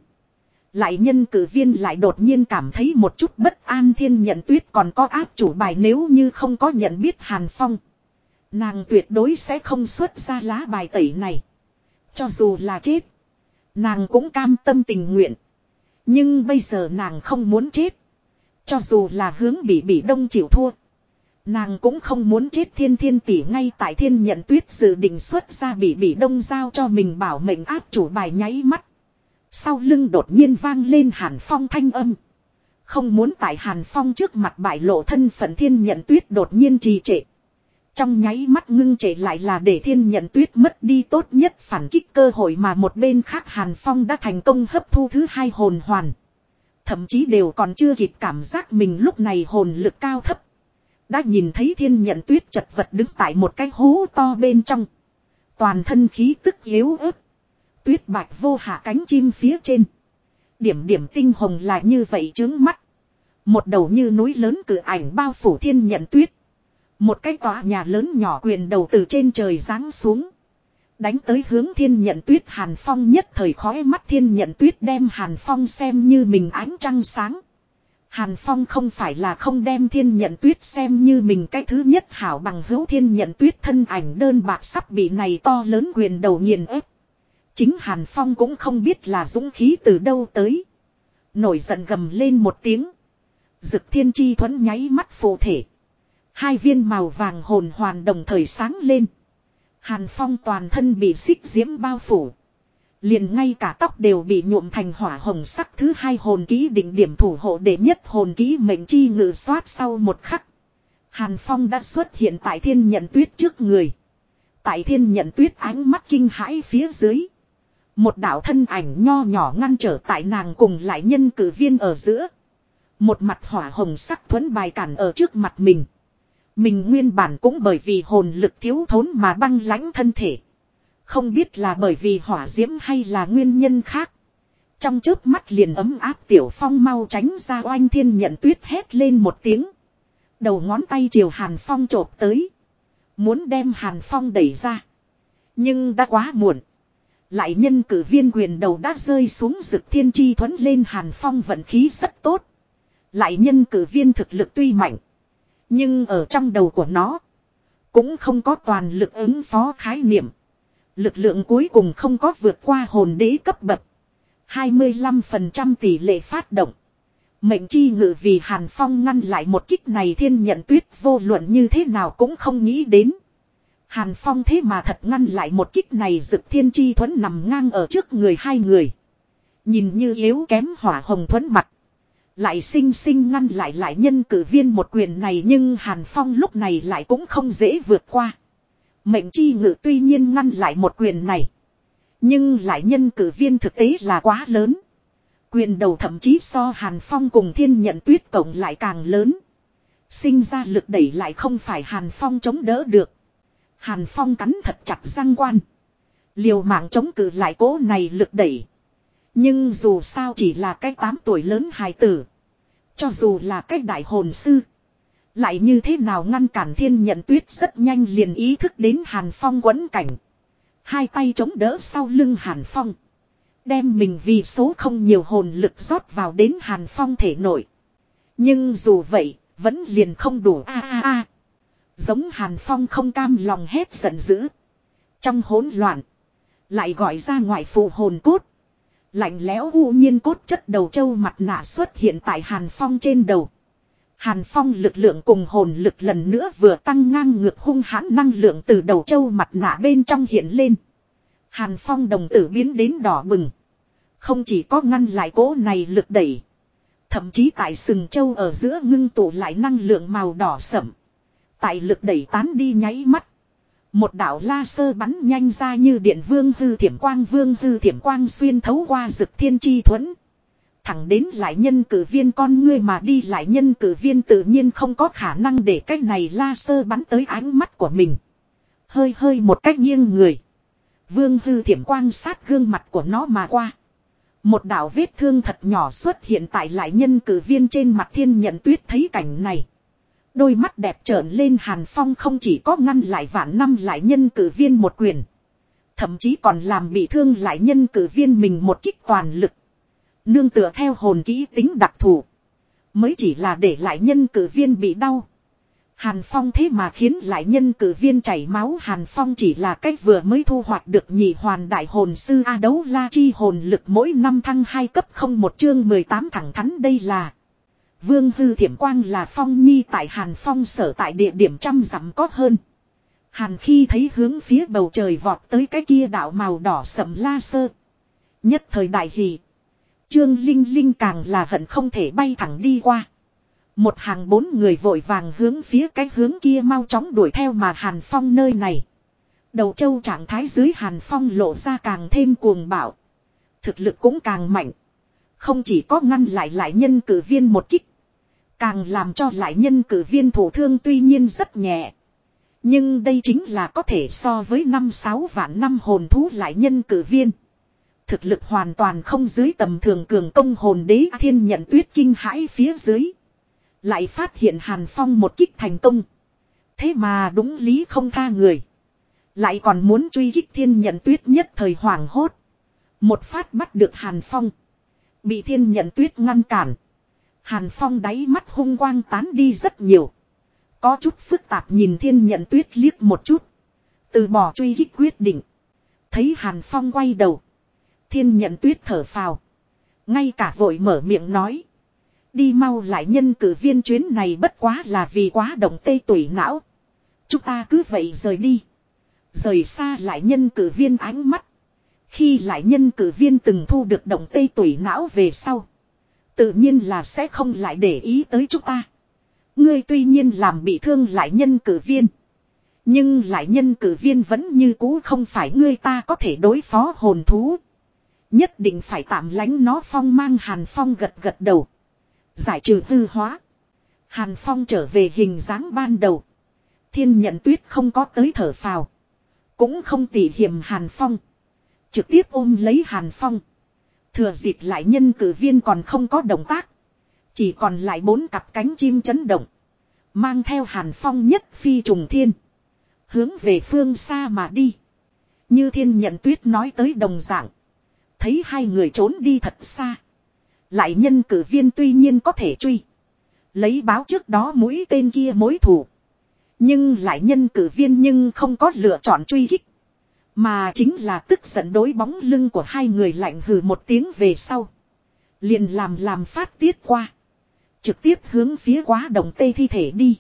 S1: Lại nhân cử viên lại đột nhiên cảm thấy một chút bất an thiên nhận tuyết còn có áp chủ bài nếu như không có nhận biết Hàn Phong. Nàng tuyệt đối sẽ không xuất ra lá bài tẩy này. Cho dù là chết. Nàng cũng cam tâm tình nguyện. Nhưng bây giờ nàng không muốn chết. Cho dù là hướng bị bị đông chịu thua. Nàng cũng không muốn chết thiên thiên tỷ ngay tại thiên nhận tuyết dự định xuất ra bị bị đông giao cho mình bảo mệnh áp chủ bài nháy mắt. Sau lưng đột nhiên vang lên hàn phong thanh âm. Không muốn tại hàn phong trước mặt bại lộ thân phận thiên nhận tuyết đột nhiên trì trệ. Trong nháy mắt ngưng trệ lại là để thiên nhận tuyết mất đi tốt nhất phản kích cơ hội mà một bên khác hàn phong đã thành công hấp thu thứ hai hồn hoàn. Thậm chí đều còn chưa kịp cảm giác mình lúc này hồn lực cao thấp. Đã nhìn thấy thiên nhận tuyết chật vật đứng tại một cái hố to bên trong. Toàn thân khí tức yếu ớt. Tuyết bạch vô hạ cánh chim phía trên. Điểm điểm tinh hồng lại như vậy trướng mắt. Một đầu như núi lớn cử ảnh bao phủ thiên nhận tuyết. Một cái tòa nhà lớn nhỏ quyền đầu từ trên trời giáng xuống. Đánh tới hướng thiên nhận tuyết Hàn Phong nhất thời khói mắt thiên nhận tuyết đem Hàn Phong xem như mình ánh trăng sáng. Hàn Phong không phải là không đem thiên nhận tuyết xem như mình cái thứ nhất hảo bằng hữu thiên nhận tuyết thân ảnh đơn bạc sắp bị này to lớn quyền đầu nghiền ép. Chính Hàn Phong cũng không biết là dũng khí từ đâu tới. Nổi giận gầm lên một tiếng. Dực thiên chi thuẫn nháy mắt phù thể. Hai viên màu vàng hồn hoàn đồng thời sáng lên. Hàn Phong toàn thân bị xích diễm bao phủ. Liền ngay cả tóc đều bị nhuộm thành hỏa hồng sắc thứ hai hồn ký đỉnh điểm thủ hộ đệ nhất hồn ký mệnh chi ngự soát sau một khắc. Hàn Phong đã xuất hiện tại thiên nhận tuyết trước người. Tại thiên nhận tuyết ánh mắt kinh hãi phía dưới. Một đạo thân ảnh nho nhỏ ngăn trở tại nàng cùng lại nhân cử viên ở giữa. Một mặt hỏa hồng sắc thuẫn bài cản ở trước mặt mình. Mình nguyên bản cũng bởi vì hồn lực thiếu thốn mà băng lãnh thân thể. Không biết là bởi vì hỏa diễm hay là nguyên nhân khác. Trong chớp mắt liền ấm áp tiểu phong mau tránh ra oanh thiên nhận tuyết hét lên một tiếng. Đầu ngón tay chiều hàn phong trộp tới. Muốn đem hàn phong đẩy ra. Nhưng đã quá muộn. Lại nhân cử viên quyền đầu đã rơi xuống rực thiên chi thuẫn lên hàn phong vận khí rất tốt. Lại nhân cử viên thực lực tuy mạnh. Nhưng ở trong đầu của nó. Cũng không có toàn lực ứng phó khái niệm. Lực lượng cuối cùng không có vượt qua hồn đế cấp bậc. 25% tỷ lệ phát động. Mệnh chi ngự vì Hàn Phong ngăn lại một kích này thiên nhận tuyết vô luận như thế nào cũng không nghĩ đến. Hàn Phong thế mà thật ngăn lại một kích này dực thiên chi thuẫn nằm ngang ở trước người hai người. Nhìn như yếu kém hỏa hồng thuẫn mặt. Lại sinh sinh ngăn lại lại nhân cử viên một quyền này nhưng Hàn Phong lúc này lại cũng không dễ vượt qua. Mệnh chi ngự tuy nhiên ngăn lại một quyền này. Nhưng lại nhân cử viên thực tế là quá lớn. Quyền đầu thậm chí so Hàn Phong cùng thiên nhận tuyết cộng lại càng lớn. Sinh ra lực đẩy lại không phải Hàn Phong chống đỡ được. Hàn Phong cắn thật chặt răng quan. Liều mạng chống cự lại cố này lực đẩy. Nhưng dù sao chỉ là cái 8 tuổi lớn hài tử. Cho dù là cái đại hồn sư. Lại như thế nào ngăn cản thiên nhận tuyết rất nhanh liền ý thức đến Hàn Phong quấn cảnh. Hai tay chống đỡ sau lưng Hàn Phong. Đem mình vì số không nhiều hồn lực rót vào đến Hàn Phong thể nội. Nhưng dù vậy, vẫn liền không đủ a a a. Giống Hàn Phong không cam lòng hét giận dữ. Trong hỗn loạn, lại gọi ra ngoại phụ hồn cốt. Lạnh lẽo u nhiên cốt chất đầu châu mặt nạ xuất hiện tại Hàn Phong trên đầu. Hàn Phong lực lượng cùng hồn lực lần nữa vừa tăng ngang ngược hung hãn năng lượng từ đầu châu mặt nạ bên trong hiện lên. Hàn Phong đồng tử biến đến đỏ bừng. Không chỉ có ngăn lại cỗ này lực đẩy. Thậm chí tại sừng châu ở giữa ngưng tụ lại năng lượng màu đỏ sẫm. Tại lực đẩy tán đi nháy mắt. Một đạo la sơ bắn nhanh ra như điện vương hư thiểm quang vương hư thiểm quang xuyên thấu qua rực thiên chi thuẫn. Thẳng đến lại nhân cử viên con ngươi mà đi lại nhân cử viên tự nhiên không có khả năng để cách này la sơ bắn tới ánh mắt của mình. Hơi hơi một cách nghiêng người. Vương hư thiểm quang sát gương mặt của nó mà qua. Một đạo vết thương thật nhỏ xuất hiện tại lại nhân cử viên trên mặt thiên nhận tuyết thấy cảnh này. Đôi mắt đẹp trợn lên Hàn Phong không chỉ có ngăn lại vạn năm lại nhân cử viên một quyền. Thậm chí còn làm bị thương lại nhân cử viên mình một kích toàn lực. Nương tựa theo hồn kỹ tính đặc thù. Mới chỉ là để lại nhân cử viên bị đau. Hàn Phong thế mà khiến lại nhân cử viên chảy máu Hàn Phong chỉ là cách vừa mới thu hoạch được nhị hoàn đại hồn sư A đấu la chi hồn lực mỗi năm thăng 2 cấp không một chương 18 thẳng thắn đây là Vương hư thiểm quang là Phong Nhi tại Hàn Phong sở tại địa điểm trăm dặm có hơn. Hàn khi thấy hướng phía bầu trời vọt tới cái kia đạo màu đỏ sậm la sơ. Nhất thời đại hỷ. Trương Linh Linh càng là hận không thể bay thẳng đi qua. Một hàng bốn người vội vàng hướng phía cái hướng kia mau chóng đuổi theo mà Hàn Phong nơi này. Đầu châu trạng thái dưới Hàn Phong lộ ra càng thêm cuồng bạo. Thực lực cũng càng mạnh. Không chỉ có ngăn lại lại nhân cử viên một kích. Càng làm cho lại nhân cử viên thủ thương tuy nhiên rất nhẹ. Nhưng đây chính là có thể so với năm sáu vạn năm hồn thú lại nhân cử viên. Thực lực hoàn toàn không dưới tầm thường cường công hồn đế thiên nhận tuyết kinh hãi phía dưới. Lại phát hiện Hàn Phong một kích thành công. Thế mà đúng lý không tha người. Lại còn muốn truy kích thiên nhận tuyết nhất thời hoảng hốt. Một phát bắt được Hàn Phong. Bị thiên nhận tuyết ngăn cản. Hàn Phong đáy mắt hung quang tán đi rất nhiều. Có chút phức tạp nhìn thiên nhận tuyết liếc một chút. Từ bỏ truy kích quyết định. Thấy Hàn Phong quay đầu. Thiên nhận tuyết thở phào. Ngay cả vội mở miệng nói. Đi mau lại nhân cử viên chuyến này bất quá là vì quá động tê tủy não. Chúng ta cứ vậy rời đi. Rời xa lại nhân cử viên ánh mắt. Khi lại nhân cử viên từng thu được động tê tủy não về sau. Tự nhiên là sẽ không lại để ý tới chúng ta. Ngươi tuy nhiên làm bị thương lại nhân cử viên. Nhưng lại nhân cử viên vẫn như cũ không phải ngươi ta có thể đối phó hồn thú. Nhất định phải tạm lánh nó phong mang hàn phong gật gật đầu. Giải trừ hư hóa. Hàn phong trở về hình dáng ban đầu. Thiên nhận tuyết không có tới thở phào. Cũng không tỉ hiểm hàn phong. Trực tiếp ôm lấy hàn phong. Thừa dịp lại nhân cử viên còn không có động tác. Chỉ còn lại bốn cặp cánh chim chấn động. Mang theo hàn phong nhất phi trùng thiên. Hướng về phương xa mà đi. Như thiên nhận tuyết nói tới đồng dạng. Thấy hai người trốn đi thật xa. Lại nhân cử viên tuy nhiên có thể truy. Lấy báo trước đó mũi tên kia mối thủ. Nhưng lại nhân cử viên nhưng không có lựa chọn truy kích. Mà chính là tức giận đối bóng lưng của hai người lạnh hừ một tiếng về sau. Liền làm làm phát tiết qua. Trực tiếp hướng phía quá đồng tây thi thể đi.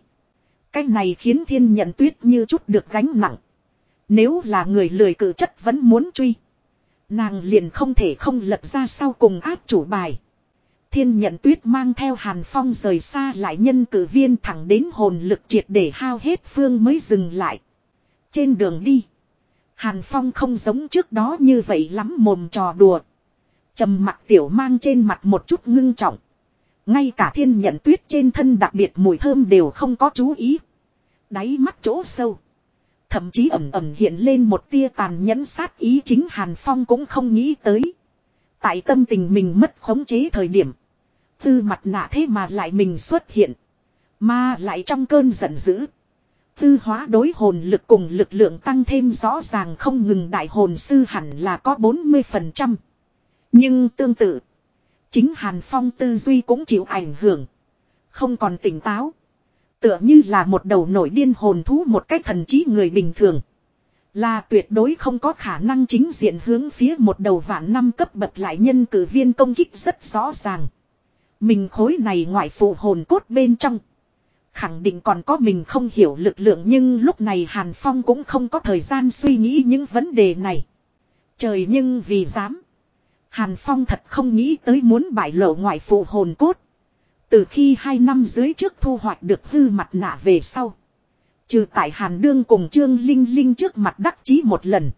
S1: Cái này khiến thiên nhận tuyết như chút được gánh nặng. Nếu là người lười cử chất vẫn muốn truy. Nàng liền không thể không lật ra sau cùng áp chủ bài. Thiên nhận tuyết mang theo hàn phong rời xa lại nhân cử viên thẳng đến hồn lực triệt để hao hết phương mới dừng lại. Trên đường đi. Hàn phong không giống trước đó như vậy lắm mồm trò đùa. trầm mặt tiểu mang trên mặt một chút ngưng trọng. Ngay cả thiên nhận tuyết trên thân đặc biệt mùi thơm đều không có chú ý. Đáy mắt chỗ sâu. Thậm chí ẩm ẩm hiện lên một tia tàn nhẫn sát ý chính Hàn Phong cũng không nghĩ tới. Tại tâm tình mình mất khống chế thời điểm. Tư mặt nạ thế mà lại mình xuất hiện. Mà lại trong cơn giận dữ. Tư hóa đối hồn lực cùng lực lượng tăng thêm rõ ràng không ngừng đại hồn sư hẳn là có 40%. Nhưng tương tự. Chính Hàn Phong tư duy cũng chịu ảnh hưởng. Không còn tỉnh táo. Tựa như là một đầu nổi điên hồn thú một cách thần trí người bình thường. Là tuyệt đối không có khả năng chính diện hướng phía một đầu vạn năm cấp bậc lại nhân cử viên công kích rất rõ ràng. Mình khối này ngoại phụ hồn cốt bên trong. Khẳng định còn có mình không hiểu lực lượng nhưng lúc này Hàn Phong cũng không có thời gian suy nghĩ những vấn đề này. Trời nhưng vì dám. Hàn Phong thật không nghĩ tới muốn bại lộ ngoại phụ hồn cốt. Từ khi hai năm dưới trước thu hoạch được hư mặt nạ về sau. Trừ tại Hàn Đương cùng Trương Linh Linh trước mặt đắc chí một lần.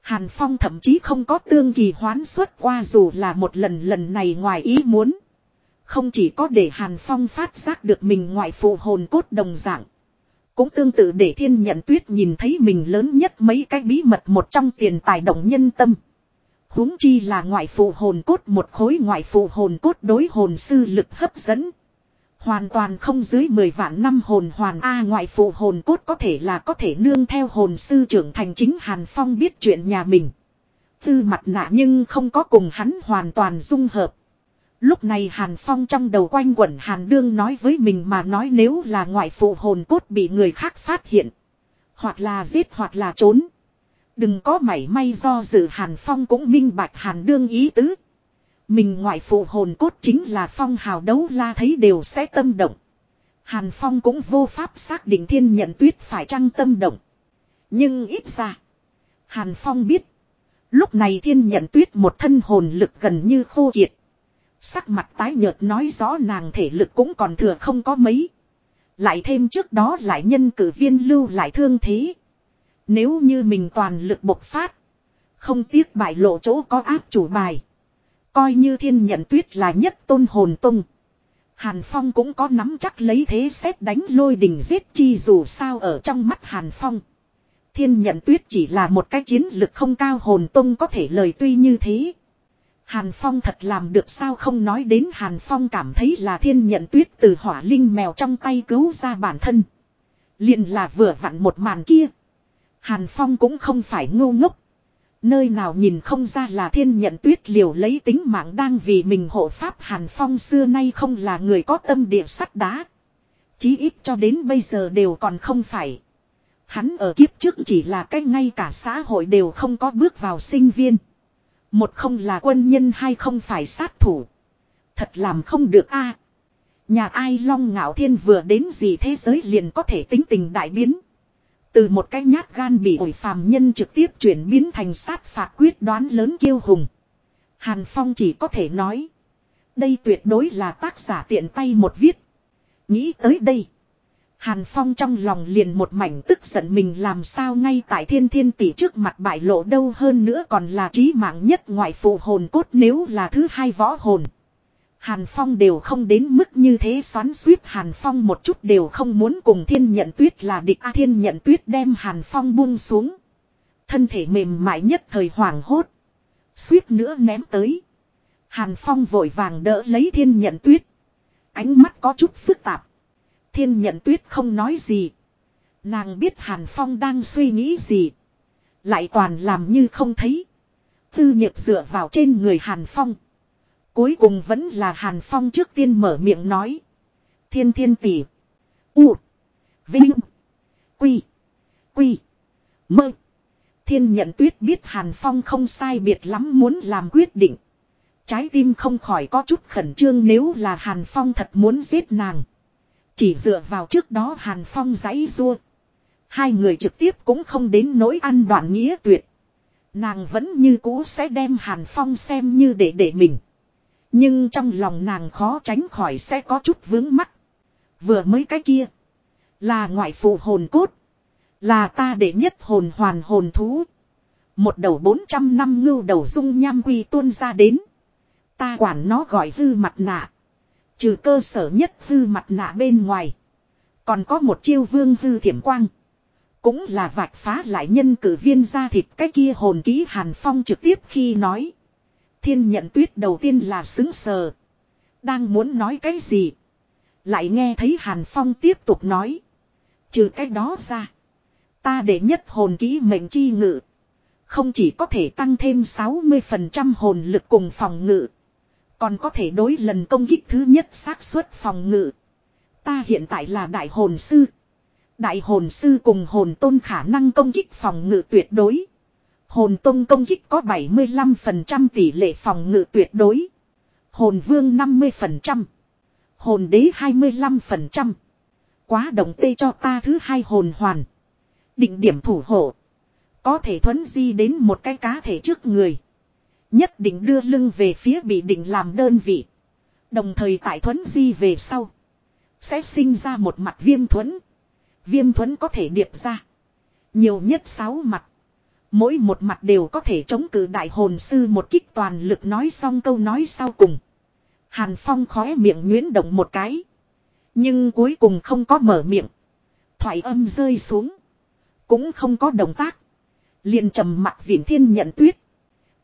S1: Hàn Phong thậm chí không có tương kỳ hoán xuất qua dù là một lần lần này ngoài ý muốn. Không chỉ có để Hàn Phong phát giác được mình ngoại phụ hồn cốt đồng dạng. Cũng tương tự để thiên nhận tuyết nhìn thấy mình lớn nhất mấy cái bí mật một trong tiền tài động nhân tâm huống chi là ngoại phụ hồn cốt, một khối ngoại phụ hồn cốt đối hồn sư lực hấp dẫn. Hoàn toàn không dưới 10 vạn năm hồn hoàn A ngoại phụ hồn cốt có thể là có thể nương theo hồn sư trưởng thành chính Hàn Phong biết chuyện nhà mình. Tư mặt nạ nhưng không có cùng hắn hoàn toàn dung hợp. Lúc này Hàn Phong trong đầu quanh quẩn Hàn Đương nói với mình mà nói nếu là ngoại phụ hồn cốt bị người khác phát hiện. Hoặc là giết hoặc là trốn. Đừng có mảy may do dự Hàn Phong cũng minh bạch Hàn Đương ý tứ. Mình ngoại phụ hồn cốt chính là Phong hào đấu la thấy đều sẽ tâm động. Hàn Phong cũng vô pháp xác định thiên nhận tuyết phải trăng tâm động. Nhưng ít ra. Hàn Phong biết. Lúc này thiên nhận tuyết một thân hồn lực gần như khô kiệt. Sắc mặt tái nhợt nói rõ nàng thể lực cũng còn thừa không có mấy. Lại thêm trước đó lại nhân cử viên lưu lại thương thế. Nếu như mình toàn lực bộc phát. Không tiếc bại lộ chỗ có áp chủ bài. Coi như thiên nhận tuyết là nhất tôn hồn tung. Hàn Phong cũng có nắm chắc lấy thế xét đánh lôi đình giết chi dù sao ở trong mắt Hàn Phong. Thiên nhận tuyết chỉ là một cái chiến lực không cao hồn tung có thể lời tuy như thế. Hàn Phong thật làm được sao không nói đến Hàn Phong cảm thấy là thiên nhận tuyết từ hỏa linh mèo trong tay cứu ra bản thân. liền là vừa vặn một màn kia. Hàn Phong cũng không phải ngu ngốc. Nơi nào nhìn không ra là thiên nhận tuyết liều lấy tính mạng đang vì mình hộ pháp Hàn Phong xưa nay không là người có tâm địa sắt đá. Chí ít cho đến bây giờ đều còn không phải. Hắn ở kiếp trước chỉ là cái ngay cả xã hội đều không có bước vào sinh viên. Một không là quân nhân hay không phải sát thủ. Thật làm không được a. À, nhà ai long ngạo thiên vừa đến gì thế giới liền có thể tính tình đại biến. Từ một cái nhát gan bị ổi phàm nhân trực tiếp chuyển biến thành sát phạt quyết đoán lớn kiêu hùng. Hàn Phong chỉ có thể nói. Đây tuyệt đối là tác giả tiện tay một viết. Nghĩ tới đây. Hàn Phong trong lòng liền một mảnh tức giận mình làm sao ngay tại thiên thiên tỷ trước mặt bại lộ đâu hơn nữa còn là trí mạng nhất ngoại phụ hồn cốt nếu là thứ hai võ hồn. Hàn Phong đều không đến mức như thế xoắn suýt Hàn Phong một chút đều không muốn cùng thiên nhận tuyết là địch A, thiên nhận tuyết đem Hàn Phong buông xuống. Thân thể mềm mại nhất thời hoảng hốt. Suýt nữa ném tới. Hàn Phong vội vàng đỡ lấy thiên nhận tuyết. Ánh mắt có chút phức tạp. Thiên nhận tuyết không nói gì. Nàng biết Hàn Phong đang suy nghĩ gì. Lại toàn làm như không thấy. Tư nhược dựa vào trên người Hàn Phong. Cuối cùng vẫn là Hàn Phong trước tiên mở miệng nói. Thiên thiên tỷ. U. Vinh. Quy. Quy. Mơ. Thiên nhận tuyết biết Hàn Phong không sai biệt lắm muốn làm quyết định. Trái tim không khỏi có chút khẩn trương nếu là Hàn Phong thật muốn giết nàng. Chỉ dựa vào trước đó Hàn Phong giấy rua. Hai người trực tiếp cũng không đến nỗi ăn đoạn nghĩa tuyệt. Nàng vẫn như cũ sẽ đem Hàn Phong xem như để để mình. Nhưng trong lòng nàng khó tránh khỏi sẽ có chút vướng mắt Vừa mới cái kia. Là ngoại phụ hồn cốt. Là ta để nhất hồn hoàn hồn thú. Một đầu 400 năm ngưu đầu dung nham quy tuôn ra đến. Ta quản nó gọi hư mặt nạ. Trừ cơ sở nhất hư mặt nạ bên ngoài. Còn có một chiêu vương hư thiểm quang. Cũng là vạch phá lại nhân cử viên ra thịt cái kia hồn ký Hàn Phong trực tiếp khi nói. Thiên nhận tuyết đầu tiên là xứng sờ. Đang muốn nói cái gì. Lại nghe thấy Hàn Phong tiếp tục nói. Trừ cái đó ra. Ta để nhất hồn kỹ mệnh chi ngự. Không chỉ có thể tăng thêm 60% hồn lực cùng phòng ngự. Còn có thể đối lần công kích thứ nhất xác suất phòng ngự. Ta hiện tại là đại hồn sư. Đại hồn sư cùng hồn tôn khả năng công kích phòng ngự tuyệt đối. Hồn tôn công kích có 75% tỷ lệ phòng ngự tuyệt đối. Hồn vương 50%. Hồn đế 25%. Quá động tê cho ta thứ hai hồn hoàn. Định điểm thủ hộ. Có thể thuấn di đến một cái cá thể trước người. Nhất định đưa lưng về phía bị định làm đơn vị. Đồng thời tại thuấn di về sau. Sẽ sinh ra một mặt viêm thuẫn. Viêm thuẫn có thể điệp ra. Nhiều nhất 6 mặt. Mỗi một mặt đều có thể chống cự đại hồn sư một kích toàn lực nói xong câu nói sau cùng. Hàn Phong khóe miệng nhuyễn động một cái. Nhưng cuối cùng không có mở miệng. Thoại âm rơi xuống. Cũng không có động tác. liền trầm mặt viện thiên nhận tuyết.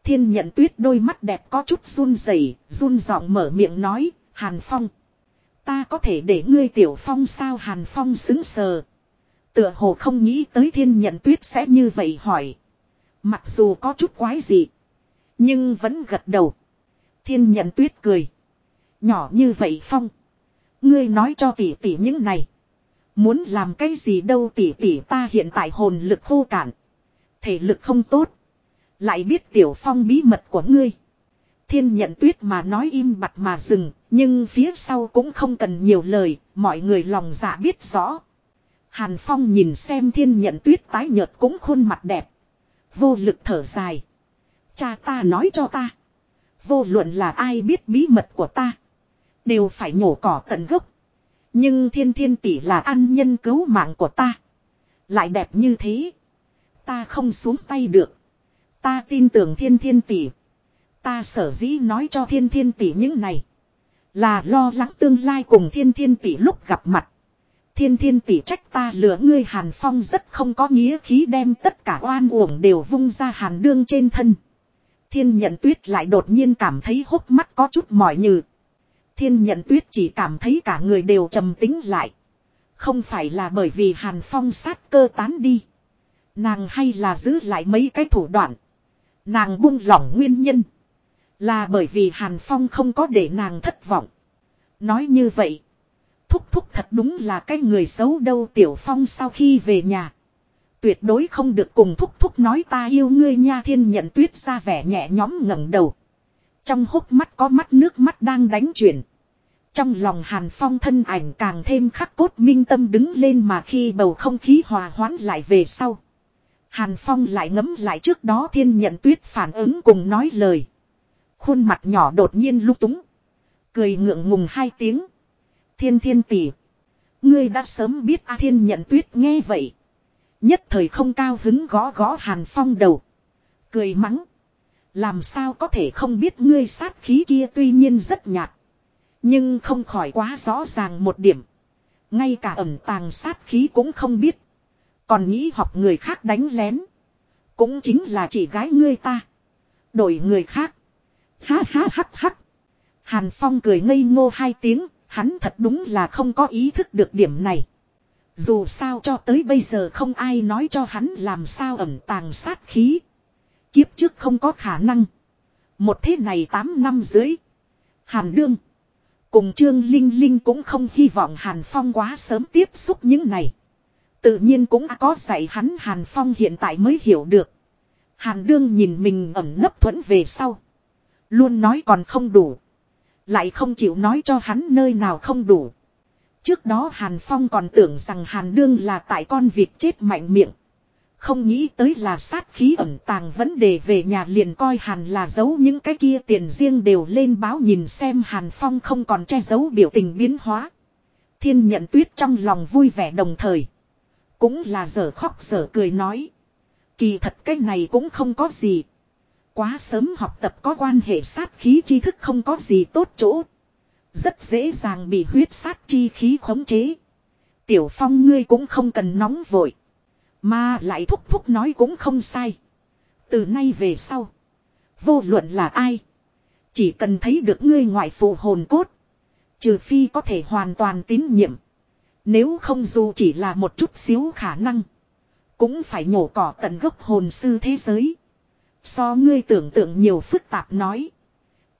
S1: Thiên nhận tuyết đôi mắt đẹp có chút run rẩy, run giọng mở miệng nói, Hàn Phong. Ta có thể để ngươi tiểu phong sao hàn phong xứng sờ. Tựa hồ không nghĩ tới thiên nhận tuyết sẽ như vậy hỏi. Mặc dù có chút quái gì. Nhưng vẫn gật đầu. Thiên nhận tuyết cười. Nhỏ như vậy phong. Ngươi nói cho tỷ tỷ những này. Muốn làm cái gì đâu tỷ tỷ ta hiện tại hồn lực khô cạn. Thể lực không tốt. Lại biết tiểu phong bí mật của ngươi. Thiên nhận tuyết mà nói im bặt mà dừng. Nhưng phía sau cũng không cần nhiều lời. Mọi người lòng dạ biết rõ. Hàn Phong nhìn xem thiên nhận tuyết tái nhợt cũng khuôn mặt đẹp. Vô lực thở dài. Cha ta nói cho ta. Vô luận là ai biết bí mật của ta. Đều phải nhổ cỏ tận gốc. Nhưng thiên thiên tỷ là ăn nhân cứu mạng của ta. Lại đẹp như thế. Ta không xuống tay được. Ta tin tưởng thiên thiên tỷ. Ta sở dĩ nói cho thiên thiên tỷ những này. Là lo lắng tương lai cùng thiên thiên tỷ lúc gặp mặt. Thiên thiên tỷ trách ta lừa ngươi Hàn Phong rất không có nghĩa khí đem tất cả oan uổng đều vung ra Hàn Đương trên thân. Thiên nhận tuyết lại đột nhiên cảm thấy hốc mắt có chút mỏi nhừ. Thiên nhận tuyết chỉ cảm thấy cả người đều trầm tính lại. Không phải là bởi vì Hàn Phong sát cơ tán đi. Nàng hay là giữ lại mấy cái thủ đoạn. Nàng buông lỏng nguyên nhân. Là bởi vì Hàn Phong không có để nàng thất vọng. Nói như vậy. Thúc thúc thật đúng là cái người xấu đâu Tiểu Phong sau khi về nhà. Tuyệt đối không được cùng thúc thúc nói ta yêu ngươi nha thiên nhận tuyết ra vẻ nhẹ nhõm ngẩng đầu. Trong hốc mắt có mắt nước mắt đang đánh chuyển. Trong lòng Hàn Phong thân ảnh càng thêm khắc cốt minh tâm đứng lên mà khi bầu không khí hòa hoãn lại về sau. Hàn Phong lại ngấm lại trước đó thiên nhận tuyết phản ứng cùng nói lời. Khuôn mặt nhỏ đột nhiên lúc túng. Cười ngượng ngùng hai tiếng. Thiên thiên tỷ. Ngươi đã sớm biết A thiên nhận tuyết nghe vậy. Nhất thời không cao hứng gõ gõ Hàn Phong đầu. Cười mắng. Làm sao có thể không biết ngươi sát khí kia tuy nhiên rất nhạt. Nhưng không khỏi quá rõ ràng một điểm. Ngay cả ẩm tàng sát khí cũng không biết. Còn nghĩ học người khác đánh lén. Cũng chính là chỉ gái ngươi ta. Đổi người khác. Ha ha hắc hắc. Hàn Phong cười ngây ngô hai tiếng. Hắn thật đúng là không có ý thức được điểm này. Dù sao cho tới bây giờ không ai nói cho hắn làm sao ẩm tàng sát khí. Kiếp trước không có khả năng. Một thế này 8 năm dưới. Hàn đương. Cùng Trương Linh Linh cũng không hy vọng Hàn Phong quá sớm tiếp xúc những này. Tự nhiên cũng có dạy hắn Hàn Phong hiện tại mới hiểu được. Hàn đương nhìn mình ẩm nấp thuẫn về sau. Luôn nói còn không đủ. Lại không chịu nói cho hắn nơi nào không đủ. Trước đó Hàn Phong còn tưởng rằng Hàn đương là tại con việc chết mạnh miệng. Không nghĩ tới là sát khí ẩn tàng vấn đề về nhà liền coi Hàn là giấu những cái kia tiền riêng đều lên báo nhìn xem Hàn Phong không còn che giấu biểu tình biến hóa. Thiên nhận tuyết trong lòng vui vẻ đồng thời. Cũng là giờ khóc giờ cười nói. Kỳ thật cái này cũng không có gì. Quá sớm học tập có quan hệ sát khí tri thức không có gì tốt chỗ. Rất dễ dàng bị huyết sát chi khí khống chế. Tiểu phong ngươi cũng không cần nóng vội. Mà lại thúc thúc nói cũng không sai. Từ nay về sau. Vô luận là ai. Chỉ cần thấy được ngươi ngoại phụ hồn cốt. Trừ phi có thể hoàn toàn tín nhiệm. Nếu không dù chỉ là một chút xíu khả năng. Cũng phải nhổ cỏ tận gốc hồn sư thế giới. So ngươi tưởng tượng nhiều phức tạp nói.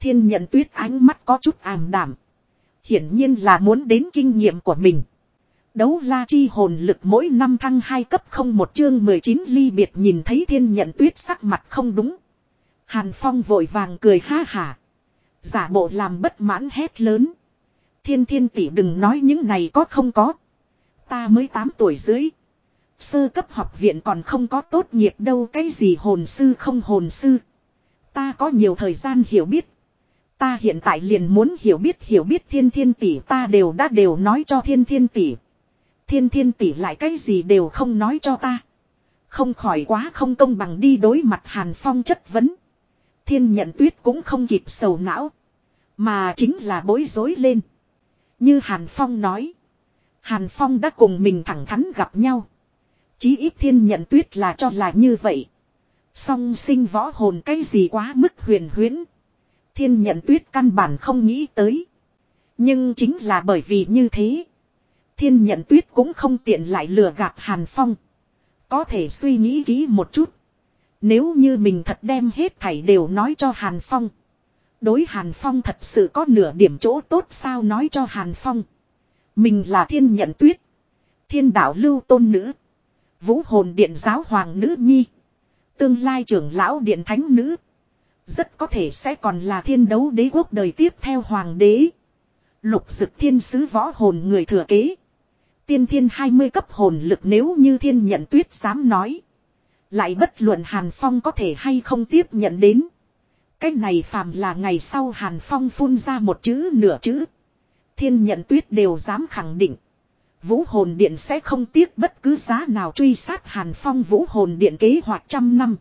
S1: Thiên nhận tuyết ánh mắt có chút ảm đảm. Hiển nhiên là muốn đến kinh nghiệm của mình. Đấu la chi hồn lực mỗi năm thăng 2 cấp không một chương 19 ly biệt nhìn thấy thiên nhận tuyết sắc mặt không đúng. Hàn Phong vội vàng cười ha hả. Giả bộ làm bất mãn hét lớn. Thiên thiên tỷ đừng nói những này có không có. Ta mới 8 tuổi dưới. Sơ cấp học viện còn không có tốt nghiệp đâu, cái gì hồn sư không hồn sư. Ta có nhiều thời gian hiểu biết. Ta hiện tại liền muốn hiểu biết hiểu biết thiên thiên tỷ, ta đều đã đều nói cho thiên thiên tỷ. Thiên thiên tỷ lại cái gì đều không nói cho ta. Không khỏi quá không công bằng đi đối mặt Hàn Phong chất vấn. Thiên nhận tuyết cũng không kịp sầu não. Mà chính là bối rối lên. Như Hàn Phong nói. Hàn Phong đã cùng mình thẳng thắn gặp nhau. Chí ít thiên nhận tuyết là cho là như vậy. Song sinh võ hồn cái gì quá mức huyền huyễn. Thiên nhận tuyết căn bản không nghĩ tới. Nhưng chính là bởi vì như thế. Thiên nhận tuyết cũng không tiện lại lừa gạt Hàn Phong. Có thể suy nghĩ kỹ một chút. Nếu như mình thật đem hết thảy đều nói cho Hàn Phong. Đối Hàn Phong thật sự có nửa điểm chỗ tốt sao nói cho Hàn Phong. Mình là thiên nhận tuyết. Thiên đạo lưu tôn nữ. Vũ hồn điện giáo hoàng nữ nhi. Tương lai trưởng lão điện thánh nữ. Rất có thể sẽ còn là thiên đấu đế quốc đời tiếp theo hoàng đế. Lục dực thiên sứ võ hồn người thừa kế. Tiên thiên 20 cấp hồn lực nếu như thiên nhận tuyết dám nói. Lại bất luận Hàn Phong có thể hay không tiếp nhận đến. Cái này phàm là ngày sau Hàn Phong phun ra một chữ nửa chữ. Thiên nhận tuyết đều dám khẳng định. Vũ hồn điện sẽ không tiếc bất cứ giá nào truy sát Hàn Phong vũ hồn điện kế hoạch trăm năm.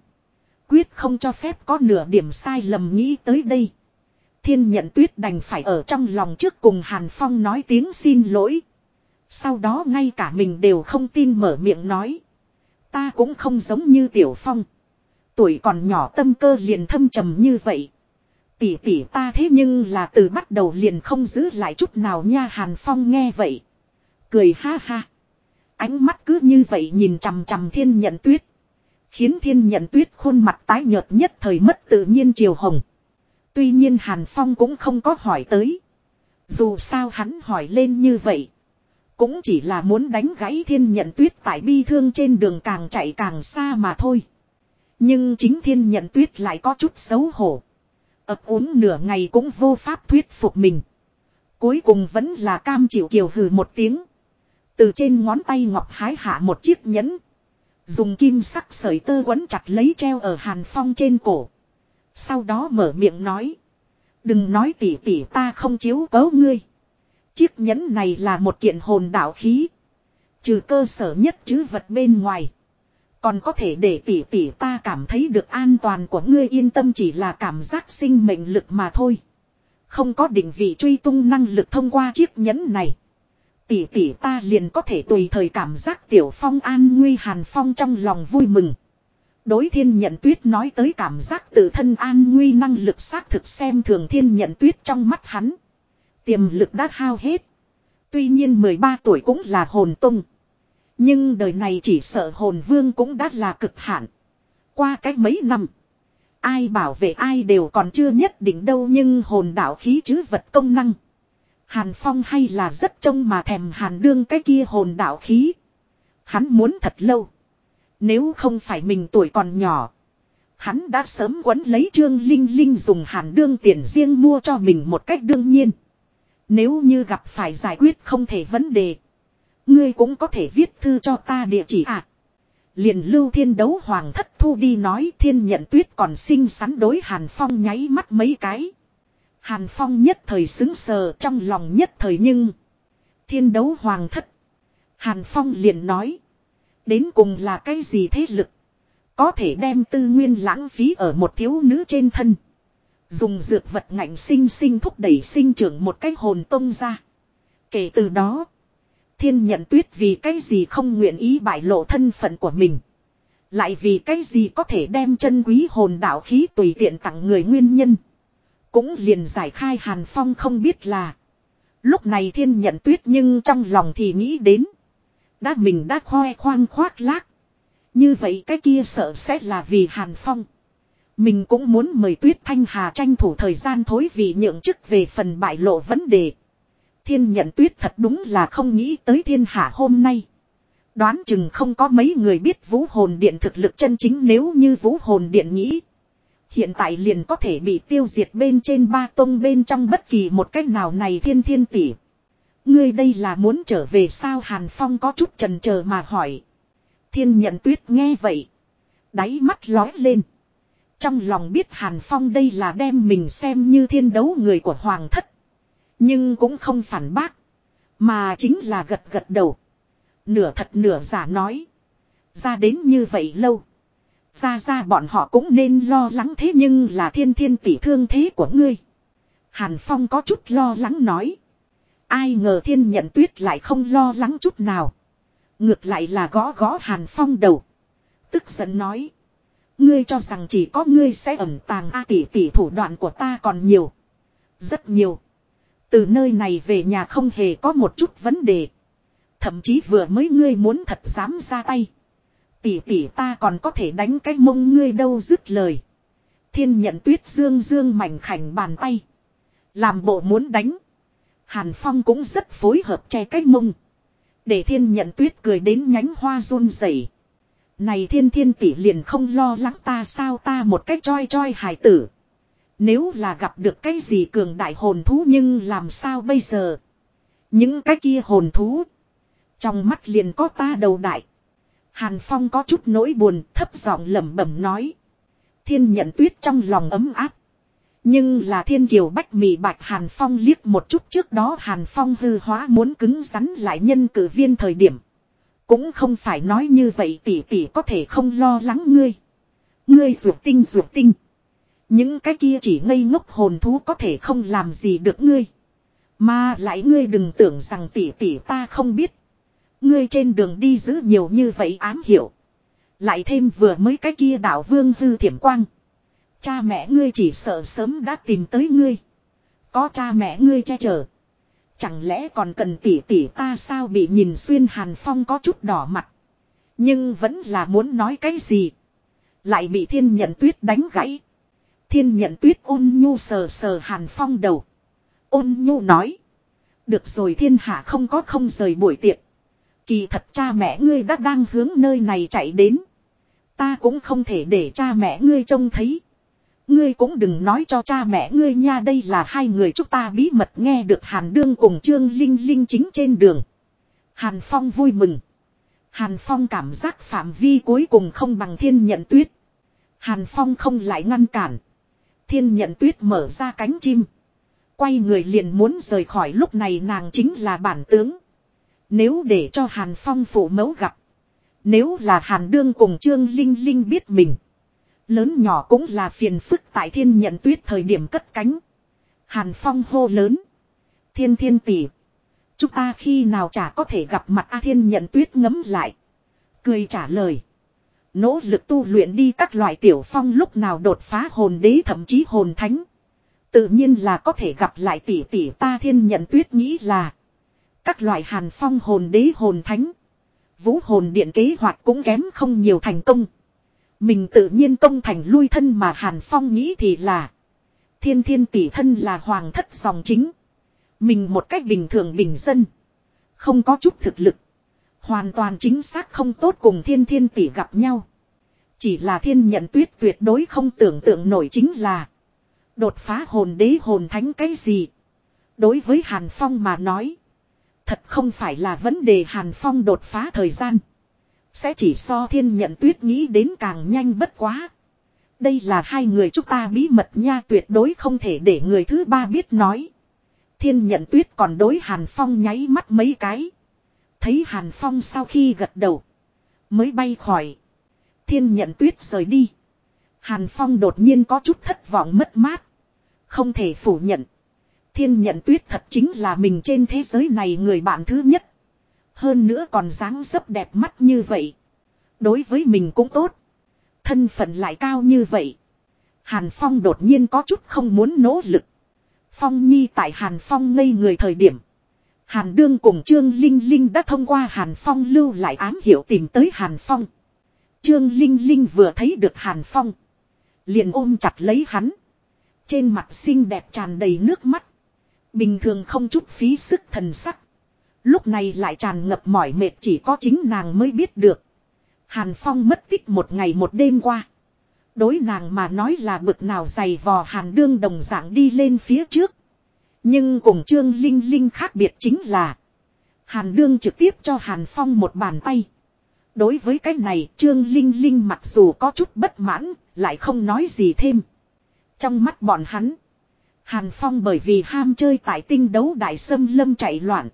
S1: Quyết không cho phép có nửa điểm sai lầm nghĩ tới đây. Thiên nhận tuyết đành phải ở trong lòng trước cùng Hàn Phong nói tiếng xin lỗi. Sau đó ngay cả mình đều không tin mở miệng nói. Ta cũng không giống như Tiểu Phong. Tuổi còn nhỏ tâm cơ liền thâm trầm như vậy. Tỷ tỷ ta thế nhưng là từ bắt đầu liền không giữ lại chút nào nha Hàn Phong nghe vậy. Cười ha ha. Ánh mắt cứ như vậy nhìn chằm chằm thiên nhận tuyết. Khiến thiên nhận tuyết khuôn mặt tái nhợt nhất thời mất tự nhiên chiều hồng. Tuy nhiên Hàn Phong cũng không có hỏi tới. Dù sao hắn hỏi lên như vậy. Cũng chỉ là muốn đánh gãy thiên nhận tuyết tại bi thương trên đường càng chạy càng xa mà thôi. Nhưng chính thiên nhận tuyết lại có chút xấu hổ. ấp ốm nửa ngày cũng vô pháp thuyết phục mình. Cuối cùng vẫn là cam chịu kiều hừ một tiếng. Từ trên ngón tay ngọc hái hạ một chiếc nhẫn. Dùng kim sắc sợi tơ quấn chặt lấy treo ở hàn phong trên cổ. Sau đó mở miệng nói. Đừng nói tỉ tỉ ta không chiếu cấu ngươi. Chiếc nhẫn này là một kiện hồn đạo khí. Trừ cơ sở nhất chứ vật bên ngoài. Còn có thể để tỉ tỉ ta cảm thấy được an toàn của ngươi yên tâm chỉ là cảm giác sinh mệnh lực mà thôi. Không có định vị truy tung năng lực thông qua chiếc nhẫn này. Tỷ tỷ ta liền có thể tùy thời cảm giác tiểu phong an nguy hàn phong trong lòng vui mừng. Đối thiên nhận tuyết nói tới cảm giác tự thân an nguy năng lực xác thực xem thường thiên nhận tuyết trong mắt hắn. Tiềm lực đã hao hết. Tuy nhiên 13 tuổi cũng là hồn tung. Nhưng đời này chỉ sợ hồn vương cũng đã là cực hạn. Qua cách mấy năm. Ai bảo vệ ai đều còn chưa nhất định đâu nhưng hồn đạo khí chứ vật công năng. Hàn Phong hay là rất trông mà thèm hàn đương cái kia hồn đạo khí. Hắn muốn thật lâu. Nếu không phải mình tuổi còn nhỏ. Hắn đã sớm quấn lấy Trương Linh Linh dùng hàn đương tiền riêng mua cho mình một cách đương nhiên. Nếu như gặp phải giải quyết không thể vấn đề. Ngươi cũng có thể viết thư cho ta địa chỉ à. Liền lưu thiên đấu hoàng thất thu đi nói thiên nhận tuyết còn xinh xắn đối hàn phong nháy mắt mấy cái. Hàn phong nhất thời xứng sờ trong lòng nhất thời nhưng. Thiên đấu hoàng thất. Hàn phong liền nói. Đến cùng là cái gì thế lực. Có thể đem tư nguyên lãng phí ở một thiếu nữ trên thân. Dùng dược vật ngạnh sinh sinh thúc đẩy sinh trưởng một cái hồn tông ra. Kể từ đó. Thiên nhận tuyết vì cái gì không nguyện ý bại lộ thân phận của mình. Lại vì cái gì có thể đem chân quý hồn đạo khí tùy tiện tặng người nguyên nhân. Cũng liền giải khai Hàn Phong không biết là. Lúc này thiên nhận tuyết nhưng trong lòng thì nghĩ đến. Đã mình đã khoe khoang khoác lác. Như vậy cái kia sợ sẽ là vì Hàn Phong. Mình cũng muốn mời Tuyết Thanh Hà tranh thủ thời gian thối vì nhượng chức về phần bại lộ vấn đề. Thiên nhận tuyết thật đúng là không nghĩ tới thiên hạ hôm nay. Đoán chừng không có mấy người biết vũ hồn điện thực lực chân chính nếu như vũ hồn điện nghĩ. Hiện tại liền có thể bị tiêu diệt bên trên ba tông bên trong bất kỳ một cách nào này thiên thiên tỷ. Ngươi đây là muốn trở về sao Hàn Phong có chút trần chờ mà hỏi. Thiên nhận tuyết nghe vậy. Đáy mắt lói lên. Trong lòng biết Hàn Phong đây là đem mình xem như thiên đấu người của Hoàng thất. Nhưng cũng không phản bác. Mà chính là gật gật đầu. Nửa thật nửa giả nói. Ra đến như vậy lâu. Ra ra bọn họ cũng nên lo lắng thế nhưng là thiên thiên tỷ thương thế của ngươi. Hàn Phong có chút lo lắng nói. Ai ngờ thiên nhận tuyết lại không lo lắng chút nào. Ngược lại là gõ gõ Hàn Phong đầu. Tức giận nói. Ngươi cho rằng chỉ có ngươi sẽ ẩn tàng A tỷ tỷ thủ đoạn của ta còn nhiều. Rất nhiều. Từ nơi này về nhà không hề có một chút vấn đề. Thậm chí vừa mới ngươi muốn thật dám ra tay. Tỷ tỷ ta còn có thể đánh cái mông ngươi đâu dứt lời. Thiên nhận tuyết dương dương mảnh khảnh bàn tay. Làm bộ muốn đánh. Hàn Phong cũng rất phối hợp che cái mông. Để thiên nhận tuyết cười đến nhánh hoa run rẩy. Này thiên thiên tỷ liền không lo lắng ta sao ta một cách choi choi hài tử. Nếu là gặp được cái gì cường đại hồn thú nhưng làm sao bây giờ. Những cái kia hồn thú. Trong mắt liền có ta đầu đại. Hàn Phong có chút nỗi buồn, thấp giọng lẩm bẩm nói. Thiên nhận tuyết trong lòng ấm áp. Nhưng là thiên kiều bách mị bạch Hàn Phong liếc một chút trước đó Hàn Phong hư hóa muốn cứng rắn lại nhân cử viên thời điểm. Cũng không phải nói như vậy tỷ tỷ có thể không lo lắng ngươi. Ngươi ruột tinh ruột tinh. Những cái kia chỉ ngây ngốc hồn thú có thể không làm gì được ngươi. Mà lại ngươi đừng tưởng rằng tỷ tỷ ta không biết. Ngươi trên đường đi giữ nhiều như vậy ám hiểu. Lại thêm vừa mới cái kia đảo vương hư thiểm quang. Cha mẹ ngươi chỉ sợ sớm đã tìm tới ngươi. Có cha mẹ ngươi che chở. Chẳng lẽ còn cần tỉ tỉ ta sao bị nhìn xuyên hàn phong có chút đỏ mặt. Nhưng vẫn là muốn nói cái gì. Lại bị thiên nhận tuyết đánh gãy. Thiên nhận tuyết ôn nhu sờ sờ hàn phong đầu. Ôn nhu nói. Được rồi thiên hạ không có không rời buổi tiệc. Kỳ thật cha mẹ ngươi đã đang hướng nơi này chạy đến. Ta cũng không thể để cha mẹ ngươi trông thấy. Ngươi cũng đừng nói cho cha mẹ ngươi nha, đây là hai người chúng ta bí mật nghe được Hàn Đương cùng Trương Linh Linh chính trên đường. Hàn Phong vui mừng. Hàn Phong cảm giác phạm vi cuối cùng không bằng thiên nhận tuyết. Hàn Phong không lại ngăn cản. Thiên nhận tuyết mở ra cánh chim. Quay người liền muốn rời khỏi, lúc này nàng chính là bản tướng. Nếu để cho Hàn Phong phụ mẫu gặp. Nếu là Hàn Đương cùng Trương Linh Linh biết mình. Lớn nhỏ cũng là phiền phức tại thiên nhận tuyết thời điểm cất cánh. Hàn Phong hô lớn. Thiên thiên tỷ. Chúng ta khi nào chả có thể gặp mặt A thiên nhận tuyết ngấm lại. Cười trả lời. Nỗ lực tu luyện đi các loại tiểu phong lúc nào đột phá hồn đế thậm chí hồn thánh. Tự nhiên là có thể gặp lại tỷ tỷ ta thiên nhận tuyết nghĩ là. Các loại hàn phong hồn đế hồn thánh. Vũ hồn điện kế hoạch cũng kém không nhiều thành công. Mình tự nhiên công thành lui thân mà hàn phong nghĩ thì là. Thiên thiên tỷ thân là hoàng thất dòng chính. Mình một cách bình thường bình dân. Không có chút thực lực. Hoàn toàn chính xác không tốt cùng thiên thiên tỷ gặp nhau. Chỉ là thiên nhận tuyết tuyệt đối không tưởng tượng nổi chính là. Đột phá hồn đế hồn thánh cái gì. Đối với Hàn Phong mà nói. Thật không phải là vấn đề Hàn Phong đột phá thời gian. Sẽ chỉ so thiên nhận tuyết nghĩ đến càng nhanh bất quá. Đây là hai người chúng ta bí mật nha, tuyệt đối không thể để người thứ ba biết nói. Thiên nhận tuyết còn đối Hàn Phong nháy mắt mấy cái. Thấy Hàn Phong sau khi gật đầu. Mới bay khỏi. Thiên nhận tuyết rời đi. Hàn Phong đột nhiên có chút thất vọng mất mát. Không thể phủ nhận. Thiên nhận tuyết thật chính là mình trên thế giới này người bạn thứ nhất. Hơn nữa còn dáng dấp đẹp mắt như vậy. Đối với mình cũng tốt. Thân phận lại cao như vậy. Hàn Phong đột nhiên có chút không muốn nỗ lực. Phong Nhi tại Hàn Phong ngây người thời điểm. Hàn Đương cùng Trương Linh Linh đã thông qua Hàn Phong lưu lại ám hiệu tìm tới Hàn Phong. Trương Linh Linh vừa thấy được Hàn Phong. Liền ôm chặt lấy hắn. Trên mặt xinh đẹp tràn đầy nước mắt. Bình thường không chút phí sức thần sắc. Lúc này lại tràn ngập mỏi mệt chỉ có chính nàng mới biết được. Hàn Phong mất tích một ngày một đêm qua. Đối nàng mà nói là bực nào dày vò Hàn Đương đồng dạng đi lên phía trước. Nhưng cùng Trương Linh Linh khác biệt chính là. Hàn Đương trực tiếp cho Hàn Phong một bàn tay. Đối với cái này Trương Linh Linh mặc dù có chút bất mãn, lại không nói gì thêm. Trong mắt bọn hắn. Hàn Phong bởi vì ham chơi tại tinh đấu đại sâm lâm chạy loạn.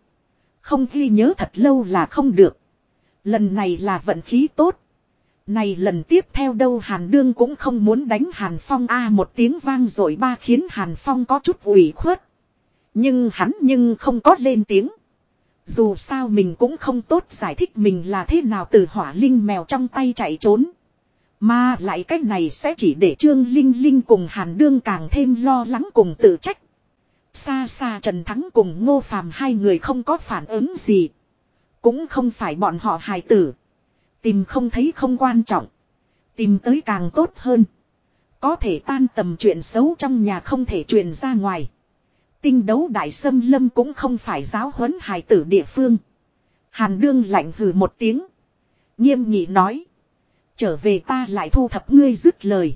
S1: Không ghi nhớ thật lâu là không được. Lần này là vận khí tốt. Này lần tiếp theo đâu Hàn Đương cũng không muốn đánh Hàn Phong a một tiếng vang rồi ba khiến Hàn Phong có chút ủy khuất. Nhưng hắn nhưng không có lên tiếng. Dù sao mình cũng không tốt giải thích mình là thế nào từ hỏa linh mèo trong tay chạy trốn. Mà lại cách này sẽ chỉ để Trương Linh Linh cùng Hàn Đương càng thêm lo lắng cùng tự trách. Xa xa Trần Thắng cùng Ngô Phàm hai người không có phản ứng gì. Cũng không phải bọn họ hài tử. Tìm không thấy không quan trọng. Tìm tới càng tốt hơn. Có thể tan tầm chuyện xấu trong nhà không thể truyền ra ngoài. Tinh đấu đại sâm lâm cũng không phải giáo huấn hài tử địa phương. Hàn đương lạnh hừ một tiếng. Nghiêm nghị nói. Trở về ta lại thu thập ngươi dứt lời.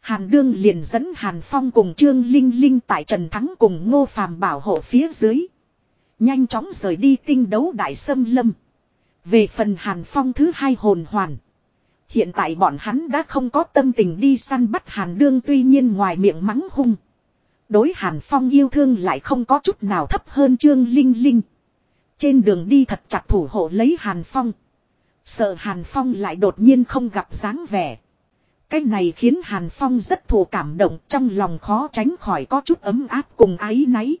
S1: Hàn đương liền dẫn Hàn Phong cùng Trương Linh Linh tại Trần Thắng cùng Ngô Phàm bảo hộ phía dưới. Nhanh chóng rời đi tinh đấu đại sâm lâm. Về phần Hàn Phong thứ hai hồn hoàn. Hiện tại bọn hắn đã không có tâm tình đi săn bắt Hàn Đương tuy nhiên ngoài miệng mắng hung. Đối Hàn Phong yêu thương lại không có chút nào thấp hơn Trương Linh Linh. Trên đường đi thật chặt thủ hộ lấy Hàn Phong. Sợ Hàn Phong lại đột nhiên không gặp dáng vẻ. Cái này khiến Hàn Phong rất thù cảm động, trong lòng khó tránh khỏi có chút ấm áp cùng ái náy.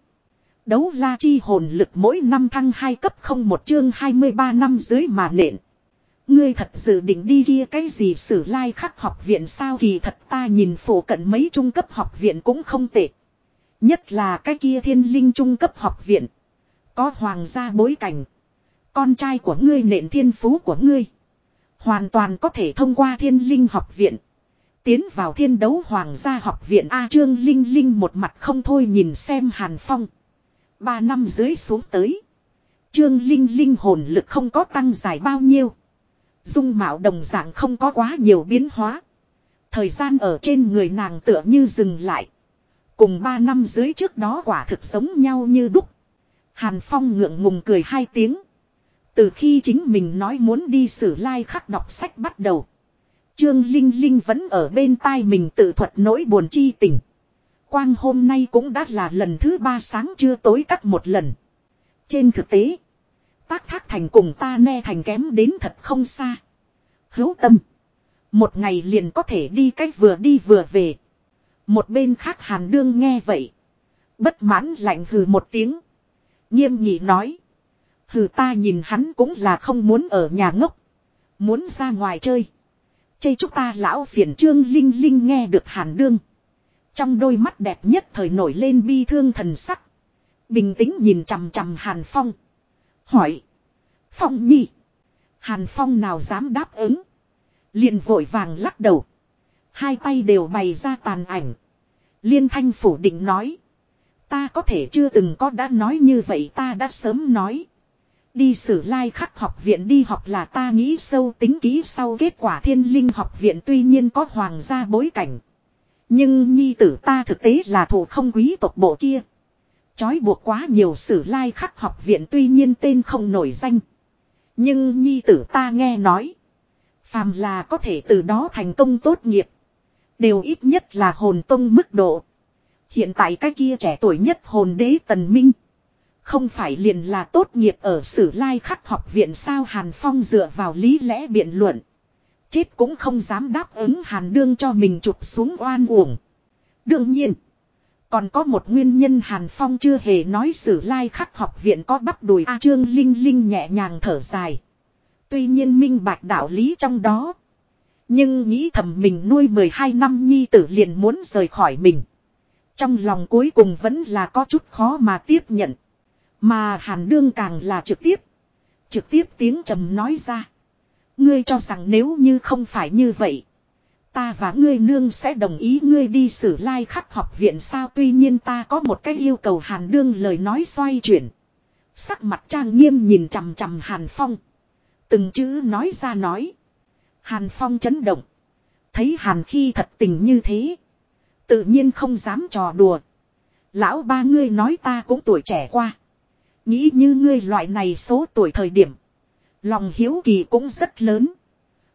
S1: Đấu la chi hồn lực mỗi năm thăng 2 cấp không một chương 23 năm dưới mà nện. Ngươi thật dự định đi kia cái gì sử lai like khắc học viện sao kỳ thật ta nhìn phổ cận mấy trung cấp học viện cũng không tệ. Nhất là cái kia thiên linh trung cấp học viện. Có hoàng gia bối cảnh. Con trai của ngươi nện thiên phú của ngươi. Hoàn toàn có thể thông qua thiên linh học viện. Tiến vào thiên đấu hoàng gia học viện A Trương Linh Linh một mặt không thôi nhìn xem Hàn Phong. Ba năm dưới xuống tới. Trương Linh Linh hồn lực không có tăng dài bao nhiêu. Dung mạo đồng dạng không có quá nhiều biến hóa. Thời gian ở trên người nàng tựa như dừng lại. Cùng ba năm dưới trước đó quả thực giống nhau như đúc. Hàn Phong ngượng ngùng cười hai tiếng. Từ khi chính mình nói muốn đi sử lai khắc đọc sách bắt đầu. Trương Linh Linh vẫn ở bên tai mình tự thuật nỗi buồn chi tình. Quang hôm nay cũng đã là lần thứ ba sáng trưa tối cắt một lần. Trên thực tế, tác thác thành cùng ta ne thành kém đến thật không xa. Hữu tâm. Một ngày liền có thể đi cách vừa đi vừa về. Một bên khác hàn đương nghe vậy. Bất mãn lạnh hừ một tiếng. Nghiêm nghị nói. Hừ, ta nhìn hắn cũng là không muốn ở nhà ngốc. Muốn ra ngoài chơi. Chây chúc ta lão phiền trương linh linh nghe được hàn đương. Trong đôi mắt đẹp nhất thời nổi lên bi thương thần sắc. Bình tĩnh nhìn chằm chằm hàn phong. Hỏi. Phong nhi. Hàn phong nào dám đáp ứng. liền vội vàng lắc đầu. Hai tay đều bày ra tàn ảnh. Liên thanh phủ định nói. Ta có thể chưa từng có đã nói như vậy, ta đã sớm nói. Đi sử lai like khắc học viện đi học là ta nghĩ sâu tính kỹ sau kết quả thiên linh học viện tuy nhiên có hoàng gia bối cảnh. Nhưng nhi tử ta thực tế là thủ không quý tộc bộ kia. Chói buộc quá nhiều sử lai like khắc học viện tuy nhiên tên không nổi danh. Nhưng nhi tử ta nghe nói. Phàm là có thể từ đó thành công tốt nghiệp. Đều ít nhất là hồn tông mức độ. Hiện tại cái kia trẻ tuổi nhất hồn đế tần minh. Không phải liền là tốt nghiệp ở sử lai khắc học viện sao Hàn Phong dựa vào lý lẽ biện luận. Chết cũng không dám đáp ứng Hàn Đương cho mình chụp xuống oan uổng. Đương nhiên. Còn có một nguyên nhân Hàn Phong chưa hề nói sử lai khắc học viện có bắp đùi A Trương Linh Linh nhẹ nhàng thở dài. Tuy nhiên minh bạch đạo lý trong đó. Nhưng nghĩ thầm mình nuôi 12 năm nhi tử liền muốn rời khỏi mình. Trong lòng cuối cùng vẫn là có chút khó mà tiếp nhận. Mà Hàn Đương càng là trực tiếp. Trực tiếp tiếng trầm nói ra. Ngươi cho rằng nếu như không phải như vậy. Ta và ngươi nương sẽ đồng ý ngươi đi xử lai like khắc học viện sao tuy nhiên ta có một cái yêu cầu Hàn Đương lời nói xoay chuyển. Sắc mặt trang nghiêm nhìn chằm chằm Hàn Phong. Từng chữ nói ra nói. Hàn Phong chấn động. Thấy Hàn khi thật tình như thế. Tự nhiên không dám trò đùa. Lão ba ngươi nói ta cũng tuổi trẻ qua. Nghĩ như ngươi loại này số tuổi thời điểm. Lòng hiếu kỳ cũng rất lớn.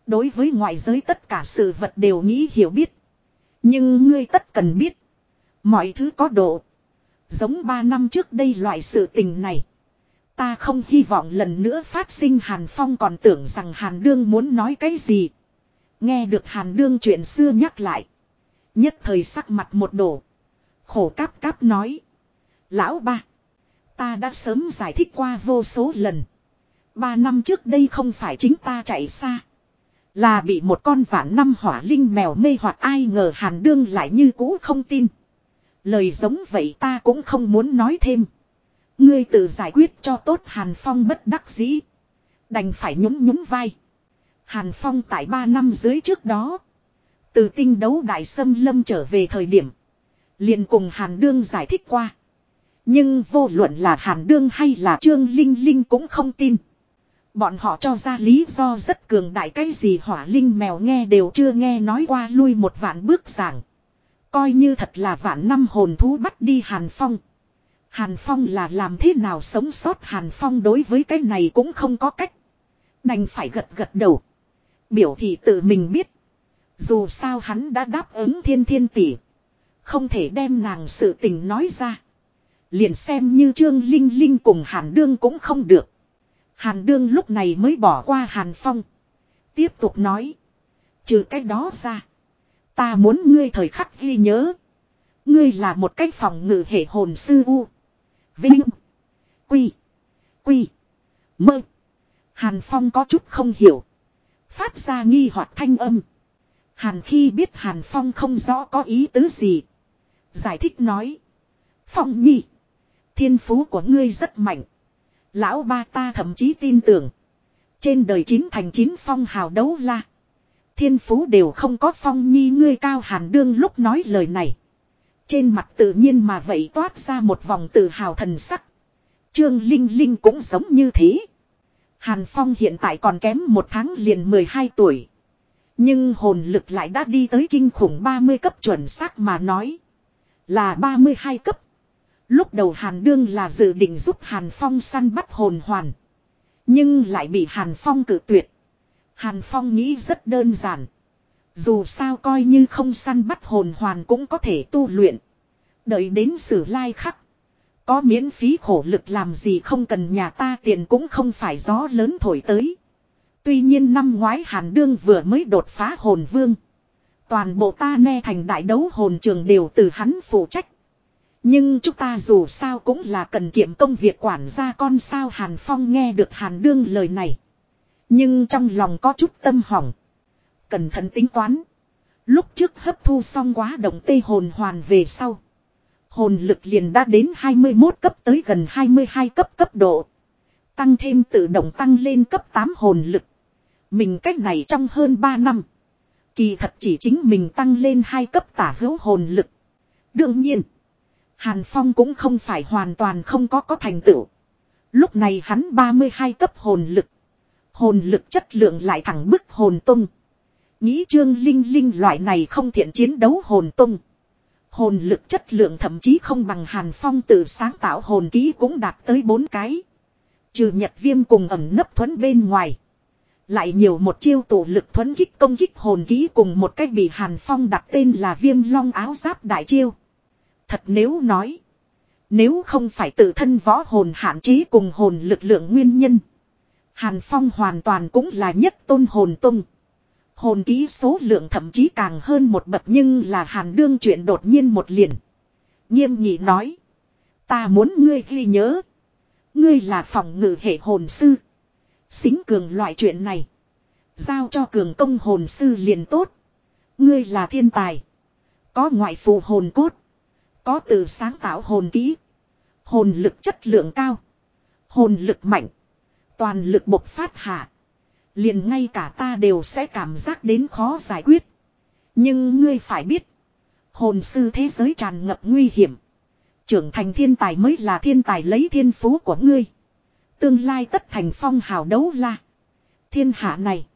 S1: Đối với ngoại giới tất cả sự vật đều nghĩ hiểu biết. Nhưng ngươi tất cần biết. Mọi thứ có độ. Giống ba năm trước đây loại sự tình này. Ta không hy vọng lần nữa phát sinh Hàn Phong còn tưởng rằng Hàn Đương muốn nói cái gì. Nghe được Hàn Đương chuyện xưa nhắc lại. Nhất thời sắc mặt một đổ. Khổ cáp cáp nói. Lão ba. Ta đã sớm giải thích qua vô số lần. Ba năm trước đây không phải chính ta chạy xa. Là bị một con vạn năm hỏa linh mèo mê hoặc ai ngờ hàn đương lại như cũ không tin. Lời giống vậy ta cũng không muốn nói thêm. Ngươi tự giải quyết cho tốt Hàn Phong bất đắc dĩ. Đành phải nhún nhún vai. Hàn Phong tại ba năm dưới trước đó. Từ tinh đấu đại sâm lâm trở về thời điểm. liền cùng Hàn Đương giải thích qua. Nhưng vô luận là Hàn Đương hay là Trương Linh Linh cũng không tin. Bọn họ cho ra lý do rất cường đại cái gì hỏa linh mèo nghe đều chưa nghe nói qua lui một vạn bước giảng. Coi như thật là vạn năm hồn thú bắt đi Hàn Phong. Hàn Phong là làm thế nào sống sót Hàn Phong đối với cái này cũng không có cách. Đành phải gật gật đầu. Biểu thị tự mình biết. Dù sao hắn đã đáp ứng thiên thiên tỷ. Không thể đem nàng sự tình nói ra. Liền xem như Trương Linh Linh cùng Hàn Đương cũng không được. Hàn Đương lúc này mới bỏ qua Hàn Phong. Tiếp tục nói. Trừ cái đó ra. Ta muốn ngươi thời khắc ghi nhớ. Ngươi là một cái phòng ngự hệ hồn sư U. Vinh. Quy. Quy. Mơ. Hàn Phong có chút không hiểu. Phát ra nghi hoặc thanh âm. Hàn khi biết Hàn Phong không rõ có ý tứ gì. Giải thích nói. Phong nhi. Thiên phú của ngươi rất mạnh. Lão ba ta thậm chí tin tưởng. Trên đời chín thành chín phong hào đấu la. Thiên phú đều không có phong nhi ngươi cao hàn đương lúc nói lời này. Trên mặt tự nhiên mà vậy toát ra một vòng tự hào thần sắc. Trương Linh Linh cũng giống như thế. Hàn Phong hiện tại còn kém một tháng liền 12 tuổi. Nhưng hồn lực lại đã đi tới kinh khủng 30 cấp chuẩn xác mà nói. Là 32 cấp. Lúc đầu Hàn Đương là dự định giúp Hàn Phong săn bắt hồn hoàn. Nhưng lại bị Hàn Phong cự tuyệt. Hàn Phong nghĩ rất đơn giản. Dù sao coi như không săn bắt hồn hoàn cũng có thể tu luyện. Đợi đến sử lai khắc. Có miễn phí khổ lực làm gì không cần nhà ta tiền cũng không phải gió lớn thổi tới. Tuy nhiên năm ngoái Hàn Đương vừa mới đột phá hồn vương. Toàn bộ ta ne thành đại đấu hồn trường đều từ hắn phụ trách. Nhưng chúng ta dù sao cũng là cần kiệm công việc quản gia con sao Hàn Phong nghe được Hàn Đương lời này. Nhưng trong lòng có chút tâm hỏng. Cẩn thận tính toán. Lúc trước hấp thu xong quá động tê hồn hoàn về sau. Hồn lực liền đã đến 21 cấp tới gần 22 cấp cấp độ. Tăng thêm tự động tăng lên cấp 8 hồn lực. Mình cách này trong hơn 3 năm. Kỳ thật chỉ chính mình tăng lên 2 cấp tả hữu hồn lực. Đương nhiên. Hàn Phong cũng không phải hoàn toàn không có có thành tựu. Lúc này hắn 32 cấp hồn lực. Hồn lực chất lượng lại thẳng bức hồn tung. Nghĩ trương linh linh loại này không thiện chiến đấu hồn tung. Hồn lực chất lượng thậm chí không bằng Hàn Phong tự sáng tạo hồn ký cũng đạt tới 4 cái. Trừ nhật viêm cùng ẩm nấp thuẫn bên ngoài. Lại nhiều một chiêu tổ lực thuẫn kích công kích hồn ký cùng một cách bị Hàn Phong đặt tên là viêm long áo giáp đại chiêu. Thật nếu nói. Nếu không phải tự thân võ hồn hạn chế cùng hồn lực lượng nguyên nhân. Hàn Phong hoàn toàn cũng là nhất tôn hồn tung. Hồn ký số lượng thậm chí càng hơn một bậc nhưng là Hàn đương chuyện đột nhiên một liền. Nghiêm nhị nói. Ta muốn ngươi ghi nhớ. Ngươi là phòng ngự hệ hồn sư. Xính cường loại chuyện này. Giao cho cường công hồn sư liền tốt. Ngươi là thiên tài. Có ngoại phù hồn cốt. Có từ sáng tạo hồn kỹ. Hồn lực chất lượng cao. Hồn lực mạnh. Toàn lực bộc phát hạ. Liền ngay cả ta đều sẽ cảm giác đến khó giải quyết. Nhưng ngươi phải biết. Hồn sư thế giới tràn ngập nguy hiểm. Trưởng thành thiên tài mới là thiên tài lấy thiên phú của ngươi. Tương lai tất thành phong hào đấu la. Thiên hạ này.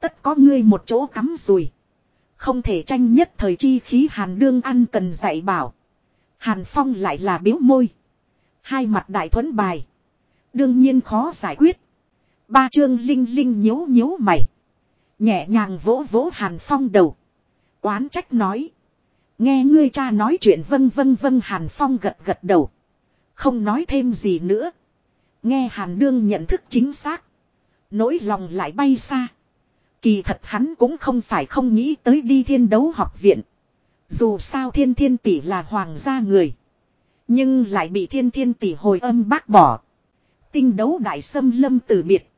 S1: Tất có ngươi một chỗ cắm rùi. Không thể tranh nhất thời chi khí hàn đương ăn cần dạy bảo. Hàn Phong lại là biếu môi. Hai mặt đại thuẫn bài. Đương nhiên khó giải quyết. Ba chương linh linh nhíu nhíu mày. Nhẹ nhàng vỗ vỗ Hàn Phong đầu. Quán trách nói. Nghe ngươi cha nói chuyện vân vân vân Hàn Phong gật gật đầu. Không nói thêm gì nữa. Nghe Hàn Đương nhận thức chính xác. Nỗi lòng lại bay xa. Kỳ thật hắn cũng không phải không nghĩ tới đi thiên đấu học viện. Dù sao thiên thiên tỷ là hoàng gia người. Nhưng lại bị thiên thiên tỷ hồi âm bác bỏ. Tinh đấu đại sâm lâm từ biệt.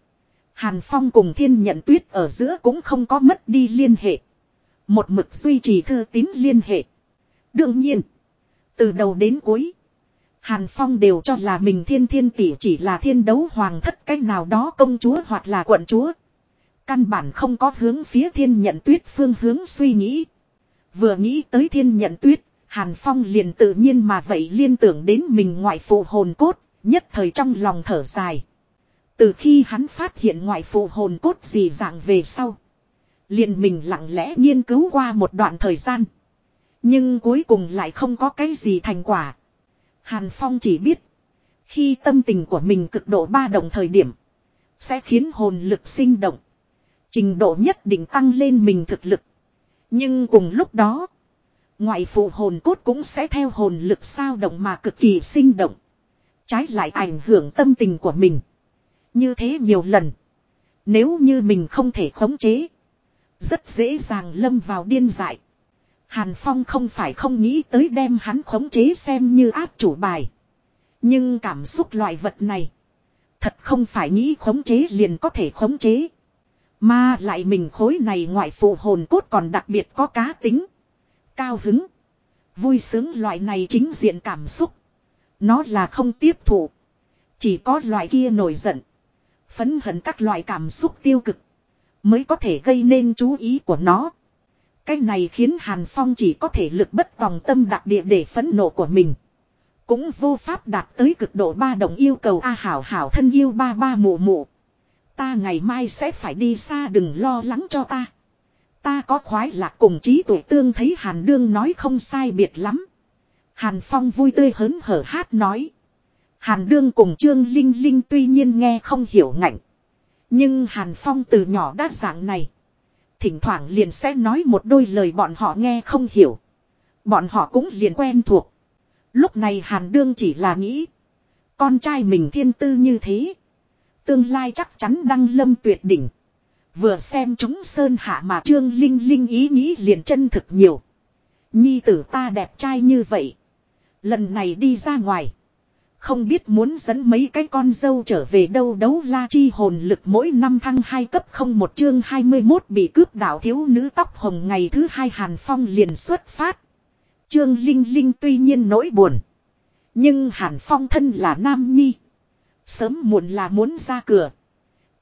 S1: Hàn Phong cùng thiên nhận tuyết ở giữa cũng không có mất đi liên hệ. Một mực duy trì thư tín liên hệ. Đương nhiên. Từ đầu đến cuối. Hàn Phong đều cho là mình thiên thiên tỷ chỉ là thiên đấu hoàng thất cách nào đó công chúa hoặc là quận chúa. Căn bản không có hướng phía thiên nhận tuyết phương hướng suy nghĩ. Vừa nghĩ tới thiên nhận tuyết, Hàn Phong liền tự nhiên mà vậy liên tưởng đến mình ngoại phụ hồn cốt, nhất thời trong lòng thở dài. Từ khi hắn phát hiện ngoại phụ hồn cốt gì dạng về sau. Liền mình lặng lẽ nghiên cứu qua một đoạn thời gian. Nhưng cuối cùng lại không có cái gì thành quả. Hàn Phong chỉ biết. Khi tâm tình của mình cực độ ba động thời điểm. Sẽ khiến hồn lực sinh động. Trình độ nhất định tăng lên mình thực lực. Nhưng cùng lúc đó. Ngoại phụ hồn cốt cũng sẽ theo hồn lực sao động mà cực kỳ sinh động. Trái lại ảnh hưởng tâm tình của mình. Như thế nhiều lần. Nếu như mình không thể khống chế. Rất dễ dàng lâm vào điên dại. Hàn Phong không phải không nghĩ tới đem hắn khống chế xem như áp chủ bài. Nhưng cảm xúc loại vật này. Thật không phải nghĩ khống chế liền có thể khống chế. Mà lại mình khối này ngoại phụ hồn cốt còn đặc biệt có cá tính. Cao hứng. Vui sướng loại này chính diện cảm xúc. Nó là không tiếp thụ. Chỉ có loại kia nổi giận. Phấn hận các loại cảm xúc tiêu cực. Mới có thể gây nên chú ý của nó. Cái này khiến Hàn Phong chỉ có thể lực bất tòng tâm đặc địa để phấn nộ của mình. Cũng vô pháp đạt tới cực độ ba đồng yêu cầu A hảo hảo thân yêu ba ba mụ mụ. Ta ngày mai sẽ phải đi xa đừng lo lắng cho ta. Ta có khoái lạc cùng trí tuổi tương thấy Hàn Đương nói không sai biệt lắm. Hàn Phong vui tươi hớn hở hát nói. Hàn Đương cùng Trương Linh Linh tuy nhiên nghe không hiểu ngạnh. Nhưng Hàn Phong từ nhỏ đã dạng này. Thỉnh thoảng liền sẽ nói một đôi lời bọn họ nghe không hiểu. Bọn họ cũng liền quen thuộc. Lúc này Hàn Đương chỉ là nghĩ. Con trai mình thiên tư như thế. Tương lai chắc chắn đăng lâm tuyệt đỉnh. Vừa xem chúng sơn hạ mà Trương Linh Linh ý nghĩ liền chân thực nhiều. Nhi tử ta đẹp trai như vậy. Lần này đi ra ngoài. Không biết muốn dẫn mấy cái con dâu trở về đâu đấu la chi hồn lực mỗi năm thăng hai cấp không một chương 21 bị cướp đảo thiếu nữ tóc hồng ngày thứ hai Hàn Phong liền xuất phát. Trương Linh Linh tuy nhiên nỗi buồn. Nhưng Hàn Phong thân là nam nhi. Sớm muộn là muốn ra cửa.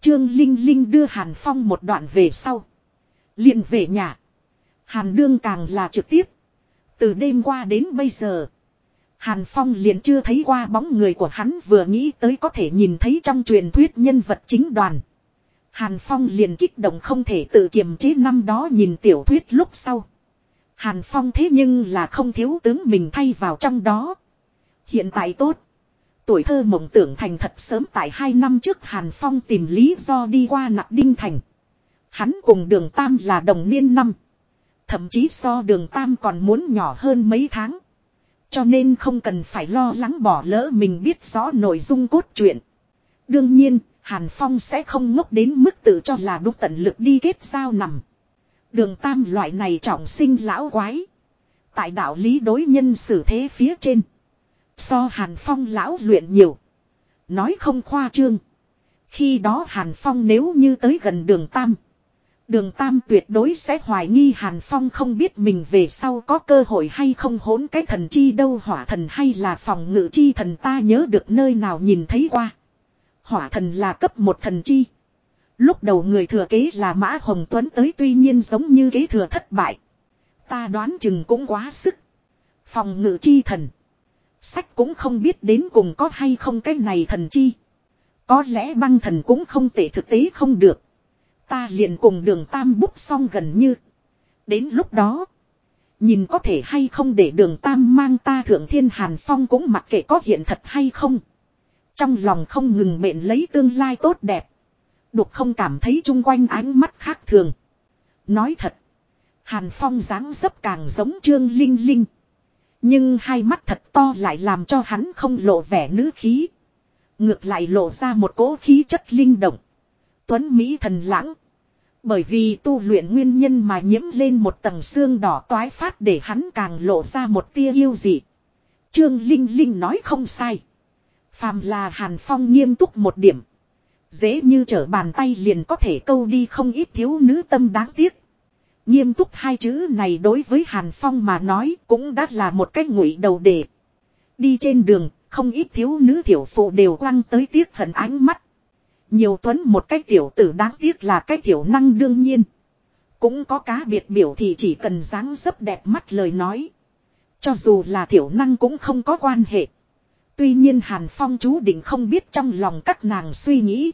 S1: Trương Linh Linh đưa Hàn Phong một đoạn về sau. liền về nhà. Hàn Đương càng là trực tiếp. Từ đêm qua đến bây giờ. Hàn Phong liền chưa thấy qua bóng người của hắn vừa nghĩ tới có thể nhìn thấy trong truyền thuyết nhân vật chính đoàn. Hàn Phong liền kích động không thể tự kiềm chế năm đó nhìn tiểu thuyết lúc sau. Hàn Phong thế nhưng là không thiếu tướng mình thay vào trong đó. Hiện tại tốt. Tuổi thơ mộng tưởng thành thật sớm tại hai năm trước Hàn Phong tìm lý do đi qua nặc đinh thành. Hắn cùng đường Tam là đồng niên năm. Thậm chí so đường Tam còn muốn nhỏ hơn mấy tháng. Cho nên không cần phải lo lắng bỏ lỡ mình biết rõ nội dung cốt truyện. Đương nhiên, Hàn Phong sẽ không ngốc đến mức tự cho là đúng tận lực đi kết giao nằm. Đường tam loại này trọng sinh lão quái. Tại đạo lý đối nhân xử thế phía trên. So Hàn Phong lão luyện nhiều. Nói không khoa trương. Khi đó Hàn Phong nếu như tới gần đường tam. Đường Tam tuyệt đối sẽ hoài nghi Hàn Phong không biết mình về sau có cơ hội hay không hỗn cái thần chi đâu hỏa thần hay là phòng ngự chi thần ta nhớ được nơi nào nhìn thấy qua. Hỏa thần là cấp một thần chi. Lúc đầu người thừa kế là Mã Hồng Tuấn tới tuy nhiên giống như kế thừa thất bại. Ta đoán chừng cũng quá sức. Phòng ngự chi thần. Sách cũng không biết đến cùng có hay không cái này thần chi. Có lẽ băng thần cũng không tệ thực tế không được. Ta liền cùng đường tam bút xong gần như. Đến lúc đó. Nhìn có thể hay không để đường tam mang ta thượng thiên hàn phong cũng mặc kệ có hiện thật hay không. Trong lòng không ngừng mện lấy tương lai tốt đẹp. Đục không cảm thấy chung quanh ánh mắt khác thường. Nói thật. Hàn phong dáng dấp càng giống trương linh linh. Nhưng hai mắt thật to lại làm cho hắn không lộ vẻ nữ khí. Ngược lại lộ ra một cỗ khí chất linh động. Tuấn Mỹ thần lãng. Bởi vì tu luyện nguyên nhân mà nhiễm lên một tầng xương đỏ toái phát để hắn càng lộ ra một tia yêu dị. Trương Linh Linh nói không sai. Phàm là Hàn Phong nghiêm túc một điểm. Dễ như trở bàn tay liền có thể câu đi không ít thiếu nữ tâm đáng tiếc. Nghiêm túc hai chữ này đối với Hàn Phong mà nói cũng đã là một cách ngụy đầu đề. Đi trên đường, không ít thiếu nữ thiểu phụ đều quăng tới tiếc hận ánh mắt. Nhiều tuấn một cái tiểu tử đáng tiếc là cái tiểu năng đương nhiên. Cũng có cá biệt biểu thì chỉ cần dáng dấp đẹp mắt lời nói. Cho dù là tiểu năng cũng không có quan hệ. Tuy nhiên Hàn Phong chú định không biết trong lòng các nàng suy nghĩ.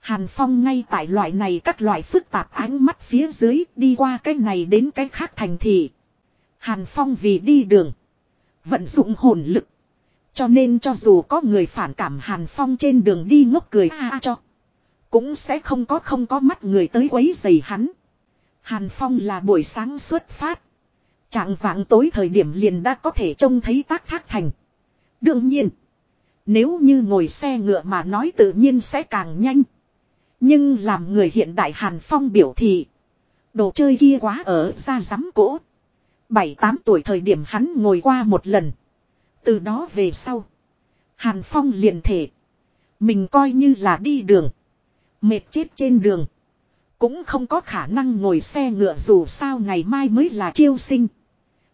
S1: Hàn Phong ngay tại loại này các loại phức tạp ánh mắt phía dưới đi qua cái này đến cái khác thành thị. Hàn Phong vì đi đường. Vận dụng hồn lực. Cho nên cho dù có người phản cảm Hàn Phong trên đường đi ngốc cười a cho. Cũng sẽ không có không có mắt người tới quấy giày hắn. Hàn Phong là buổi sáng xuất phát. Trạng vạng tối thời điểm liền đã có thể trông thấy tác thác thành. Đương nhiên. Nếu như ngồi xe ngựa mà nói tự nhiên sẽ càng nhanh. Nhưng làm người hiện đại Hàn Phong biểu thị. Đồ chơi kia quá ở ra rắm cỗ. Bảy tám tuổi thời điểm hắn ngồi qua một lần. Từ đó về sau. Hàn Phong liền thể. Mình coi như là đi đường. Mệt chết trên đường. Cũng không có khả năng ngồi xe ngựa dù sao ngày mai mới là chiêu sinh.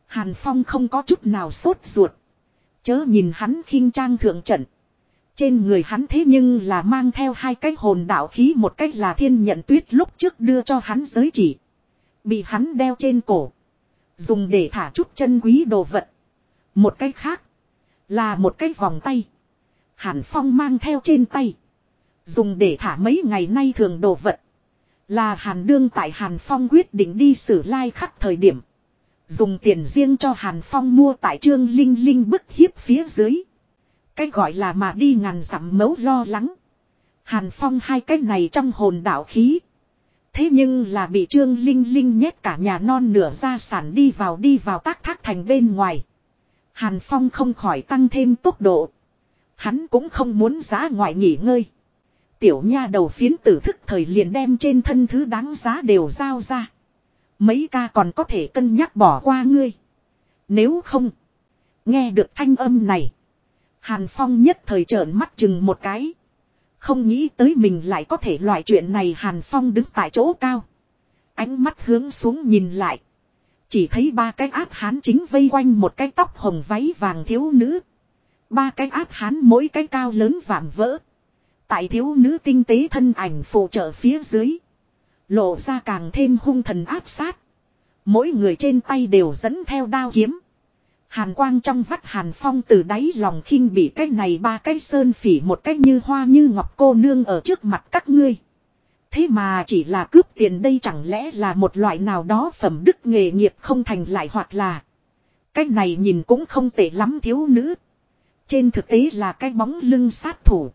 S1: Hàn Phong không có chút nào sốt ruột. Chớ nhìn hắn khinh trang thượng trận. Trên người hắn thế nhưng là mang theo hai cái hồn đạo khí, một cách là thiên nhận tuyết lúc trước đưa cho hắn giới chỉ. Bị hắn đeo trên cổ. Dùng để thả chút chân quý đồ vật. Một cái khác. Là một cái vòng tay. Hàn Phong mang theo trên tay. Dùng để thả mấy ngày nay thường đồ vật. Là Hàn Đương tại Hàn Phong quyết định đi xử lai like khắc thời điểm. Dùng tiền riêng cho Hàn Phong mua tại trương Linh Linh bức hiếp phía dưới. Cái gọi là mà đi ngàn dặm mấu lo lắng. Hàn Phong hai cái này trong hồn đạo khí. Thế nhưng là bị Trương Linh Linh nhét cả nhà non nửa gia sản đi vào đi vào tác thác thành bên ngoài. Hàn Phong không khỏi tăng thêm tốc độ. Hắn cũng không muốn giá ngoại nghỉ ngơi. Tiểu nha đầu phiến tử thức thời liền đem trên thân thứ đáng giá đều giao ra. Mấy ca còn có thể cân nhắc bỏ qua ngươi. Nếu không. Nghe được thanh âm này. Hàn Phong nhất thời trợn mắt chừng một cái. Không nghĩ tới mình lại có thể loại chuyện này Hàn Phong đứng tại chỗ cao. Ánh mắt hướng xuống nhìn lại. Chỉ thấy ba cái áp hán chính vây quanh một cái tóc hồng váy vàng thiếu nữ. Ba cái áp hán mỗi cái cao lớn vạm vỡ. Tại thiếu nữ tinh tế thân ảnh phụ trợ phía dưới. Lộ ra càng thêm hung thần áp sát. Mỗi người trên tay đều dẫn theo đao kiếm. Hàn quang trong vắt hàn phong từ đáy lòng khinh bị cái này ba cái sơn phỉ một cái như hoa như ngọc cô nương ở trước mặt các ngươi. Thế mà chỉ là cướp tiền đây chẳng lẽ là một loại nào đó phẩm đức nghề nghiệp không thành lại hoặc là. Cái này nhìn cũng không tệ lắm thiếu nữ. Trên thực tế là cái bóng lưng sát thủ.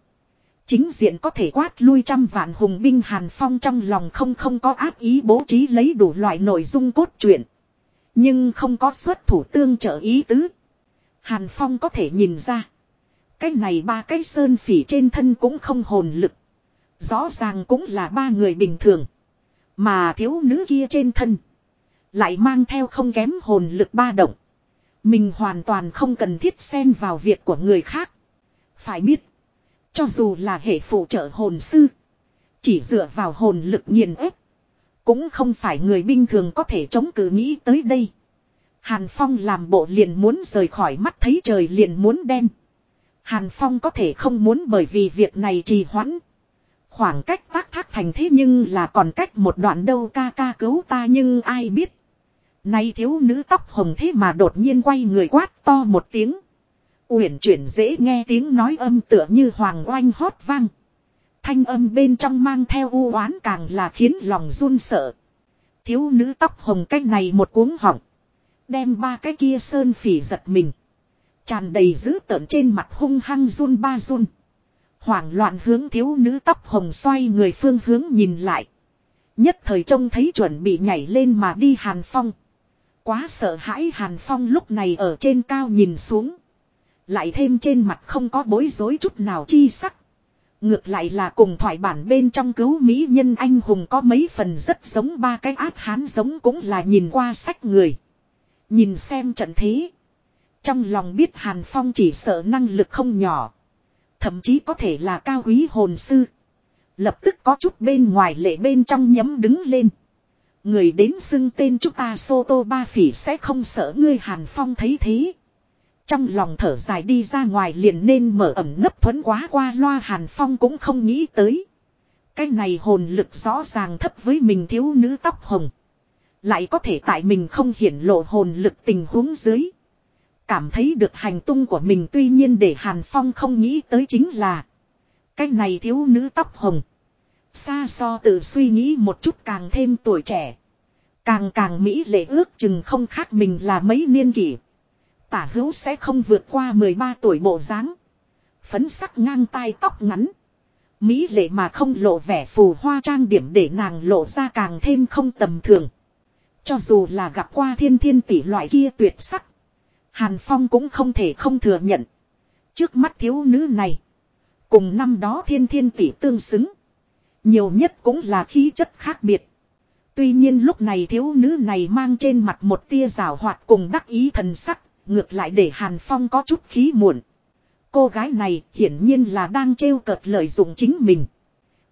S1: Chính diện có thể quát lui trăm vạn hùng binh Hàn Phong trong lòng không không có ác ý bố trí lấy đủ loại nội dung cốt truyện. Nhưng không có xuất thủ tương trợ ý tứ. Hàn Phong có thể nhìn ra. Cái này ba cái sơn phỉ trên thân cũng không hồn lực. Rõ ràng cũng là ba người bình thường. Mà thiếu nữ kia trên thân. Lại mang theo không kém hồn lực ba động. Mình hoàn toàn không cần thiết xen vào việc của người khác. Phải biết. Cho dù là hệ phụ trợ hồn sư. Chỉ dựa vào hồn lực nghiền ép. Cũng không phải người bình thường có thể chống cự nghĩ tới đây. Hàn Phong làm bộ liền muốn rời khỏi mắt thấy trời liền muốn đen. Hàn Phong có thể không muốn bởi vì việc này trì hoãn. Khoảng cách tác thác thành thế nhưng là còn cách một đoạn đâu ca ca cứu ta nhưng ai biết. Nay thiếu nữ tóc hồng thế mà đột nhiên quay người quát to một tiếng. Uyển chuyển dễ nghe tiếng nói âm tựa như hoàng oanh hót vang. Thanh âm bên trong mang theo u oán càng là khiến lòng run sợ. Thiếu nữ tóc hồng cách này một cuống họng. Đem ba cái kia sơn phỉ giật mình. Tràn đầy dữ tợn trên mặt hung hăng run ba run. Hoảng loạn hướng thiếu nữ tóc hồng xoay người phương hướng nhìn lại. Nhất thời trông thấy chuẩn bị nhảy lên mà đi Hàn Phong. Quá sợ hãi Hàn Phong lúc này ở trên cao nhìn xuống. Lại thêm trên mặt không có bối rối chút nào chi sắc. Ngược lại là cùng thoại bản bên trong cứu Mỹ nhân anh hùng có mấy phần rất giống ba cái áp hán giống cũng là nhìn qua sách người. Nhìn xem trận thế. Trong lòng biết Hàn Phong chỉ sợ năng lực không nhỏ. Thậm chí có thể là cao quý hồn sư. Lập tức có chút bên ngoài lệ bên trong nhấm đứng lên. Người đến xưng tên chúng ta Sô Tô Ba Phỉ sẽ không sợ ngươi Hàn Phong thấy thế. Trong lòng thở dài đi ra ngoài liền nên mở ẩm nấp thuấn quá qua loa Hàn Phong cũng không nghĩ tới. Cái này hồn lực rõ ràng thấp với mình thiếu nữ tóc hồng. Lại có thể tại mình không hiển lộ hồn lực tình huống dưới. Cảm thấy được hành tung của mình tuy nhiên để Hàn Phong không nghĩ tới chính là. Cái này thiếu nữ tóc hồng. Xa so tự suy nghĩ một chút càng thêm tuổi trẻ. Càng càng Mỹ lệ ước chừng không khác mình là mấy niên kỷ. Tả hữu sẽ không vượt qua 13 tuổi bộ dáng Phấn sắc ngang tai tóc ngắn. Mỹ lệ mà không lộ vẻ phù hoa trang điểm để nàng lộ ra càng thêm không tầm thường. Cho dù là gặp qua thiên thiên tỷ loại kia tuyệt sắc. Hàn Phong cũng không thể không thừa nhận. Trước mắt thiếu nữ này. Cùng năm đó thiên thiên tỷ tương xứng. Nhiều nhất cũng là khí chất khác biệt. Tuy nhiên lúc này thiếu nữ này mang trên mặt một tia rào hoạt cùng đắc ý thần sắc, ngược lại để Hàn Phong có chút khí muộn. Cô gái này hiển nhiên là đang trêu cợt lợi dụng chính mình.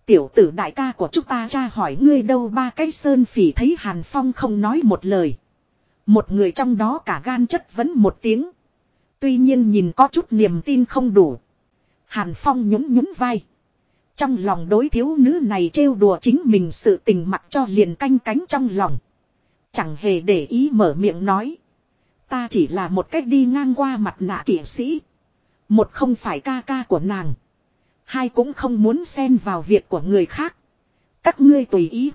S1: Tiểu tử đại ca của chúng ta tra hỏi ngươi đâu ba cái sơn phỉ thấy Hàn Phong không nói một lời. Một người trong đó cả gan chất vấn một tiếng. Tuy nhiên nhìn có chút niềm tin không đủ. Hàn Phong nhún nhún vai. Trong lòng đối thiếu nữ này trêu đùa chính mình sự tình mặc cho liền canh cánh trong lòng. Chẳng hề để ý mở miệng nói. Ta chỉ là một cách đi ngang qua mặt nạ kỷ sĩ. Một không phải ca ca của nàng. Hai cũng không muốn xen vào việc của người khác. Các ngươi tùy ý.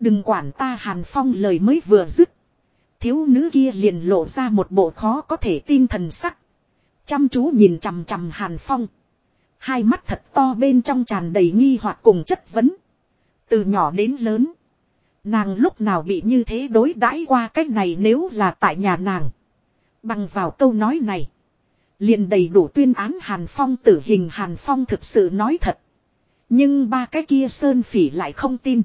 S1: Đừng quản ta Hàn Phong lời mới vừa dứt. Thiếu nữ kia liền lộ ra một bộ khó có thể tin thần sắc. Chăm chú nhìn chằm chằm Hàn Phong. Hai mắt thật to bên trong tràn đầy nghi hoặc cùng chất vấn. Từ nhỏ đến lớn. Nàng lúc nào bị như thế đối đãi qua cách này nếu là tại nhà nàng. Bằng vào câu nói này. liền đầy đủ tuyên án Hàn Phong tử hình Hàn Phong thực sự nói thật. Nhưng ba cái kia Sơn Phỉ lại không tin.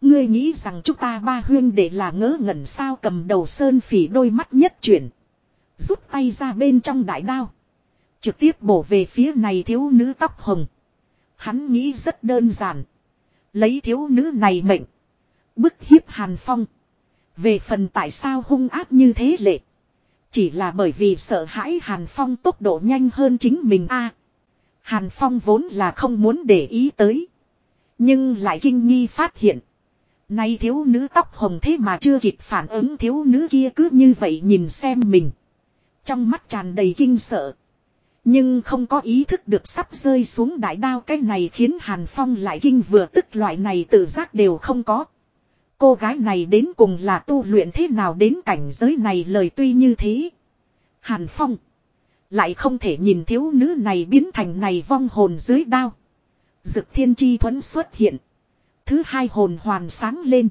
S1: Ngươi nghĩ rằng chúng ta ba huyên để là ngớ ngẩn sao cầm đầu Sơn Phỉ đôi mắt nhất chuyển. Rút tay ra bên trong đại đao. Trực tiếp bổ về phía này thiếu nữ tóc hồng. Hắn nghĩ rất đơn giản. Lấy thiếu nữ này mệnh. Bức hiếp Hàn Phong. Về phần tại sao hung áp như thế lệ. Chỉ là bởi vì sợ hãi Hàn Phong tốc độ nhanh hơn chính mình a. Hàn Phong vốn là không muốn để ý tới. Nhưng lại kinh nghi phát hiện. Nay thiếu nữ tóc hồng thế mà chưa kịp phản ứng thiếu nữ kia cứ như vậy nhìn xem mình. Trong mắt tràn đầy kinh sợ. Nhưng không có ý thức được sắp rơi xuống đại đao cái này khiến Hàn Phong lại kinh vừa tức loại này tự giác đều không có. Cô gái này đến cùng là tu luyện thế nào đến cảnh giới này lời tuy như thế. Hàn Phong. Lại không thể nhìn thiếu nữ này biến thành này vong hồn dưới đao. Dực thiên chi thuẫn xuất hiện. Thứ hai hồn hoàn sáng lên.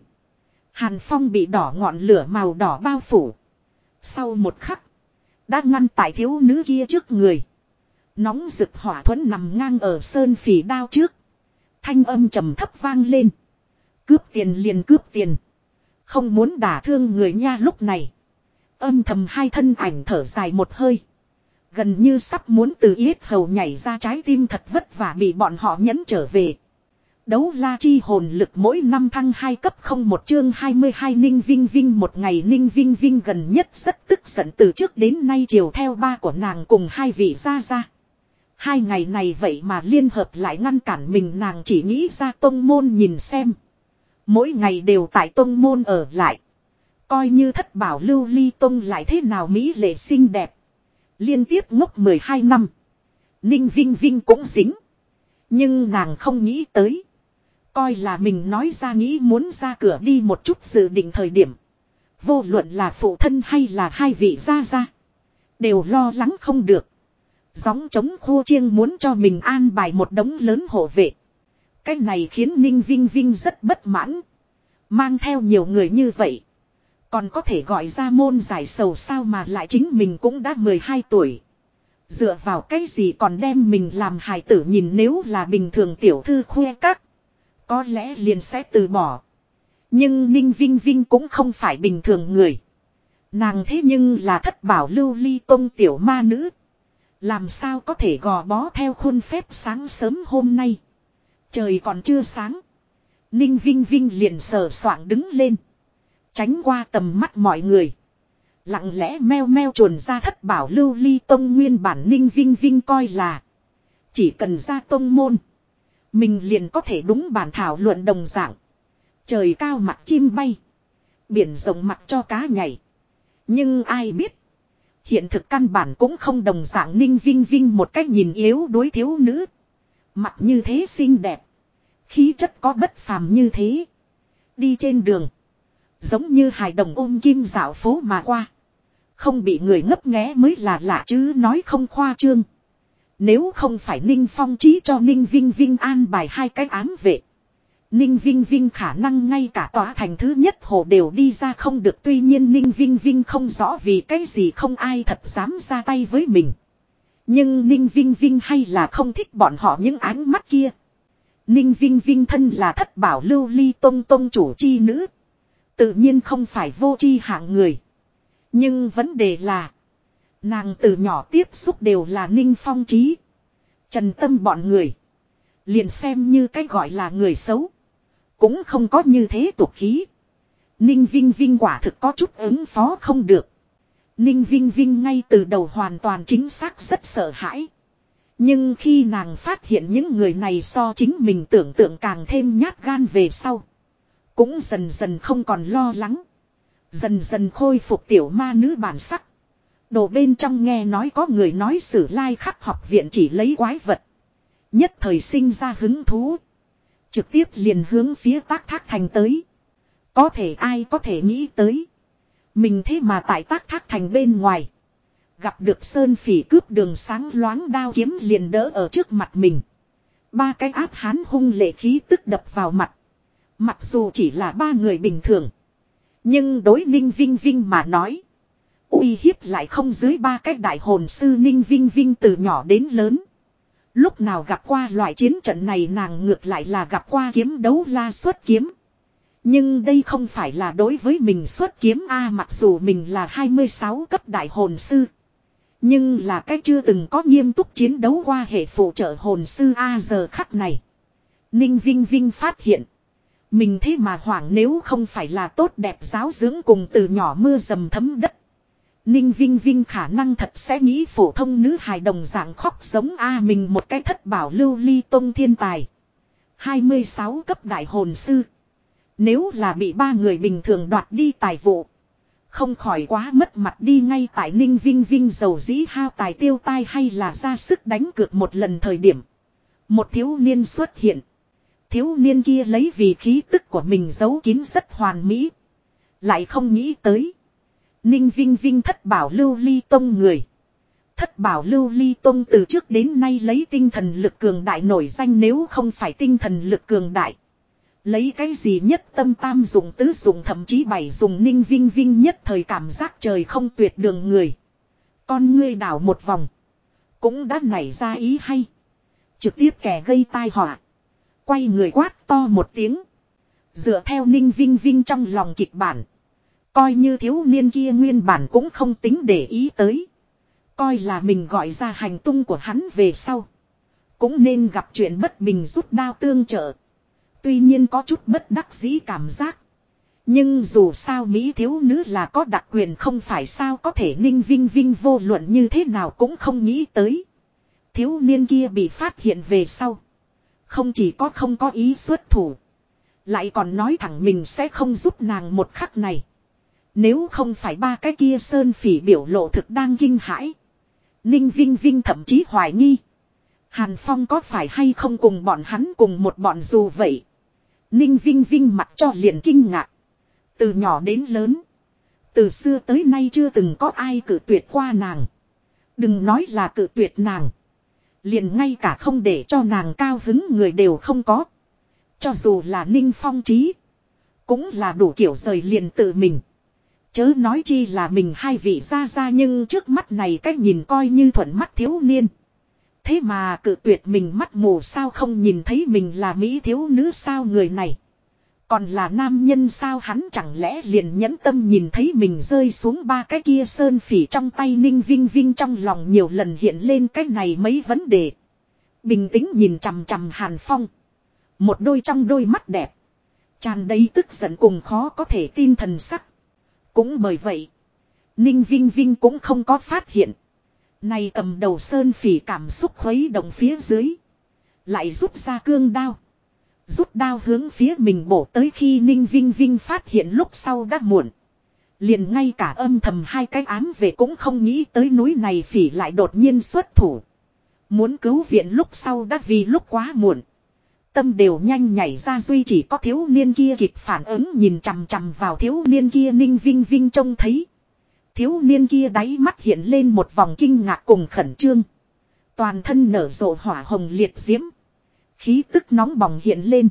S1: Hàn Phong bị đỏ ngọn lửa màu đỏ bao phủ. Sau một khắc. Đã ngăn tại thiếu nữ kia trước người. Nóng rực hỏa thuẫn nằm ngang ở sơn phỉ đao trước. Thanh âm trầm thấp vang lên. Cướp tiền liền cướp tiền. Không muốn đả thương người nha lúc này. Âm thầm hai thân ảnh thở dài một hơi. Gần như sắp muốn từ yết hầu nhảy ra trái tim thật vất vả bị bọn họ nhấn trở về. Đấu la chi hồn lực mỗi năm thăng hai cấp không một chương 22 Ninh Vinh Vinh một ngày Ninh Vinh Vinh gần nhất rất tức giận từ trước đến nay chiều theo ba của nàng cùng hai vị ra ra. Hai ngày này vậy mà liên hợp lại ngăn cản mình nàng chỉ nghĩ ra tông môn nhìn xem. Mỗi ngày đều tại tông môn ở lại. Coi như thất bảo lưu ly tông lại thế nào Mỹ lệ xinh đẹp. Liên tiếp ngốc 12 năm. Ninh Vinh Vinh cũng dính. Nhưng nàng không nghĩ tới. Coi là mình nói ra nghĩ muốn ra cửa đi một chút dự định thời điểm. Vô luận là phụ thân hay là hai vị gia gia. Đều lo lắng không được. Gióng chống khô chiêng muốn cho mình an bài một đống lớn hộ vệ. Cái này khiến Ninh Vinh Vinh rất bất mãn. Mang theo nhiều người như vậy. Còn có thể gọi ra môn giải sầu sao mà lại chính mình cũng đã 12 tuổi. Dựa vào cái gì còn đem mình làm hài tử nhìn nếu là bình thường tiểu thư khoe các. Có lẽ liền sẽ từ bỏ. Nhưng Ninh Vinh Vinh cũng không phải bình thường người. Nàng thế nhưng là thất bảo lưu ly tông tiểu ma nữ. Làm sao có thể gò bó theo khuôn phép sáng sớm hôm nay. Trời còn chưa sáng. Ninh Vinh Vinh liền sờ soạng đứng lên. Tránh qua tầm mắt mọi người. Lặng lẽ meo meo chuồn ra thất bảo lưu ly tông nguyên bản ninh vinh vinh coi là. Chỉ cần ra tông môn. Mình liền có thể đúng bản thảo luận đồng dạng. Trời cao mặt chim bay. Biển rộng mặt cho cá nhảy. Nhưng ai biết. Hiện thực căn bản cũng không đồng dạng ninh vinh vinh một cách nhìn yếu đối thiếu nữ. Mặt như thế xinh đẹp. Khí chất có bất phàm như thế. Đi trên đường. Giống như hài đồng ôm kim dạo phố mà qua. Không bị người ngấp nghé mới là lạ chứ nói không khoa trương. Nếu không phải Ninh Phong trí cho Ninh Vinh Vinh an bài hai cái ám vệ. Ninh Vinh Vinh khả năng ngay cả tòa thành thứ nhất hồ đều đi ra không được tuy nhiên Ninh Vinh Vinh không rõ vì cái gì không ai thật dám ra tay với mình. Nhưng Ninh Vinh Vinh hay là không thích bọn họ những ánh mắt kia. Ninh Vinh Vinh thân là thất bảo lưu ly tông tông chủ chi nữ. Tự nhiên không phải vô chi hạng người. Nhưng vấn đề là. Nàng từ nhỏ tiếp xúc đều là Ninh Phong trí. Trần tâm bọn người. Liền xem như cái gọi là người xấu. Cũng không có như thế tục khí. Ninh Vinh Vinh quả thực có chút ứng phó không được. Ninh Vinh Vinh ngay từ đầu hoàn toàn chính xác rất sợ hãi. Nhưng khi nàng phát hiện những người này so chính mình tưởng tượng càng thêm nhát gan về sau. Cũng dần dần không còn lo lắng. Dần dần khôi phục tiểu ma nữ bản sắc. Đồ bên trong nghe nói có người nói sử lai khắc học viện chỉ lấy quái vật. Nhất thời sinh ra hứng thú. Trực tiếp liền hướng phía tác thác thành tới. Có thể ai có thể nghĩ tới. Mình thế mà tại tác thác thành bên ngoài. Gặp được sơn phỉ cướp đường sáng loáng đao kiếm liền đỡ ở trước mặt mình. Ba cái áp hán hung lệ khí tức đập vào mặt. Mặc dù chỉ là ba người bình thường. Nhưng đối ninh vinh vinh mà nói. uy hiếp lại không dưới ba cái đại hồn sư ninh vinh vinh từ nhỏ đến lớn. Lúc nào gặp qua loại chiến trận này nàng ngược lại là gặp qua kiếm đấu la xuất kiếm. Nhưng đây không phải là đối với mình xuất kiếm A, mặc dù mình là 26 cấp đại hồn sư. Nhưng là cái chưa từng có nghiêm túc chiến đấu qua hệ phụ trợ hồn sư A giờ khắc này. Ninh Vinh Vinh phát hiện. Mình thế mà hoảng nếu không phải là tốt đẹp giáo dưỡng cùng từ nhỏ mưa dầm thấm đất. Ninh Vinh Vinh khả năng thật sẽ nghĩ phổ thông nữ hài đồng dạng khóc giống A mình một cái thất bảo lưu ly tông thiên tài. 26 cấp đại hồn sư. Nếu là bị ba người bình thường đoạt đi tài vụ. Không khỏi quá mất mặt đi ngay tại Ninh Vinh Vinh dầu dĩ hao tài tiêu tai hay là ra sức đánh cược một lần thời điểm. Một thiếu niên xuất hiện. Thiếu niên kia lấy vì khí tức của mình giấu kín rất hoàn mỹ. Lại không nghĩ tới. Ninh Vinh Vinh thất bảo lưu ly tông người. Thất bảo lưu ly tông từ trước đến nay lấy tinh thần lực cường đại nổi danh nếu không phải tinh thần lực cường đại. Lấy cái gì nhất tâm tam dùng tứ dùng thậm chí bảy dùng ninh vinh vinh nhất thời cảm giác trời không tuyệt đường người. Con ngươi đảo một vòng. Cũng đã nảy ra ý hay. Trực tiếp kẻ gây tai họa. Quay người quát to một tiếng. Dựa theo ninh vinh vinh trong lòng kịch bản. Coi như thiếu niên kia nguyên bản cũng không tính để ý tới. Coi là mình gọi ra hành tung của hắn về sau. Cũng nên gặp chuyện bất bình rút đao tương trợ. Tuy nhiên có chút bất đắc dĩ cảm giác. Nhưng dù sao Mỹ thiếu nữ là có đặc quyền không phải sao có thể ninh vinh vinh vô luận như thế nào cũng không nghĩ tới. Thiếu niên kia bị phát hiện về sau. Không chỉ có không có ý xuất thủ. Lại còn nói thẳng mình sẽ không giúp nàng một khắc này. Nếu không phải ba cái kia sơn phỉ biểu lộ thực đang kinh hãi. Ninh Vinh Vinh thậm chí hoài nghi. Hàn Phong có phải hay không cùng bọn hắn cùng một bọn dù vậy. Ninh Vinh Vinh mặt cho liền kinh ngạc. Từ nhỏ đến lớn. Từ xưa tới nay chưa từng có ai cử tuyệt qua nàng. Đừng nói là cử tuyệt nàng. Liền ngay cả không để cho nàng cao hứng người đều không có. Cho dù là Ninh Phong trí. Cũng là đủ kiểu rời liền tự mình. Chớ nói chi là mình hai vị ra ra nhưng trước mắt này cách nhìn coi như thuận mắt thiếu niên. Thế mà cự tuyệt mình mắt mù sao không nhìn thấy mình là Mỹ thiếu nữ sao người này. Còn là nam nhân sao hắn chẳng lẽ liền nhẫn tâm nhìn thấy mình rơi xuống ba cái kia sơn phỉ trong tay ninh vinh vinh trong lòng nhiều lần hiện lên cái này mấy vấn đề. Bình tĩnh nhìn chằm chằm hàn phong. Một đôi trong đôi mắt đẹp. Tràn đầy tức giận cùng khó có thể tin thần sắc. Cũng bởi vậy. Ninh Vinh Vinh cũng không có phát hiện. Này cầm đầu sơn phỉ cảm xúc khuấy động phía dưới. Lại rút ra cương đao. Rút đao hướng phía mình bổ tới khi Ninh Vinh Vinh phát hiện lúc sau đã muộn. Liền ngay cả âm thầm hai cái ám về cũng không nghĩ tới núi này phỉ lại đột nhiên xuất thủ. Muốn cứu viện lúc sau đã vì lúc quá muộn. Tâm đều nhanh nhảy ra duy chỉ có thiếu niên kia kịp phản ứng nhìn chằm chằm vào thiếu niên kia ninh vinh vinh trông thấy. Thiếu niên kia đáy mắt hiện lên một vòng kinh ngạc cùng khẩn trương. Toàn thân nở rộ hỏa hồng liệt diễm. Khí tức nóng bỏng hiện lên.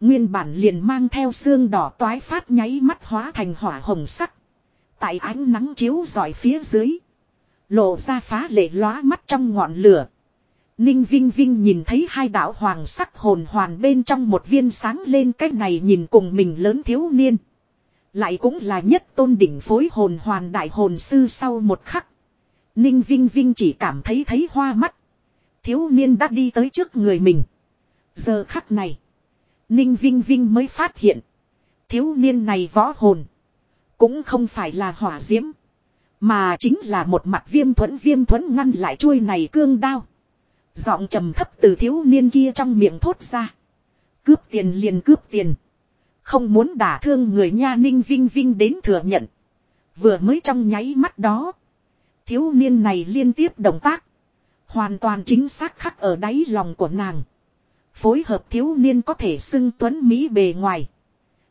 S1: Nguyên bản liền mang theo xương đỏ toái phát nháy mắt hóa thành hỏa hồng sắc. Tại ánh nắng chiếu rọi phía dưới. Lộ ra phá lệ lóa mắt trong ngọn lửa. Ninh Vinh Vinh nhìn thấy hai đạo hoàng sắc hồn hoàn bên trong một viên sáng lên, cái này nhìn cùng mình lớn thiếu niên. Lại cũng là nhất tôn đỉnh phối hồn hoàn đại hồn sư sau một khắc. Ninh Vinh Vinh chỉ cảm thấy thấy hoa mắt. Thiếu niên đã đi tới trước người mình. Giờ khắc này. Ninh Vinh Vinh mới phát hiện. Thiếu niên này võ hồn. Cũng không phải là hỏa diễm. Mà chính là một mặt viêm thuẫn viêm thuẫn ngăn lại chuôi này cương đao. Giọng trầm thấp từ thiếu niên kia trong miệng thốt ra. Cướp tiền liền cướp tiền. Không muốn đả thương người nha ninh vinh vinh đến thừa nhận. Vừa mới trong nháy mắt đó. Thiếu niên này liên tiếp động tác. Hoàn toàn chính xác khắc ở đáy lòng của nàng. Phối hợp thiếu niên có thể xưng tuấn Mỹ bề ngoài.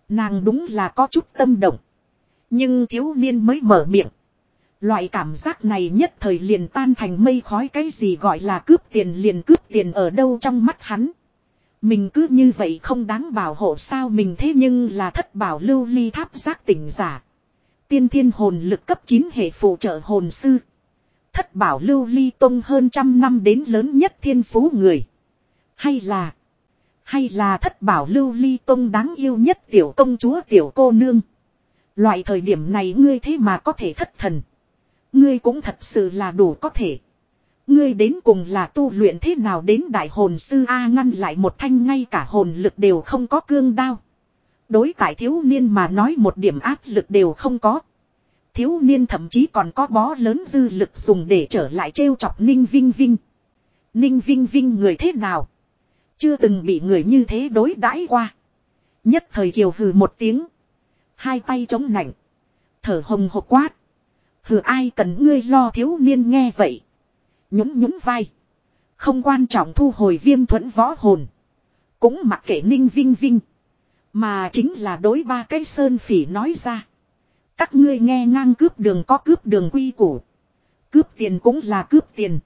S1: Nàng đúng là có chút tâm động. Nhưng thiếu niên mới mở miệng. Loại cảm giác này nhất thời liền tan thành mây khói cái gì gọi là cướp tiền liền cướp tiền ở đâu trong mắt hắn. Mình cứ như vậy không đáng bảo hộ sao mình thế nhưng là thất bảo lưu ly tháp giác tỉnh giả. Tiên thiên hồn lực cấp 9 hệ phụ trợ hồn sư. Thất bảo lưu ly tông hơn trăm năm đến lớn nhất thiên phú người. Hay là. Hay là thất bảo lưu ly tông đáng yêu nhất tiểu công chúa tiểu cô nương. Loại thời điểm này ngươi thế mà có thể thất thần. Ngươi cũng thật sự là đủ có thể. Ngươi đến cùng là tu luyện thế nào đến đại hồn sư A ngăn lại một thanh ngay cả hồn lực đều không có cương đao. Đối tại thiếu niên mà nói một điểm áp lực đều không có. Thiếu niên thậm chí còn có bó lớn dư lực dùng để trở lại trêu chọc Ninh Vinh Vinh. Ninh Vinh Vinh người thế nào? Chưa từng bị người như thế đối đãi qua. Nhất thời kiều hừ một tiếng. Hai tay chống nảnh. Thở hồng hộc quát. Hừ ai cần ngươi lo thiếu niên nghe vậy. Nhún nhún vai. Không quan trọng thu hồi viêm thuẫn võ hồn. Cũng mặc kệ ninh vinh vinh. Mà chính là đối ba cái sơn phỉ nói ra. Các ngươi nghe ngang cướp đường có cướp đường quy củ. Cướp tiền cũng là cướp tiền.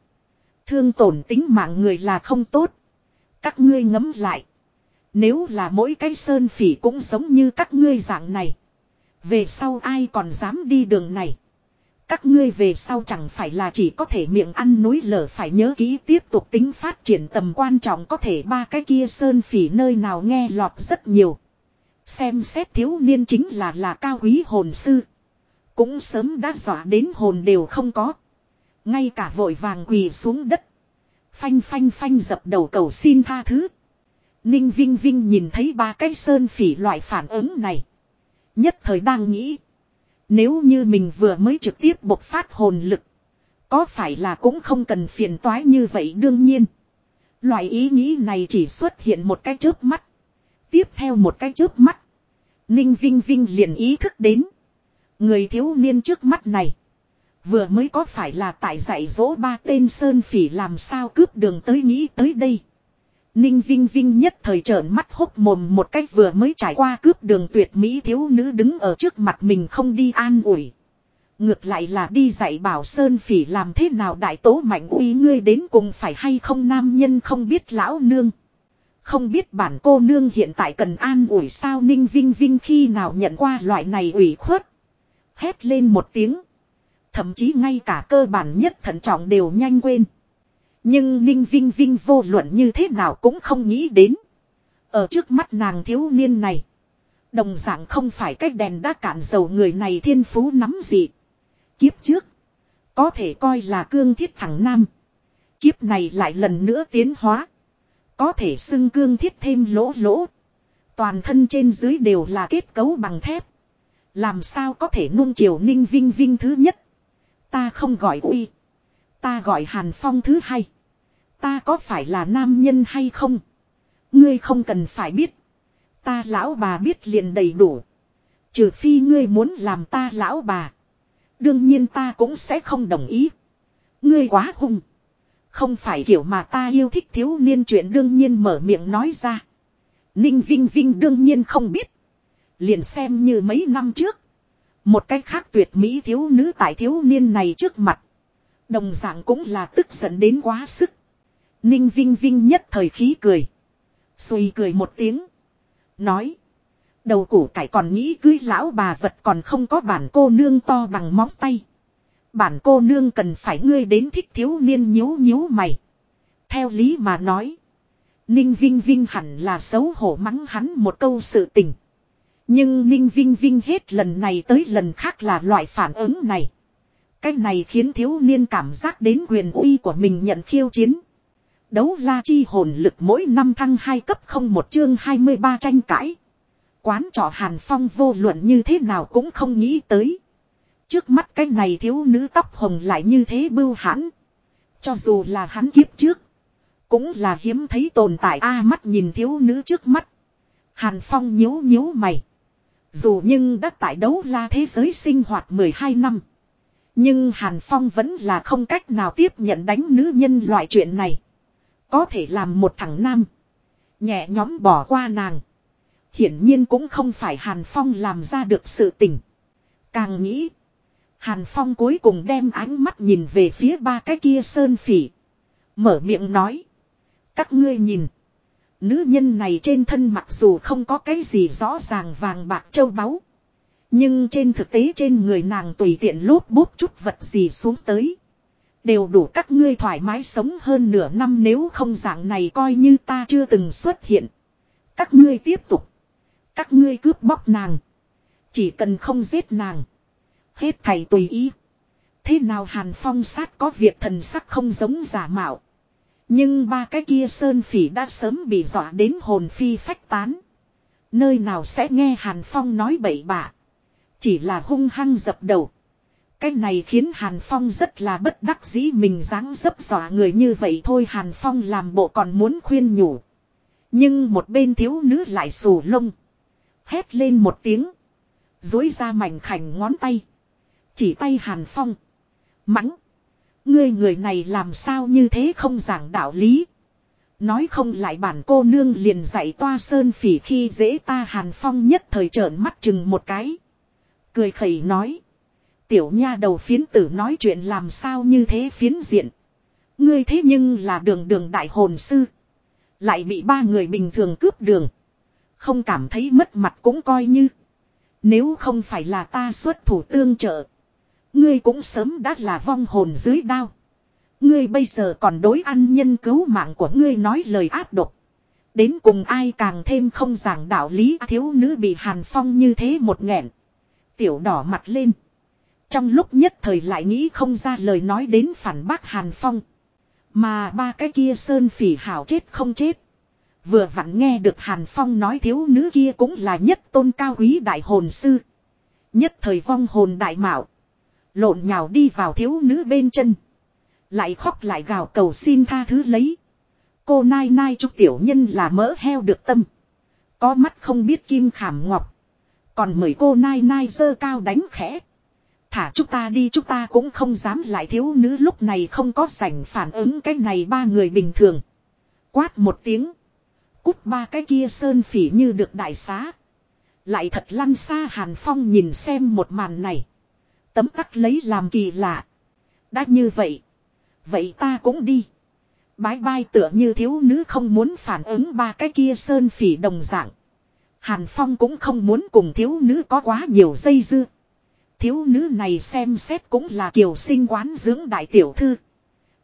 S1: Thương tổn tính mạng người là không tốt. Các ngươi ngấm lại. Nếu là mỗi cái sơn phỉ cũng giống như các ngươi dạng này. Về sau ai còn dám đi đường này. Các ngươi về sau chẳng phải là chỉ có thể miệng ăn núi lở phải nhớ kỹ tiếp tục tính phát triển tầm quan trọng có thể ba cái kia sơn phỉ nơi nào nghe lọt rất nhiều. Xem xét thiếu niên chính là là cao quý hồn sư. Cũng sớm đã dọa đến hồn đều không có. Ngay cả vội vàng quỳ xuống đất. Phanh phanh phanh dập đầu cầu xin tha thứ. Ninh Vinh Vinh nhìn thấy ba cái sơn phỉ loại phản ứng này. Nhất thời đang nghĩ. Nếu như mình vừa mới trực tiếp bộc phát hồn lực. Có phải là cũng không cần phiền toái như vậy đương nhiên. Loại ý nghĩ này chỉ xuất hiện một cái chớp mắt. Tiếp theo một cái chớp mắt. Ninh Vinh Vinh liền ý thức đến. Người thiếu niên trước mắt này. Vừa mới có phải là tại dạy dỗ ba tên sơn phỉ làm sao cướp đường tới nghĩ tới đây. Ninh Vinh Vinh nhất thời trợn mắt hốc mồm một cách vừa mới trải qua cướp đường tuyệt mỹ thiếu nữ đứng ở trước mặt mình không đi an ủi. Ngược lại là đi dạy bảo Sơn Phỉ làm thế nào đại tố mạnh uy ngươi đến cùng phải hay không nam nhân không biết lão nương. Không biết bản cô nương hiện tại cần an ủi sao Ninh Vinh Vinh khi nào nhận qua loại này ủy khuất. Hét lên một tiếng. Thậm chí ngay cả cơ bản nhất thận trọng đều nhanh quên. Nhưng Ninh Vinh Vinh vô luận như thế nào cũng không nghĩ đến. Ở trước mắt nàng thiếu niên này. Đồng dạng không phải cách đèn đã cạn dầu người này thiên phú nắm gì. Kiếp trước. Có thể coi là cương thiết thẳng nam. Kiếp này lại lần nữa tiến hóa. Có thể xưng cương thiết thêm lỗ lỗ. Toàn thân trên dưới đều là kết cấu bằng thép. Làm sao có thể nuông chiều ninh vinh vinh thứ nhất. Ta không gọi uy. Ta gọi Hàn Phong thứ hai. Ta có phải là nam nhân hay không? Ngươi không cần phải biết. Ta lão bà biết liền đầy đủ. Trừ phi ngươi muốn làm ta lão bà. Đương nhiên ta cũng sẽ không đồng ý. Ngươi quá hung. Không phải kiểu mà ta yêu thích thiếu niên chuyện đương nhiên mở miệng nói ra. Ninh Vinh Vinh đương nhiên không biết. Liền xem như mấy năm trước. Một cách khác tuyệt mỹ thiếu nữ tại thiếu niên này trước mặt. Đồng dạng cũng là tức giận đến quá sức. Ninh Vinh Vinh nhất thời khí cười. Xùi cười một tiếng. Nói. Đầu củ cải còn nghĩ cưới lão bà vật còn không có bản cô nương to bằng móng tay. Bản cô nương cần phải ngươi đến thích thiếu niên nhíu nhíu mày. Theo lý mà nói. Ninh Vinh Vinh hẳn là xấu hổ mắng hắn một câu sự tình. Nhưng Ninh Vinh Vinh hết lần này tới lần khác là loại phản ứng này. Cái này khiến thiếu niên cảm giác đến quyền uy của mình nhận khiêu chiến. Đấu la chi hồn lực mỗi năm thăng 2 cấp không một chương 23 tranh cãi. Quán trọ Hàn Phong vô luận như thế nào cũng không nghĩ tới. Trước mắt cái này thiếu nữ tóc hồng lại như thế bưu hãn. Cho dù là hắn kiếp trước. Cũng là hiếm thấy tồn tại a mắt nhìn thiếu nữ trước mắt. Hàn Phong nhíu nhíu mày. Dù nhưng đã tại đấu la thế giới sinh hoạt 12 năm. Nhưng Hàn Phong vẫn là không cách nào tiếp nhận đánh nữ nhân loại chuyện này. Có thể làm một thằng nam. Nhẹ nhóm bỏ qua nàng. Hiển nhiên cũng không phải Hàn Phong làm ra được sự tình. Càng nghĩ. Hàn Phong cuối cùng đem ánh mắt nhìn về phía ba cái kia sơn phỉ. Mở miệng nói. Các ngươi nhìn. Nữ nhân này trên thân mặc dù không có cái gì rõ ràng vàng bạc châu báu. Nhưng trên thực tế trên người nàng tùy tiện lốp bút chút vật gì xuống tới. Đều đủ các ngươi thoải mái sống hơn nửa năm nếu không dạng này coi như ta chưa từng xuất hiện. Các ngươi tiếp tục. Các ngươi cướp bóc nàng. Chỉ cần không giết nàng. Hết thầy tùy ý. Thế nào Hàn Phong sát có việc thần sắc không giống giả mạo. Nhưng ba cái kia sơn phỉ đã sớm bị dọa đến hồn phi phách tán. Nơi nào sẽ nghe Hàn Phong nói bậy bạ. Chỉ là hung hăng dập đầu. Cái này khiến Hàn Phong rất là bất đắc dĩ, mình dáng dấp dọa người như vậy thôi, Hàn Phong làm bộ còn muốn khuyên nhủ. Nhưng một bên thiếu nữ lại sù lông. Hét lên một tiếng. Dối ra mảnh khảnh ngón tay. Chỉ tay Hàn Phong. Mắng. Ngươi người này làm sao như thế không giảng đạo lý. Nói không lại bản cô nương liền dạy toa sơn phỉ khi dễ ta Hàn Phong nhất thời trợn mắt chừng một cái. Cười khẩy nói. Tiểu nha đầu phiến tử nói chuyện làm sao như thế phiến diện. Ngươi thế nhưng là đường đường đại hồn sư. Lại bị ba người bình thường cướp đường. Không cảm thấy mất mặt cũng coi như. Nếu không phải là ta xuất thủ tương trợ. Ngươi cũng sớm đã là vong hồn dưới đao. Ngươi bây giờ còn đối ăn nhân cứu mạng của ngươi nói lời ác độc. Đến cùng ai càng thêm không giảng đạo lý, thiếu nữ bị hàn phong như thế một nghẹn. Tiểu đỏ mặt lên. Trong lúc nhất thời lại nghĩ không ra lời nói đến phản bác hàn phong. Mà ba cái kia sơn phỉ hảo chết không chết. Vừa vặn nghe được hàn phong nói thiếu nữ kia cũng là nhất tôn cao quý đại hồn sư. Nhất thời vong hồn đại mạo. Lộn nhào đi vào thiếu nữ bên chân. Lại khóc lại gào cầu xin tha thứ lấy. Cô nai nai chúc tiểu nhân là mỡ heo được tâm. Có mắt không biết kim khảm ngọc. Còn mời cô nai nai dơ cao đánh khẽ. Thả chúng ta đi, chúng ta cũng không dám lại thiếu nữ lúc này không có sảnh phản ứng cái này ba người bình thường. Quát một tiếng. Cút ba cái kia sơn phỉ như được đại xá. Lại thật lăn xa Hàn Phong nhìn xem một màn này. Tấm tắc lấy làm kỳ lạ. Đã như vậy. Vậy ta cũng đi. Bái bai tựa như thiếu nữ không muốn phản ứng ba cái kia sơn phỉ đồng dạng. Hàn Phong cũng không muốn cùng thiếu nữ có quá nhiều dây dưa. Thiếu nữ này xem xét cũng là kiều sinh quán dưỡng đại tiểu thư.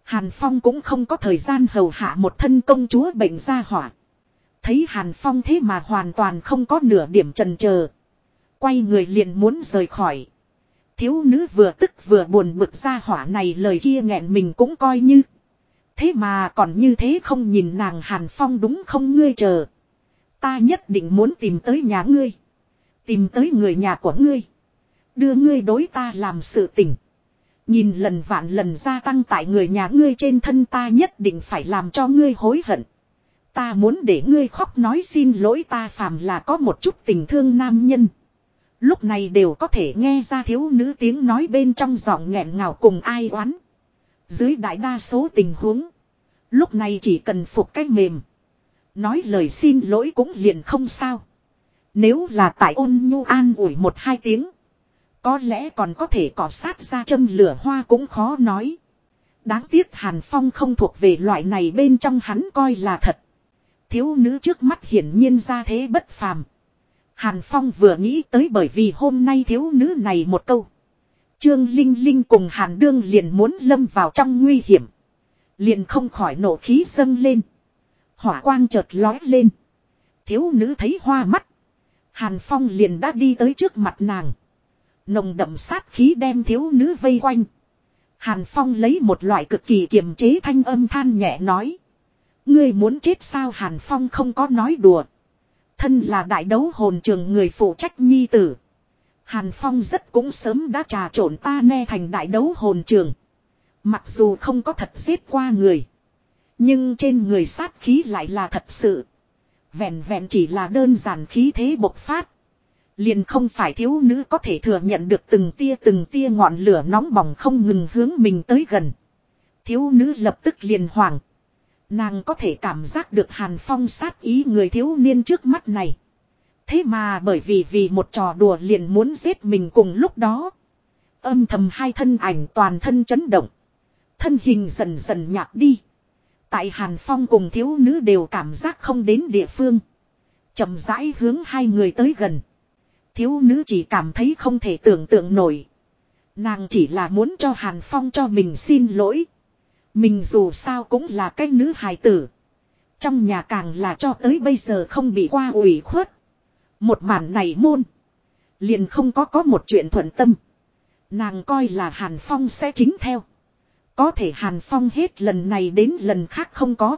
S1: Hàn Phong cũng không có thời gian hầu hạ một thân công chúa bệnh ra hỏa. Thấy Hàn Phong thế mà hoàn toàn không có nửa điểm trần chờ Quay người liền muốn rời khỏi. Thiếu nữ vừa tức vừa buồn bực ra hỏa này lời kia nghẹn mình cũng coi như. Thế mà còn như thế không nhìn nàng Hàn Phong đúng không ngươi chờ. Ta nhất định muốn tìm tới nhà ngươi. Tìm tới người nhà của ngươi. Đưa ngươi đối ta làm sự tình. Nhìn lần vạn lần gia tăng tại người nhà ngươi trên thân ta nhất định phải làm cho ngươi hối hận. Ta muốn để ngươi khóc nói xin lỗi ta phàm là có một chút tình thương nam nhân. Lúc này đều có thể nghe ra thiếu nữ tiếng nói bên trong giọng nghẹn ngào cùng ai oán. Dưới đại đa số tình huống. Lúc này chỉ cần phục cách mềm. Nói lời xin lỗi cũng liền không sao. Nếu là tại ôn nhu an ủi một hai tiếng. Có lẽ còn có thể cỏ sát ra châm lửa hoa cũng khó nói. Đáng tiếc Hàn Phong không thuộc về loại này bên trong hắn coi là thật. Thiếu nữ trước mắt hiển nhiên ra thế bất phàm. Hàn Phong vừa nghĩ tới bởi vì hôm nay thiếu nữ này một câu. Trương Linh Linh cùng Hàn Đương liền muốn lâm vào trong nguy hiểm. Liền không khỏi nổ khí dâng lên. Hỏa quang chợt lói lên. Thiếu nữ thấy hoa mắt. Hàn Phong liền đã đi tới trước mặt nàng. Nồng đậm sát khí đem thiếu nữ vây quanh. Hàn Phong lấy một loại cực kỳ kiềm chế thanh âm than nhẹ nói. Ngươi muốn chết sao Hàn Phong không có nói đùa. Thân là đại đấu hồn trường người phụ trách nhi tử. Hàn Phong rất cũng sớm đã trà trộn ta ne thành đại đấu hồn trường. Mặc dù không có thật giết qua người. Nhưng trên người sát khí lại là thật sự. Vẹn vẹn chỉ là đơn giản khí thế bộc phát. Liền không phải thiếu nữ có thể thừa nhận được từng tia từng tia ngọn lửa nóng bỏng không ngừng hướng mình tới gần. Thiếu nữ lập tức liền hoảng. Nàng có thể cảm giác được hàn phong sát ý người thiếu niên trước mắt này. Thế mà bởi vì vì một trò đùa liền muốn giết mình cùng lúc đó. Âm thầm hai thân ảnh toàn thân chấn động. Thân hình dần dần nhạt đi. Tại Hàn Phong cùng thiếu nữ đều cảm giác không đến địa phương. chậm rãi hướng hai người tới gần. Thiếu nữ chỉ cảm thấy không thể tưởng tượng nổi. Nàng chỉ là muốn cho Hàn Phong cho mình xin lỗi. Mình dù sao cũng là cái nữ hài tử. Trong nhà càng là cho tới bây giờ không bị qua ủy khuất. Một màn này môn. Liền không có có một chuyện thuận tâm. Nàng coi là Hàn Phong sẽ chính theo. Có thể Hàn Phong hết lần này đến lần khác không có.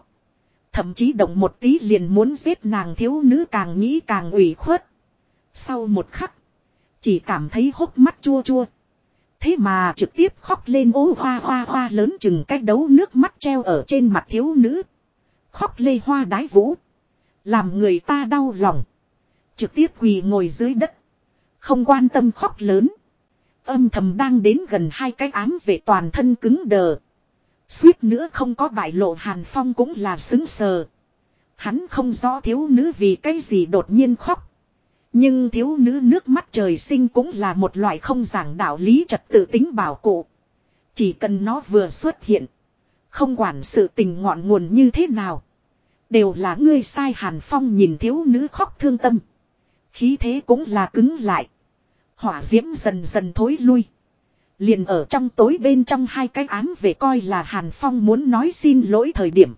S1: Thậm chí động một tí liền muốn giết nàng thiếu nữ càng nghĩ càng ủy khuất. Sau một khắc. Chỉ cảm thấy hốc mắt chua chua. Thế mà trực tiếp khóc lên ố hoa hoa hoa lớn chừng cách đấu nước mắt treo ở trên mặt thiếu nữ. Khóc lê hoa đái vũ. Làm người ta đau lòng. Trực tiếp quỳ ngồi dưới đất. Không quan tâm khóc lớn. Âm thầm đang đến gần hai cái ám về toàn thân cứng đờ. Suýt nữa không có bại lộ Hàn Phong cũng là xứng sờ. Hắn không rõ thiếu nữ vì cái gì đột nhiên khóc. Nhưng thiếu nữ nước mắt trời sinh cũng là một loại không giảng đạo lý trật tự tính bảo cụ. Chỉ cần nó vừa xuất hiện. Không quản sự tình ngọn nguồn như thế nào. Đều là ngươi sai Hàn Phong nhìn thiếu nữ khóc thương tâm. Khí thế cũng là cứng lại. Hỏa diễm dần dần thối lui. Liền ở trong tối bên trong hai cái án về coi là Hàn Phong muốn nói xin lỗi thời điểm.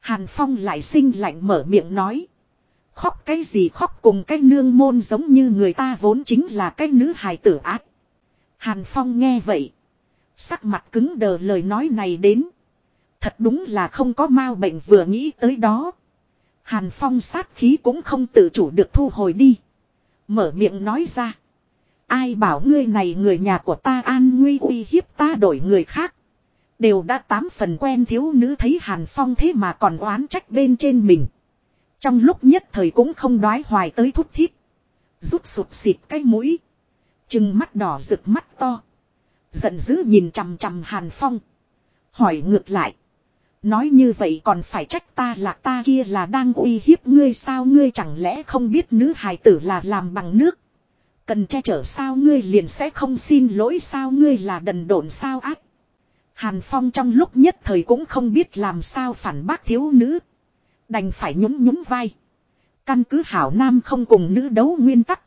S1: Hàn Phong lại sinh lạnh mở miệng nói. Khóc cái gì khóc cùng cái nương môn giống như người ta vốn chính là cái nữ hài tử ác. Hàn Phong nghe vậy. Sắc mặt cứng đờ lời nói này đến. Thật đúng là không có mau bệnh vừa nghĩ tới đó. Hàn Phong sát khí cũng không tự chủ được thu hồi đi. Mở miệng nói ra. Ai bảo ngươi này người nhà của ta an nguy uy hiếp ta đổi người khác. Đều đã tám phần quen thiếu nữ thấy Hàn Phong thế mà còn oán trách bên trên mình. Trong lúc nhất thời cũng không đoái hoài tới thúc thiết. Rút sụt xịt cái mũi. Chừng mắt đỏ rực mắt to. Giận dữ nhìn chằm chằm Hàn Phong. Hỏi ngược lại. Nói như vậy còn phải trách ta là ta kia là đang uy hiếp ngươi sao ngươi chẳng lẽ không biết nữ hài tử là làm bằng nước. Cần che chở sao ngươi liền sẽ không xin lỗi sao ngươi là đần độn sao ác. Hàn Phong trong lúc nhất thời cũng không biết làm sao phản bác thiếu nữ. Đành phải nhún nhún vai. Căn cứ hảo nam không cùng nữ đấu nguyên tắc.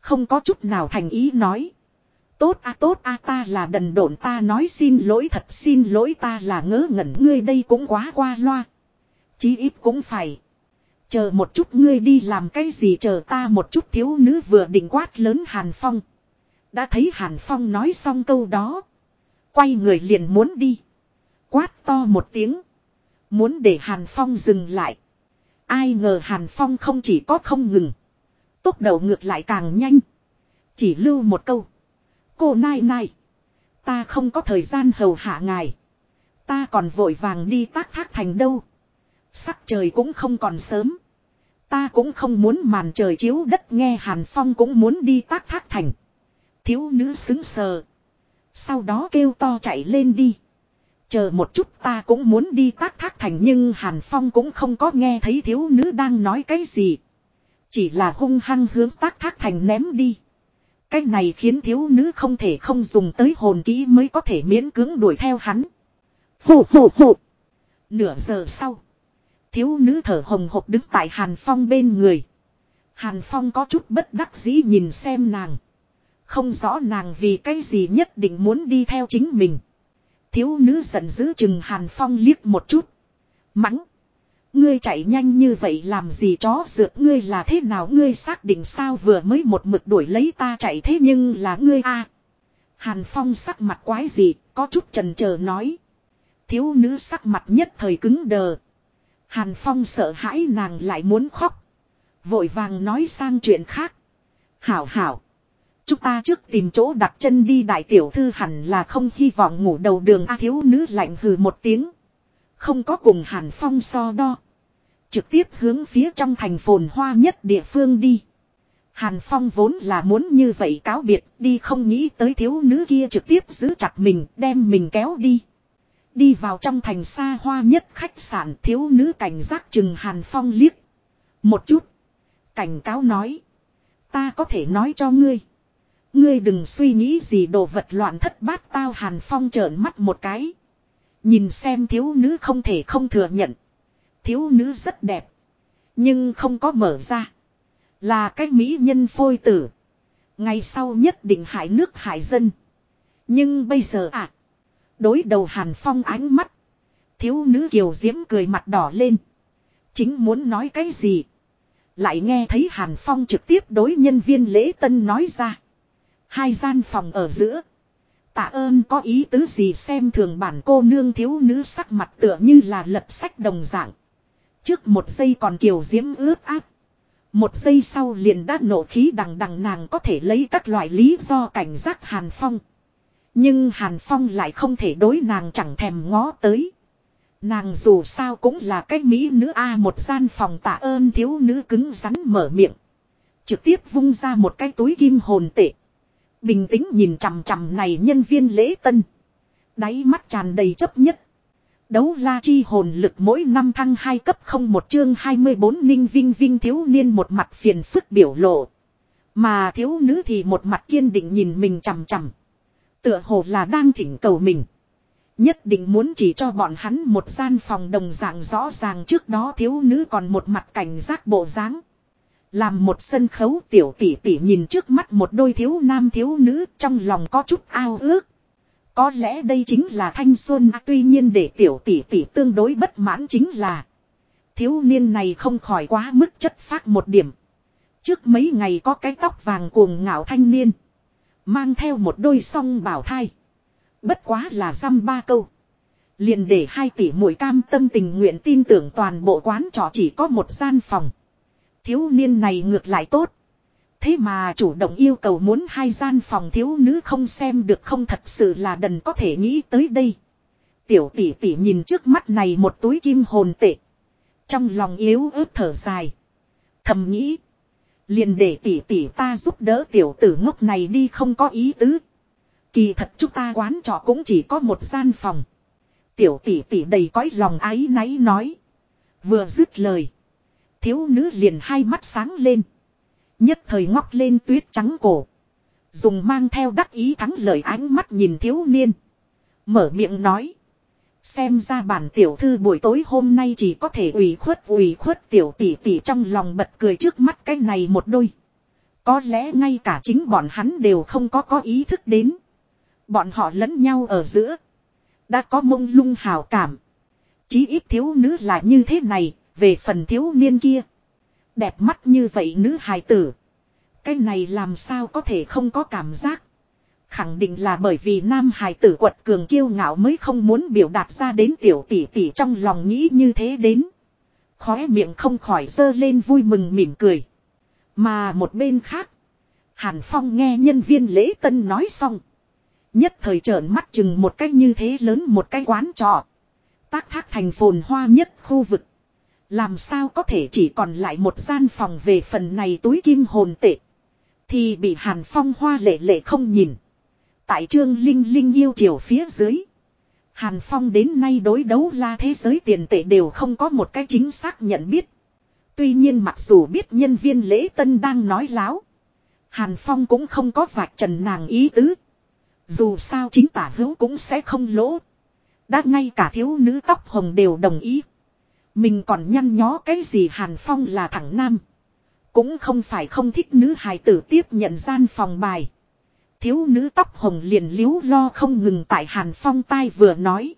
S1: Không có chút nào thành ý nói. Tốt a tốt a, ta là đần độn, ta nói xin lỗi thật, xin lỗi ta là ngớ ngẩn, ngươi đây cũng quá qua loa. Chí ít cũng phải. Chờ một chút ngươi đi làm cái gì, chờ ta một chút thiếu nữ vừa định quát lớn Hàn Phong. Đã thấy Hàn Phong nói xong câu đó. Quay người liền muốn đi. Quát to một tiếng. Muốn để Hàn Phong dừng lại. Ai ngờ Hàn Phong không chỉ có không ngừng. Tốc độ ngược lại càng nhanh. Chỉ lưu một câu. Cô Nai Nai. Ta không có thời gian hầu hạ ngài. Ta còn vội vàng đi tác thác thành đâu. Sắc trời cũng không còn sớm. Ta cũng không muốn màn trời chiếu đất nghe Hàn Phong cũng muốn đi tác thác thành. Thiếu nữ xứng sờ. Sau đó kêu to chạy lên đi. Chờ một chút ta cũng muốn đi tác thác thành nhưng Hàn Phong cũng không có nghe thấy thiếu nữ đang nói cái gì. Chỉ là hung hăng hướng tác thác thành ném đi. Cái này khiến thiếu nữ không thể không dùng tới hồn kỹ mới có thể miễn cưỡng đuổi theo hắn. Phụ phụ phụ. Nửa giờ sau. Thiếu nữ thở hồng hộc đứng tại Hàn Phong bên người. Hàn Phong có chút bất đắc dĩ nhìn xem nàng. Không rõ nàng vì cái gì nhất định muốn đi theo chính mình. Thiếu nữ giận dữ chừng Hàn Phong liếc một chút. Mắng. Ngươi chạy nhanh như vậy làm gì chó dược ngươi là thế nào ngươi xác định sao vừa mới một mực đuổi lấy ta chạy thế nhưng là ngươi a Hàn Phong sắc mặt quái gì có chút trần chờ nói. Thiếu nữ sắc mặt nhất thời cứng đờ. Hàn Phong sợ hãi nàng lại muốn khóc. Vội vàng nói sang chuyện khác. Hảo hảo. Chúng ta trước tìm chỗ đặt chân đi, đại tiểu thư hẳn là không hy vọng ngủ đầu đường A thiếu nữ lạnh hừ một tiếng. Không có cùng Hàn Phong so đo. Trực tiếp hướng phía trong thành phồn hoa nhất địa phương đi. Hàn Phong vốn là muốn như vậy cáo biệt, đi không nghĩ tới thiếu nữ kia trực tiếp giữ chặt mình, đem mình kéo đi. Đi vào trong thành xa hoa nhất khách sạn, thiếu nữ cảnh giác chừng Hàn Phong liếc. Một chút. Cảnh cáo nói. Ta có thể nói cho ngươi. Ngươi đừng suy nghĩ gì đồ vật loạn thất bát tao Hàn Phong trợn mắt một cái. Nhìn xem thiếu nữ không thể không thừa nhận. Thiếu nữ rất đẹp. Nhưng không có mở ra. Là cái mỹ nhân phôi tử. Ngày sau nhất định hại nước hại dân. Nhưng bây giờ à. Đối đầu Hàn Phong ánh mắt. Thiếu nữ kiều diễm cười mặt đỏ lên. Chính muốn nói cái gì. Lại nghe thấy Hàn Phong trực tiếp đối nhân viên lễ tân nói ra. Hai gian phòng ở giữa. Tạ ơn có ý tứ gì xem thường bản cô nương thiếu nữ sắc mặt tựa như là lật sách đồng dạng. Trước một giây còn kiều diễm ướt áp. Một giây sau liền đã nổ khí đằng đằng nàng có thể lấy các loại lý do cảnh giác Hàn Phong. Nhưng Hàn Phong lại không thể đối nàng chẳng thèm ngó tới. Nàng dù sao cũng là cái mỹ nữ A, một gian phòng tạ ơn thiếu nữ cứng rắn mở miệng. Trực tiếp vung ra một cái túi kim hồn tệ. Bình tĩnh nhìn chằm chằm này nhân viên lễ tân. Đáy mắt tràn đầy chấp nhất. Đấu la chi hồn lực mỗi năm thăng hai cấp không một chương 24 ninh vinh vinh thiếu niên một mặt phiền phức biểu lộ. Mà thiếu nữ thì một mặt kiên định nhìn mình chằm chằm. Tựa hồ là đang thỉnh cầu mình. Nhất định muốn chỉ cho bọn hắn một gian phòng đồng dạng rõ ràng trước đó thiếu nữ còn một mặt cảnh giác bộ dáng. Làm một sân khấu tiểu tỷ tỷ nhìn trước mắt một đôi thiếu nam thiếu nữ trong lòng có chút ao ước. Có lẽ đây chính là thanh xuân à, tuy nhiên để tiểu tỷ tỷ tương đối bất mãn chính là thiếu niên này không khỏi quá mức chất phác một điểm. Trước mấy ngày có cái tóc vàng cuồng ngạo thanh niên. Mang theo một đôi song bảo thai. Bất quá là dăm ba câu. Liền để hai tỷ mũi cam tâm tình nguyện tin tưởng toàn bộ quán trọ chỉ có một gian phòng. Thiếu niên này ngược lại tốt. Thế mà chủ động yêu cầu muốn hai gian phòng thiếu nữ không xem được không thật sự là đần có thể nghĩ tới đây. Tiểu tỷ tỷ nhìn trước mắt này một túi kim hồn tệ. Trong lòng yếu ớt thở dài. Thầm nghĩ. Liền để tỷ tỷ ta giúp đỡ tiểu tử ngốc này đi không có ý tứ. Kỳ thật chúng ta quán trọ cũng chỉ có một gian phòng. Tiểu tỷ tỷ đầy cõi lòng ái náy nói. Vừa dứt lời. Thiếu nữ liền hai mắt sáng lên. Nhất thời ngóc lên tuyết trắng cổ. Dùng mang theo đắc ý thắng lời ánh mắt nhìn thiếu niên. Mở miệng nói. Xem ra bản tiểu thư buổi tối hôm nay chỉ có thể ủy khuất ủy khuất tiểu tỷ tỷ trong lòng bật cười trước mắt cái này một đôi. Có lẽ ngay cả chính bọn hắn đều không có có ý thức đến. Bọn họ lẫn nhau ở giữa. Đã có mông lung hào cảm. Chí ít thiếu nữ là như thế này, về phần thiếu niên kia. Đẹp mắt như vậy nữ hài tử. Cái này làm sao có thể không có cảm giác. Khẳng định là bởi vì nam hài tử quật cường kiêu ngạo mới không muốn biểu đạt ra đến tiểu tỷ tỷ trong lòng nghĩ như thế đến. Khóe miệng không khỏi dơ lên vui mừng mỉm cười. Mà một bên khác. Hàn Phong nghe nhân viên lễ tân nói xong. Nhất thời trợn mắt chừng một cách như thế lớn một cái quán trọ. Tác thác thành phồn hoa nhất khu vực. Làm sao có thể chỉ còn lại một gian phòng về phần này túi kim hồn tệ. Thì bị Hàn Phong hoa lệ lệ không nhìn. Tại trương Linh Linh yêu chiều phía dưới. Hàn Phong đến nay đối đấu la thế giới tiền tệ đều không có một cái chính xác nhận biết. Tuy nhiên mặc dù biết nhân viên lễ tân đang nói láo. Hàn Phong cũng không có vạch trần nàng ý tứ. Dù sao chính tả hữu cũng sẽ không lỗ. Đã ngay cả thiếu nữ tóc hồng đều đồng ý. Mình còn nhăn nhó cái gì Hàn Phong là thẳng nam. Cũng không phải không thích nữ hài tử tiếp nhận gian phòng bài. Thiếu nữ tóc hồng liền liếu lo không ngừng tại Hàn Phong tai vừa nói.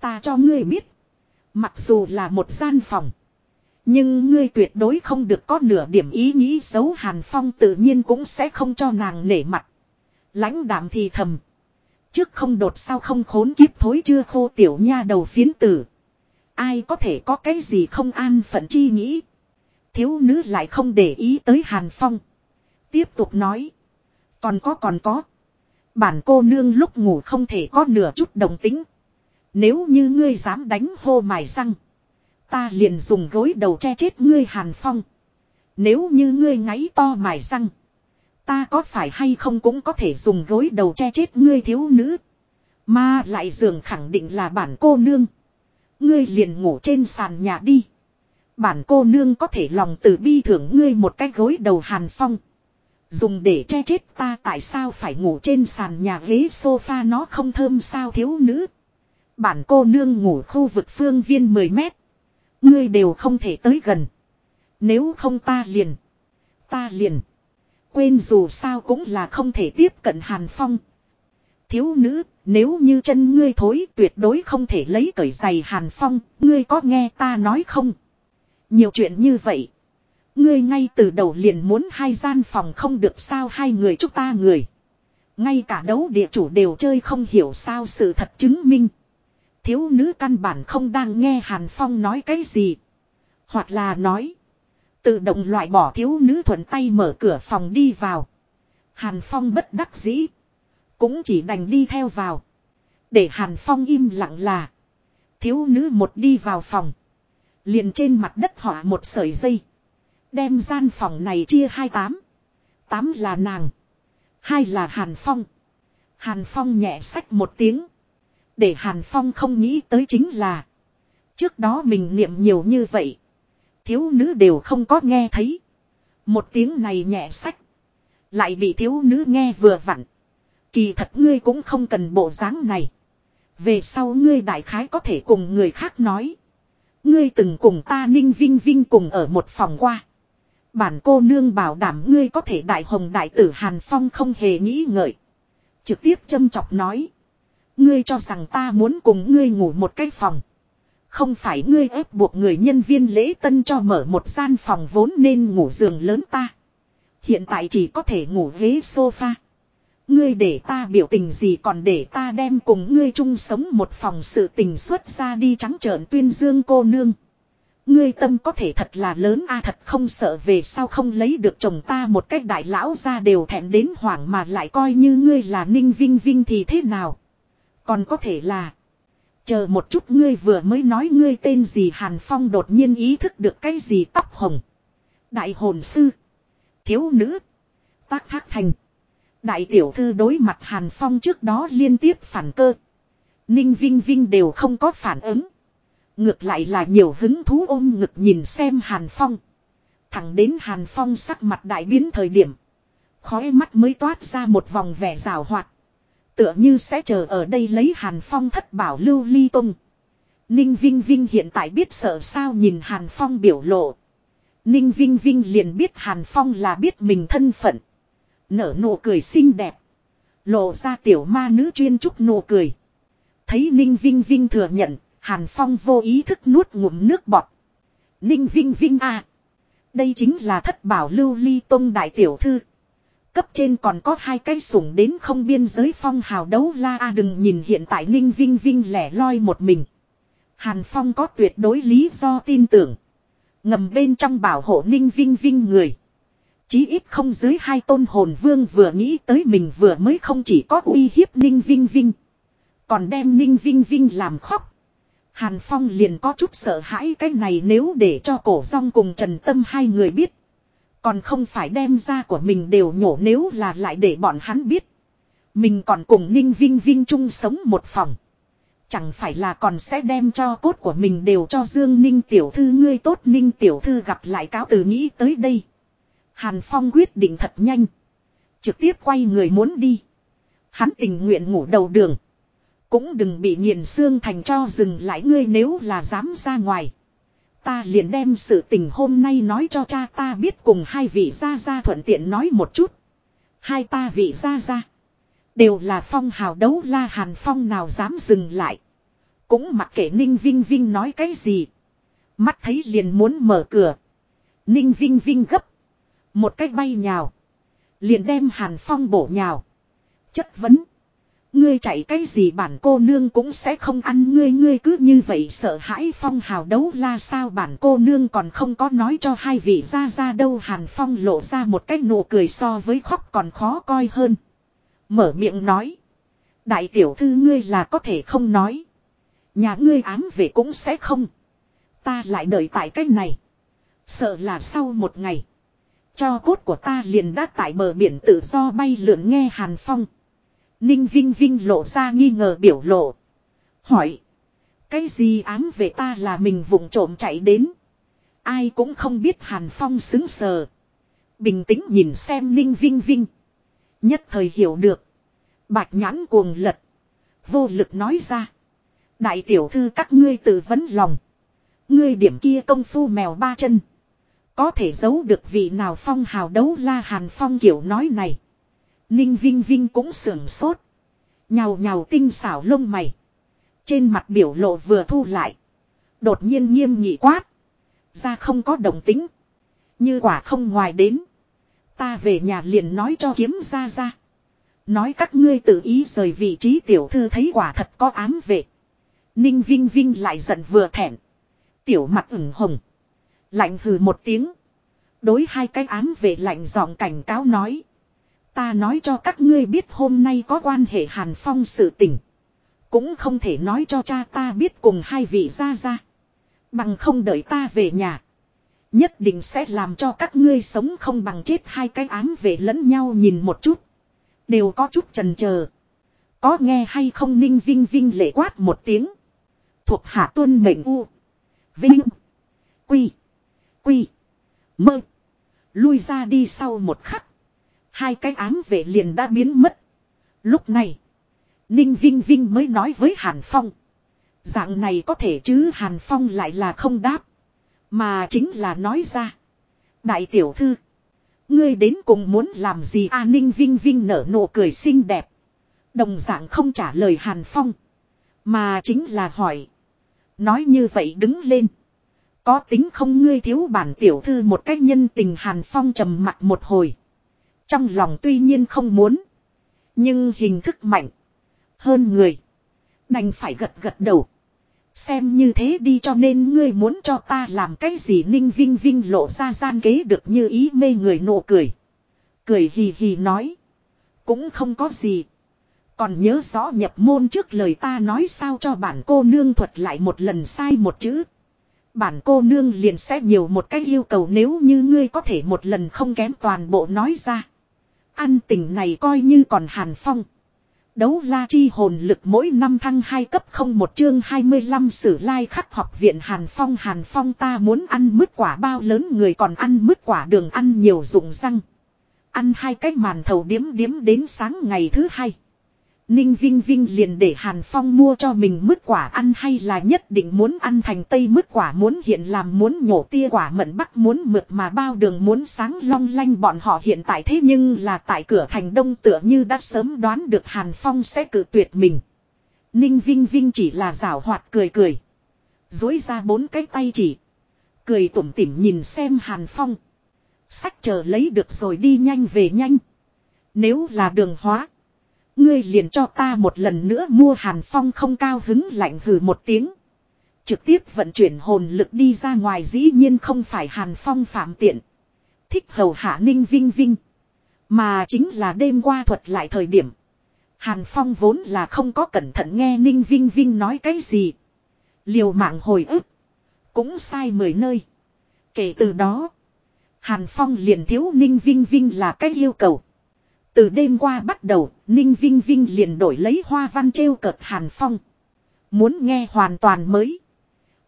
S1: Ta cho ngươi biết. Mặc dù là một gian phòng. Nhưng ngươi tuyệt đối không được có nửa điểm ý nghĩ xấu Hàn Phong tự nhiên cũng sẽ không cho nàng nể mặt. lãnh đạm thì thầm. Trước không đột sao không khốn kiếp thối chưa khô tiểu nha đầu phiến tử. Ai có thể có cái gì không an phận chi nghĩ. Thiếu nữ lại không để ý tới Hàn Phong. Tiếp tục nói. Còn có còn có. Bản cô nương lúc ngủ không thể có nửa chút đồng tính. Nếu như ngươi dám đánh hô mài răng. Ta liền dùng gối đầu che chết ngươi Hàn Phong. Nếu như ngươi ngáy to mài răng. Ta có phải hay không cũng có thể dùng gối đầu che chết ngươi thiếu nữ. Mà lại giường khẳng định là bản cô nương. Ngươi liền ngủ trên sàn nhà đi. Bản cô nương có thể lòng từ bi thưởng ngươi một cái gối đầu hàn phong. Dùng để che chết ta tại sao phải ngủ trên sàn nhà ghế sofa nó không thơm sao thiếu nữ. Bản cô nương ngủ khu vực phương viên 10 mét. Ngươi đều không thể tới gần. Nếu không ta liền. Ta liền. Quên dù sao cũng là không thể tiếp cận Hàn Phong. Thiếu nữ, nếu như chân ngươi thối tuyệt đối không thể lấy cởi giày Hàn Phong, ngươi có nghe ta nói không? Nhiều chuyện như vậy. Ngươi ngay từ đầu liền muốn hai gian phòng không được sao hai người chúng ta người. Ngay cả đấu địa chủ đều chơi không hiểu sao sự thật chứng minh. Thiếu nữ căn bản không đang nghe Hàn Phong nói cái gì. Hoặc là nói. Tự động loại bỏ thiếu nữ thuận tay mở cửa phòng đi vào. Hàn Phong bất đắc dĩ. Cũng chỉ đành đi theo vào. Để Hàn Phong im lặng là. Thiếu nữ một đi vào phòng. Liền trên mặt đất họa một sợi dây. Đem gian phòng này chia hai tám. Tám là nàng. Hai là Hàn Phong. Hàn Phong nhẹ sách một tiếng. Để Hàn Phong không nghĩ tới chính là. Trước đó mình niệm nhiều như vậy. Thiếu nữ đều không có nghe thấy. Một tiếng này nhẹ sách. Lại bị thiếu nữ nghe vừa vặn. Kỳ thật ngươi cũng không cần bộ dáng này. Về sau ngươi đại khái có thể cùng người khác nói. Ngươi từng cùng ta ninh vinh vinh cùng ở một phòng qua. Bản cô nương bảo đảm ngươi có thể đại hồng đại tử Hàn Phong không hề nghĩ ngợi. Trực tiếp châm chọc nói. Ngươi cho rằng ta muốn cùng ngươi ngủ một cái phòng. Không phải ngươi ép buộc người nhân viên lễ tân cho mở một gian phòng vốn nên ngủ giường lớn ta. Hiện tại chỉ có thể ngủ ghế sofa. Ngươi để ta biểu tình gì còn để ta đem cùng ngươi chung sống một phòng sự tình xuất ra đi trắng trợn tuyên dương cô nương. Ngươi tâm có thể thật là lớn a, thật không sợ về sao không lấy được chồng ta một cách đại lão ra đều thẹn đến hoảng mà lại coi như ngươi là ninh vinh vinh thì thế nào. Còn có thể là. Chờ một chút ngươi vừa mới nói ngươi tên gì Hàn Phong đột nhiên ý thức được cái gì tóc hồng. Đại hồn sư. Thiếu nữ. Tác thác thành. Đại tiểu thư đối mặt Hàn Phong trước đó liên tiếp phản cơ. Ninh Vinh Vinh đều không có phản ứng. Ngược lại là nhiều hứng thú ôm ngực nhìn xem Hàn Phong. Thẳng đến Hàn Phong sắc mặt đại biến thời điểm. Khói mắt mới toát ra một vòng vẻ rào hoạt. Tựa như sẽ chờ ở đây lấy Hàn Phong thất bảo lưu ly tung. Ninh Vinh Vinh hiện tại biết sợ sao nhìn Hàn Phong biểu lộ. Ninh Vinh Vinh liền biết Hàn Phong là biết mình thân phận. Nở nụ cười xinh đẹp. Lộ ra tiểu ma nữ chuyên trúc nụ cười. Thấy Ninh Vinh Vinh thừa nhận, Hàn Phong vô ý thức nuốt ngụm nước bọt. Ninh Vinh Vinh à. Đây chính là thất bảo lưu ly tông đại tiểu thư. Cấp trên còn có hai cái sủng đến không biên giới phong hào đấu la a đừng nhìn hiện tại Ninh Vinh Vinh lẻ loi một mình. Hàn Phong có tuyệt đối lý do tin tưởng. Ngầm bên trong bảo hộ Ninh Vinh Vinh người. Chí ít không dưới hai tôn hồn vương vừa nghĩ tới mình vừa mới không chỉ có uy hiếp Ninh Vinh Vinh. Còn đem Ninh Vinh Vinh làm khóc. Hàn Phong liền có chút sợ hãi cái này nếu để cho cổ rong cùng Trần Tâm hai người biết. Còn không phải đem ra của mình đều nhổ nếu là lại để bọn hắn biết. Mình còn cùng Ninh Vinh Vinh chung sống một phòng. Chẳng phải là còn sẽ đem cho cốt của mình đều cho Dương Ninh tiểu thư ngươi tốt Ninh tiểu thư gặp lại cáo từ nghĩ tới đây. Hàn Phong quyết định thật nhanh. Trực tiếp quay người muốn đi. Hắn tình nguyện ngủ đầu đường. Cũng đừng bị nghiền xương thành cho dừng lại ngươi nếu là dám ra ngoài. Ta liền đem sự tình hôm nay nói cho cha ta biết cùng hai vị gia gia thuận tiện nói một chút. Hai ta vị gia gia. Đều là phong hào đấu la hàn phong nào dám dừng lại. Cũng mặc kệ Ninh Vinh Vinh nói cái gì. Mắt thấy liền muốn mở cửa. Ninh Vinh Vinh gấp. Một cách bay nhào. Liền đem hàn phong bổ nhào. Chất vấn. Ngươi chạy cái gì bản cô nương cũng sẽ không ăn ngươi ngươi cứ như vậy sợ hãi phong hào đấu la sao bản cô nương còn không có nói cho hai vị ra ra đâu hàn phong lộ ra một cái nụ cười so với khóc còn khó coi hơn. Mở miệng nói. Đại tiểu thư ngươi là có thể không nói. Nhà ngươi ám về cũng sẽ không. Ta lại đợi tại cách này. Sợ là sau một ngày. Cho cốt của ta liền đã tại bờ biển tự do bay lượn nghe hàn phong. Ninh Vinh Vinh lộ ra nghi ngờ biểu lộ. Hỏi. Cái gì ám về ta là mình vụng trộm chạy đến. Ai cũng không biết Hàn Phong xứng sờ. Bình tĩnh nhìn xem Ninh Vinh Vinh. Nhất thời hiểu được. Bạch nhãn cuồng lật. Vô lực nói ra. Đại tiểu thư, các ngươi tự vấn lòng. Ngươi điểm kia công phu mèo ba chân. Có thể giấu được vị nào phong hào đấu la hàn phong kiểu nói này. Ninh Vinh Vinh cũng sưởng sốt. Nhào nhào tinh xảo lông mày. Trên mặt biểu lộ vừa thu lại. Đột nhiên nghiêm nghị quát. Ra không có đồng tính. Như quả không ngoài đến. Ta về nhà liền nói cho kiếm ra ra. Nói các ngươi tự ý rời vị trí tiểu thư thấy quả thật có ám vệ. Ninh Vinh Vinh lại giận vừa thẹn. Tiểu mặt ửng hồng. Lạnh hừ một tiếng. Đối hai cái ám vệ lạnh giọng cảnh cáo nói. Ta nói cho các ngươi biết hôm nay có quan hệ Hàn Phong sự tình. Cũng không thể nói cho cha ta biết cùng hai vị ra ra. Bằng không đợi ta về nhà. Nhất định sẽ làm cho các ngươi sống không bằng chết hai cái ám về lẫn nhau nhìn một chút. Đều có chút trần chờ Có nghe hay không ninh vinh vinh lệ quát một tiếng. Thuộc hạ tuân mệnh u. Vinh. Quy. Quy. Mơ. Lui ra đi sau một khắc. Hai cái ám vệ liền đã biến mất. Lúc này. Ninh Vinh Vinh mới nói với Hàn Phong. Dạng này có thể chứ Hàn Phong lại là không đáp. Mà chính là nói ra. Đại tiểu thư. Ngươi đến cùng muốn làm gì a Ninh Vinh Vinh nở nụ cười xinh đẹp. Đồng dạng không trả lời Hàn Phong. Mà chính là hỏi. Nói như vậy đứng lên. Có tính không ngươi thiếu bản tiểu thư một cách nhân tình Hàn Phong trầm mặt một hồi. Trong lòng tuy nhiên không muốn. Nhưng hình thức mạnh. Hơn người. Đành phải gật gật đầu. Xem như thế đi cho nên ngươi muốn cho ta làm cái gì ninh vinh vinh lộ ra gian kế được như ý mê người nụ cười. Cười hì hì nói. Cũng không có gì. Còn nhớ rõ nhập môn trước lời ta nói sao cho bản cô nương thuật lại một lần sai một chữ. Bản cô nương liền sẽ nhiều một cái yêu cầu nếu như ngươi có thể một lần không kém toàn bộ nói ra. Ăn tình này coi như còn hàn phong. Đấu la chi hồn lực mỗi năm thăng 2 cấp không một chương 25 sử lai khắc học viện Hàn Phong Hàn Phong ta muốn ăn mứt quả bao lớn người còn ăn mứt quả đường ăn nhiều dụng răng. Ăn hai cái màn thầu điếm điếm đến sáng ngày thứ hai. Ninh Vinh Vinh liền để Hàn Phong mua cho mình mứt quả ăn hay là nhất định muốn ăn thành tây mứt quả, muốn hiện làm, muốn nhổ tia quả mận bắc, muốn mượt mà bao đường, muốn sáng long lanh bọn họ hiện tại thế nhưng là tại cửa thành đông tựa như đã sớm đoán được Hàn Phong sẽ cử tuyệt mình. Ninh Vinh Vinh chỉ là rảo hoạt cười cười. Dối ra bốn cái tay chỉ. Cười tủm tỉm nhìn xem Hàn Phong. Sách chờ lấy được rồi đi nhanh về nhanh. Nếu là đường hóa. Ngươi liền cho ta một lần nữa mua hàn phong không cao hứng lạnh hừ một tiếng. Trực tiếp vận chuyển hồn lực đi ra ngoài dĩ nhiên không phải hàn phong phạm tiện. thích hầu hạ Ninh Vinh Vinh. Mà chính là đêm qua thuật lại thời điểm. Hàn Phong vốn là không có cẩn thận nghe Ninh Vinh Vinh nói cái gì. Liều mạng hồi ức. Cũng sai mười nơi. Kể từ đó. Hàn Phong liền thiếu Ninh Vinh Vinh là cái yêu cầu. Từ đêm qua bắt đầu, Ninh Vinh Vinh liền đổi lấy hoa văn trêu cợt Hàn Phong. Muốn nghe hoàn toàn mới.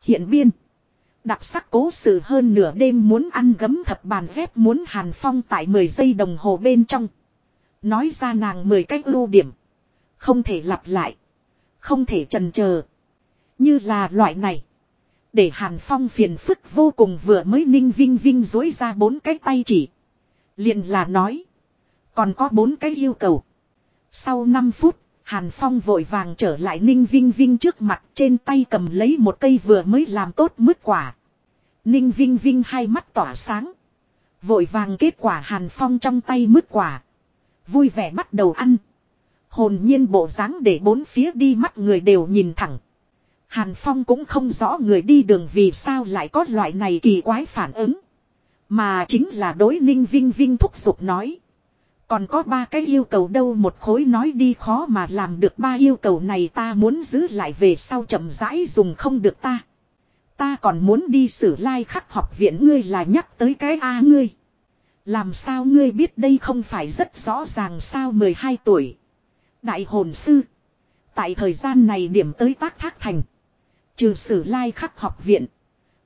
S1: Hiện biên. Đặc sắc cố sự hơn nửa đêm muốn ăn gấm thập bàn phép muốn Hàn Phong tại 10 giây đồng hồ bên trong. Nói ra nàng 10 cách ưu điểm. Không thể lặp lại. Không thể trần chờ Như là loại này. Để Hàn Phong phiền phức vô cùng vừa mới ninh vinh vinh dối ra bốn cái tay chỉ. liền là nói. Còn có bốn cái yêu cầu. Sau 5 phút, Hàn Phong vội vàng trở lại Ninh Vinh Vinh trước mặt trên tay cầm lấy một cây vừa mới làm tốt mứt quả. Ninh Vinh Vinh hai mắt tỏa sáng. Vội vàng kết quả Hàn Phong trong tay mứt quả. Vui vẻ bắt đầu ăn. Hồn nhiên bộ dáng để bốn phía đi mắt người đều nhìn thẳng. Hàn Phong cũng không rõ người đi đường vì sao lại có loại này kỳ quái phản ứng. Mà chính là đối ninh vinh vinh thúc giục nói. Còn có ba cái yêu cầu đâu một khối nói đi khó mà làm được ba yêu cầu này ta muốn giữ lại về sau chậm rãi dùng không được ta. Ta còn muốn đi sử lai like khắc học viện ngươi là nhắc tới cái A ngươi. Làm sao ngươi biết đây không phải rất rõ ràng sao 12 tuổi. Đại hồn sư. Tại thời gian này điểm tới tác thác thành. Trừ sử lai like khắc học viện.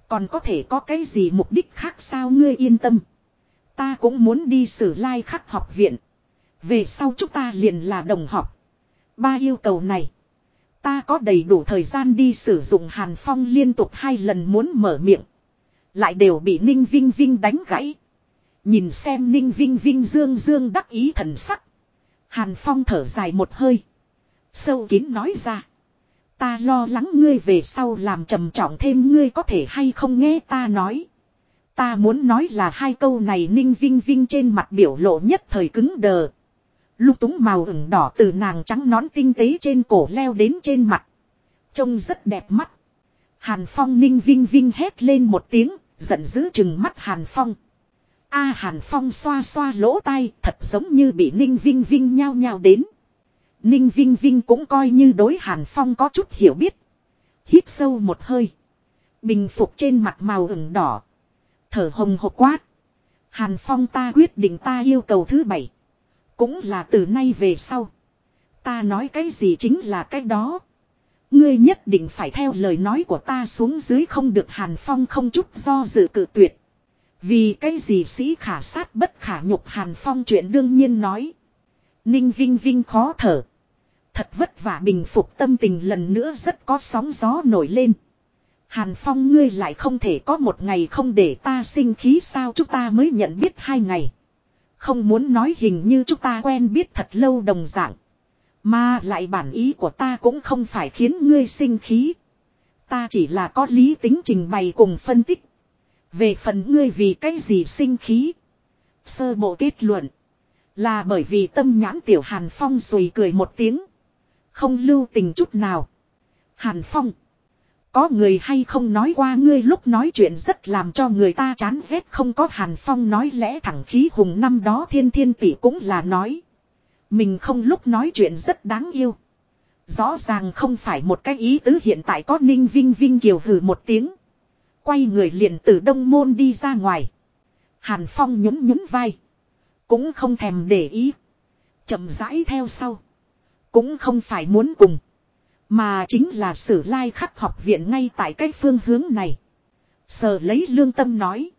S1: Còn có thể có cái gì mục đích khác sao ngươi yên tâm. Ta cũng muốn đi sử lai khắc học viện. Về sau chúng ta liền là đồng học. Ba yêu cầu này. Ta có đầy đủ thời gian đi sử dụng Hàn Phong liên tục hai lần muốn mở miệng. Lại đều bị Ninh Vinh Vinh đánh gãy. Nhìn xem Ninh Vinh Vinh dương dương đắc ý thần sắc. Hàn Phong thở dài một hơi. Sâu kín nói ra. Ta lo lắng ngươi về sau làm trầm trọng thêm ngươi có thể hay không nghe ta nói. Ta muốn nói là hai câu này ninh vinh vinh trên mặt biểu lộ nhất thời cứng đờ. Lúc túng màu ửng đỏ từ nàng trắng nón tinh tế trên cổ leo đến trên mặt. Trông rất đẹp mắt. Hàn Phong ninh vinh vinh hét lên một tiếng, giận dữ chừng mắt Hàn Phong. A Hàn Phong xoa xoa lỗ tai, thật giống như bị ninh vinh vinh nhao nhao đến. Ninh Vinh Vinh cũng coi như đối Hàn Phong có chút hiểu biết. Hít sâu một hơi. Bình phục trên mặt màu ửng đỏ. Thở hồng hộc quát. Hàn Phong ta quyết định ta yêu cầu thứ bảy. Cũng là từ nay về sau. Ta nói cái gì chính là cái đó. Ngươi nhất định phải theo lời nói của ta xuống dưới không được Hàn Phong không chút do dự cự tuyệt. Vì cái gì sĩ khả sát bất khả nhục Hàn Phong chuyện đương nhiên nói. Ninh Vinh Vinh khó thở. Thật vất vả bình phục tâm tình lần nữa rất có sóng gió nổi lên. Hàn Phong ngươi lại không thể có một ngày không để ta sinh khí sao chúng ta mới nhận biết hai ngày. Không muốn nói hình như chúng ta quen biết thật lâu đồng dạng. Mà lại bản ý của ta cũng không phải khiến ngươi sinh khí. Ta chỉ là có lý tính trình bày cùng phân tích. Về phần ngươi vì cái gì sinh khí. Sơ bộ kết luận. Là bởi vì tâm nhãn tiểu Hàn Phong rồi cười một tiếng. Không lưu tình chút nào. Hàn Phong. Có người hay không nói qua ngươi lúc nói chuyện rất làm cho người ta chán ghét không có Hàn Phong nói lẽ thẳng khí hùng năm đó thiên thiên tỷ cũng là nói. Mình không lúc nói chuyện rất đáng yêu. Rõ ràng không phải một cái ý tứ hiện tại có ninh vinh vinh kiều hử một tiếng. Quay người liền từ đông môn đi ra ngoài. Hàn Phong nhún nhún vai. Cũng không thèm để ý. chậm rãi theo sau. Cũng không phải muốn cùng. Mà chính là sử lai khắc học viện ngay tại cái phương hướng này. Sở lấy lương tâm nói.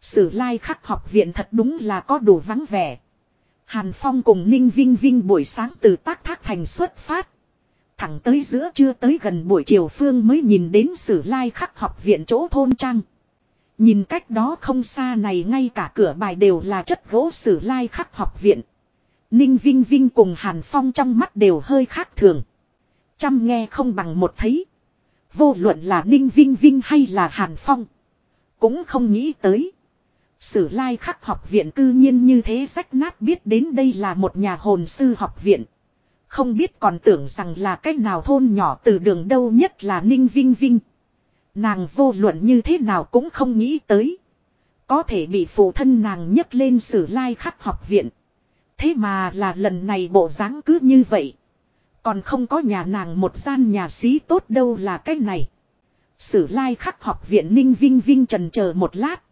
S1: Sử lai khắc học viện thật đúng là có đủ vắng vẻ. Hàn Phong cùng Ninh Vinh Vinh buổi sáng từ tác thác thành xuất phát. Thẳng tới giữa trưa tới gần buổi chiều phương mới nhìn đến sử lai khắc học viện chỗ thôn trang. Nhìn cách đó không xa này ngay cả cửa bài đều là chất gỗ sử lai khắc học viện. Ninh Vinh Vinh cùng Hàn Phong trong mắt đều hơi khác thường. Chăm nghe không bằng một thấy. Vô luận là Ninh Vinh Vinh hay là Hàn Phong. Cũng không nghĩ tới. Sử lai khắc học viện cư nhiên như thế rách nát biết đến đây là một nhà hồn sư học viện. Không biết còn tưởng rằng là cách nào thôn nhỏ từ đường đâu nhất là Ninh Vinh Vinh. Nàng vô luận như thế nào cũng không nghĩ tới. Có thể bị phụ thân nàng nhấc lên sử lai khắc học viện. Thế mà là lần này bộ dáng cứ như vậy. Còn không có nhà nàng một gian nhà xí tốt đâu là cái này. Sử lai khắc học viện ninh vinh vinh trần chờ một lát.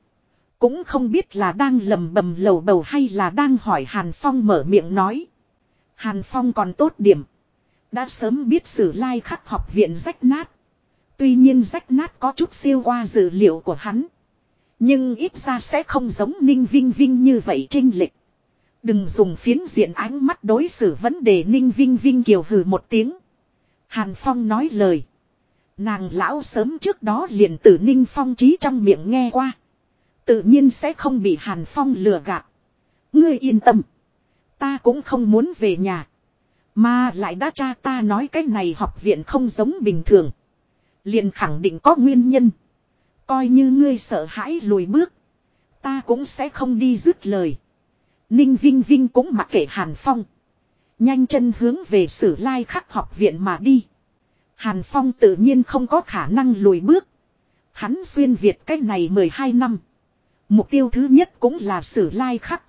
S1: Cũng không biết là đang lầm bầm lầu bầu hay là đang hỏi Hàn Phong mở miệng nói. Hàn Phong còn tốt điểm. Đã sớm biết sử lai khắc học viện rách nát. Tuy nhiên rách nát có chút siêu qua dữ liệu của hắn. Nhưng ít ra sẽ không giống Ninh Vinh Vinh như vậy trinh lịch. Đừng dùng phiến diện ánh mắt đối xử vấn đề Ninh Vinh Vinh kiều hừ một tiếng. Hàn Phong nói lời. Nàng lão sớm trước đó liền từ Ninh Phong trí trong miệng nghe qua. Tự nhiên sẽ không bị Hàn Phong lừa gạt. Ngươi yên tâm. Ta cũng không muốn về nhà. Mà lại đã cha ta nói cái này học viện không giống bình thường. Liền khẳng định có nguyên nhân. Coi như ngươi sợ hãi lùi bước. Ta cũng sẽ không đi dứt lời. Ninh Vinh Vinh cũng mặc kệ Hàn Phong. Nhanh chân hướng về sử lai khắc học viện mà đi. Hàn Phong tự nhiên không có khả năng lùi bước. Hắn xuyên Việt cách này 12 năm. Mục tiêu thứ nhất cũng là sử lai khắc.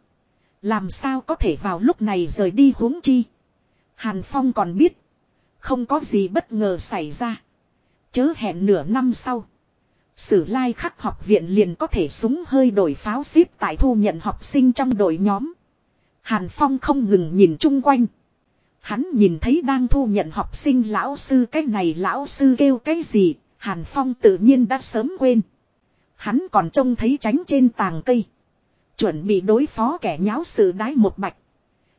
S1: Làm sao có thể vào lúc này rời đi huống chi. Hàn Phong còn biết. Không có gì bất ngờ xảy ra. Chớ hẹn nửa năm sau. Sử lai khắc học viện liền có thể súng hơi đổi pháo xếp tại thu nhận học sinh trong đội nhóm. Hàn Phong không ngừng nhìn chung quanh. Hắn nhìn thấy đang thu nhận học sinh lão sư cái này lão sư kêu cái gì, Hàn Phong tự nhiên đã sớm quên. Hắn còn trông thấy tránh trên tàng cây. Chuẩn bị đối phó kẻ nháo sự đái một bạch.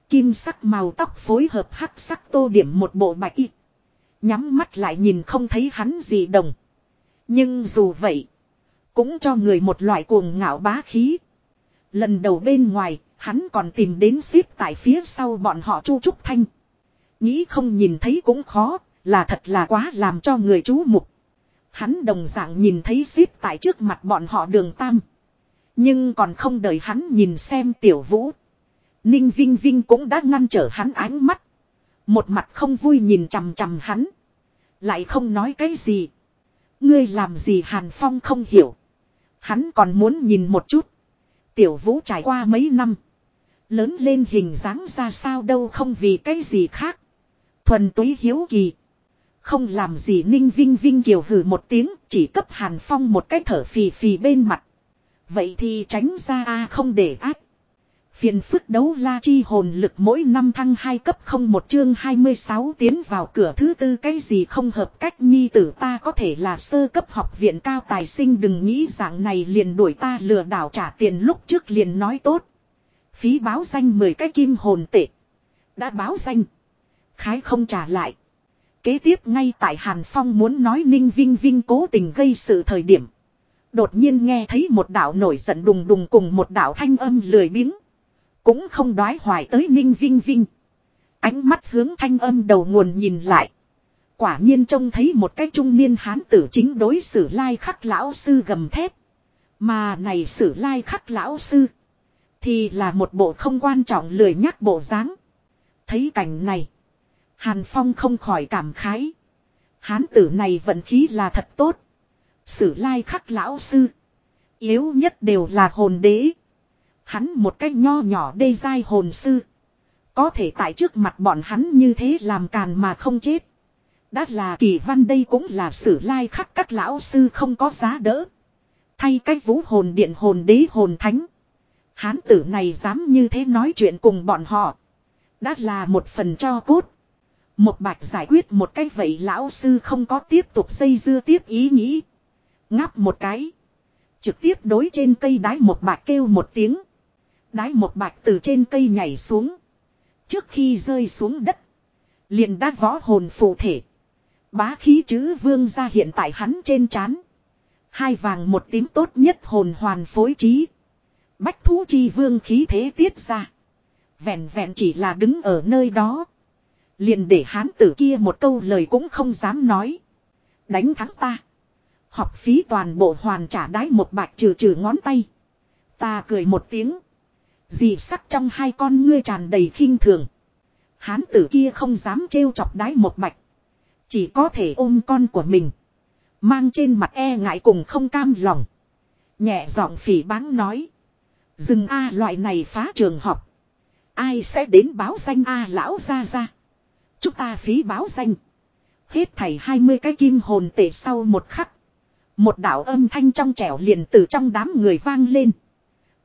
S1: Kim sắc màu tóc phối hợp hắc sắc tô điểm một bộ bạch y. Nhắm mắt lại nhìn không thấy hắn gì đồng. Nhưng dù vậy. Cũng cho người một loại cuồng ngạo bá khí. Lần đầu bên ngoài, hắn còn tìm đến xếp tại phía sau bọn họ chu trúc thanh. Nghĩ không nhìn thấy cũng khó, là thật là quá làm cho người chú mục. Hắn đồng dạng nhìn thấy xếp tại trước mặt bọn họ đường tam. Nhưng còn không đợi hắn nhìn xem tiểu vũ. Ninh Vinh Vinh cũng đã ngăn trở hắn ánh mắt. Một mặt không vui nhìn chằm chằm hắn. Lại không nói cái gì. Ngươi làm gì Hàn Phong không hiểu. Hắn còn muốn nhìn một chút. Tiểu vũ trải qua mấy năm. Lớn lên hình dáng ra sao đâu không vì cái gì khác. Thuần túy hiếu kỳ. Không làm gì ninh vinh vinh kiều hử một tiếng, chỉ cấp Hàn Phong một cái thở phì phì bên mặt. Vậy thì tránh ra a không để ác. Phiền phức đấu la chi hồn lực mỗi năm thăng hai cấp không một chương 26 tiến vào cửa thứ tư cái gì không hợp cách nhi tử ta có thể là sơ cấp học viện cao tài sinh đừng nghĩ dạng này liền đuổi ta lừa đảo trả tiền lúc trước liền nói tốt. Phí báo danh 10 cái kim hồn tệ. Đã báo danh. Khái không trả lại. Kế tiếp ngay tại Hàn Phong muốn nói Ninh Vinh Vinh cố tình gây sự thời điểm. Đột nhiên nghe thấy một đạo nổi giận đùng đùng cùng một đạo thanh âm lười biếng. Cũng không đoái hoài tới Ninh Vinh Vinh. Ánh mắt hướng thanh âm đầu nguồn nhìn lại. Quả nhiên trông thấy một cái trung niên hán tử chính đối xử lai khắc lão sư gầm thép. Mà này xử lai khắc lão sư. Thì là một bộ không quan trọng lười nhắc bộ dáng. Thấy cảnh này. Hàn Phong không khỏi cảm khái. Hán tử này vận khí là thật tốt. Sử lai khắc lão sư. Yếu nhất đều là hồn đế. Hắn một cách nho nhỏ đê dai hồn sư. Có thể tại trước mặt bọn hắn như thế làm càn mà không chết. Đã là kỳ văn đây cũng là sử lai khắc các lão sư không có giá đỡ. Thay cái vũ hồn điện hồn đế hồn thánh. Hán tử này dám như thế nói chuyện cùng bọn họ. Đã là một phần cho cốt. Một bạch giải quyết một cái vậy lão sư không có tiếp tục xây dưa tiếp ý nghĩ. Ngáp một cái. Trực tiếp đối trên cây đái một bạch kêu một tiếng. Đái một bạch từ trên cây nhảy xuống. Trước khi rơi xuống đất. Liền đã võ hồn phụ thể. Bá khí chữ vương ra hiện tại hắn trên chán. Hai vàng một tím tốt nhất hồn hoàn phối trí. Bách thú chi vương khí thế tiết ra. Vẹn vẹn chỉ là đứng ở nơi đó. Liền để hán tử kia một câu lời cũng không dám nói. Đánh thắng ta. Học phí toàn bộ hoàn trả đái một bạch trừ trừ ngón tay. Ta cười một tiếng dị sắc trong hai con ngươi tràn đầy khinh thường. Hán tử kia không dám trêu chọc đái một mạch, Chỉ có thể ôm con của mình. Mang trên mặt e ngại cùng không cam lòng. Nhẹ giọng phỉ báng nói. Dừng A loại này phá trường học. Ai sẽ đến báo danh A lão ra ra. Chúng ta phí báo danh. Hết thảy 20 cái kim hồn tể sau một khắc. Một đạo âm thanh trong trẻo liền từ trong đám người vang lên.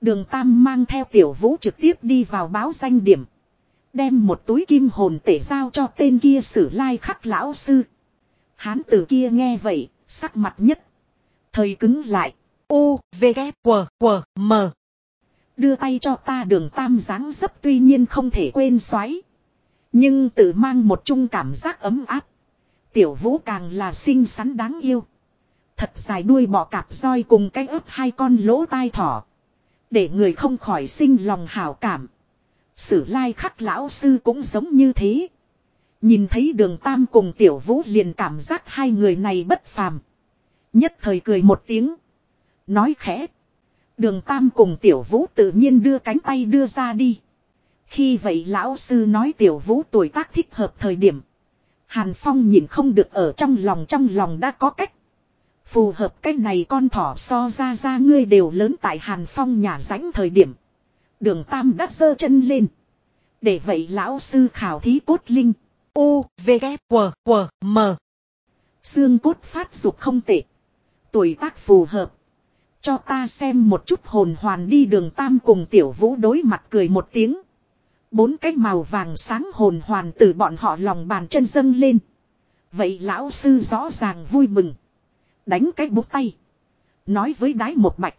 S1: Đường Tam mang theo tiểu vũ trực tiếp đi vào báo danh điểm. Đem một túi kim hồn tể giao cho tên kia sử lai khắc lão sư. Hán tử kia nghe vậy, sắc mặt nhất. Thời cứng lại. U, V, K, W, W, M. Đưa tay cho ta đường tam dáng dấp tuy nhiên không thể quên xoáy. Nhưng tự mang một chung cảm giác ấm áp. Tiểu vũ càng là xinh xắn đáng yêu. Thật dài đuôi bọ cạp roi cùng cái ớp hai con lỗ tai thỏ. Để người không khỏi sinh lòng hảo cảm. Sử lai khắc lão sư cũng giống như thế. Nhìn thấy đường tam cùng tiểu vũ liền cảm giác hai người này bất phàm. Nhất thời cười một tiếng. Nói khẽ. Đường tam cùng tiểu vũ tự nhiên đưa cánh tay đưa ra đi. Khi vậy lão sư nói tiểu vũ tuổi tác thích hợp thời điểm. Hàn Phong nhìn không được ở trong lòng trong lòng đã có cách. Phù hợp cách này con thỏ so ra ra ngươi đều lớn tại Hàn Phong nhà rãnh thời điểm. Đường Tam đã giơ chân lên. Để vậy lão sư khảo thí cốt linh. U, V, K, W, W, M. Xương cốt phát dục không tệ. Tuổi tác phù hợp. Cho ta xem một chút hồn hoàn đi đường Tam cùng tiểu vũ đối mặt cười một tiếng. Bốn cái màu vàng sáng hồn hoàn từ bọn họ lòng bàn chân dâng lên. Vậy lão sư rõ ràng vui mừng. Đánh cái bút tay. Nói với đái một bạch.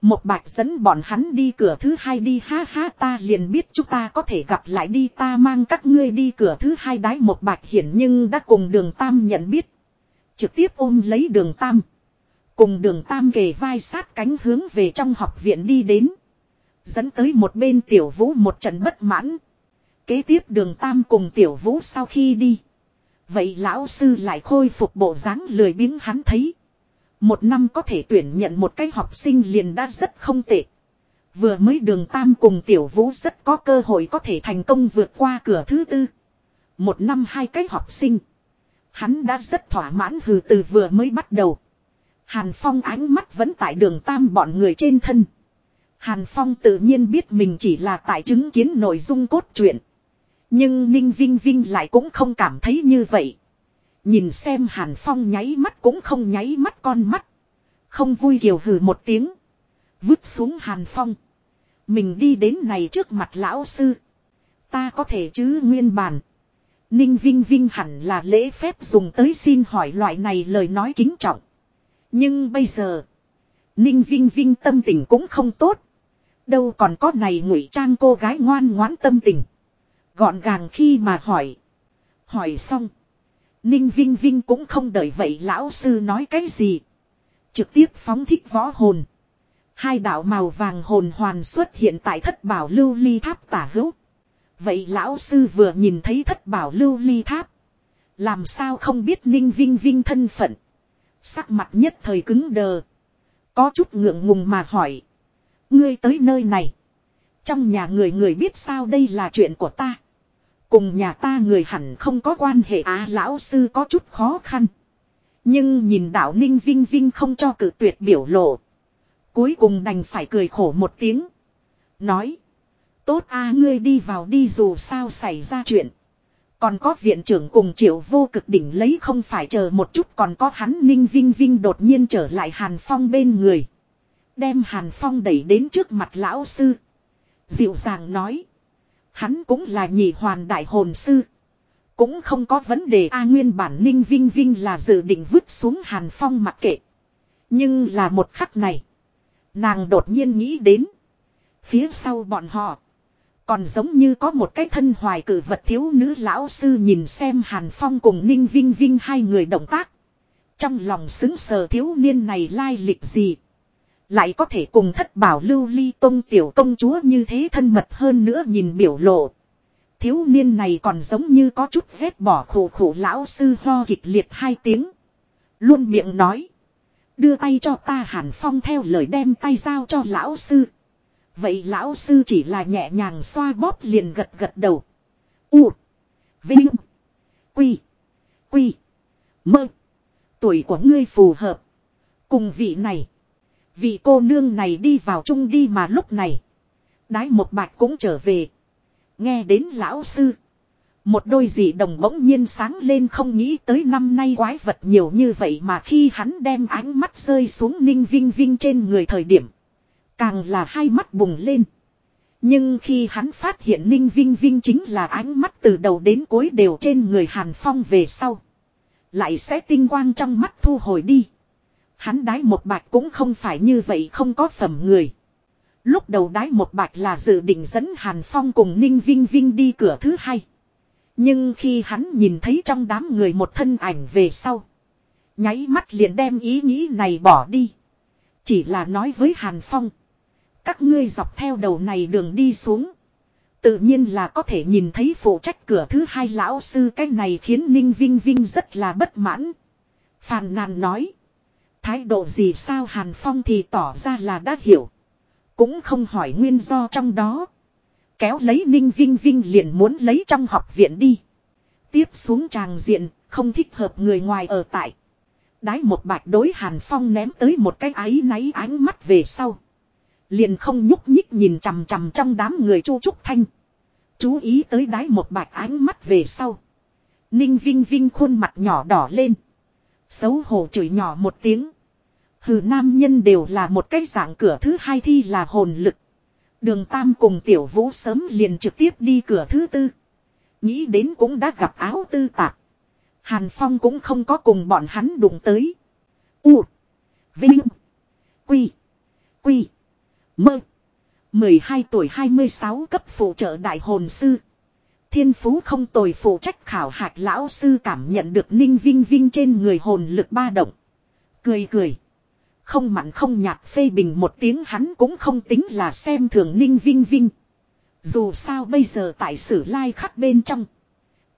S1: Một bạch dẫn bọn hắn đi cửa thứ hai đi, ha ha, ta liền biết chúng ta có thể gặp lại đi, ta mang các ngươi đi cửa thứ hai đái một bạch hiển nhưng đã cùng đường tam nhận biết. Trực tiếp ôm lấy đường tam. Cùng đường tam kề vai sát cánh hướng về trong học viện đi đến. Dẫn tới một bên tiểu vũ một trận bất mãn. Kế tiếp đường tam cùng tiểu vũ sau khi đi. Vậy lão sư lại khôi phục bộ dáng lười biếng hắn thấy. Một năm có thể tuyển nhận một cái học sinh liền đã rất không tệ. Vừa mới đường tam cùng tiểu vũ rất có cơ hội có thể thành công vượt qua cửa thứ tư. Một năm hai cái học sinh. Hắn đã rất thỏa mãn hừ từ vừa mới bắt đầu. Hàn Phong ánh mắt vẫn tại đường tam bọn người trên thân. Hàn Phong tự nhiên biết mình chỉ là tại chứng kiến nội dung cốt truyện. Nhưng Ninh Vinh Vinh lại cũng không cảm thấy như vậy. Nhìn xem Hàn Phong nháy mắt cũng không nháy mắt con mắt. Không vui kiều hừ một tiếng. Vứt xuống Hàn Phong. Mình đi đến này trước mặt lão sư. Ta có thể chứ nguyên bản. Ninh Vinh Vinh hẳn là lễ phép dùng tới xin hỏi loại này lời nói kính trọng. Nhưng bây giờ. Ninh Vinh Vinh tâm tình cũng không tốt. Đâu còn có này ngụy trang cô gái ngoan ngoãn tâm tình. Gọn gàng khi mà hỏi. Hỏi xong. Ninh Vinh Vinh cũng không đợi vậy lão sư nói cái gì. Trực tiếp phóng thích võ hồn. Hai đạo màu vàng hồn hoàn xuất hiện tại thất bảo lưu ly tháp tả hữu. Vậy lão sư vừa nhìn thấy thất bảo lưu ly tháp. Làm sao không biết Ninh Vinh Vinh thân phận. Sắc mặt nhất thời cứng đờ. Có chút ngượng ngùng mà hỏi. Ngươi tới nơi này. Trong nhà người người biết sao đây là chuyện của ta. Cùng nhà ta người hẳn không có quan hệ á, lão sư có chút khó khăn. Nhưng nhìn đạo ninh vinh vinh không cho cử tuyệt biểu lộ. Cuối cùng đành phải cười khổ một tiếng. Nói. Tốt a, ngươi đi vào đi dù sao xảy ra chuyện. Còn có viện trưởng cùng triệu vô cực đỉnh lấy không phải chờ một chút, còn có hắn ninh vinh vinh đột nhiên trở lại hàn phong bên người. Đem hàn phong đẩy đến trước mặt lão sư. Dịu dàng nói. Hắn cũng là nhị hoàn đại hồn sư. Cũng không có vấn đề A nguyên bản ninh vinh vinh là dự định vứt xuống hàn phong mặc kệ. Nhưng là một khắc này. Nàng đột nhiên nghĩ đến. Phía sau bọn họ. Còn giống như có một cái thân hoài cử vật thiếu nữ lão sư nhìn xem Hàn Phong cùng Ninh Vinh Vinh hai người động tác. Trong lòng xứng sờ thiếu niên này lai lịch gì. Lại có thể cùng thất bảo lưu ly tông tiểu công chúa như thế thân mật hơn nữa nhìn biểu lộ. Thiếu niên này còn giống như có chút vết bỏ khổ khổ lão sư ho kịch liệt hai tiếng. Luôn miệng nói. Đưa tay cho ta hàn phong theo lời đem tay giao cho lão sư. Vậy lão sư chỉ là nhẹ nhàng xoa bóp liền gật gật đầu. U. Vinh. Quy. Quy. Mơ. Tuổi của ngươi phù hợp. Cùng vị này. Vị cô nương này đi vào chung đi mà lúc này. Đái một bạch cũng trở về. Nghe đến lão sư. Một đôi dị đồng bỗng nhiên sáng lên không nghĩ tới năm nay quái vật nhiều như vậy mà khi hắn đem ánh mắt rơi xuống ninh vinh vinh trên người thời điểm. Càng là hai mắt bùng lên. Nhưng khi hắn phát hiện ninh vinh vinh chính là ánh mắt từ đầu đến cuối đều trên người hàn phong về sau. Lại sẽ tinh quang trong mắt thu hồi đi. Hắn đái một bạch cũng không phải như vậy không có phẩm người. Lúc đầu đái một bạch là dự định dẫn Hàn Phong cùng Ninh Vinh Vinh đi cửa thứ hai. Nhưng khi hắn nhìn thấy trong đám người một thân ảnh về sau. Nháy mắt liền đem ý nghĩ này bỏ đi. Chỉ là nói với Hàn Phong. Các ngươi dọc theo đầu này đường đi xuống. Tự nhiên là có thể nhìn thấy phụ trách cửa thứ hai lão sư cái này khiến Ninh Vinh Vinh rất là bất mãn. Phàn nàn nói. Thái độ gì sao Hàn Phong thì tỏ ra là đã hiểu. Cũng không hỏi nguyên do trong đó. Kéo lấy Ninh Vinh Vinh liền muốn lấy trong học viện đi. Tiếp xuống tràng diện, không thích hợp người ngoài ở tại. Đái một bạch đối Hàn Phong ném tới một cái áy náy ánh mắt về sau. Liền không nhúc nhích nhìn chằm chằm trong đám người chu trúc thanh. Chú ý tới đái một bạch ánh mắt về sau. Ninh Vinh Vinh khuôn mặt nhỏ đỏ lên. Xấu hổ chửi nhỏ một tiếng. Hừ, nam nhân đều là một cái dạng cửa thứ hai thi là hồn lực. Đường Tam cùng Tiểu Vũ sớm liền trực tiếp đi cửa thứ tư. Nghĩ đến cũng đã gặp áo tư tạp. Hàn Phong cũng không có cùng bọn hắn đụng tới. U. Vinh. Quy. Quy. Mơ. 12 tuổi 26 cấp phụ trợ đại hồn sư. Thiên phú không tồi phụ trách khảo hạch, lão sư cảm nhận được ninh vinh vinh trên người hồn lực ba động. Cười cười. Không mặn không nhạt phê bình một tiếng hắn cũng không tính là xem thường ninh vinh vinh. Dù sao bây giờ tại sử lai khắc bên trong.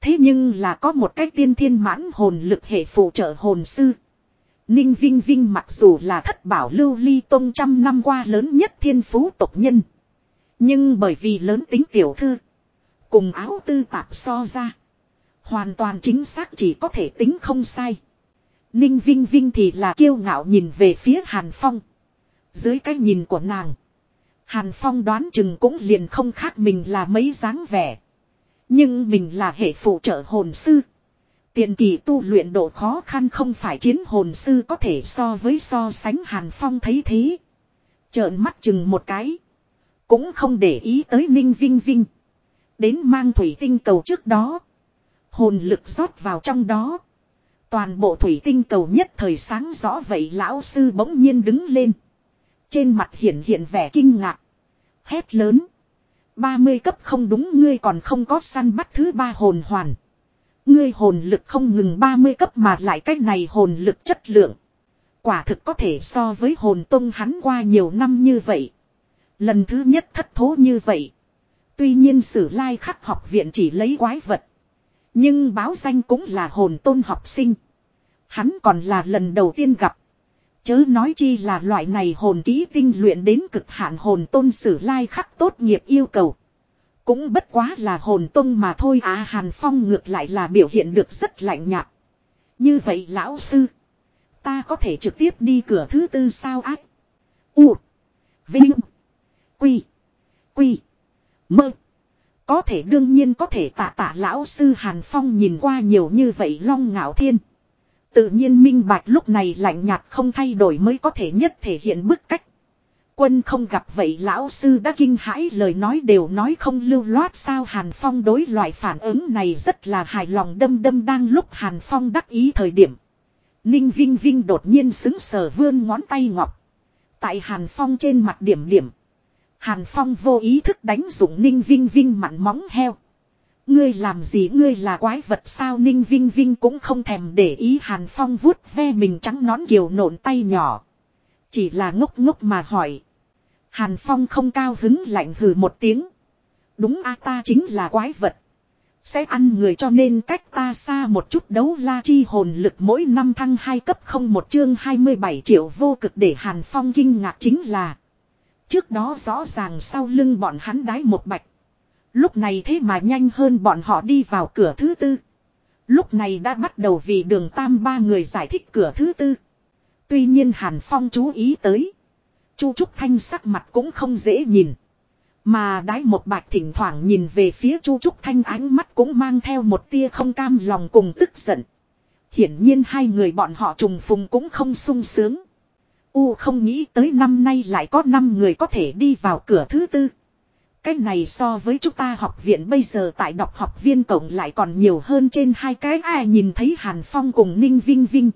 S1: Thế nhưng là có một cái tiên thiên mãn hồn lực hệ phụ trợ hồn sư. Ninh Vinh Vinh mặc dù là thất bảo lưu ly tông trăm năm qua lớn nhất thiên phú tộc nhân. Nhưng bởi vì lớn tính tiểu thư. Cùng áo tư tạp so ra. Hoàn toàn chính xác chỉ có thể tính không sai. Ninh Vinh Vinh thì là kiêu ngạo nhìn về phía Hàn Phong. Dưới cái nhìn của nàng. Hàn Phong đoán chừng cũng liền không khác mình là mấy dáng vẻ. Nhưng mình là hệ phụ trợ hồn sư. Tiền kỳ tu luyện độ khó khăn không phải chiến hồn sư có thể so với so sánh Hàn Phong thấy thế. Trợn mắt chừng một cái. Cũng không để ý tới Ninh Vinh Vinh. Đến mang thủy tinh cầu trước đó. Hồn lực rót vào trong đó. Toàn bộ thủy tinh cầu nhất thời sáng rõ vậy lão sư bỗng nhiên đứng lên. Trên mặt hiện hiện vẻ kinh ngạc. Hét lớn. 30 cấp không đúng, ngươi còn không có săn bắt thứ ba hồn hoàn. Ngươi hồn lực không ngừng 30 cấp mà lại cách này hồn lực chất lượng. Quả thực có thể so với hồn tông hắn qua nhiều năm như vậy. Lần thứ nhất thất thố như vậy. Tuy nhiên sử lai khắc học viện chỉ lấy quái vật. Nhưng báo danh cũng là hồn tôn học sinh. Hắn còn là lần đầu tiên gặp. Chớ nói chi là loại này hồn ký tinh luyện đến cực hạn hồn tôn sử lai khắc tốt nghiệp yêu cầu. Cũng bất quá là hồn tôn mà thôi à Hàn Phong ngược lại là biểu hiện được rất lạnh nhạt. Như vậy lão sư. Ta có thể trực tiếp đi cửa thứ tư sao ác. U. Vinh. Quy. Quy. Mơ. Có thể đương nhiên có thể tạ tạ lão sư Hàn Phong nhìn qua nhiều như vậy long ngạo thiên. Tự nhiên minh bạch lúc này lạnh nhạt không thay đổi mới có thể nhất thể hiện bức cách. Quân không gặp vậy lão sư đã kinh hãi lời nói đều nói không lưu loát sao Hàn Phong đối loại phản ứng này rất là hài lòng đâm đâm đang lúc Hàn Phong đắc ý thời điểm. Ninh Vinh Vinh đột nhiên xứng sở vươn ngón tay ngọc. Tại Hàn Phong trên mặt điểm điểm. Hàn Phong vô ý thức đánh dụng Ninh Vinh Vinh mặn móng heo. Ngươi làm gì ngươi là quái vật sao Ninh Vinh Vinh cũng không thèm để ý Hàn Phong vuốt ve mình trắng nón kiều nộn tay nhỏ. Chỉ là ngốc ngốc mà hỏi. Hàn Phong không cao hứng lạnh hừ một tiếng. Đúng a, ta chính là quái vật. Sẽ ăn người cho nên cách ta xa một chút đấu la chi hồn lực mỗi năm thăng hai cấp không một chương 27 triệu vô cực để Hàn Phong kinh ngạc chính là. Trước đó rõ ràng sau lưng bọn hắn đái một bạch. Lúc này thế mà nhanh hơn bọn họ đi vào cửa thứ tư. Lúc này đã bắt đầu vì đường tam ba người giải thích cửa thứ tư. Tuy nhiên Hàn Phong chú ý tới. Chu Trúc Thanh sắc mặt cũng không dễ nhìn. Mà đái một bạch thỉnh thoảng nhìn về phía Chu Trúc Thanh ánh mắt cũng mang theo một tia không cam lòng cùng tức giận. Hiển nhiên hai người bọn họ trùng phùng cũng không sung sướng. U không nghĩ tới năm nay lại có 5 người có thể đi vào cửa thứ tư. Cái này so với chúng ta học viện bây giờ tại đọc học viên cộng lại còn nhiều hơn trên hai cái ai nhìn thấy Hàn Phong cùng Ninh Vinh Vinh.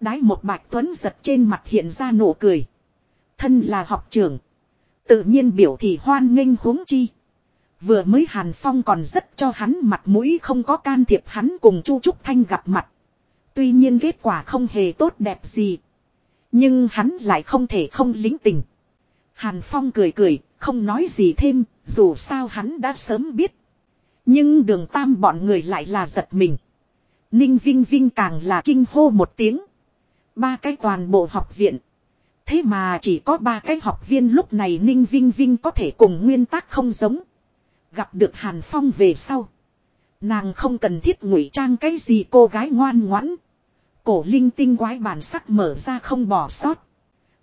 S1: Đái một bạch tuấn giật trên mặt hiện ra nụ cười. Thân là học trưởng. Tự nhiên biểu thị hoan nghênh huống chi. Vừa mới Hàn Phong còn rất cho hắn mặt mũi không có can thiệp hắn cùng Chu Trúc Thanh gặp mặt. Tuy nhiên kết quả không hề tốt đẹp gì. Nhưng hắn lại không thể không lính tình. Hàn Phong cười cười, không nói gì thêm, dù sao hắn đã sớm biết. Nhưng đường tam bọn người lại là giật mình. Ninh Vinh Vinh càng là kinh hô một tiếng. Ba cái toàn bộ học viện. Thế mà chỉ có ba cái học viên lúc này Ninh Vinh Vinh có thể cùng nguyên tắc không giống. Gặp được Hàn Phong về sau. Nàng không cần thiết ngụy trang cái gì cô gái ngoan ngoãn. Cổ linh tinh quái bản sắc mở ra không bỏ sót.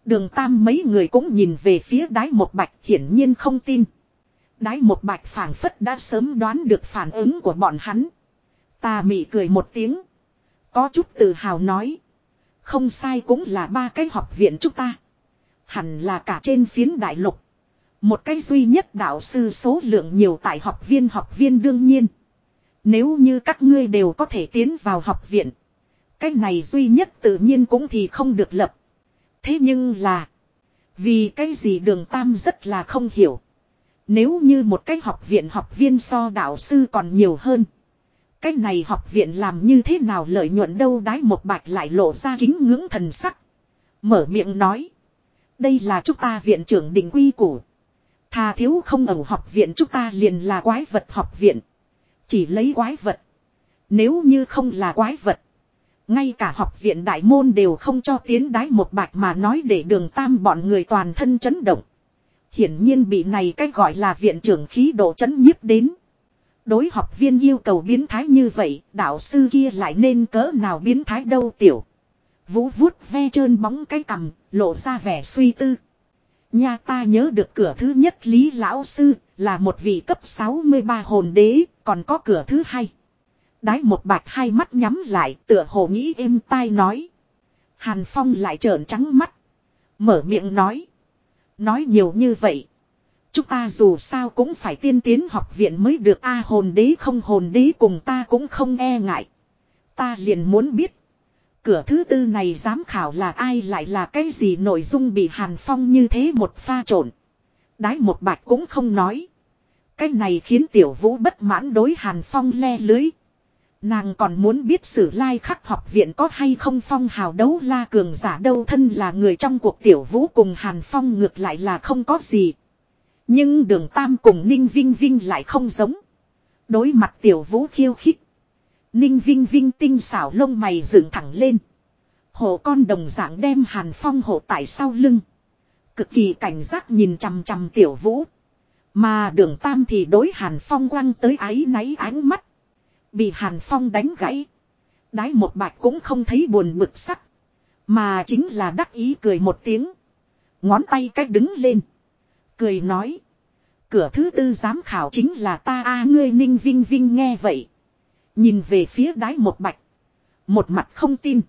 S1: Đường tam mấy người cũng nhìn về phía đái một bạch, hiển nhiên không tin. Đái một bạch phảng phất đã sớm đoán được phản ứng của bọn hắn. Ta mị cười một tiếng. Có chút tự hào nói. Không sai cũng là ba cái học viện chúng ta. Hẳn là cả trên phiến đại lục. Một cái duy nhất đạo sư số lượng nhiều tại học viên học viên đương nhiên. Nếu như các ngươi đều có thể tiến vào học viện. Cái này duy nhất tự nhiên cũng thì không được lập. Thế nhưng là. Vì cái gì đường tam rất là không hiểu. Nếu như một cái học viện học viên so đạo sư còn nhiều hơn. Cái này học viện làm như thế nào lợi nhuận đâu đái một bạch lại lộ ra kính ngưỡng thần sắc. Mở miệng nói. Đây là chúng ta viện trưởng định quy củ. Thà thiếu không ở học viện chúng ta liền là quái vật học viện. Chỉ lấy quái vật. Nếu như không là quái vật. Ngay cả học viện đại môn đều không cho tiến đái một bạch mà nói để đường tam bọn người toàn thân chấn động. Hiển nhiên bị này cách gọi là viện trưởng khí độ chấn nhiếp đến. Đối học viên yêu cầu biến thái như vậy, đạo sư kia lại nên cỡ nào biến thái đâu tiểu. Vũ vuốt ve trơn bóng cái cằm, lộ ra vẻ suy tư. Nha ta nhớ được cửa thứ nhất Lý Lão Sư, là một vị cấp 63 hồn đế, còn có cửa thứ hai. Đái một bạch hai mắt nhắm lại tựa hồ nghĩ êm tai nói. Hàn Phong lại trợn trắng mắt. Mở miệng nói. Nói nhiều như vậy. Chúng ta dù sao cũng phải tiên tiến học viện mới được a hồn đế không hồn đế cùng ta cũng không e ngại. Ta liền muốn biết. Cửa thứ tư này giám khảo là ai lại là cái gì nội dung bị Hàn Phong như thế một pha trộn. Đái một bạch cũng không nói. Cái này khiến tiểu vũ bất mãn đối Hàn Phong le lưới. Nàng còn muốn biết sử lai khắc học viện có hay không phong hào đấu la cường giả đâu thân là người trong cuộc tiểu vũ cùng Hàn Phong ngược lại là không có gì. Nhưng đường Tam cùng Ninh Vinh Vinh lại không giống. Đối mặt tiểu vũ khiêu khích. Ninh Vinh Vinh tinh xảo lông mày dựng thẳng lên. Hộ con đồng dạng đem Hàn Phong hộ tại sau lưng. Cực kỳ cảnh giác nhìn chằm chằm tiểu vũ. Mà đường Tam thì đối Hàn Phong quăng tới ái náy ánh mắt. Bị Hàn Phong đánh gãy. Đái một bạch cũng không thấy buồn bực sắc. Mà chính là đắc ý cười một tiếng. Ngón tay cách đứng lên. Cười nói. Cửa thứ tư giám khảo chính là ta a, ngươi ninh vinh vinh nghe vậy. Nhìn về phía đái một bạch. Một mặt không tin.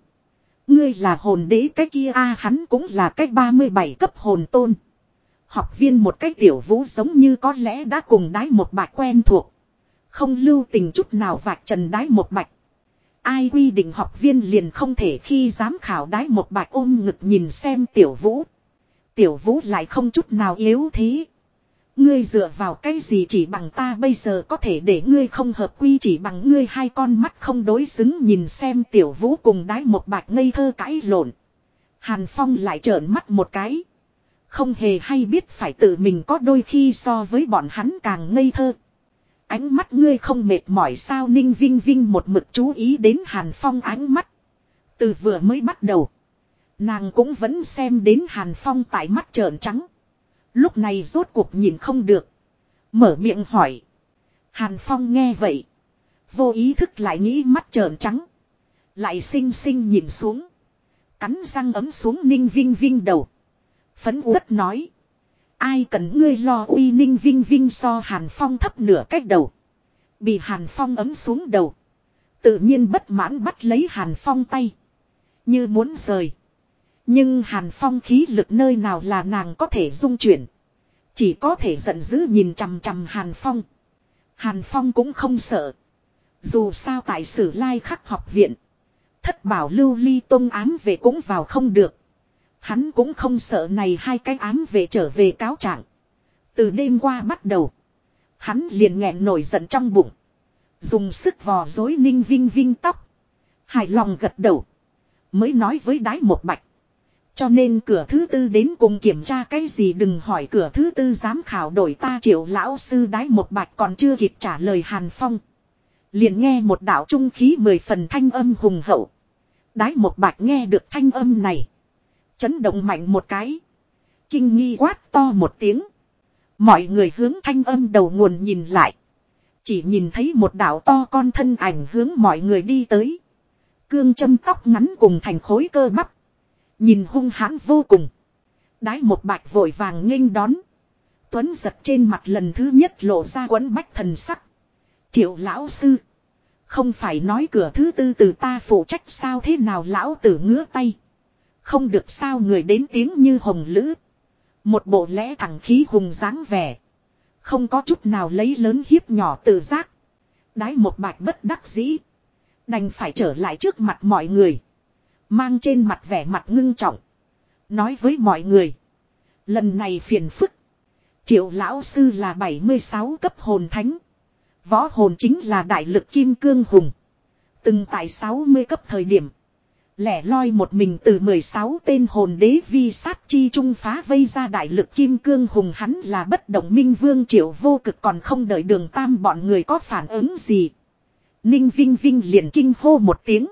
S1: Ngươi là hồn đế cái kia a, hắn cũng là cách 37 cấp hồn tôn. Học viên một cái tiểu vũ giống như có lẽ đã cùng đái một bạch quen thuộc. Không lưu tình chút nào vạch trần đái một bạch. Ai quy định học viên liền không thể khi giám khảo đái một bạch ôm ngực nhìn xem tiểu vũ. Tiểu vũ lại không chút nào yếu thế. Ngươi dựa vào cái gì chỉ bằng ta bây giờ có thể để ngươi không hợp quy chỉ bằng ngươi hai con mắt không đối xứng nhìn xem tiểu vũ cùng đái một bạch ngây thơ cãi lộn. Hàn Phong lại trợn mắt một cái. Không hề hay biết phải tự mình có đôi khi so với bọn hắn càng ngây thơ. Ánh mắt ngươi không mệt mỏi sao Ninh Vinh Vinh một mực chú ý đến Hàn Phong ánh mắt. Từ vừa mới bắt đầu. Nàng cũng vẫn xem đến Hàn Phong tại mắt trợn trắng. Lúc này rốt cuộc nhìn không được. Mở miệng hỏi. Hàn Phong nghe vậy. Vô ý thức lại nghĩ mắt trợn trắng. Lại xinh xinh nhìn xuống. Cắn răng ấm xuống Ninh Vinh Vinh đầu. Phấn uất nói. Ai cần ngươi lo uy ninh vinh vinh so Hàn Phong thấp nửa cách đầu. Bị Hàn Phong ấm xuống đầu. Tự nhiên bất mãn bắt lấy Hàn Phong tay. Như muốn rời. Nhưng Hàn Phong khí lực nơi nào là nàng có thể dung chuyển. Chỉ có thể giận dữ nhìn chằm chằm Hàn Phong. Hàn Phong cũng không sợ. Dù sao tại sử lai khắc học viện. Thất bảo lưu ly tôn ám về cũng vào không được. Hắn cũng không sợ này hai cái ám về trở về cáo trạng. Từ đêm qua bắt đầu. Hắn liền nghẹn nổi giận trong bụng. Dùng sức vò dối ninh vinh vinh tóc. Hài lòng gật đầu. Mới nói với đái một bạch. Cho nên cửa thứ tư đến cùng kiểm tra cái gì đừng hỏi cửa thứ tư giám khảo đổi ta triệu lão sư đái một bạch còn chưa kịp trả lời Hàn Phong. Liền nghe một đạo trung khí mười phần thanh âm hùng hậu. Đái một bạch nghe được thanh âm này. Chấn động mạnh một cái. Kinh nghi quát to một tiếng. Mọi người hướng thanh âm đầu nguồn nhìn lại. Chỉ nhìn thấy một đạo to con thân ảnh hướng mọi người đi tới. Cương châm tóc ngắn cùng thành khối cơ bắp. Nhìn hung hãn vô cùng. Đái một bạch vội vàng nghênh đón. Tuấn giật trên mặt lần thứ nhất lộ ra quấn bách thần sắc. Triệu lão sư. Không phải nói cửa thứ tư từ ta phụ trách sao thế nào lão tử ngứa tay. Không được sao người đến tiếng như hồng lữ. Một bộ lẽ thẳng khí hùng dáng vẻ. Không có chút nào lấy lớn hiếp nhỏ tự giác. Đái một bạch bất đắc dĩ. Đành phải trở lại trước mặt mọi người. Mang trên mặt vẻ mặt ngưng trọng. Nói với mọi người. Lần này phiền phức. Triệu lão sư là 76 cấp hồn thánh. Võ hồn chính là đại lực kim cương hùng. Từng tại 60 cấp thời điểm. Lẻ loi một mình từ 16 tên hồn đế vi sát chi trung phá vây ra đại lực kim cương hùng hắn là bất động minh vương triệu vô cực còn không đợi đường tam bọn người có phản ứng gì. Ninh Vinh Vinh liền kinh hô một tiếng.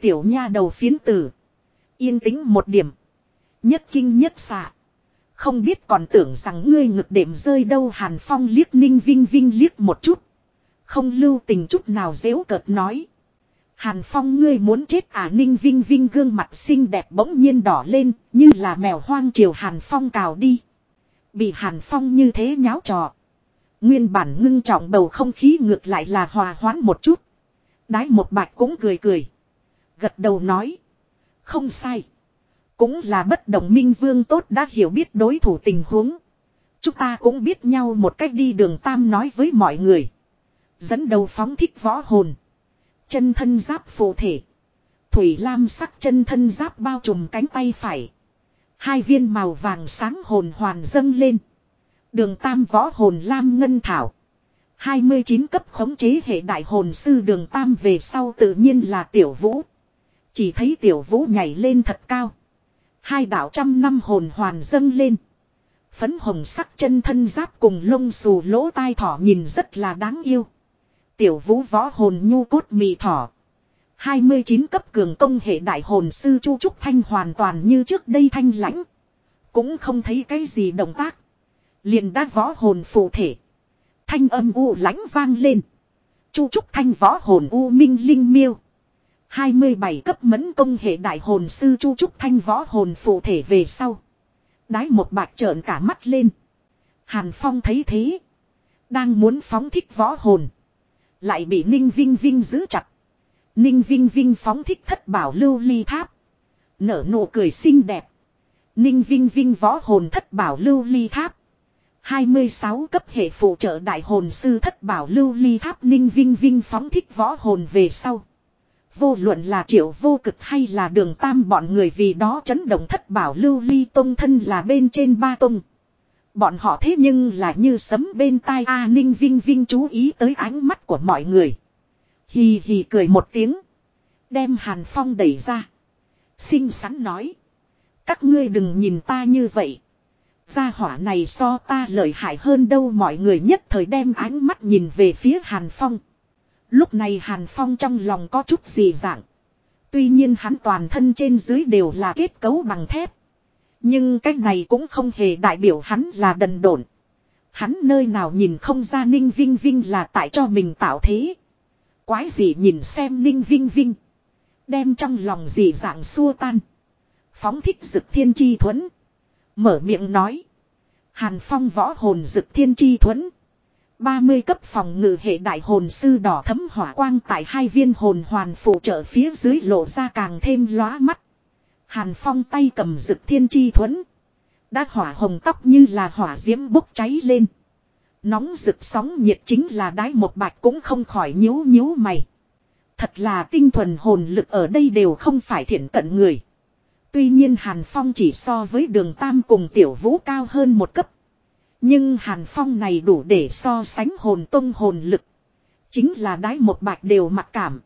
S1: Tiểu nha đầu phiến tử. Yên tĩnh một điểm. Nhất kinh nhất xạ. Không biết còn tưởng rằng ngươi ngực đệm rơi đâu Hàn Phong liếc Ninh Vinh Vinh liếc một chút. Không lưu tình chút nào dễu cợt nói. Hàn Phong ngươi muốn chết à Ninh Vinh Vinh gương mặt xinh đẹp bỗng nhiên đỏ lên, như là mèo hoang chiều Hàn Phong cào đi. Bị Hàn Phong như thế nháo trò. Nguyên bản ngưng trọng bầu không khí ngược lại là hòa hoãn một chút. Đái một bạch cũng cười cười. Gật đầu nói. Không sai. Cũng là bất đồng minh vương tốt đã hiểu biết đối thủ tình huống. Chúng ta cũng biết nhau một cách đi đường tam nói với mọi người. Dẫn đầu phóng thích võ hồn. Chân thân giáp phù thể. Thủy lam sắc chân thân giáp bao trùm cánh tay phải. Hai viên màu vàng sáng hồn hoàn dâng lên. Đường tam võ hồn lam ngân thảo. 29 cấp khống chế hệ đại hồn sư đường tam về sau tự nhiên là tiểu vũ. Chỉ thấy tiểu vũ nhảy lên thật cao. Hai đạo trăm năm hồn hoàn dâng lên. Phấn hồng sắc chân thân giáp cùng lông xù lỗ tai thỏ nhìn rất là đáng yêu. Tiểu vũ võ hồn nhu cốt mì thỏ. 29 cấp cường công hệ đại hồn sư Chu Trúc Thanh hoàn toàn như trước đây thanh lãnh. Cũng không thấy cái gì động tác. Liền đã võ hồn phụ thể. Thanh âm u lãnh vang lên. Chu Trúc Thanh võ hồn u minh linh miêu. 27 cấp mẫn công hệ đại hồn sư Chu Trúc Thanh võ hồn phụ thể về sau. Đái một bạc trợn cả mắt lên. Hàn Phong thấy thế. Đang muốn phóng thích võ hồn. Lại bị Ninh Vinh Vinh giữ chặt. Ninh Vinh Vinh phóng thích thất bảo lưu ly tháp. Nở nụ cười xinh đẹp. Ninh Vinh Vinh võ hồn thất bảo lưu ly tháp. 26 cấp hệ phụ trợ đại hồn sư thất bảo lưu ly tháp Ninh Vinh Vinh phóng thích võ hồn về sau. Vô luận là triệu vô cực hay là đường tam bọn người vì đó chấn động thất bảo lưu ly tông thân là bên trên ba tông. Bọn họ thế nhưng là như sấm bên tai A Ninh Vinh Vinh chú ý tới ánh mắt của mọi người. Hì hì cười một tiếng. Đem Hàn Phong đẩy ra. xinh xắn nói. Các ngươi đừng nhìn ta như vậy. Gia hỏa này so ta lợi hại hơn đâu mọi người nhất thời đem ánh mắt nhìn về phía Hàn Phong. Lúc này Hàn Phong trong lòng có chút gì dạng. Tuy nhiên hắn toàn thân trên dưới đều là kết cấu bằng thép. Nhưng cái này cũng không hề đại biểu hắn là đần độn. Hắn nơi nào nhìn không ra Ninh Vinh Vinh là tại cho mình tạo thế. Quái gì nhìn xem Ninh Vinh Vinh. Đem trong lòng gì dạng xua tan. Phóng thích dực thiên chi thuẫn. Mở miệng nói. Hàn Phong võ hồn dực thiên chi thuẫn. 30 cấp phòng ngự hệ đại hồn sư đỏ thấm hỏa quang tại hai viên hồn hoàn phụ trợ phía dưới lộ ra càng thêm lóa mắt. Hàn Phong tay cầm dực thiên chi thuẫn. Đã hỏa hồng tóc như là hỏa diễm bốc cháy lên. Nóng rực sóng nhiệt chính là đái một bạch cũng không khỏi nhíu nhíu mày. Thật là tinh thuần hồn lực ở đây đều không phải thiện cận người. Tuy nhiên Hàn Phong chỉ so với đường Tam cùng Tiểu Vũ cao hơn một cấp. Nhưng Hàn Phong này đủ để so sánh hồn tông hồn lực. Chính là đái một bạch đều mặc cảm.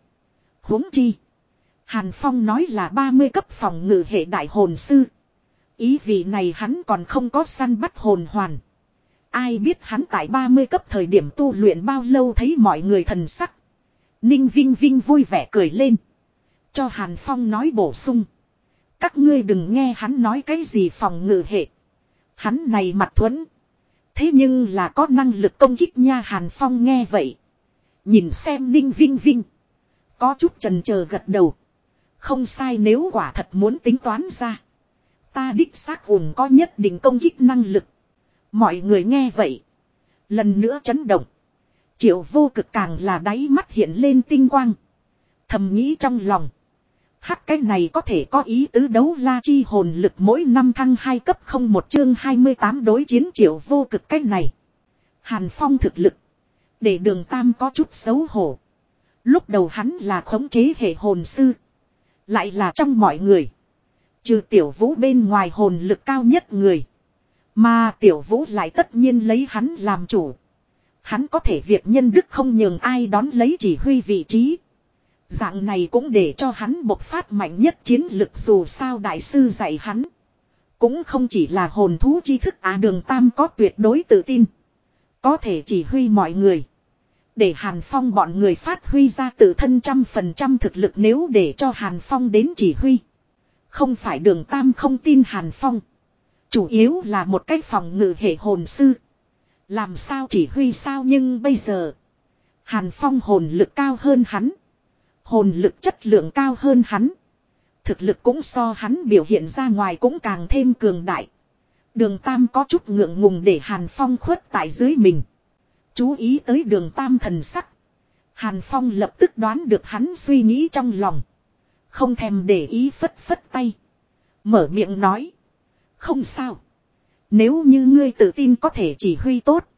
S1: huống chi. Hàn Phong nói là 30 cấp phòng ngự hệ đại hồn sư. Ý vị này hắn còn không có săn bắt hồn hoàn. Ai biết hắn tại 30 cấp thời điểm tu luyện bao lâu thấy mọi người thần sắc. Ninh Vinh Vinh vui vẻ cười lên. Cho Hàn Phong nói bổ sung. Các ngươi đừng nghe hắn nói cái gì phòng ngự hệ. Hắn này mặt thuẫn. Thế nhưng là có năng lực công kích nha Hàn Phong nghe vậy. Nhìn xem Ninh Vinh Vinh. Có chút trần chờ gật đầu. Không sai nếu quả thật muốn tính toán ra. Ta đích xác vùng có nhất định công kích năng lực. Mọi người nghe vậy. Lần nữa chấn động. Triệu vô cực càng là đáy mắt hiện lên tinh quang. Thầm nghĩ trong lòng. Hắc, cái này có thể có ý tứ đấu la chi hồn lực mỗi năm thăng hai cấp không một chương 28 đối chiến triệu vô cực cái này. Hàn Phong thực lực. Để đường Tam có chút xấu hổ. Lúc đầu hắn là khống chế hệ hồn sư. Lại là trong mọi người. Trừ tiểu vũ bên ngoài hồn lực cao nhất người. Mà tiểu vũ lại tất nhiên lấy hắn làm chủ. Hắn có thể việc nhân đức không nhường ai đón lấy chỉ huy vị trí. Dạng này cũng để cho hắn bộc phát mạnh nhất chiến lực dù sao đại sư dạy hắn. Cũng không chỉ là hồn thú tri thức á đường tam có tuyệt đối tự tin. Có thể chỉ huy mọi người. Để Hàn Phong bọn người phát huy ra tự thân trăm phần trăm thực lực nếu để cho Hàn Phong đến chỉ huy. Không phải đường tam không tin Hàn Phong. Chủ yếu là một cách phòng ngự hệ hồn sư. Làm sao chỉ huy sao nhưng bây giờ. Hàn Phong hồn lực cao hơn hắn. Hồn lực chất lượng cao hơn hắn. Thực lực cũng so hắn biểu hiện ra ngoài cũng càng thêm cường đại. Đường Tam có chút ngượng ngùng để Hàn Phong khuất tại dưới mình. Chú ý tới đường Tam thần sắc. Hàn Phong lập tức đoán được hắn suy nghĩ trong lòng. Không thèm để ý phất phất tay. Mở miệng nói. Không sao. Nếu như ngươi tự tin có thể chỉ huy tốt.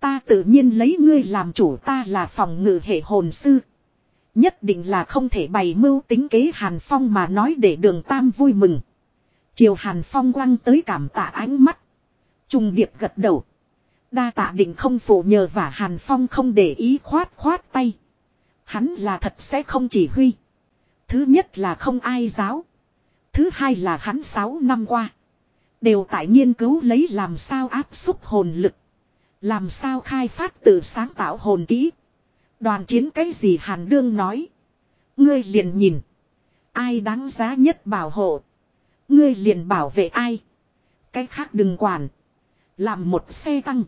S1: Ta tự nhiên lấy ngươi làm chủ ta là phòng ngự hệ hồn sư. Nhất định là không thể bày mưu tính kế Hàn Phong mà nói để đường Tam vui mừng. Chiều Hàn Phong quăng tới cảm tạ ánh mắt. Trung điệp gật đầu. Đa tạ định không phụ nhờ và Hàn Phong không để ý khoát khoát tay. Hắn là thật sẽ không chỉ huy. Thứ nhất là không ai giáo. Thứ hai là hắn 6 năm qua. Đều tại nghiên cứu lấy làm sao áp xúc hồn lực. Làm sao khai phát tự sáng tạo hồn kỹ. Đoàn chiến cái gì Hàn Đương nói. Ngươi liền nhìn. Ai đáng giá nhất bảo hộ. Ngươi liền bảo vệ ai. Cái khác đừng quản. Làm một xe tăng.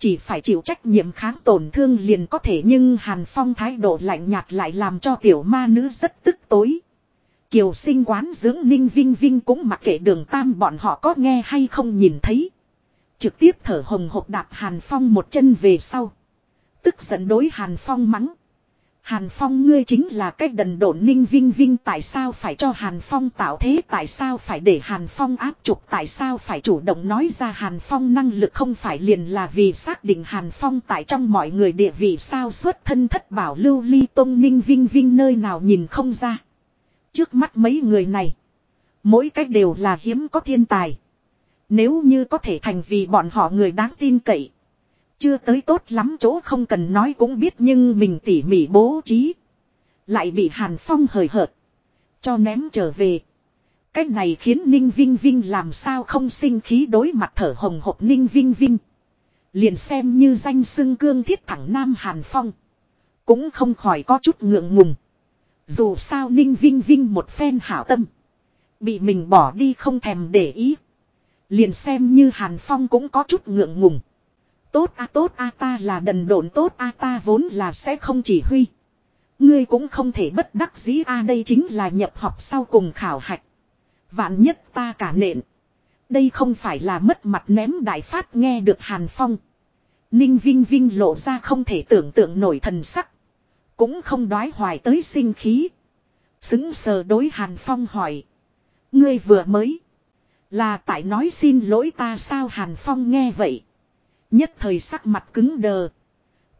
S1: Chỉ phải chịu trách nhiệm kháng tổn thương liền có thể, nhưng Hàn Phong thái độ lạnh nhạt lại làm cho tiểu ma nữ rất tức tối. Kiều sinh quán dưỡng ninh vinh vinh cũng mặc kệ đường tam bọn họ có nghe hay không nhìn thấy. Trực tiếp thở hồng hộc đạp Hàn Phong một chân về sau. Tức giận đối Hàn Phong mắng. Hàn Phong ngươi chính là cách đần độn ninh vinh vinh tại sao phải cho Hàn Phong tạo thế tại sao phải để Hàn Phong áp trục tại sao phải chủ động nói ra Hàn Phong năng lực không phải liền là vì xác định Hàn Phong tại trong mọi người địa vị sao xuất thân thất bảo lưu ly tông ninh vinh vinh nơi nào nhìn không ra. Trước mắt mấy người này, mỗi cách đều là hiếm có thiên tài. Nếu như có thể thành vì bọn họ người đáng tin cậy. Chưa tới tốt lắm chỗ không cần nói cũng biết nhưng mình tỉ mỉ bố trí. Lại bị Hàn Phong hời hợt. Cho ném trở về. Cái này khiến Ninh Vinh Vinh làm sao không sinh khí đối mặt thở hồng hộc Ninh Vinh Vinh. Liền xem như danh xưng cương thiết thẳng Nam Hàn Phong. Cũng không khỏi có chút ngượng ngùng. Dù sao Ninh Vinh Vinh một phen hảo tâm. Bị mình bỏ đi không thèm để ý. Liền xem như Hàn Phong cũng có chút ngượng ngùng. Tốt a tốt a, ta là đần độn tốt a, ta vốn là sẽ không chỉ huy. Ngươi cũng không thể bất đắc dĩ a, đây chính là nhập học sau cùng khảo hạch. Vạn nhất ta cả nện. Đây không phải là mất mặt ném đại phát nghe được Hàn Phong. Ninh Vinh Vinh lộ ra không thể tưởng tượng nổi thần sắc. Cũng không đoái hoài tới sinh khí. Xứng sờ đối Hàn Phong hỏi. Ngươi vừa mới. Là tại nói xin lỗi ta sao Hàn Phong nghe vậy. Nhất thời sắc mặt cứng đờ.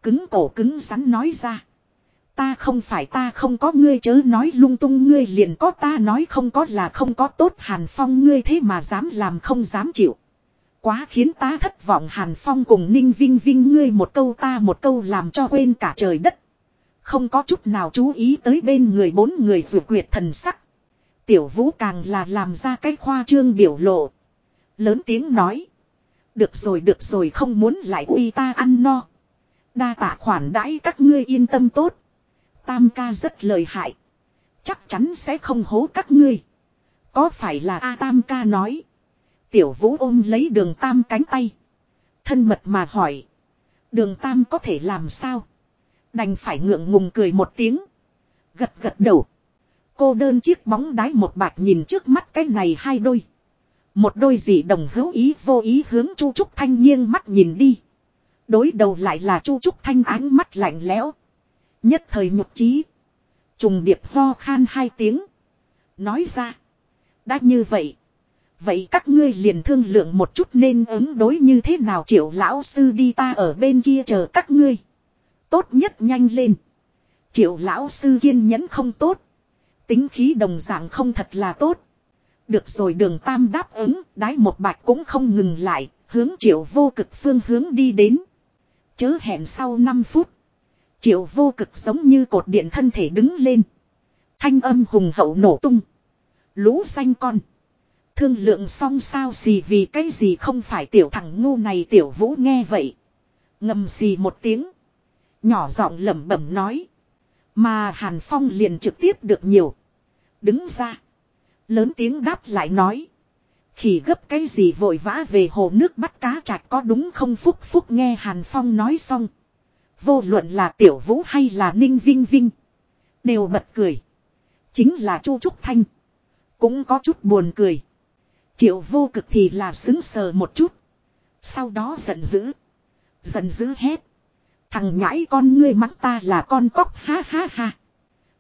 S1: Cứng cổ cứng rắn nói ra. Ta không phải ta không có ngươi chớ nói lung tung ngươi liền có ta nói không có là không có tốt Hàn Phong ngươi thế mà dám làm không dám chịu. Quá khiến ta thất vọng Hàn Phong cùng Ninh Vinh Vinh ngươi một câu ta một câu làm cho quên cả trời đất. Không có chút nào chú ý tới bên người bốn người vượt quyệt thần sắc. Tiểu vũ càng là làm ra cái khoa trương biểu lộ. Lớn tiếng nói. Được rồi được rồi, không muốn lại uy ta ăn no. Đa tạ khoản đãi các ngươi yên tâm tốt. Tam ca rất lời hại. Chắc chắn sẽ không hố các ngươi. Có phải là A Tam ca nói. Tiểu vũ ôm lấy đường Tam cánh tay. Thân mật mà hỏi. Đường Tam có thể làm sao? Đành phải ngượng ngùng cười một tiếng. Gật gật đầu. Cô đơn chiếc bóng đái một bạc nhìn trước mắt cái này hai đôi. Một đôi dị đồng hữu ý vô ý hướng Chu Trúc Thanh nghiêng mắt nhìn đi. Đối đầu lại là Chu Trúc Thanh ánh mắt lạnh lẽo. Nhất thời nhục trí. Trùng điệp ho khan hai tiếng. Nói ra. Đã như vậy. Vậy các ngươi liền thương lượng một chút nên ứng đối như thế nào triệu lão sư đi ta ở bên kia chờ các ngươi. Tốt nhất nhanh lên. Triệu lão sư kiên nhẫn không tốt. Tính khí đồng dạng không thật là tốt. Được rồi đường tam đáp ứng, đái một bạch cũng không ngừng lại, hướng triệu vô cực phương hướng đi đến. Chớ hẹn sau 5 phút. Triệu vô cực giống như cột điện thân thể đứng lên. Thanh âm hùng hậu nổ tung. Lũ xanh con. Thương lượng xong sao gì vì cái gì không phải tiểu thằng ngu này tiểu vũ nghe vậy. Ngầm xì một tiếng. Nhỏ giọng lẩm bẩm nói. Mà Hàn Phong liền trực tiếp được nhiều. Đứng ra. Lớn tiếng đáp lại nói. Khỉ gấp cái gì vội vã về hồ nước bắt cá chạch có đúng không phúc phúc nghe Hàn Phong nói xong. Vô luận là Tiểu Vũ hay là Ninh Vinh Vinh. Đều bật cười. Chính là Chu Trúc Thanh. Cũng có chút buồn cười. Triệu vô cực thì là xứng sờ một chút. Sau đó giận dữ. Giận dữ hết, Thằng nhãi con ngươi mắng ta là con cóc ha ha ha.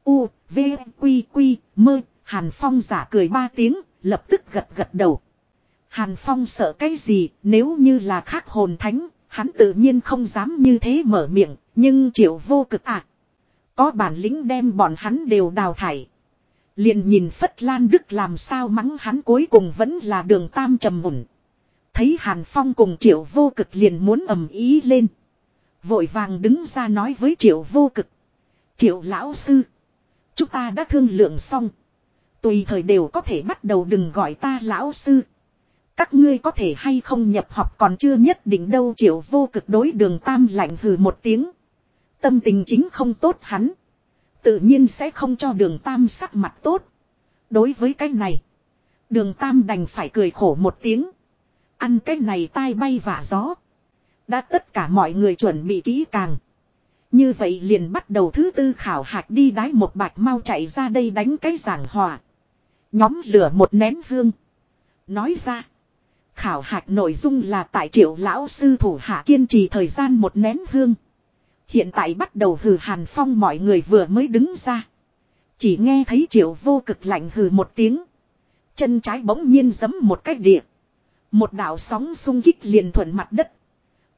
S1: U, V, Quy, Quy, Mơ, Hàn Phong giả cười ba tiếng, lập tức gật gật đầu. Hàn Phong sợ cái gì, nếu như là khác hồn thánh, hắn tự nhiên không dám như thế mở miệng, nhưng triệu vô cực ạ. À. Có bản lĩnh đem bọn hắn đều đào thải. Liền nhìn Phất Lan Đức làm sao mắng hắn cuối cùng vẫn là đường tam trầm mùn. Thấy Hàn Phong cùng triệu vô cực liền muốn ầm ý lên. Vội vàng đứng ra nói với triệu vô cực. Triệu lão sư. Chúng ta đã thương lượng xong. Tùy thời đều có thể bắt đầu đừng gọi ta lão sư. Các ngươi có thể hay không nhập học còn chưa nhất định đâu triệu vô cực đối đường tam lạnh hừ một tiếng. Tâm tình chính không tốt hắn. Tự nhiên sẽ không cho đường tam sắc mặt tốt. Đối với cái này. Đường tam đành phải cười khổ một tiếng. Ăn cái này tai bay vả gió. Đã tất cả mọi người chuẩn bị kỹ càng. Như vậy liền bắt đầu thứ tư khảo hạch đi đái một bạch mau chạy ra đây đánh cái giảng hòa. Nhóm lửa một nén hương. Nói ra. Khảo hạch nội dung là tại triệu lão sư thủ hạ kiên trì thời gian một nén hương. Hiện tại bắt đầu hừ hàn phong mọi người vừa mới đứng ra. Chỉ nghe thấy triệu vô cực lạnh hừ một tiếng. Chân trái bỗng nhiên giấm một cách địa. Một đạo sóng sung kích liền thuận mặt đất.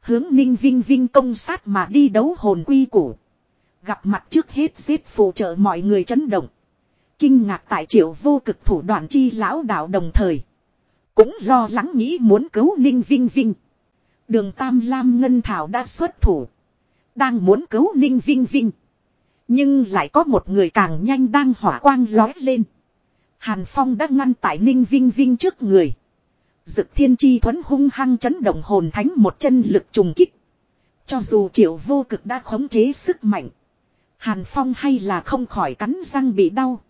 S1: Hướng ninh vinh vinh công sát mà đi đấu hồn quy củ. Gặp mặt trước hết giết phụ trợ mọi người chấn động. Kinh ngạc tại triệu vô cực thủ đoạn chi lão đạo đồng thời. Cũng lo lắng nghĩ muốn cứu ninh vinh vinh. Đường Tam Lam Ngân Thảo đã xuất thủ. Đang muốn cứu ninh vinh vinh. Nhưng lại có một người càng nhanh đang hỏa quang lói lên. Hàn Phong đã ngăn tại ninh vinh vinh trước người. Dực thiên chi thuẫn hung hăng chấn động hồn thánh một chân lực trùng kích. Cho dù triệu vô cực đã khống chế sức mạnh. Hàn Phong hay là không khỏi cắn răng bị đau.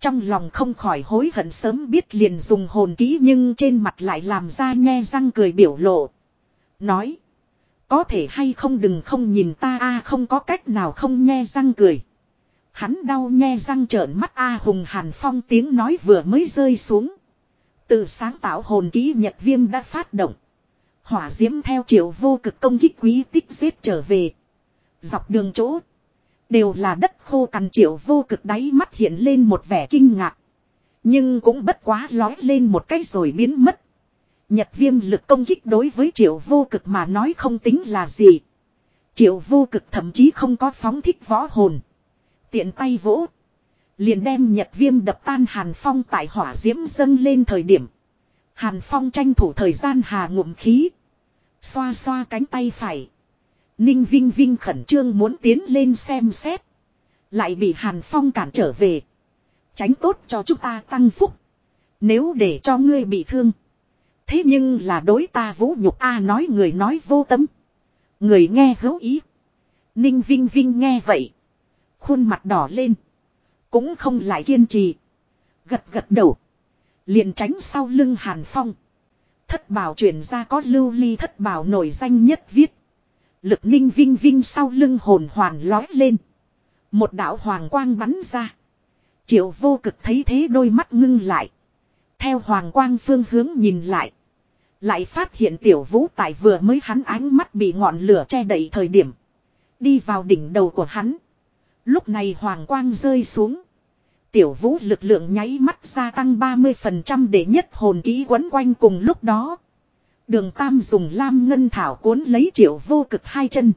S1: Trong lòng không khỏi hối hận sớm biết liền dùng hồn ký nhưng trên mặt lại làm ra nhe răng cười biểu lộ. Nói. Có thể hay không đừng không nhìn ta, a, không có cách nào không nhe răng cười. Hắn đau nhe răng trợn mắt, a, hùng hàn phong tiếng nói vừa mới rơi xuống. Từ sáng tạo hồn ký nhật viêm đã phát động. Hỏa diễm theo chiều vô cực công kích quý tích giết trở về. Dọc đường chỗ. Đều là đất khô cằn triệu vô cực đáy mắt hiện lên một vẻ kinh ngạc. Nhưng cũng bất quá lói lên một cái rồi biến mất. Nhật viêm lực công kích đối với triệu vô cực mà nói không tính là gì. Triệu vô cực thậm chí không có phóng thích võ hồn. Tiện tay vỗ. Liền đem nhật viêm đập tan hàn phong tại hỏa diễm dâng lên thời điểm. Hàn phong tranh thủ thời gian hà ngụm khí. Xoa xoa cánh tay phải. Ninh Vinh Vinh khẩn trương muốn tiến lên xem xét. Lại bị Hàn Phong cản trở về. Tránh tốt cho chúng ta tăng phúc. Nếu để cho ngươi bị thương. Thế nhưng là đối ta vũ nhục A nói người nói vô tâm. Người nghe hữu ý. Ninh Vinh Vinh nghe vậy. Khuôn mặt đỏ lên. Cũng không lại kiên trì. Gật gật đầu. Liền tránh sau lưng Hàn Phong. Thất bảo chuyển ra có lưu ly thất bảo nổi danh nhất viết. Lực ninh vinh vinh sau lưng hồn hoàn lói lên. Một đạo hoàng quang bắn ra. Triệu vô cực thấy thế đôi mắt ngưng lại. Theo hoàng quang phương hướng nhìn lại. Lại phát hiện tiểu vũ tại vừa mới hắn ánh mắt bị ngọn lửa che đậy thời điểm. Đi vào đỉnh đầu của hắn. Lúc này hoàng quang rơi xuống. Tiểu vũ lực lượng nháy mắt gia tăng 30% để nhất hồn ký quấn quanh cùng lúc đó. Đường Tam dùng lam ngân thảo cuốn lấy triệu vô cực hai chân.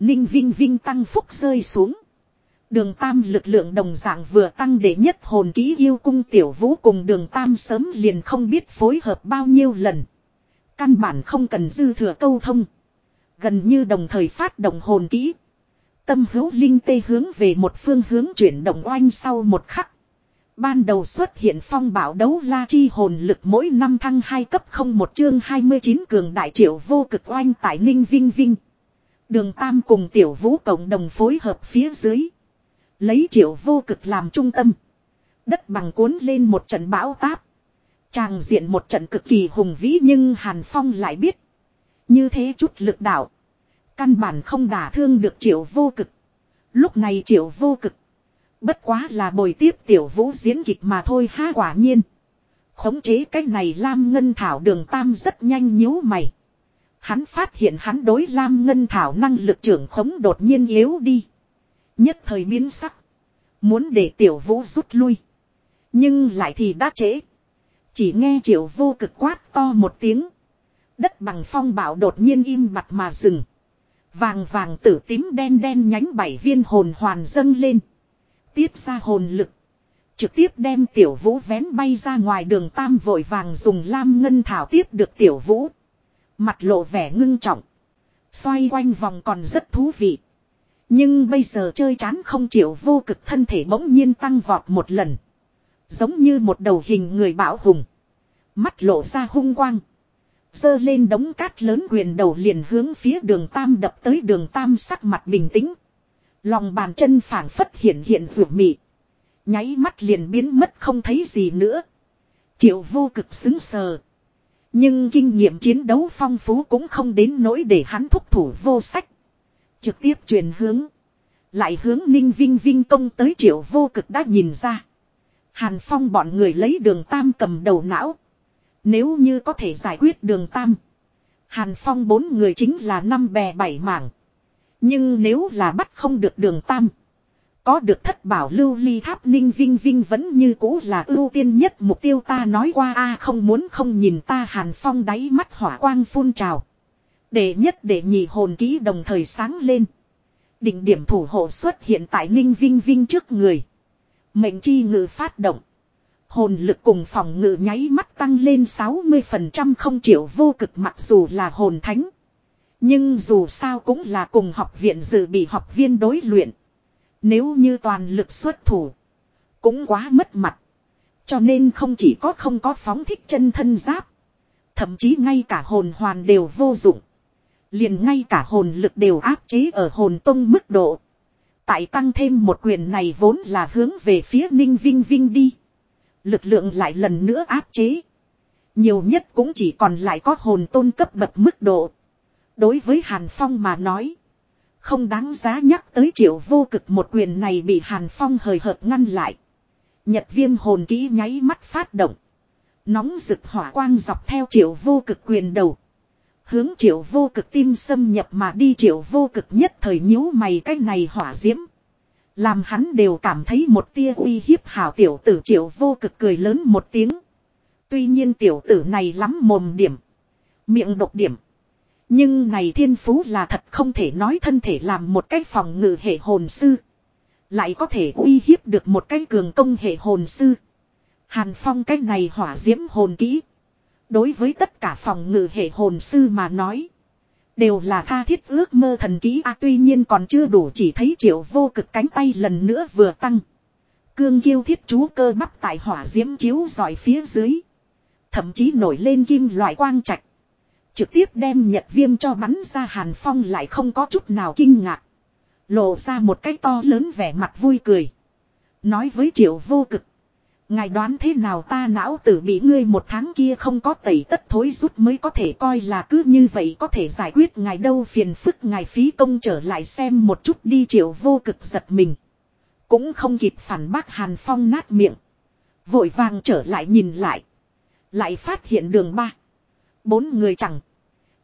S1: Ninh Vinh Vinh tăng phúc rơi xuống. Đường Tam lực lượng đồng dạng vừa tăng để nhất hồn ký yêu cung tiểu vũ cùng đường Tam sớm liền không biết phối hợp bao nhiêu lần. Căn bản không cần dư thừa câu thông. Gần như đồng thời phát động hồn ký. Tâm hữu linh tê hướng về một phương hướng chuyển động oanh sau một khắc. Ban đầu xuất hiện phong bảo đấu la chi hồn lực mỗi năm thăng 2 cấp không một chương 29 cường đại triệu vô cực oanh tại Ninh Vinh Vinh. Đường Tam cùng tiểu vũ cộng đồng phối hợp phía dưới. Lấy triệu vô cực làm trung tâm. Đất bằng cuốn lên một trận bão táp. Tràng diện một trận cực kỳ hùng vĩ nhưng Hàn Phong lại biết. Như thế chút lực đạo. Căn bản không đả thương được triệu vô cực. Lúc này triệu vô cực. Bất quá là bồi tiếp tiểu vũ diễn kịch mà thôi ha quả nhiên. Khống chế cái này Lam Ngân Thảo đường tam rất nhanh nhíu mày. Hắn phát hiện hắn đối Lam Ngân Thảo năng lực trưởng khống đột nhiên yếu đi. Nhất thời biến sắc. Muốn để tiểu vũ rút lui. Nhưng lại thì đã trễ. Chỉ nghe triệu vô cực quát to một tiếng. Đất bằng phong bảo đột nhiên im mặt mà dừng. Vàng vàng tử tím đen đen nhánh bảy viên hồn hoàn dâng lên. Tiết ra hồn lực. Trực tiếp đem tiểu vũ vén bay ra ngoài đường tam vội vàng dùng lam ngân thảo tiếp được tiểu vũ. Mặt lộ vẻ ngưng trọng. Xoay quanh vòng còn rất thú vị. Nhưng bây giờ chơi chán không chịu vô cực thân thể bỗng nhiên tăng vọt một lần. Giống như một đầu hình người bão hùng. Mắt lộ ra hung quang. Dơ lên đống cát lớn quyền đầu liền hướng phía đường tam đập tới đường tam sắc mặt bình tĩnh. Lòng bàn chân phảng phất hiện hiện rủ mị. Nháy mắt liền biến mất không thấy gì nữa. Triệu vô cực xứng sờ. Nhưng kinh nghiệm chiến đấu phong phú cũng không đến nỗi để hắn thúc thủ vô sách. Trực tiếp truyền hướng. Lại hướng ninh vinh vinh công tới triệu vô cực đã nhìn ra. Hàn phong bọn người lấy đường tam cầm đầu não. Nếu như có thể giải quyết đường tam. Hàn phong bốn người chính là năm bè bảy mảng. Nhưng nếu là bắt không được đường tam. Có được thất bảo lưu ly tháp ninh vinh vinh vẫn như cũ là ưu tiên nhất mục tiêu ta nói qua a không muốn không nhìn ta hàn phong đáy mắt hỏa quang phun trào. Để nhất để nhị hồn ký đồng thời sáng lên. đỉnh điểm thủ hộ xuất hiện tại ninh vinh vinh trước người. Mệnh chi ngự phát động. Hồn lực cùng phòng ngự nháy mắt tăng lên 60% không triệu vô cực mặc dù là hồn thánh. Nhưng dù sao cũng là cùng học viện dự bị học viên đối luyện. Nếu như toàn lực xuất thủ. Cũng quá mất mặt. Cho nên không chỉ có không có phóng thích chân thân giáp. Thậm chí ngay cả hồn hoàn đều vô dụng. Liền ngay cả hồn lực đều áp chế ở hồn tông mức độ. Tại tăng thêm một quyền này vốn là hướng về phía ninh vinh vinh đi. Lực lượng lại lần nữa áp chế. Nhiều nhất cũng chỉ còn lại có hồn tôn cấp bậc mức độ. Đối với Hàn Phong mà nói. Không đáng giá nhắc tới triệu vô cực một quyền này bị Hàn Phong hời hợt ngăn lại. Nhật viêm hồn kỹ nháy mắt phát động. Nóng rực hỏa quang dọc theo triệu vô cực quyền đầu. Hướng triệu vô cực tim xâm nhập mà đi triệu vô cực nhất thời nhíu mày cái này hỏa diễm. Làm hắn đều cảm thấy một tia uy hiếp hảo tiểu tử triệu vô cực cười lớn một tiếng. Tuy nhiên tiểu tử này lắm mồm điểm. Miệng độc điểm. Nhưng này thiên phú là thật không thể nói thân thể làm một cái phòng ngự hệ hồn sư. Lại có thể uy hiếp được một cái cường công hệ hồn sư. Hàn phong cái này hỏa diễm hồn kỹ. Đối với tất cả phòng ngự hệ hồn sư mà nói. Đều là tha thiết ước mơ thần ký a à, tuy nhiên còn chưa đủ chỉ thấy triệu vô cực cánh tay lần nữa vừa tăng. Cương kiêu thiết chú cơ bắp tại hỏa diễm chiếu dọi phía dưới. Thậm chí nổi lên kim loại quang trạch. Trực tiếp đem nhật viêm cho bắn ra hàn phong lại không có chút nào kinh ngạc. Lộ ra một cái to lớn vẻ mặt vui cười. Nói với triệu vô cực. Ngài đoán thế nào ta não tử bị ngươi một tháng kia không có tẩy tất thối rút mới có thể coi là cứ như vậy có thể giải quyết ngài đâu phiền phức ngài phí công trở lại xem một chút đi triệu vô cực giật mình. Cũng không kịp phản bác Hàn Phong nát miệng. Vội vàng trở lại nhìn lại. Lại phát hiện đường ba. Bốn người chẳng.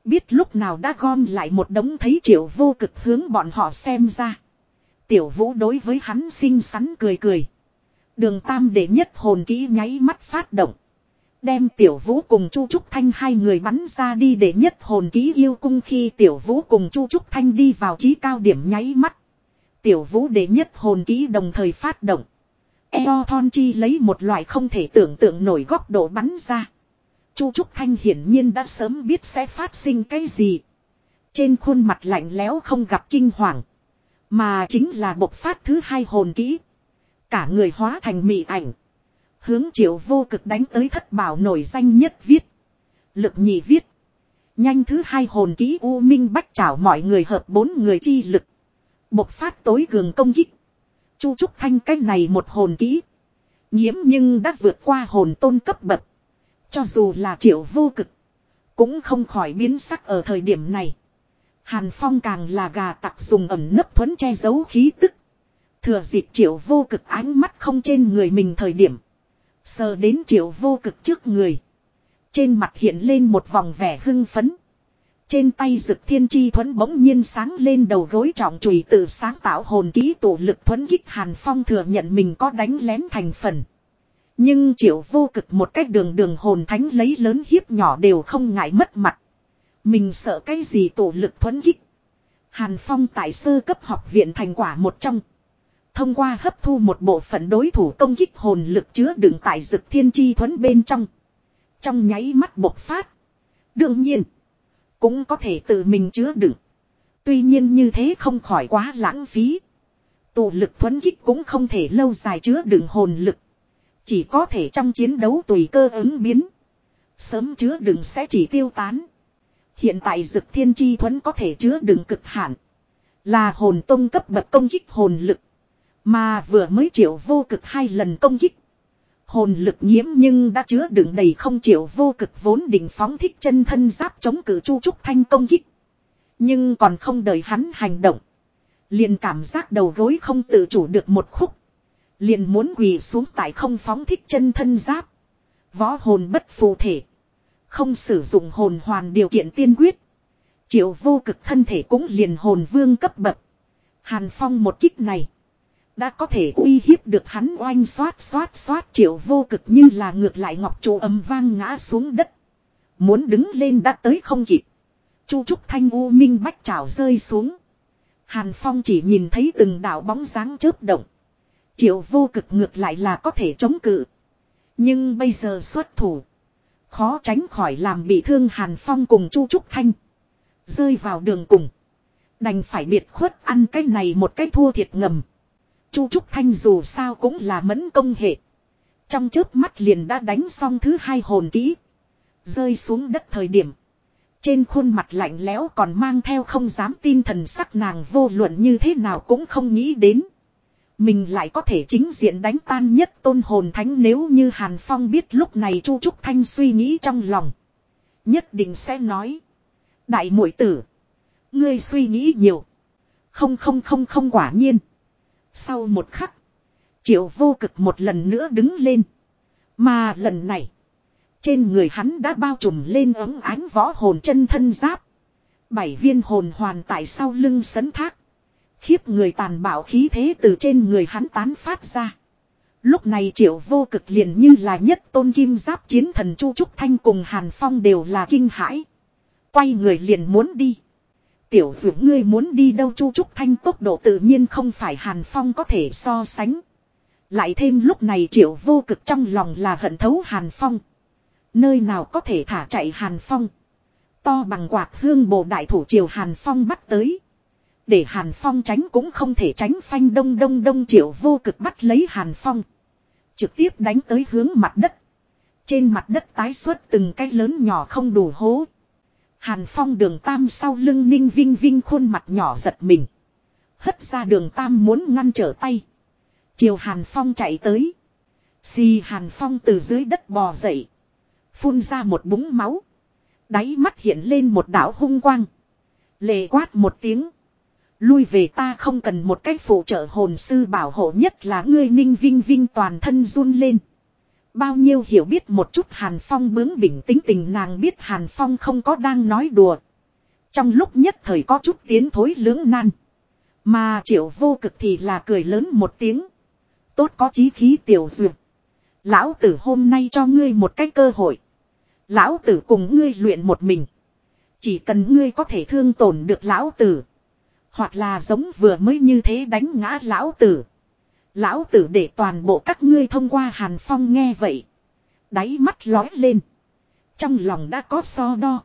S1: Biết lúc nào đã gom lại một đống thấy triệu vô cực hướng bọn họ xem ra. Tiểu vũ đối với hắn xinh xắn cười cười. Đường tam để nhất hồn kỹ nháy mắt phát động. Đem tiểu vũ cùng Chu Trúc Thanh hai người bắn ra đi để nhất hồn kỹ yêu cung khi tiểu vũ cùng Chu Trúc Thanh đi vào trí cao điểm nháy mắt. Tiểu vũ để nhất hồn kỹ đồng thời phát động. Eo Thon Chi lấy một loại không thể tưởng tượng nổi góc độ bắn ra. Chu Trúc Thanh hiển nhiên đã sớm biết sẽ phát sinh cái gì. Trên khuôn mặt lạnh lẽo không gặp kinh hoàng. Mà chính là bộc phát thứ hai hồn kỹ. Cả người hóa thành mị ảnh. Hướng triệu vô cực đánh tới thất bảo nổi danh nhất viết. Lực nhị viết. Nhanh thứ hai hồn ký U Minh Bách trảo mọi người hợp bốn người chi lực. Bộc phát tối cường công kích. Chu Trúc Thanh cách này một hồn kỹ. Nhiễm nhưng đã vượt qua hồn tôn cấp bậc. Cho dù là triệu vô cực. Cũng không khỏi biến sắc ở thời điểm này. Hàn Phong càng là gà tặc dùng ẩm nấp thuẫn che giấu khí tức. Thừa dịp triệu vô cực ánh mắt không trên người mình thời điểm. Sờ đến triệu vô cực trước người. Trên mặt hiện lên một vòng vẻ hưng phấn. Trên tay rực thiên chi thuẫn bỗng nhiên sáng lên đầu gối trọng chùy tự sáng tạo hồn ký tổ lực thuẫn kích Hàn Phong thừa nhận mình có đánh lén thành phần. Nhưng triệu vô cực một cách đường đường hồn thánh lấy lớn hiếp nhỏ đều không ngại mất mặt. Mình sợ cái gì tổ lực thuấn kích. Hàn Phong tại sơ cấp học viện thành quả một trong. Thông qua hấp thu một bộ phận đối thủ công kích hồn lực chứa đựng tại dực thiên chi thuấn bên trong. Trong nháy mắt bộc phát. Đương nhiên. Cũng có thể tự mình chứa đựng. Tuy nhiên như thế không khỏi quá lãng phí. Tụ lực thuấn kích cũng không thể lâu dài chứa đựng hồn lực. Chỉ có thể trong chiến đấu tùy cơ ứng biến. Sớm chứa đựng sẽ chỉ tiêu tán. Hiện tại dực thiên chi thuẫn có thể chứa đựng cực hạn. Là hồn tông cấp bậc công kích hồn lực. Mà vừa mới triệu vô cực hai lần công kích. Hồn lực nhiễm nhưng đã chứa đựng đầy không triệu vô cực vốn định phóng thích chân thân giáp chống cử chu trúc thanh công kích. Nhưng còn không đợi hắn hành động. Liền cảm giác đầu gối không tự chủ được một khúc. Liền muốn quỳ xuống tại không phóng thích chân thân giáp. Võ hồn bất phù thể. Không sử dụng hồn hoàn điều kiện tiên quyết. Triệu vô cực thân thể cũng liền hồn vương cấp bậc. Hàn phong một kích này. Đã có thể uy hiếp được hắn oanh xoát xoát xoát triệu vô cực như là ngược lại ngọc trụ âm vang ngã xuống đất. Muốn đứng lên đã tới không kịp. Chu trúc thanh u minh bách trào rơi xuống. Hàn Phong chỉ nhìn thấy từng đạo bóng dáng chớp động. Triệu vô cực ngược lại là có thể chống cự. Nhưng bây giờ xuất thủ. Khó tránh khỏi làm bị thương Hàn Phong cùng Chu Trúc Thanh. Rơi vào đường cùng. Đành phải biệt khuất ăn cái này một cái thua thiệt ngầm. Chu Trúc Thanh dù sao cũng là mẫn công hệ. Trong chớp mắt liền đã đánh xong thứ hai hồn kỹ. Rơi xuống đất thời điểm. Trên khuôn mặt lạnh lẽo còn mang theo không dám tin thần sắc nàng vô luận như thế nào cũng không nghĩ đến. Mình lại có thể chính diện đánh tan nhất tôn hồn thánh nếu như Hàn Phong biết lúc này Chu Trúc Thanh suy nghĩ trong lòng. Nhất định sẽ nói. Đại muội tử. Ngươi suy nghĩ nhiều. Không không không không quả nhiên. Sau một khắc. Triệu vô cực một lần nữa đứng lên. Mà lần này. Trên người hắn đã bao trùm lên ấm ánh võ hồn chân thân giáp. Bảy viên hồn hoàn tại sau lưng sấn thác. Khiếp người tàn bạo khí thế từ trên người hắn tán phát ra. Lúc này triệu vô cực liền như là nhất tôn kim giáp chiến thần Chu Trúc Thanh cùng Hàn Phong đều là kinh hãi. Quay người liền muốn đi. Tiểu dụ ngươi muốn đi đâu Chu Trúc Thanh tốc độ tự nhiên không phải Hàn Phong có thể so sánh. Lại thêm lúc này triệu vô cực trong lòng là hận thấu Hàn Phong. Nơi nào có thể thả chạy Hàn Phong. To bằng quạt hương bộ đại thủ triều Hàn Phong bắt tới. Để Hàn Phong tránh cũng không thể tránh phanh đông đông đông triệu vô cực bắt lấy Hàn Phong. Trực tiếp đánh tới hướng mặt đất. Trên mặt đất tái xuất từng cái lớn nhỏ không đủ hố. Hàn Phong đường tam sau lưng ninh vinh vinh khuôn mặt nhỏ giật mình. Hất ra đường tam muốn ngăn trở tay. Chiều Hàn Phong chạy tới. Xì Hàn Phong từ dưới đất bò dậy. Phun ra một búng máu. Đáy mắt hiện lên một đảo hung quang. Lệ quát một tiếng. Lui về ta không cần một cách phụ trợ hồn sư bảo hộ nhất là ngươi ninh vinh vinh toàn thân run lên. Bao nhiêu hiểu biết một chút Hàn Phong bướng bỉnh tính tình nàng biết Hàn Phong không có đang nói đùa. Trong lúc nhất thời có chút tiến thối lưỡng nan. Mà triệu vô cực thì là cười lớn một tiếng. Tốt có chí khí tiểu duyệt. Lão tử hôm nay cho ngươi một cái cơ hội. Lão tử cùng ngươi luyện một mình. Chỉ cần ngươi có thể thương tổn được lão tử. Hoặc là giống vừa mới như thế đánh ngã lão tử. Lão tử để toàn bộ các ngươi thông qua Hàn Phong nghe vậy. Đáy mắt lói lên. Trong lòng đã có so đo.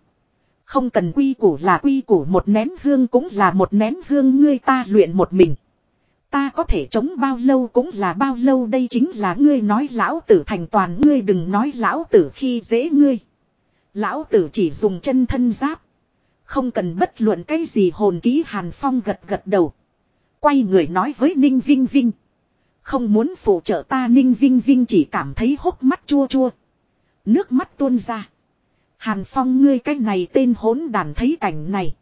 S1: Không cần quy củ là quy củ, một nén hương cũng là một nén hương, ngươi ta luyện một mình. Ta có thể chống bao lâu cũng là bao lâu, đây chính là ngươi nói lão tử thành toàn, ngươi đừng nói lão tử khi dễ ngươi. Lão tử chỉ dùng chân thân giáp. Không cần bất luận cái gì hồn ký Hàn Phong gật gật đầu. Quay người nói với Ninh Vinh Vinh. Không muốn phụ trợ ta, Ninh Vinh Vinh chỉ cảm thấy hốc mắt chua chua. Nước mắt tuôn ra. Hàn Phong ngươi cái này tên hỗn đàn thấy cảnh này.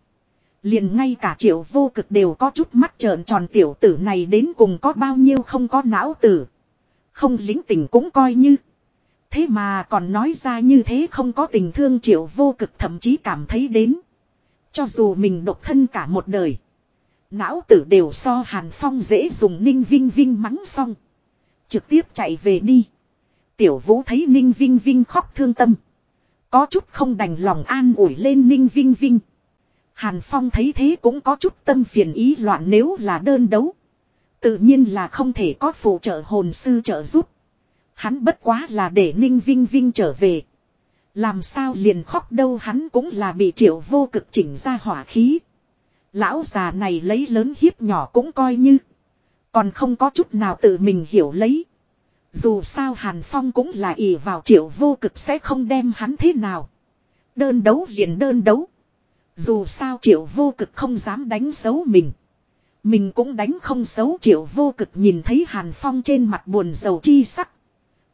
S1: Liền ngay cả triệu vô cực đều có chút mắt trợn tròn, tiểu tử này đến cùng có bao nhiêu không có não tử. Không lính tình cũng coi như. Thế mà còn nói ra như thế không có tình thương, triệu vô cực thậm chí cảm thấy đến. Cho dù mình độc thân cả một đời. Não tử đều so hàn phong dễ dùng ninh vinh vinh mắng xong. Trực tiếp chạy về đi. Tiểu vũ thấy ninh vinh vinh khóc thương tâm. Có chút không đành lòng an ủi lên ninh vinh vinh. Hàn phong thấy thế cũng có chút tâm phiền ý loạn nếu là đơn đấu. Tự nhiên là không thể có phụ trợ hồn sư trợ giúp. Hắn bất quá là để ninh vinh vinh trở về. Làm sao liền khóc đâu hắn cũng là bị triệu vô cực chỉnh ra hỏa khí. Lão già này lấy lớn hiếp nhỏ cũng coi như. Còn không có chút nào tự mình hiểu lấy. Dù sao Hàn Phong cũng là ỷ vào triệu vô cực sẽ không đem hắn thế nào. Đơn đấu liền đơn đấu. Dù sao triệu vô cực không dám đánh xấu mình. Mình cũng đánh không xấu triệu vô cực nhìn thấy Hàn Phong trên mặt buồn dầu chi sắc.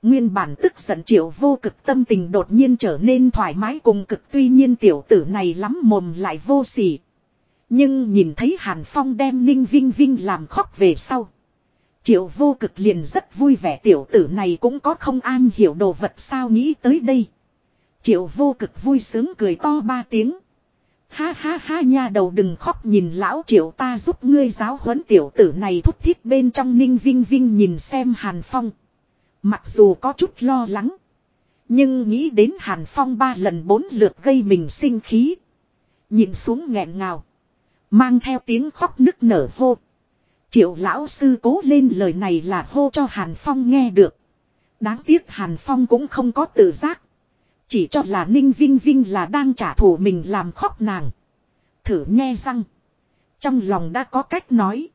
S1: Nguyên bản tức giận triệu vô cực tâm tình đột nhiên trở nên thoải mái cùng cực tuy nhiên tiểu tử này lắm mồm lại vô sỉ. Nhưng nhìn thấy Hàn Phong đem Ninh Vinh Vinh làm khóc về sau. Triệu vô cực liền rất vui vẻ tiểu tử này cũng có không an hiểu đồ vật sao nghĩ tới đây. Triệu vô cực vui sướng cười to ba tiếng. Ha ha ha nha đầu đừng khóc nhìn lão triệu ta giúp ngươi giáo huấn tiểu tử này thúc thiết bên trong ninh vinh vinh nhìn xem Hàn Phong. Mặc dù có chút lo lắng. Nhưng nghĩ đến Hàn Phong ba lần bốn lượt gây mình sinh khí. Nhìn xuống nghẹn ngào. Mang theo tiếng khóc nức nở hô. Triệu lão sư cố lên lời này là hô cho Hàn Phong nghe được. Đáng tiếc Hàn Phong cũng không có tự giác. Chỉ cho là Ninh Vinh Vinh là đang trả thù mình làm khóc nàng. Thử nghe răng. Trong lòng đã có cách nói.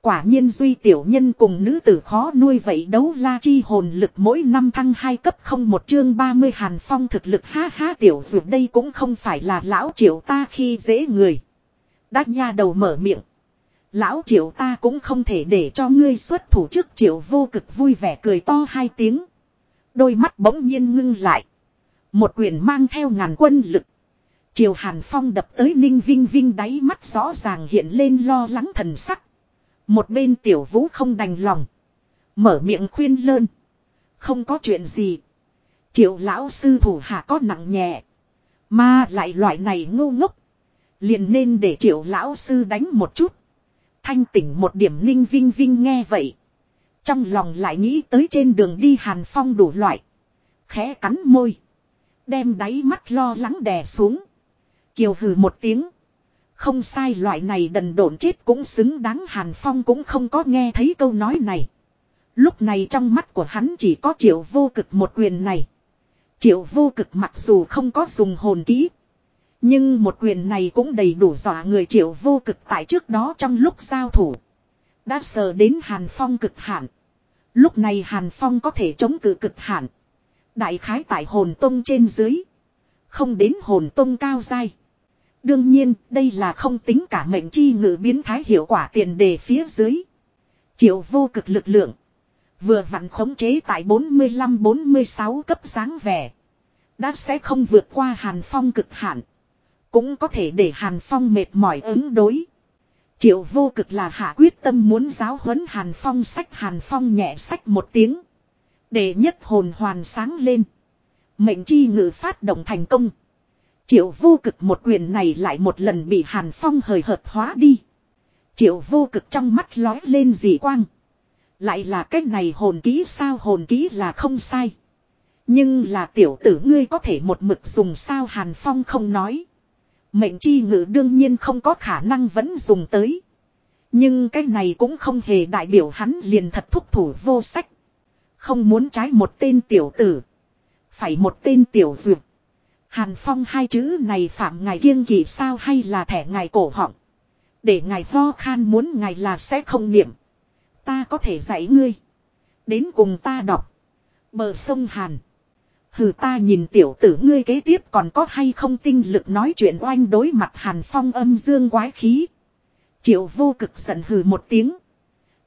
S1: Quả nhiên duy tiểu nhân cùng nữ tử khó nuôi vậy đấu la chi hồn lực mỗi năm thăng hai cấp không một chương 30 hàn phong thực lực ha ha tiểu dù đây cũng không phải là lão triệu ta khi dễ người. Đắc nha đầu mở miệng. Lão triệu ta cũng không thể để cho ngươi xuất thủ trước triệu vô cực vui vẻ cười to hai tiếng. Đôi mắt bỗng nhiên ngưng lại. Một quyền mang theo ngàn quân lực. Triều Hàn Phong đập tới Ninh Vinh Vinh đáy mắt rõ ràng hiện lên lo lắng thần sắc. Một bên tiểu vũ không đành lòng. Mở miệng khuyên lơn. Không có chuyện gì. Triệu lão sư thủ hạ có nặng nhẹ. Mà lại loại này ngu ngốc. Liền nên để triệu lão sư đánh một chút. Thanh tỉnh một điểm ninh vinh vinh nghe vậy. Trong lòng lại nghĩ tới trên đường đi hàn phong đủ loại. Khẽ cắn môi. Đem đáy mắt lo lắng đè xuống. Kiều hừ một tiếng. Không sai, loại này đần độn chết cũng xứng đáng, Hàn Phong cũng không có nghe thấy câu nói này. Lúc này trong mắt của hắn chỉ có triệu vô cực một quyền này. Triệu vô cực mặc dù không có dùng hồn kỹ. Nhưng một quyền này cũng đầy đủ dọa người triệu vô cực tại trước đó trong lúc giao thủ. Đã sờ đến Hàn Phong cực hạn. Lúc này Hàn Phong có thể chống cự cực hạn. Đại khái tại hồn tông trên dưới. Không đến hồn tông cao dai. Đương nhiên, đây là không tính cả mệnh chi ngự biến thái hiệu quả tiền đề phía dưới. Triệu vô cực lực lượng. Vừa vặn khống chế tại 45-46 cấp dáng vẻ. Đã sẽ không vượt qua Hàn Phong cực hạn. Cũng có thể để Hàn Phong mệt mỏi ứng đối. Triệu vô cực là hạ quyết tâm muốn giáo huấn Hàn Phong sách Hàn Phong nhẹ sách một tiếng. Để nhất hồn hoàn sáng lên. Mệnh chi ngự phát động thành công. Triệu vô cực một quyền này lại một lần bị Hàn Phong hời hợt hóa đi. Triệu vô cực trong mắt lói lên dị quang. Lại là cách này hồn ký sao hồn ký là không sai. Nhưng là tiểu tử ngươi có thể một mực dùng sao Hàn Phong không nói. Mệnh chi ngự đương nhiên không có khả năng vẫn dùng tới. Nhưng cái này cũng không hề đại biểu hắn liền thật thúc thủ vô sách. Không muốn trái một tên tiểu tử. Phải một tên tiểu dược. Hàn Phong hai chữ này phạm ngài kiêng kỵ sao hay là thẻ ngài cổ họng. Để ngài ho khan muốn ngài là sẽ không niệm. Ta có thể dạy ngươi. Đến cùng ta đọc. Bờ sông Hàn. Hừ ta nhìn tiểu tử ngươi kế tiếp còn có hay không tinh lực nói chuyện oanh đối mặt Hàn Phong âm dương quái khí. Triệu vô cực giận hừ một tiếng.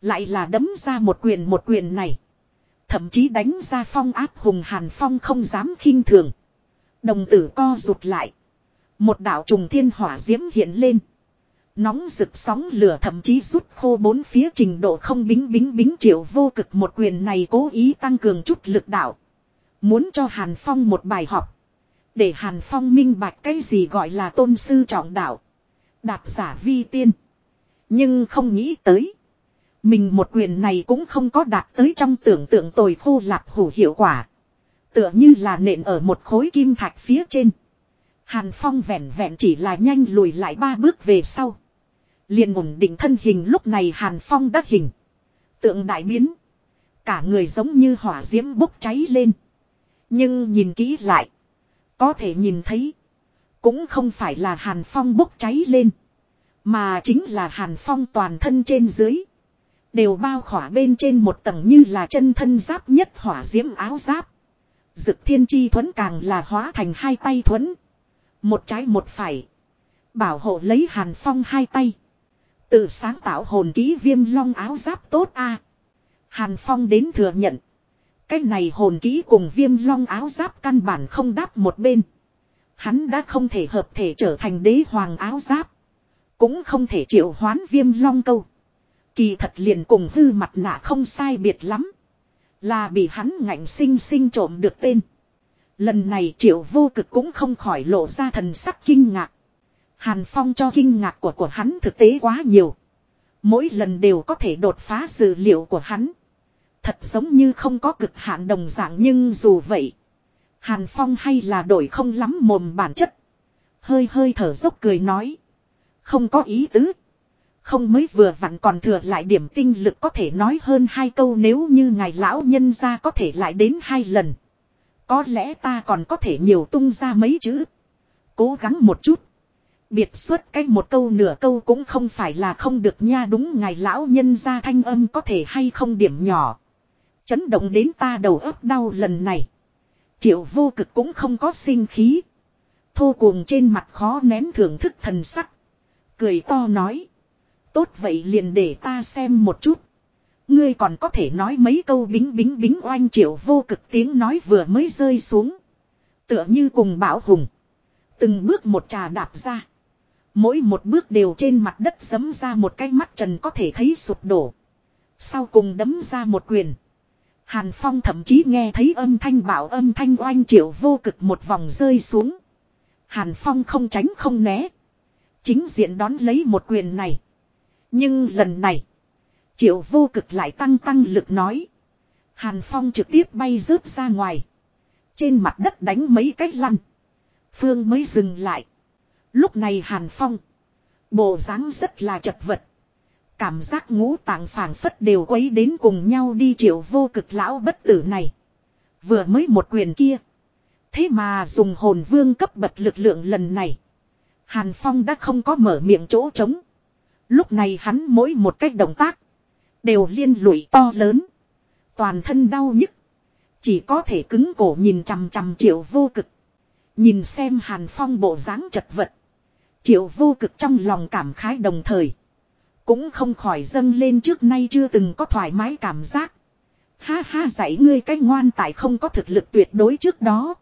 S1: Lại là đấm ra một quyền một quyền này. Thậm chí đánh ra phong áp hùng Hàn Phong không dám khinh thường. Đồng tử co rụt lại. Một đạo trùng thiên hỏa diễm hiện lên. Nóng rực sóng lửa thậm chí rút khô bốn phía trình độ không bính bính bính triệu vô cực một quyền này cố ý tăng cường chút lực đạo. Muốn cho Hàn Phong một bài học. Để Hàn Phong minh bạch cái gì gọi là tôn sư trọng đạo. Đạp giả vi tiên. Nhưng không nghĩ tới. Mình một quyền này cũng không có đạt tới trong tưởng tượng tồi khô lạp hủ hiệu quả. Tựa như là nện ở một khối kim thạch phía trên. Hàn Phong vẹn vẹn chỉ là nhanh lùi lại ba bước về sau. liền ổn định thân hình lúc này Hàn Phong đắc hình. Tượng đại biến. Cả người giống như hỏa diễm bốc cháy lên. Nhưng nhìn kỹ lại. Có thể nhìn thấy. Cũng không phải là Hàn Phong bốc cháy lên. Mà chính là Hàn Phong toàn thân trên dưới. Đều bao khỏa bên trên một tầng như là chân thân giáp nhất hỏa diễm áo giáp. Dực thiên chi thuẫn càng là hóa thành hai tay thuẫn. Một trái một phải. Bảo hộ lấy hàn phong hai tay. Tự sáng tạo hồn ký viêm long áo giáp tốt a Hàn phong đến thừa nhận. Cái này hồn ký cùng viêm long áo giáp căn bản không đáp một bên. Hắn đã không thể hợp thể trở thành đế hoàng áo giáp. Cũng không thể triệu hoán viêm long câu. Kỳ thật liền cùng hư mặt nạ không sai biệt lắm. Là bị hắn ngạnh sinh sinh trộm được tên. Lần này triệu vô cực cũng không khỏi lộ ra thần sắc kinh ngạc. Hàn Phong cho kinh ngạc của của hắn thực tế quá nhiều. Mỗi lần đều có thể đột phá dữ liệu của hắn. Thật giống như không có cực hạn đồng dạng nhưng dù vậy. Hàn Phong hay là đổi không lắm mồm bản chất. Hơi hơi thở dốc cười nói. Không có ý tứ. Không mới vừa vặn còn thừa lại điểm tinh lực có thể nói hơn hai câu nếu như ngài lão nhân ra có thể lại đến hai lần. Có lẽ ta còn có thể nhiều tung ra mấy chữ. Cố gắng một chút. Biệt xuất cách một câu nửa câu cũng không phải là không được nha đúng ngài lão nhân ra thanh âm có thể hay không điểm nhỏ. Chấn động đến ta đầu óc đau lần này. Triệu vô cực cũng không có sinh khí. Thô cuồng trên mặt khó nén thưởng thức thần sắc. Cười to nói. Tốt vậy liền để ta xem một chút. Ngươi còn có thể nói mấy câu bính bính bính oanh triệu vô cực tiếng nói vừa mới rơi xuống. Tựa như cùng bão hùng. Từng bước một trà đạp ra. Mỗi một bước đều trên mặt đất sấm ra một cái mắt trần có thể thấy sụp đổ. Sau cùng đấm ra một quyền. Hàn Phong thậm chí nghe thấy âm thanh bảo âm thanh oanh triệu vô cực một vòng rơi xuống. Hàn Phong không tránh không né. Chính diện đón lấy một quyền này. Nhưng lần này. Triệu vô cực lại tăng tăng lực nói. Hàn Phong trực tiếp bay rớt ra ngoài. Trên mặt đất đánh mấy cái lăn. Phương mới dừng lại. Lúc này Hàn Phong. Bộ dáng rất là chật vật. Cảm giác ngũ tạng phảng phất đều quấy đến cùng nhau đi triệu vô cực lão bất tử này. Vừa mới một quyền kia. Thế mà dùng hồn vương cấp bật lực lượng lần này. Hàn Phong đã không có mở miệng chỗ trống. Lúc này hắn mỗi một cách động tác. Đều liên lụy to lớn. Toàn thân đau nhức. Chỉ có thể cứng cổ nhìn chằm chằm triệu vô cực. Nhìn xem Hàn Phong bộ dáng chật vật. Triệu vô cực trong lòng cảm khái đồng thời. Cũng không khỏi dâng lên trước nay chưa từng có thoải mái cảm giác. Ha ha, dạy ngươi cái ngoan tại không có thực lực tuyệt đối trước đó.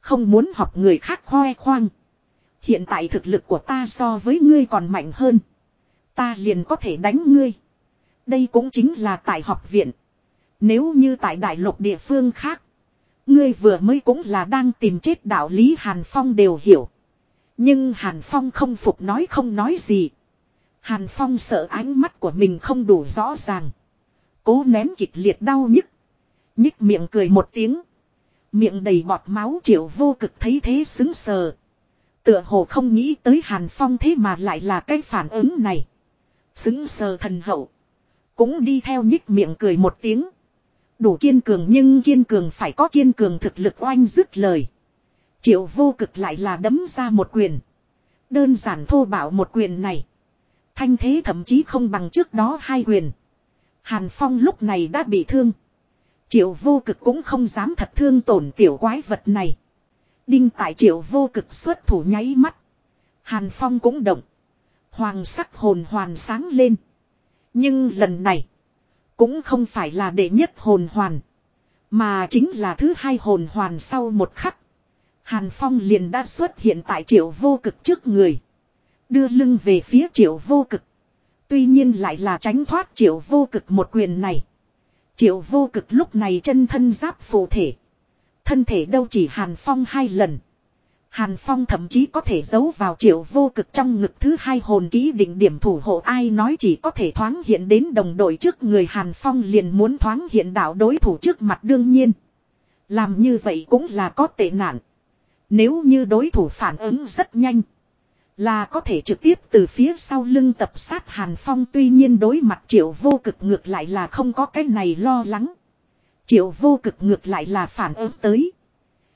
S1: Không muốn học người khác khoe khoang. Hiện tại thực lực của ta so với ngươi còn mạnh hơn. Ta liền có thể đánh ngươi. Đây cũng chính là tại học viện. Nếu như tại đại lục địa phương khác. Ngươi vừa mới cũng là đang tìm chết đạo lý Hàn Phong đều hiểu. Nhưng Hàn Phong không phục nói không nói gì. Hàn Phong sợ ánh mắt của mình không đủ rõ ràng. Cố nén kịch liệt đau nhức. Nhích miệng cười một tiếng. Miệng đầy bọt máu triệu vô cực thấy thế xứng sờ. Tựa hồ không nghĩ tới Hàn Phong thế mà lại là cái phản ứng này. Xứng sờ thần hậu. Cũng đi theo nhích miệng cười một tiếng. Đủ kiên cường nhưng kiên cường phải có kiên cường thực lực oanh dứt lời. Triệu vô cực lại là đấm ra một quyền. Đơn giản thô bảo một quyền này. Thanh thế thậm chí không bằng trước đó hai quyền. Hàn Phong lúc này đã bị thương. Triệu vô cực cũng không dám thật thương tổn tiểu quái vật này. Đinh tại triệu vô cực xuất thủ nháy mắt. Hàn Phong cũng động. Hoàng sắc hồn hoàn sáng lên. Nhưng lần này. Cũng không phải là đệ nhất hồn hoàn. Mà chính là thứ hai hồn hoàn sau một khắc. Hàn Phong liền đã xuất hiện tại triệu vô cực trước người. Đưa lưng về phía triệu vô cực. Tuy nhiên lại là tránh thoát triệu vô cực một quyền này. Triệu vô cực lúc này chân thân giáp phù thể. Thân thể đâu chỉ Hàn Phong hai lần. Hàn Phong thậm chí có thể giấu vào triệu vô cực trong ngực thứ hai hồn ký định điểm thủ hộ ai nói chỉ có thể thoáng hiện đến đồng đội trước người Hàn Phong liền muốn thoáng hiện đạo đối thủ trước mặt đương nhiên. Làm như vậy cũng là có tệ nạn. Nếu như đối thủ phản ứng rất nhanh. Là có thể trực tiếp từ phía sau lưng tập sát Hàn Phong tuy nhiên đối mặt triệu vô cực ngược lại là không có cái này lo lắng. Triệu vô cực ngược lại là phản ứng tới.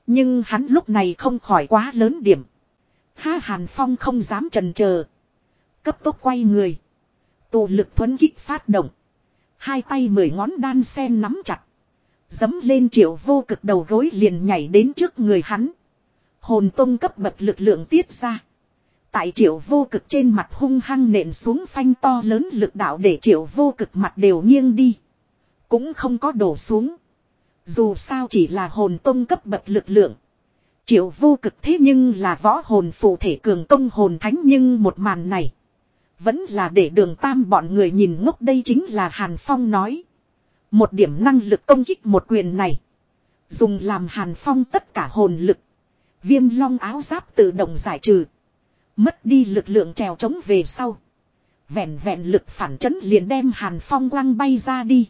S1: Nhưng hắn lúc này không khỏi quá lớn điểm. Ha Hàn Phong không dám trần chờ Cấp tốc quay người. Tụ lực thuấn kích phát động. Hai tay mười ngón đan sen nắm chặt. Dấm lên triệu vô cực đầu gối liền nhảy đến trước người hắn. Hồn tông cấp bậc lực lượng tiết ra. Tại triệu vô cực trên mặt hung hăng nện xuống phanh to lớn lực đạo để triệu vô cực mặt đều nghiêng đi. Cũng không có đổ xuống. Dù sao chỉ là hồn tông cấp bậc lực lượng. Triệu vô cực thế nhưng là võ hồn phụ thể cường công hồn thánh nhưng một màn này. Vẫn là để đường tam bọn người nhìn ngốc đây chính là Hàn Phong nói. Một điểm năng lực công kích một quyền này. Dùng làm Hàn Phong tất cả hồn lực. Viêm long áo giáp tự động giải trừ. Mất đi lực lượng trèo trống về sau. Vẹn vẹn lực phản chấn liền đem Hàn Phong quăng bay ra đi.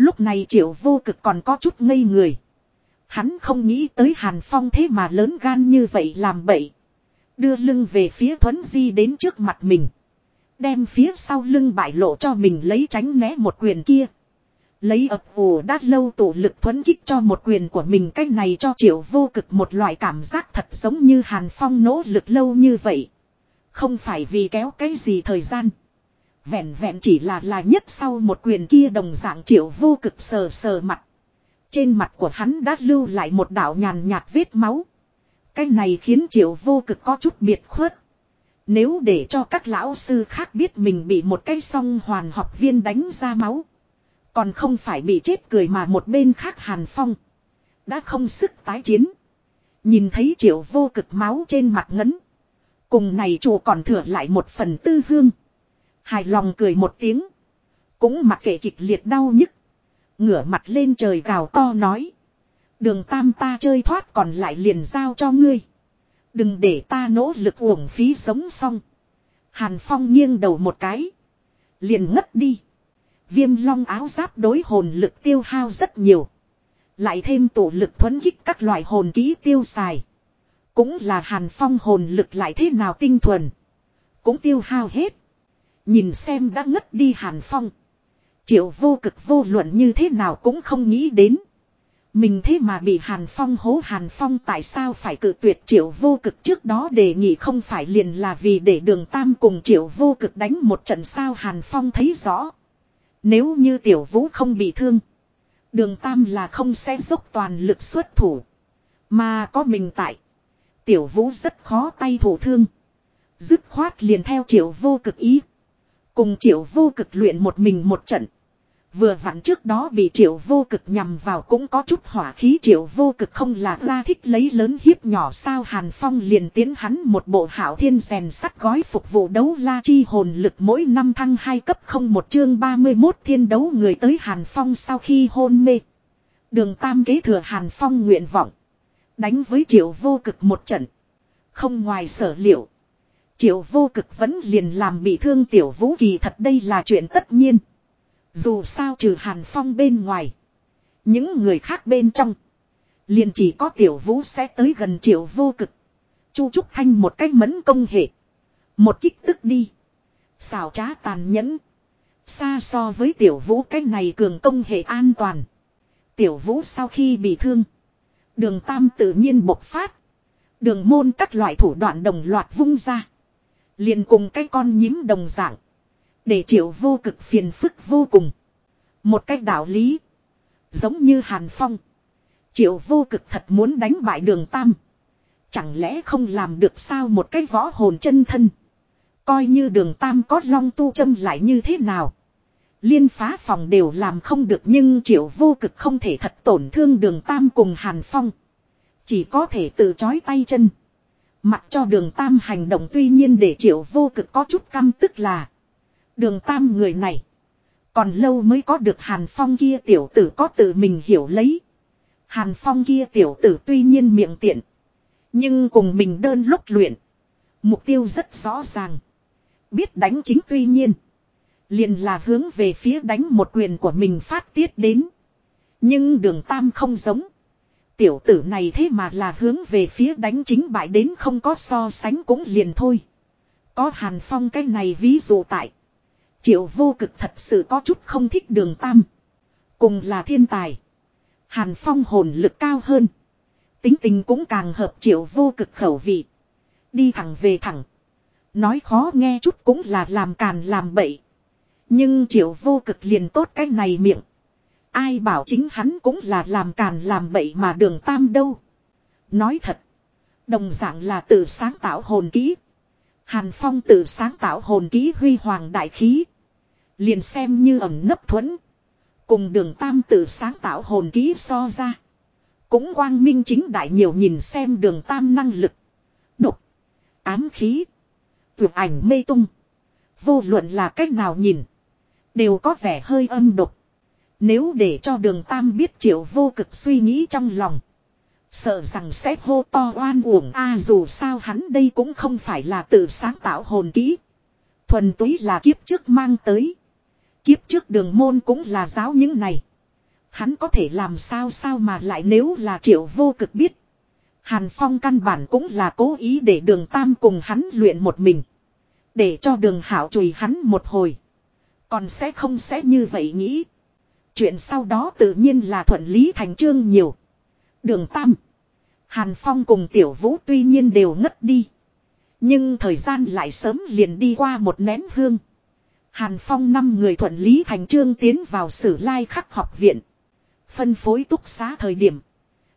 S1: Lúc này triệu vô cực còn có chút ngây người. Hắn không nghĩ tới Hàn Phong thế mà lớn gan như vậy làm bậy. Đưa lưng về phía Thuấn Di đến trước mặt mình. Đem phía sau lưng bại lộ cho mình lấy tránh né một quyền kia. Lấy ập ủ đã lâu tụ lực thuấn kích cho một quyền của mình cái này cho triệu vô cực một loại cảm giác thật giống như Hàn Phong nỗ lực lâu như vậy. Không phải vì kéo cái gì thời gian. Vẹn vẹn chỉ là là nhất sau một quyền kia đồng dạng triệu vô cực sờ sờ mặt. Trên mặt của hắn đã lưu lại một đạo nhàn nhạt vết máu. Cái này khiến triệu vô cực có chút biệt khuất. Nếu để cho các lão sư khác biết mình bị một cái song hoàn học viên đánh ra máu. Còn không phải bị chết cười mà một bên khác Hàn Phong. Đã không sức tái chiến. Nhìn thấy triệu vô cực máu trên mặt ngấn. Cùng này chùa còn thừa lại một phần tư hương. Hài lòng cười một tiếng. Cũng mặc kệ kịch liệt đau nhức. Ngửa mặt lên trời gào to nói. Đường tam ta chơi thoát còn lại liền giao cho ngươi. Đừng để ta nỗ lực uổng phí sống xong. Hàn Phong nghiêng đầu một cái. Liền ngất đi. Viêm long áo giáp đối hồn lực tiêu hao rất nhiều. Lại thêm tổ lực thuấn kích các loại hồn ký tiêu xài. Cũng là hàn phong hồn lực lại thế nào tinh thuần. Cũng tiêu hao hết. Nhìn xem đã ngất đi hàn phong. Triệu vô cực vô luận như thế nào cũng không nghĩ đến. Mình thế mà bị Hàn Phong hố Hàn Phong tại sao phải cự tuyệt triệu vô cực trước đó đề nghị không phải liền là vì để đường Tam cùng triệu vô cực đánh một trận sao Hàn Phong thấy rõ. Nếu như tiểu vũ không bị thương. Đường Tam là không sẽ dốc toàn lực xuất thủ. Mà có mình tại. Tiểu vũ rất khó tay thủ thương. Dứt khoát liền theo triệu vô cực ý. Cùng triệu vô cực luyện một mình một trận. Vừa vặn trước đó bị triệu vô cực nhằm vào cũng có chút hỏa khí triệu vô cực không là ra thích lấy lớn hiếp nhỏ sao Hàn Phong liền tiến hắn một bộ hảo thiên rèn sắt gói phục vụ đấu la chi hồn lực mỗi năm thăng hai cấp không một chương 31 thiên đấu người tới Hàn Phong sau khi hôn mê. Đường tam kế thừa Hàn Phong nguyện vọng. Đánh với triệu vô cực một trận. Không ngoài sở liệu. Triệu vô cực vẫn liền làm bị thương tiểu vũ kỳ thật đây là chuyện tất nhiên. Dù sao trừ Hàn Phong bên ngoài. Những người khác bên trong. Liền chỉ có tiểu vũ sẽ tới gần triệu vô cực. Chu Trúc Thanh một cách mẫn công hệ. Một kích tức đi. Xào trá tàn nhẫn. Xa so với tiểu vũ cách này cường công hệ an toàn. Tiểu vũ sau khi bị thương. Đường tam tự nhiên bộc phát. Đường môn các loại thủ đoạn đồng loạt vung ra. Liền cùng cái con nhím đồng dạng. Để triệu vô cực phiền phức vô cùng. Một cách đạo lý. Giống như Hàn Phong. Triệu vô cực thật muốn đánh bại đường Tam. Chẳng lẽ không làm được sao một cái võ hồn chân thân. Coi như đường Tam có long tu châm lại như thế nào. Liên phá phòng đều làm không được nhưng triệu vô cực không thể thật tổn thương đường Tam cùng Hàn Phong. Chỉ có thể tự chói tay chân mặt cho đường Tam hành động tuy nhiên để triệu vô cực có chút căm tức là. Đường tam người này. Còn lâu mới có được Hàn Phong kia tiểu tử có tự mình hiểu lấy. Hàn Phong kia tiểu tử tuy nhiên miệng tiện. Nhưng cùng mình đơn lúc luyện. Mục tiêu rất rõ ràng. Biết đánh chính tuy nhiên. Liền là hướng về phía đánh một quyền của mình phát tiết đến. Nhưng đường tam không giống. Tiểu tử này thế mà là hướng về phía đánh chính bại đến không có so sánh cũng liền thôi. Có Hàn Phong cái này ví dụ tại. Triệu vô cực thật sự có chút không thích đường tam. Cùng là thiên tài. Hàn phong hồn lực cao hơn. Tính tình cũng càng hợp triệu vô cực khẩu vị. Đi thẳng về thẳng. Nói khó nghe chút cũng là làm càn làm bậy. Nhưng triệu vô cực liền tốt cái này miệng. Ai bảo chính hắn cũng là làm càn làm bậy mà đường tam đâu. Nói thật. Đồng dạng là tự sáng tạo hồn ký. Hàn Phong tự sáng tạo hồn ký huy hoàng đại khí. Liền xem như ẩm nấp thuẫn. Cùng đường tam tự sáng tạo hồn ký so ra. Cũng quang minh chính đại nhiều nhìn xem đường tam năng lực. Độc. Ám khí. Vượt ảnh mê tung. Vô luận là cách nào nhìn. Đều có vẻ hơi âm độc. Nếu để cho đường tam biết triệu vô cực suy nghĩ trong lòng. Sợ rằng sẽ hô to oan uổng a, dù sao hắn đây cũng không phải là tự sáng tạo hồn kỹ. Thuần túy là kiếp trước mang tới. Kiếp trước đường môn cũng là giáo những này. Hắn có thể làm sao sao mà lại nếu là triệu vô cực biết. Hàn Phong căn bản cũng là cố ý để đường tam cùng hắn luyện một mình. Để cho đường hảo chùi hắn một hồi. Còn sẽ không sẽ như vậy nghĩ. Chuyện sau đó tự nhiên là thuận lý thành trương nhiều. Đường tam. Hàn Phong cùng Tiểu Vũ tuy nhiên đều ngất đi. Nhưng thời gian lại sớm liền đi qua một nén hương. Hàn Phong năm người thuận lý thành trương tiến vào sử lai khắc học viện. Phân phối túc xá thời điểm.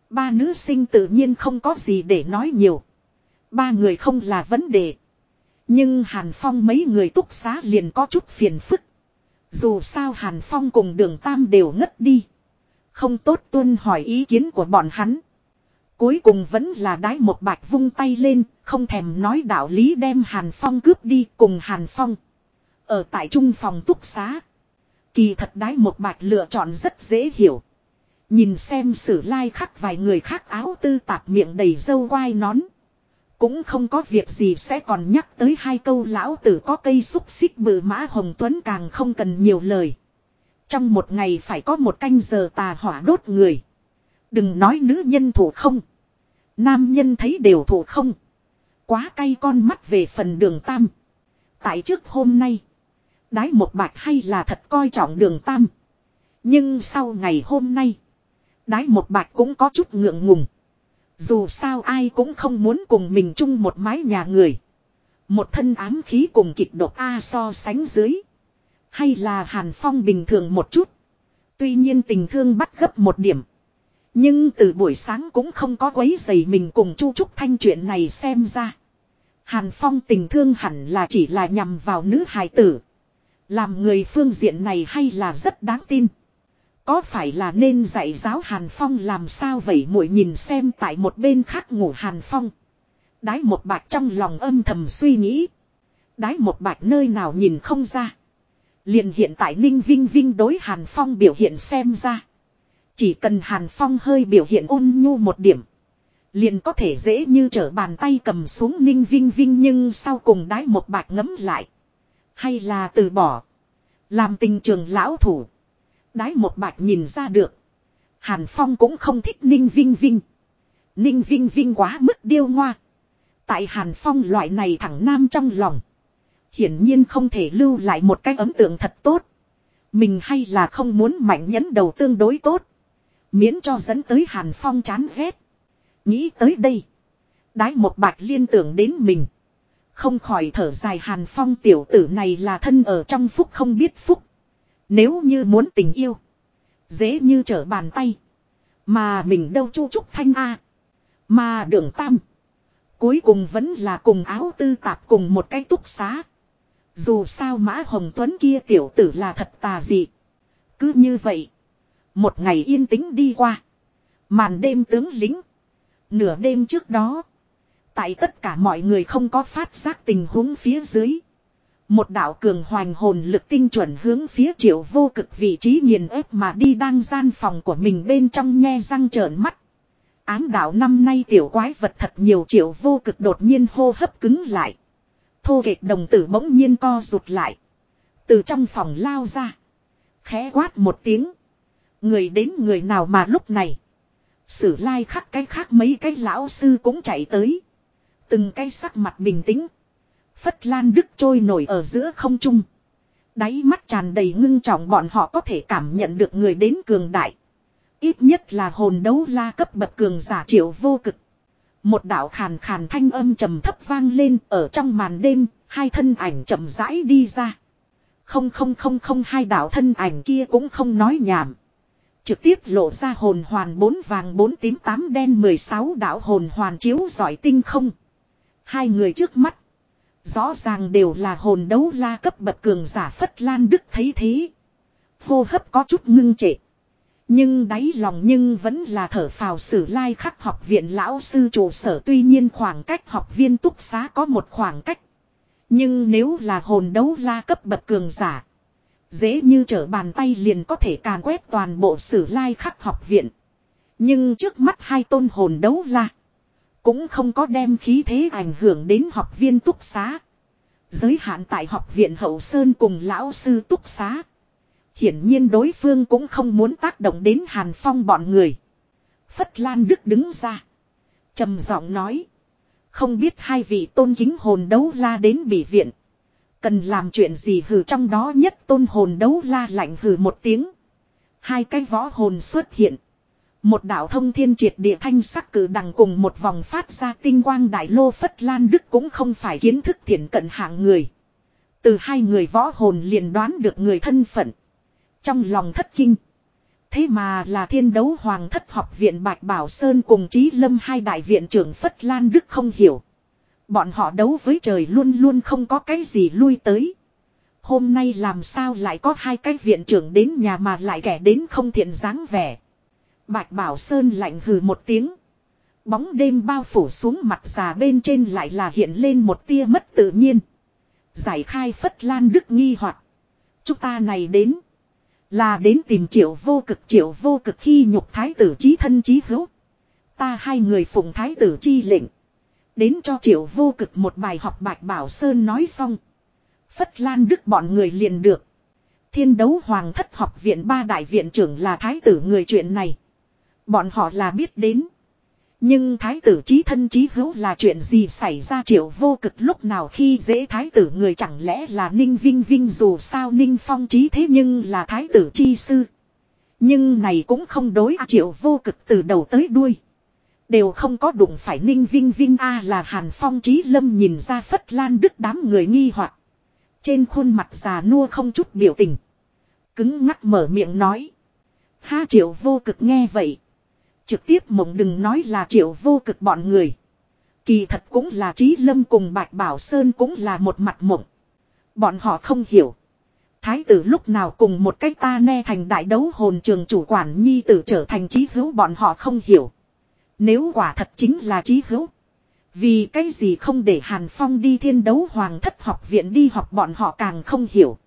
S1: Ba nữ sinh tự nhiên không có gì để nói nhiều. Ba người không là vấn đề. Nhưng Hàn Phong mấy người túc xá liền có chút phiền phức. Dù sao Hàn Phong cùng đường Tam đều ngất đi. Không tốt tuân hỏi ý kiến của bọn hắn. Cuối cùng vẫn là đái một bạch vung tay lên, không thèm nói đạo lý đem Hàn Phong cướp đi cùng Hàn Phong. Ở tại trung phòng túc xá. Kỳ thật đái một bạch lựa chọn rất dễ hiểu. Nhìn xem sử lai like khắc vài người khác áo tư tạp miệng đầy dâu quai nón. Cũng không có việc gì sẽ còn nhắc tới hai câu lão tử có cây xúc xích bự mã hồng tuấn càng không cần nhiều lời. Trong một ngày phải có một canh giờ tà hỏa đốt người. Đừng nói nữ nhân thủ không. Nam nhân thấy đều thủ không. Quá cay con mắt về phần đường tam. Tại trước hôm nay. Đái một bạch hay là thật coi trọng đường tam. Nhưng sau ngày hôm nay. Đái một bạch cũng có chút ngượng ngùng. Dù sao ai cũng không muốn cùng mình chung một mái nhà người. Một thân ám khí cùng kịch độc A so sánh dưới. Hay là Hàn Phong bình thường một chút. Tuy nhiên tình thương bắt gấp một điểm. Nhưng từ buổi sáng cũng không có quấy giày mình cùng Chu Trúc Thanh chuyện này xem ra. Hàn Phong tình thương hẳn là chỉ là nhằm vào nữ hài tử. Làm người phương diện này hay là rất đáng tin. Có phải là nên dạy giáo Hàn Phong làm sao vậy muội nhìn xem tại một bên khác ngủ Hàn Phong. Đái một bạch trong lòng âm thầm suy nghĩ. Đái một bạch nơi nào nhìn không ra. Liền hiện tại Ninh Vinh Vinh đối Hàn Phong biểu hiện xem ra. Chỉ cần Hàn Phong hơi biểu hiện ôn nhu một điểm. Liền có thể dễ như trở bàn tay cầm xuống Ninh Vinh Vinh nhưng sau cùng đái một bạch ngấm lại. Hay là từ bỏ. Làm tình trường lão thủ. Đái một bạch nhìn ra được. Hàn Phong cũng không thích Ninh Vinh Vinh. Ninh Vinh Vinh quá mức điêu ngoa. Tại Hàn Phong loại này thẳng nam trong lòng. Hiển nhiên không thể lưu lại một cái ấn tượng thật tốt. Mình hay là không muốn mạnh nhẫn đầu tương đối tốt. Miễn cho dẫn tới Hàn Phong chán ghét. Nghĩ tới đây. Đái một bạch liên tưởng đến mình. Không khỏi thở dài Hàn Phong tiểu tử này là thân ở trong phúc không biết phúc. Nếu như muốn tình yêu. Dễ như trở bàn tay. Mà mình đâu chu trúc thanh a Mà đường tam. Cuối cùng vẫn là cùng áo tư tạp cùng một cái túc xá. Dù sao Mã Hồng Tuấn kia tiểu tử là thật tà dị. Cứ như vậy. Một ngày yên tĩnh đi qua. Màn đêm tướng lính. Nửa đêm trước đó. Tại tất cả mọi người không có phát giác tình huống phía dưới. Một đạo cường hoành hồn lực tinh chuẩn hướng phía triệu vô cực vị trí nghiền ép mà đi đang gian phòng của mình bên trong nghe răng trợn mắt. Ám đạo năm nay tiểu quái vật thật nhiều triệu vô cực đột nhiên hô hấp cứng lại. Thô kệch đồng tử bỗng nhiên co rụt lại. Từ trong phòng lao ra. Khẽ quát một tiếng. Người đến người nào mà lúc này. Sử lai khắc cái khác mấy cái lão sư cũng chạy tới. Từng cái sắc mặt bình tĩnh. Phất lan đức trôi nổi ở giữa không trung. Đáy mắt tràn đầy ngưng trọng bọn họ có thể cảm nhận được người đến cường đại. Ít nhất là hồn đấu la cấp bậc cường giả triệu vô cực. Một đạo khàn khàn thanh âm trầm thấp vang lên ở trong màn đêm, hai thân ảnh chậm rãi đi ra. Không không không không hai đạo thân ảnh kia cũng không nói nhảm. Trực tiếp lộ ra hồn hoàn bốn vàng bốn tím tám đen 16 đạo hồn hoàn chiếu giỏi tinh không. Hai người trước mắt. Rõ ràng đều là hồn đấu la cấp bậc cường giả Phất Lan Đức thấy thế. Hô hấp có chút ngưng trệ. Nhưng đáy lòng nhưng vẫn là thở phào sử lai khắc học viện lão sư trụ sở tuy nhiên khoảng cách học viên túc xá có một khoảng cách. Nhưng nếu là hồn đấu la cấp bậc cường giả. Dễ như trở bàn tay liền có thể càn quét toàn bộ sử lai khắc học viện. Nhưng trước mắt hai tôn hồn đấu la. Cũng không có đem khí thế ảnh hưởng đến học viên túc xá. Giới hạn tại học viện hậu sơn cùng lão sư túc xá. Hiển nhiên đối phương cũng không muốn tác động đến Hàn Phong bọn người. Phất Lan Đức đứng ra. trầm giọng nói. Không biết hai vị tôn kính hồn đấu la đến bị viện. Cần làm chuyện gì hừ trong đó nhất tôn hồn đấu la lạnh hừ một tiếng. Hai cái võ hồn xuất hiện. Một đạo thông thiên triệt địa thanh sắc cử đằng cùng một vòng phát ra tinh quang đại lô phất lan đức cũng không phải kiến thức thiện cận hạng người. Từ hai người võ hồn liền đoán được người thân phận. Trong lòng thất kinh. Thế mà là thiên đấu hoàng thất học viện Bạch Bảo Sơn cùng Trí Lâm hai đại viện trưởng Phất Lan Đức không hiểu. Bọn họ đấu với trời luôn luôn không có cái gì lui tới. Hôm nay làm sao lại có hai cái viện trưởng đến nhà mà lại kẻ đến không thiện dáng vẻ. Bạch Bảo Sơn lạnh hừ một tiếng. Bóng đêm bao phủ xuống mặt già bên trên lại là hiện lên một tia mất tự nhiên. Giải khai Phất Lan Đức nghi hoặc Chúng ta này đến. Là đến tìm triệu vô cực triệu vô cực khi nhục thái tử trí thân trí hữu. Ta hai người phụng thái tử chi lệnh. Đến cho triệu vô cực một bài học bạch bảo sơn nói xong. Phất Lan Đức bọn người liền được. Thiên đấu hoàng thất học viện ba đại viện trưởng là thái tử người chuyện này. Bọn họ là biết đến. Nhưng thái tử trí thân trí hữu là chuyện gì xảy ra triệu vô cực lúc nào khi dễ thái tử người chẳng lẽ là ninh vinh vinh dù sao ninh phong trí thế nhưng là thái tử chi sư. Nhưng này cũng không đối à, triệu vô cực từ đầu tới đuôi. Đều không có đụng phải ninh vinh vinh a à, là hàn phong trí lâm nhìn ra phất lan đức đám người nghi hoặc Trên khuôn mặt già nua không chút biểu tình. Cứng ngắc mở miệng nói. Ha triệu vô cực nghe vậy Trực tiếp mộng đừng nói là triệu vô cực bọn người. Kỳ thật cũng là Trí Lâm cùng Bạch Bảo Sơn cũng là một mặt mộng. Bọn họ không hiểu. Thái tử lúc nào cùng một cách ta ne thành đại đấu hồn trường chủ quản nhi tử trở thành trí hữu bọn họ không hiểu. Nếu quả thật chính là trí hữu. Vì cái gì không để Hàn Phong đi thiên đấu hoàng thất học viện đi học bọn họ càng không hiểu.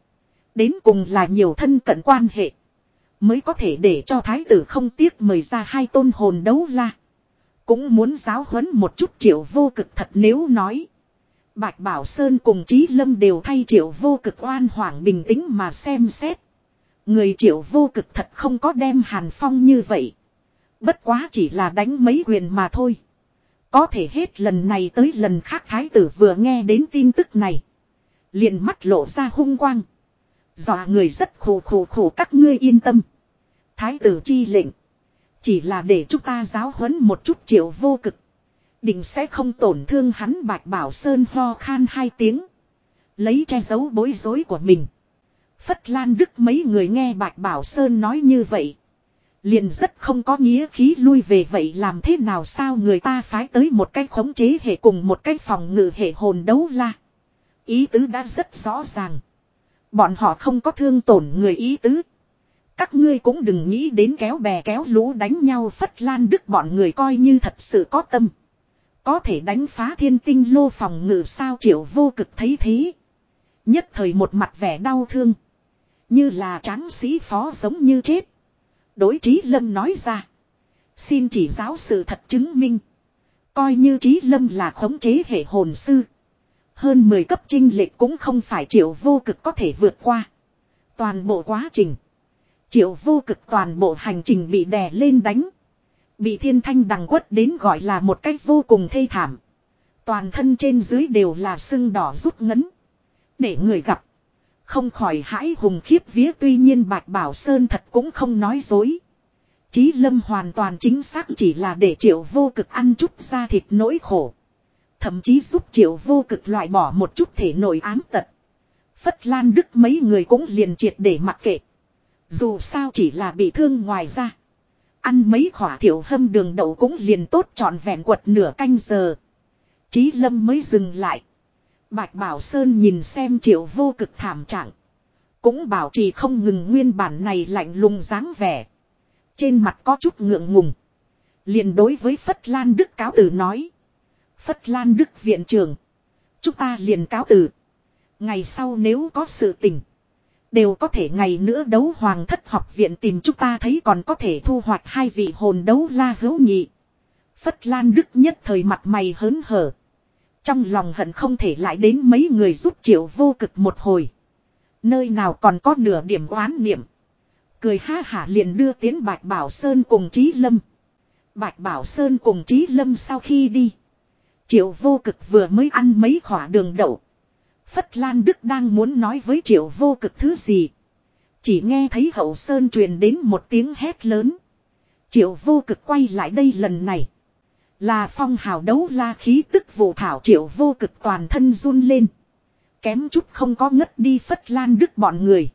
S1: Đến cùng là nhiều thân cận quan hệ. Mới có thể để cho thái tử không tiếc mời ra hai tôn hồn đấu la. Cũng muốn giáo huấn một chút triệu vô cực thật nếu nói. Bạch Bảo Sơn cùng Trí Lâm đều thay triệu vô cực oan hoảng bình tĩnh mà xem xét. Người triệu vô cực thật không có đem hàn phong như vậy. Bất quá chỉ là đánh mấy quyền mà thôi. Có thể hết lần này tới lần khác thái tử vừa nghe đến tin tức này. Liền mắt lộ ra hung quang. Dọa người rất khổ khổ khổ các ngươi yên tâm. Thái tử chi lệnh. Chỉ là để chúng ta giáo huấn một chút triệu vô cực. Định sẽ không tổn thương hắn bạch bảo sơn ho khan hai tiếng. Lấy che giấu bối rối của mình. Phất Lan Đức mấy người nghe Bạch Bảo Sơn nói như vậy. Liền rất không có nghĩa khí lui về vậy làm thế nào sao người ta phái tới một cái khống chế hệ cùng một cái phòng ngự hệ hồn đấu la. Ý tứ đã rất rõ ràng. Bọn họ không có thương tổn người ý tứ. Các ngươi cũng đừng nghĩ đến kéo bè kéo lũ đánh nhau phất lan đức bọn người coi như thật sự có tâm. Có thể đánh phá thiên tinh lô phòng ngự sao triệu vô cực thấy thế. Nhất thời một mặt vẻ đau thương. Như là tráng sĩ phó giống như chết. Đối trí lâm nói ra. Xin chỉ giáo sự thật chứng minh. Coi như trí lâm là khống chế hệ hồn sư. Hơn 10 cấp trinh lệch cũng không phải triệu vô cực có thể vượt qua. Toàn bộ quá trình. Triệu vô cực toàn bộ hành trình bị đè lên đánh. Bị thiên thanh đằng quất đến gọi là một cách vô cùng thê thảm. Toàn thân trên dưới đều là sưng đỏ rút ngấn. Để người gặp. Không khỏi hãi hùng khiếp vía tuy nhiên Bạch Bảo Sơn thật cũng không nói dối. Chí lâm hoàn toàn chính xác chỉ là để triệu vô cực ăn chút da thịt nỗi khổ. Thậm chí giúp triệu vô cực loại bỏ một chút thể nội ám tật. Phất Lan Đức mấy người cũng liền triệt để mặc kệ. Dù sao chỉ là bị thương ngoài ra. Ăn mấy khỏa thiểu hâm đường đậu cũng liền tốt trọn vẹn quật nửa canh giờ. Chí lâm mới dừng lại. Bạch Bảo Sơn nhìn xem triệu vô cực thảm trạng. Cũng bảo trì không ngừng nguyên bản này lạnh lùng dáng vẻ. Trên mặt có chút ngượng ngùng. liền đối với Phất Lan Đức cáo tử nói. Phất Lan Đức viện trưởng. Chúng ta liền cáo từ Ngày sau nếu có sự tình. Đều có thể ngày nữa đấu hoàng thất học viện tìm chúng ta thấy còn có thể thu hoạch hai vị hồn đấu la hữu nhị. Phất Lan Đức nhất thời mặt mày hớn hở. Trong lòng hận không thể lại đến mấy người giúp triệu vô cực một hồi. Nơi nào còn có nửa điểm oán niệm. Cười ha hả liền đưa tiến Bạch Bảo Sơn cùng Trí Lâm. Bạch Bảo Sơn cùng Trí Lâm sau khi đi. Triệu vô cực vừa mới ăn mấy khỏa đường đậu. Phất Lan Đức đang muốn nói với triệu vô cực thứ gì. Chỉ nghe thấy hậu sơn truyền đến một tiếng hét lớn. Triệu vô cực quay lại đây lần này. Là phong hào đấu la khí tức vụ thảo triệu vô cực toàn thân run lên. Kém chút không có ngất đi Phất Lan Đức bọn người.